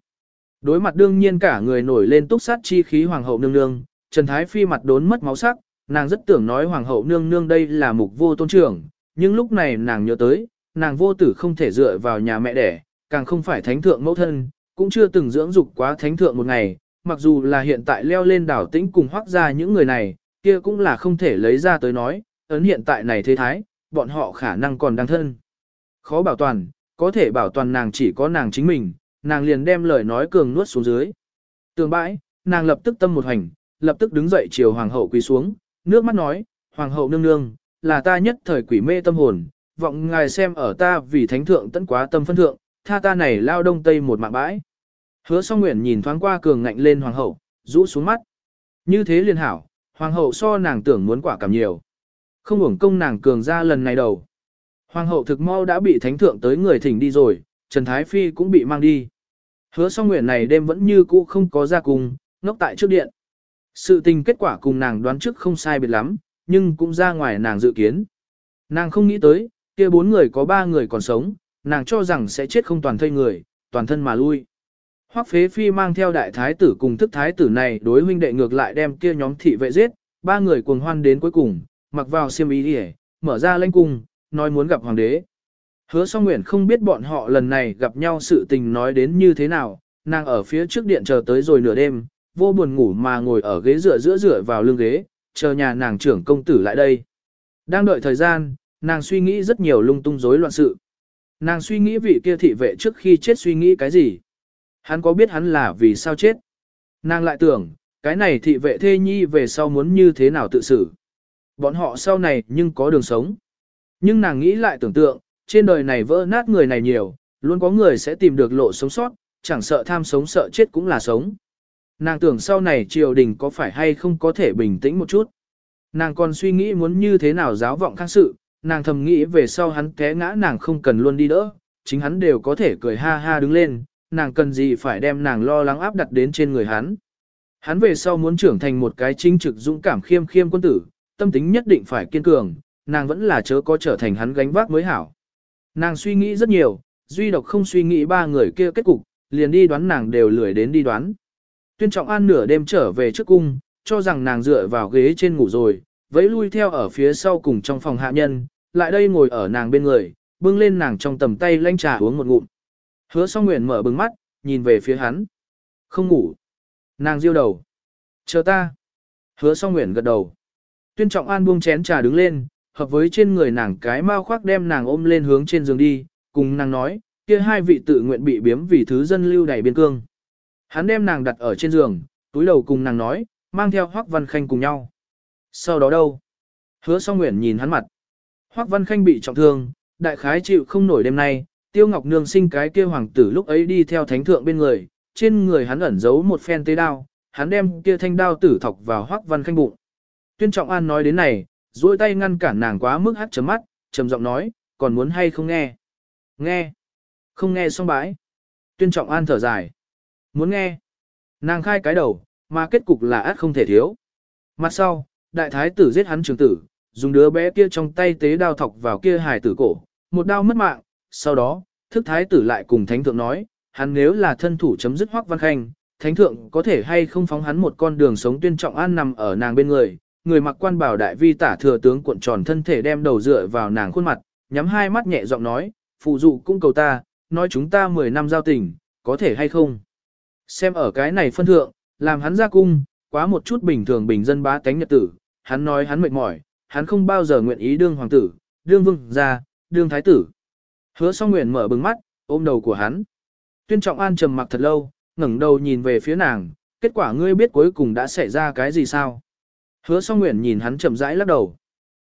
Đối mặt đương nhiên cả người nổi lên túc sát chi khí hoàng hậu nương nương, Trần Thái Phi mặt đốn mất máu sắc, nàng rất tưởng nói hoàng hậu nương nương đây là mục vô tôn trưởng, nhưng lúc này nàng nhớ tới, nàng vô tử không thể dựa vào nhà mẹ đẻ, càng không phải thánh thượng mẫu thân, cũng chưa từng dưỡng dục quá thánh thượng một ngày, mặc dù là hiện tại leo lên đảo tĩnh cùng hoác ra những người này, kia cũng là không thể lấy ra tới nói, ấn hiện tại này thế thái, bọn họ khả năng còn đang thân. Khó bảo toàn, có thể bảo toàn nàng chỉ có nàng chính mình, nàng liền đem lời nói cường nuốt xuống dưới. Tường bãi, nàng lập tức tâm một hành, lập tức đứng dậy chiều hoàng hậu quỳ xuống, nước mắt nói, hoàng hậu nương nương, là ta nhất thời quỷ mê tâm hồn, vọng ngài xem ở ta vì thánh thượng tận quá tâm phân thượng, tha ta này lao đông tây một mạng bãi. Hứa song nguyện nhìn thoáng qua cường ngạnh lên hoàng hậu, rũ xuống mắt. Như thế liền hảo, hoàng hậu so nàng tưởng muốn quả cảm nhiều. Không uổng công nàng cường ra lần này đầu. Hoàng hậu thực mau đã bị thánh thượng tới người thỉnh đi rồi, Trần Thái Phi cũng bị mang đi. Hứa song nguyện này đêm vẫn như cũ không có ra cùng, ngốc tại trước điện. Sự tình kết quả cùng nàng đoán trước không sai biệt lắm, nhưng cũng ra ngoài nàng dự kiến. Nàng không nghĩ tới, kia bốn người có ba người còn sống, nàng cho rằng sẽ chết không toàn thây người, toàn thân mà lui. Hoắc phế phi mang theo đại thái tử cùng thức thái tử này đối huynh đệ ngược lại đem kia nhóm thị vệ giết, ba người cuồng hoan đến cuối cùng, mặc vào xiêm y đi mở ra lãnh cung, nói muốn gặp hoàng đế. Hứa song nguyện không biết bọn họ lần này gặp nhau sự tình nói đến như thế nào, nàng ở phía trước điện chờ tới rồi nửa đêm, vô buồn ngủ mà ngồi ở ghế dựa giữa dựa vào lưng ghế, chờ nhà nàng trưởng công tử lại đây. Đang đợi thời gian, nàng suy nghĩ rất nhiều lung tung rối loạn sự. Nàng suy nghĩ vị kia thị vệ trước khi chết suy nghĩ cái gì. Hắn có biết hắn là vì sao chết. Nàng lại tưởng, cái này thị vệ thê nhi về sau muốn như thế nào tự xử. Bọn họ sau này nhưng có đường sống. Nhưng nàng nghĩ lại tưởng tượng, trên đời này vỡ nát người này nhiều, luôn có người sẽ tìm được lộ sống sót, chẳng sợ tham sống sợ chết cũng là sống. Nàng tưởng sau này triều đình có phải hay không có thể bình tĩnh một chút. Nàng còn suy nghĩ muốn như thế nào giáo vọng khang sự, nàng thầm nghĩ về sau hắn té ngã nàng không cần luôn đi đỡ, chính hắn đều có thể cười ha ha đứng lên, nàng cần gì phải đem nàng lo lắng áp đặt đến trên người hắn. Hắn về sau muốn trưởng thành một cái chính trực dũng cảm khiêm khiêm quân tử, tâm tính nhất định phải kiên cường, nàng vẫn là chớ có trở thành hắn gánh vác mới hảo. Nàng suy nghĩ rất nhiều, duy độc không suy nghĩ ba người kia kết cục, liền đi đoán nàng đều lười đến đi đoán. Tuyên trọng an nửa đêm trở về trước cung, cho rằng nàng dựa vào ghế trên ngủ rồi, vẫy lui theo ở phía sau cùng trong phòng hạ nhân, lại đây ngồi ở nàng bên người, bưng lên nàng trong tầm tay lanh trà uống một ngụm. Hứa song nguyện mở bừng mắt, nhìn về phía hắn. Không ngủ. Nàng diêu đầu. Chờ ta. Hứa song nguyện gật đầu. Tuyên trọng an buông chén trà đứng lên, hợp với trên người nàng cái mao khoác đem nàng ôm lên hướng trên giường đi, cùng nàng nói, kia hai vị tự nguyện bị biếm vì thứ dân lưu đầy biên cương. Hắn đem nàng đặt ở trên giường, túi đầu cùng nàng nói, mang theo Hoắc Văn Khanh cùng nhau. Sau đó đâu? Hứa song nguyện nhìn hắn mặt. Hoắc Văn Khanh bị trọng thương, đại khái chịu không nổi đêm nay, Tiêu Ngọc Nương sinh cái kia hoàng tử lúc ấy đi theo thánh thượng bên người, trên người hắn ẩn giấu một phen tế đao, hắn đem kia thanh đao tử thọc vào Hoắc Văn Khanh bụng. Tuyên Trọng An nói đến này, duỗi tay ngăn cản nàng quá mức hắt chấm mắt, trầm giọng nói, còn muốn hay không nghe? Nghe. Không nghe xong bãi. Tuyên Trọng An thở dài. Muốn nghe. Nàng khai cái đầu, mà kết cục là át không thể thiếu. Mặt sau, đại thái tử giết hắn trường tử, dùng đứa bé kia trong tay tế đao thọc vào kia hài tử cổ, một đao mất mạng, sau đó, thức thái tử lại cùng thánh thượng nói, hắn nếu là thân thủ chấm dứt hoắc văn khanh, thánh thượng có thể hay không phóng hắn một con đường sống tuyên trọng an nằm ở nàng bên người, người mặc quan bảo đại vi tả thừa tướng cuộn tròn thân thể đem đầu dựa vào nàng khuôn mặt, nhắm hai mắt nhẹ giọng nói, phụ dụ cung cầu ta, nói chúng ta 10 năm giao tình, có thể hay không. Xem ở cái này phân thượng, làm hắn ra cung, quá một chút bình thường bình dân bá tánh nhật tử, hắn nói hắn mệt mỏi, hắn không bao giờ nguyện ý đương hoàng tử, đương vương gia, đương thái tử. Hứa song nguyện mở bừng mắt, ôm đầu của hắn. Tuyên trọng an trầm mặc thật lâu, ngẩng đầu nhìn về phía nàng, kết quả ngươi biết cuối cùng đã xảy ra cái gì sao? Hứa song nguyện nhìn hắn chậm rãi lắc đầu.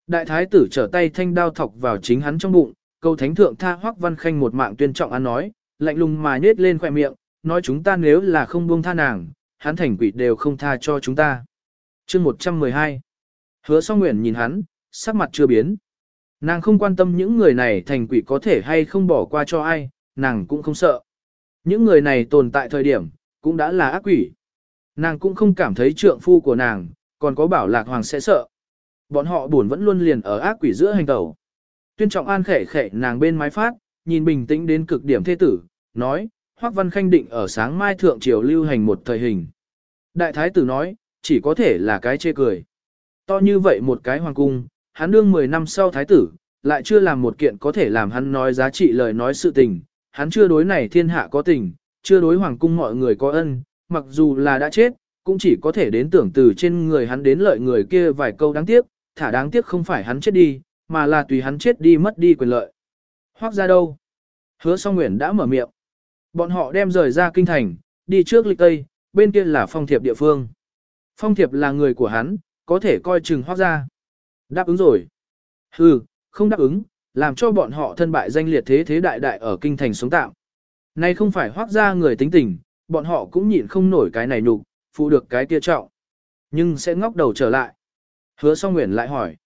Đại thái tử trở tay thanh đao thọc vào chính hắn trong bụng, câu thánh thượng tha hoắc văn khanh một mạng tuyên trọng ăn nói, lạnh lùng mà nhết lên khỏe miệng, nói chúng ta nếu là không buông tha nàng, hắn thành quỷ đều không tha cho chúng ta. chương 112 Hứa song nguyện nhìn hắn, sắc mặt chưa biến. Nàng không quan tâm những người này thành quỷ có thể hay không bỏ qua cho ai, nàng cũng không sợ. Những người này tồn tại thời điểm, cũng đã là ác quỷ. Nàng cũng không cảm thấy trượng phu của nàng, còn có bảo lạc hoàng sẽ sợ. Bọn họ buồn vẫn luôn liền ở ác quỷ giữa hành tẩu. Tuyên trọng an khẽ khẽ nàng bên mái phát, nhìn bình tĩnh đến cực điểm thế tử, nói, Hoắc Văn Khanh định ở sáng mai thượng triều lưu hành một thời hình. Đại thái tử nói, chỉ có thể là cái chê cười. To như vậy một cái hoàng cung, hắn đương 10 năm sau thái tử, lại chưa làm một kiện có thể làm hắn nói giá trị lời nói sự tình, hắn chưa đối này thiên hạ có tình, chưa đối hoàng cung mọi người có ân, mặc dù là đã chết, cũng chỉ có thể đến tưởng từ trên người hắn đến lợi người kia vài câu đáng tiếc, thả đáng tiếc không phải hắn chết đi, mà là tùy hắn chết đi mất đi quyền lợi. Hoác ra đâu? Hứa song nguyện đã mở miệng. Bọn họ đem rời ra kinh thành, đi trước lịch tây, bên kia là phong thiệp địa phương. Phong thiệp là người của hắn, có thể coi chừng hoác ra. Đáp ứng rồi. Hừ, không đáp ứng, làm cho bọn họ thân bại danh liệt thế thế đại đại ở kinh thành sống tạm. Nay không phải hoác ra người tính tình, bọn họ cũng nhịn không nổi cái này nhục, phụ được cái kia trọng. Nhưng sẽ ngóc đầu trở lại. Hứa song nguyện lại hỏi.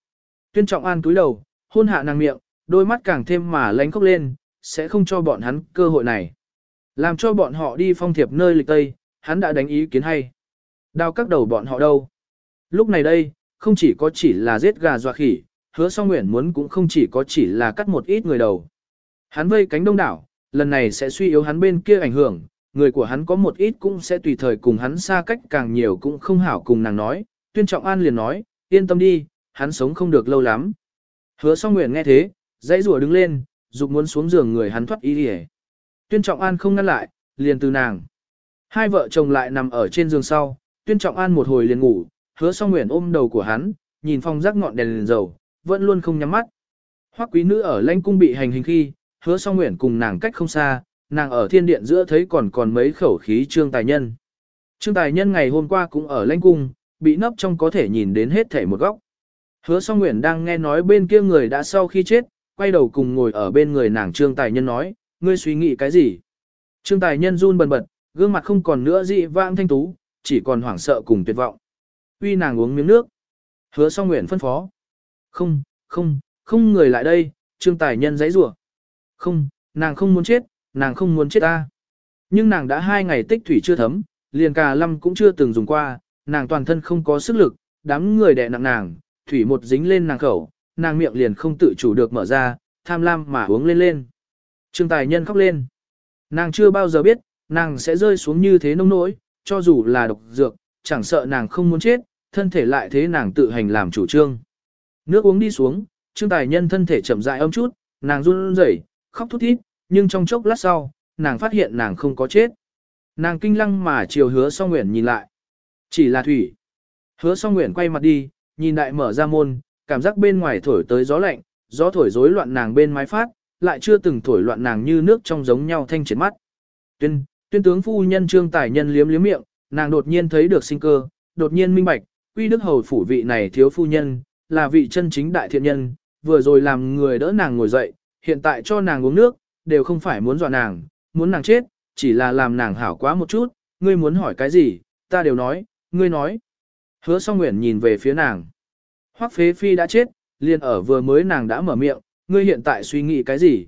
Tuyên trọng an túi đầu, hôn hạ nàng miệng, đôi mắt càng thêm mà lánh khóc lên, sẽ không cho bọn hắn cơ hội này. Làm cho bọn họ đi phong thiệp nơi lịch tây, hắn đã đánh ý kiến hay. đào các đầu bọn họ đâu. Lúc này đây, không chỉ có chỉ là giết gà dọa khỉ, hứa song nguyện muốn cũng không chỉ có chỉ là cắt một ít người đầu. Hắn vây cánh đông đảo, lần này sẽ suy yếu hắn bên kia ảnh hưởng, người của hắn có một ít cũng sẽ tùy thời cùng hắn xa cách càng nhiều cũng không hảo cùng nàng nói. Tuyên Trọng An liền nói, yên tâm đi, hắn sống không được lâu lắm. Hứa song nguyện nghe thế, dãy rùa đứng lên, dục muốn xuống giường người hắn thoát ý đi Tuyên Trọng An không ngăn lại, liền từ nàng. Hai vợ chồng lại nằm ở trên giường sau, Tuyên Trọng An một hồi liền ngủ, hứa song nguyện ôm đầu của hắn, nhìn phong rác ngọn đèn liền dầu, vẫn luôn không nhắm mắt. Hoắc quý nữ ở lãnh cung bị hành hình khi, hứa song nguyện cùng nàng cách không xa, nàng ở thiên điện giữa thấy còn còn mấy khẩu khí trương tài nhân. Trương tài nhân ngày hôm qua cũng ở lãnh cung, bị nấp trong có thể nhìn đến hết thể một góc. Hứa song nguyện đang nghe nói bên kia người đã sau khi chết, quay đầu cùng ngồi ở bên người nàng trương tài nhân nói, ngươi suy nghĩ cái gì? Trương tài nhân run bần bật, gương mặt không còn nữa dị vãng thanh tú, chỉ còn hoảng sợ cùng tuyệt vọng. Uy nàng uống miếng nước. Hứa song nguyện phân phó. Không, không, không người lại đây, trương tài nhân giấy rủa Không, nàng không muốn chết, nàng không muốn chết ta. Nhưng nàng đã hai ngày tích thủy chưa thấm, liền cà lâm cũng chưa từng dùng qua, nàng toàn thân không có sức lực, đám người đè nặng nàng, thủy một dính lên nàng khẩu, nàng miệng liền không tự chủ được mở ra, tham lam mà uống lên lên. Trương tài nhân khóc lên. Nàng chưa bao giờ biết, nàng sẽ rơi xuống như thế nông nỗi, cho dù là độc dược, chẳng sợ nàng không muốn chết, thân thể lại thế nàng tự hành làm chủ trương. Nước uống đi xuống, trương tài nhân thân thể chậm rãi âm chút, nàng run rẩy, khóc thút thít, nhưng trong chốc lát sau, nàng phát hiện nàng không có chết. Nàng kinh lăng mà chiều hứa song nguyện nhìn lại. Chỉ là thủy. Hứa song nguyện quay mặt đi, nhìn đại mở ra môn, cảm giác bên ngoài thổi tới gió lạnh, gió thổi rối loạn nàng bên mái phát, lại chưa từng thổi loạn nàng như nước trong giống nhau thanh triệt mắt. Tuyên, tuyên tướng phu nhân trương tài nhân liếm liếm miệng, nàng đột nhiên thấy được sinh cơ, đột nhiên minh bạch, quy đức hầu phủ vị này thiếu phu nhân, là vị chân chính đại thiện nhân, vừa rồi làm người đỡ nàng ngồi dậy, hiện tại cho nàng uống nước, đều không phải muốn dọa nàng, muốn nàng chết, chỉ là làm nàng hảo quá một chút, ngươi muốn hỏi cái gì, ta đều nói, ngươi nói. Hứa song nguyện nhìn về phía nàng. Hoắc phế phi đã chết, liền ở vừa mới nàng đã mở miệng, ngươi hiện tại suy nghĩ cái gì?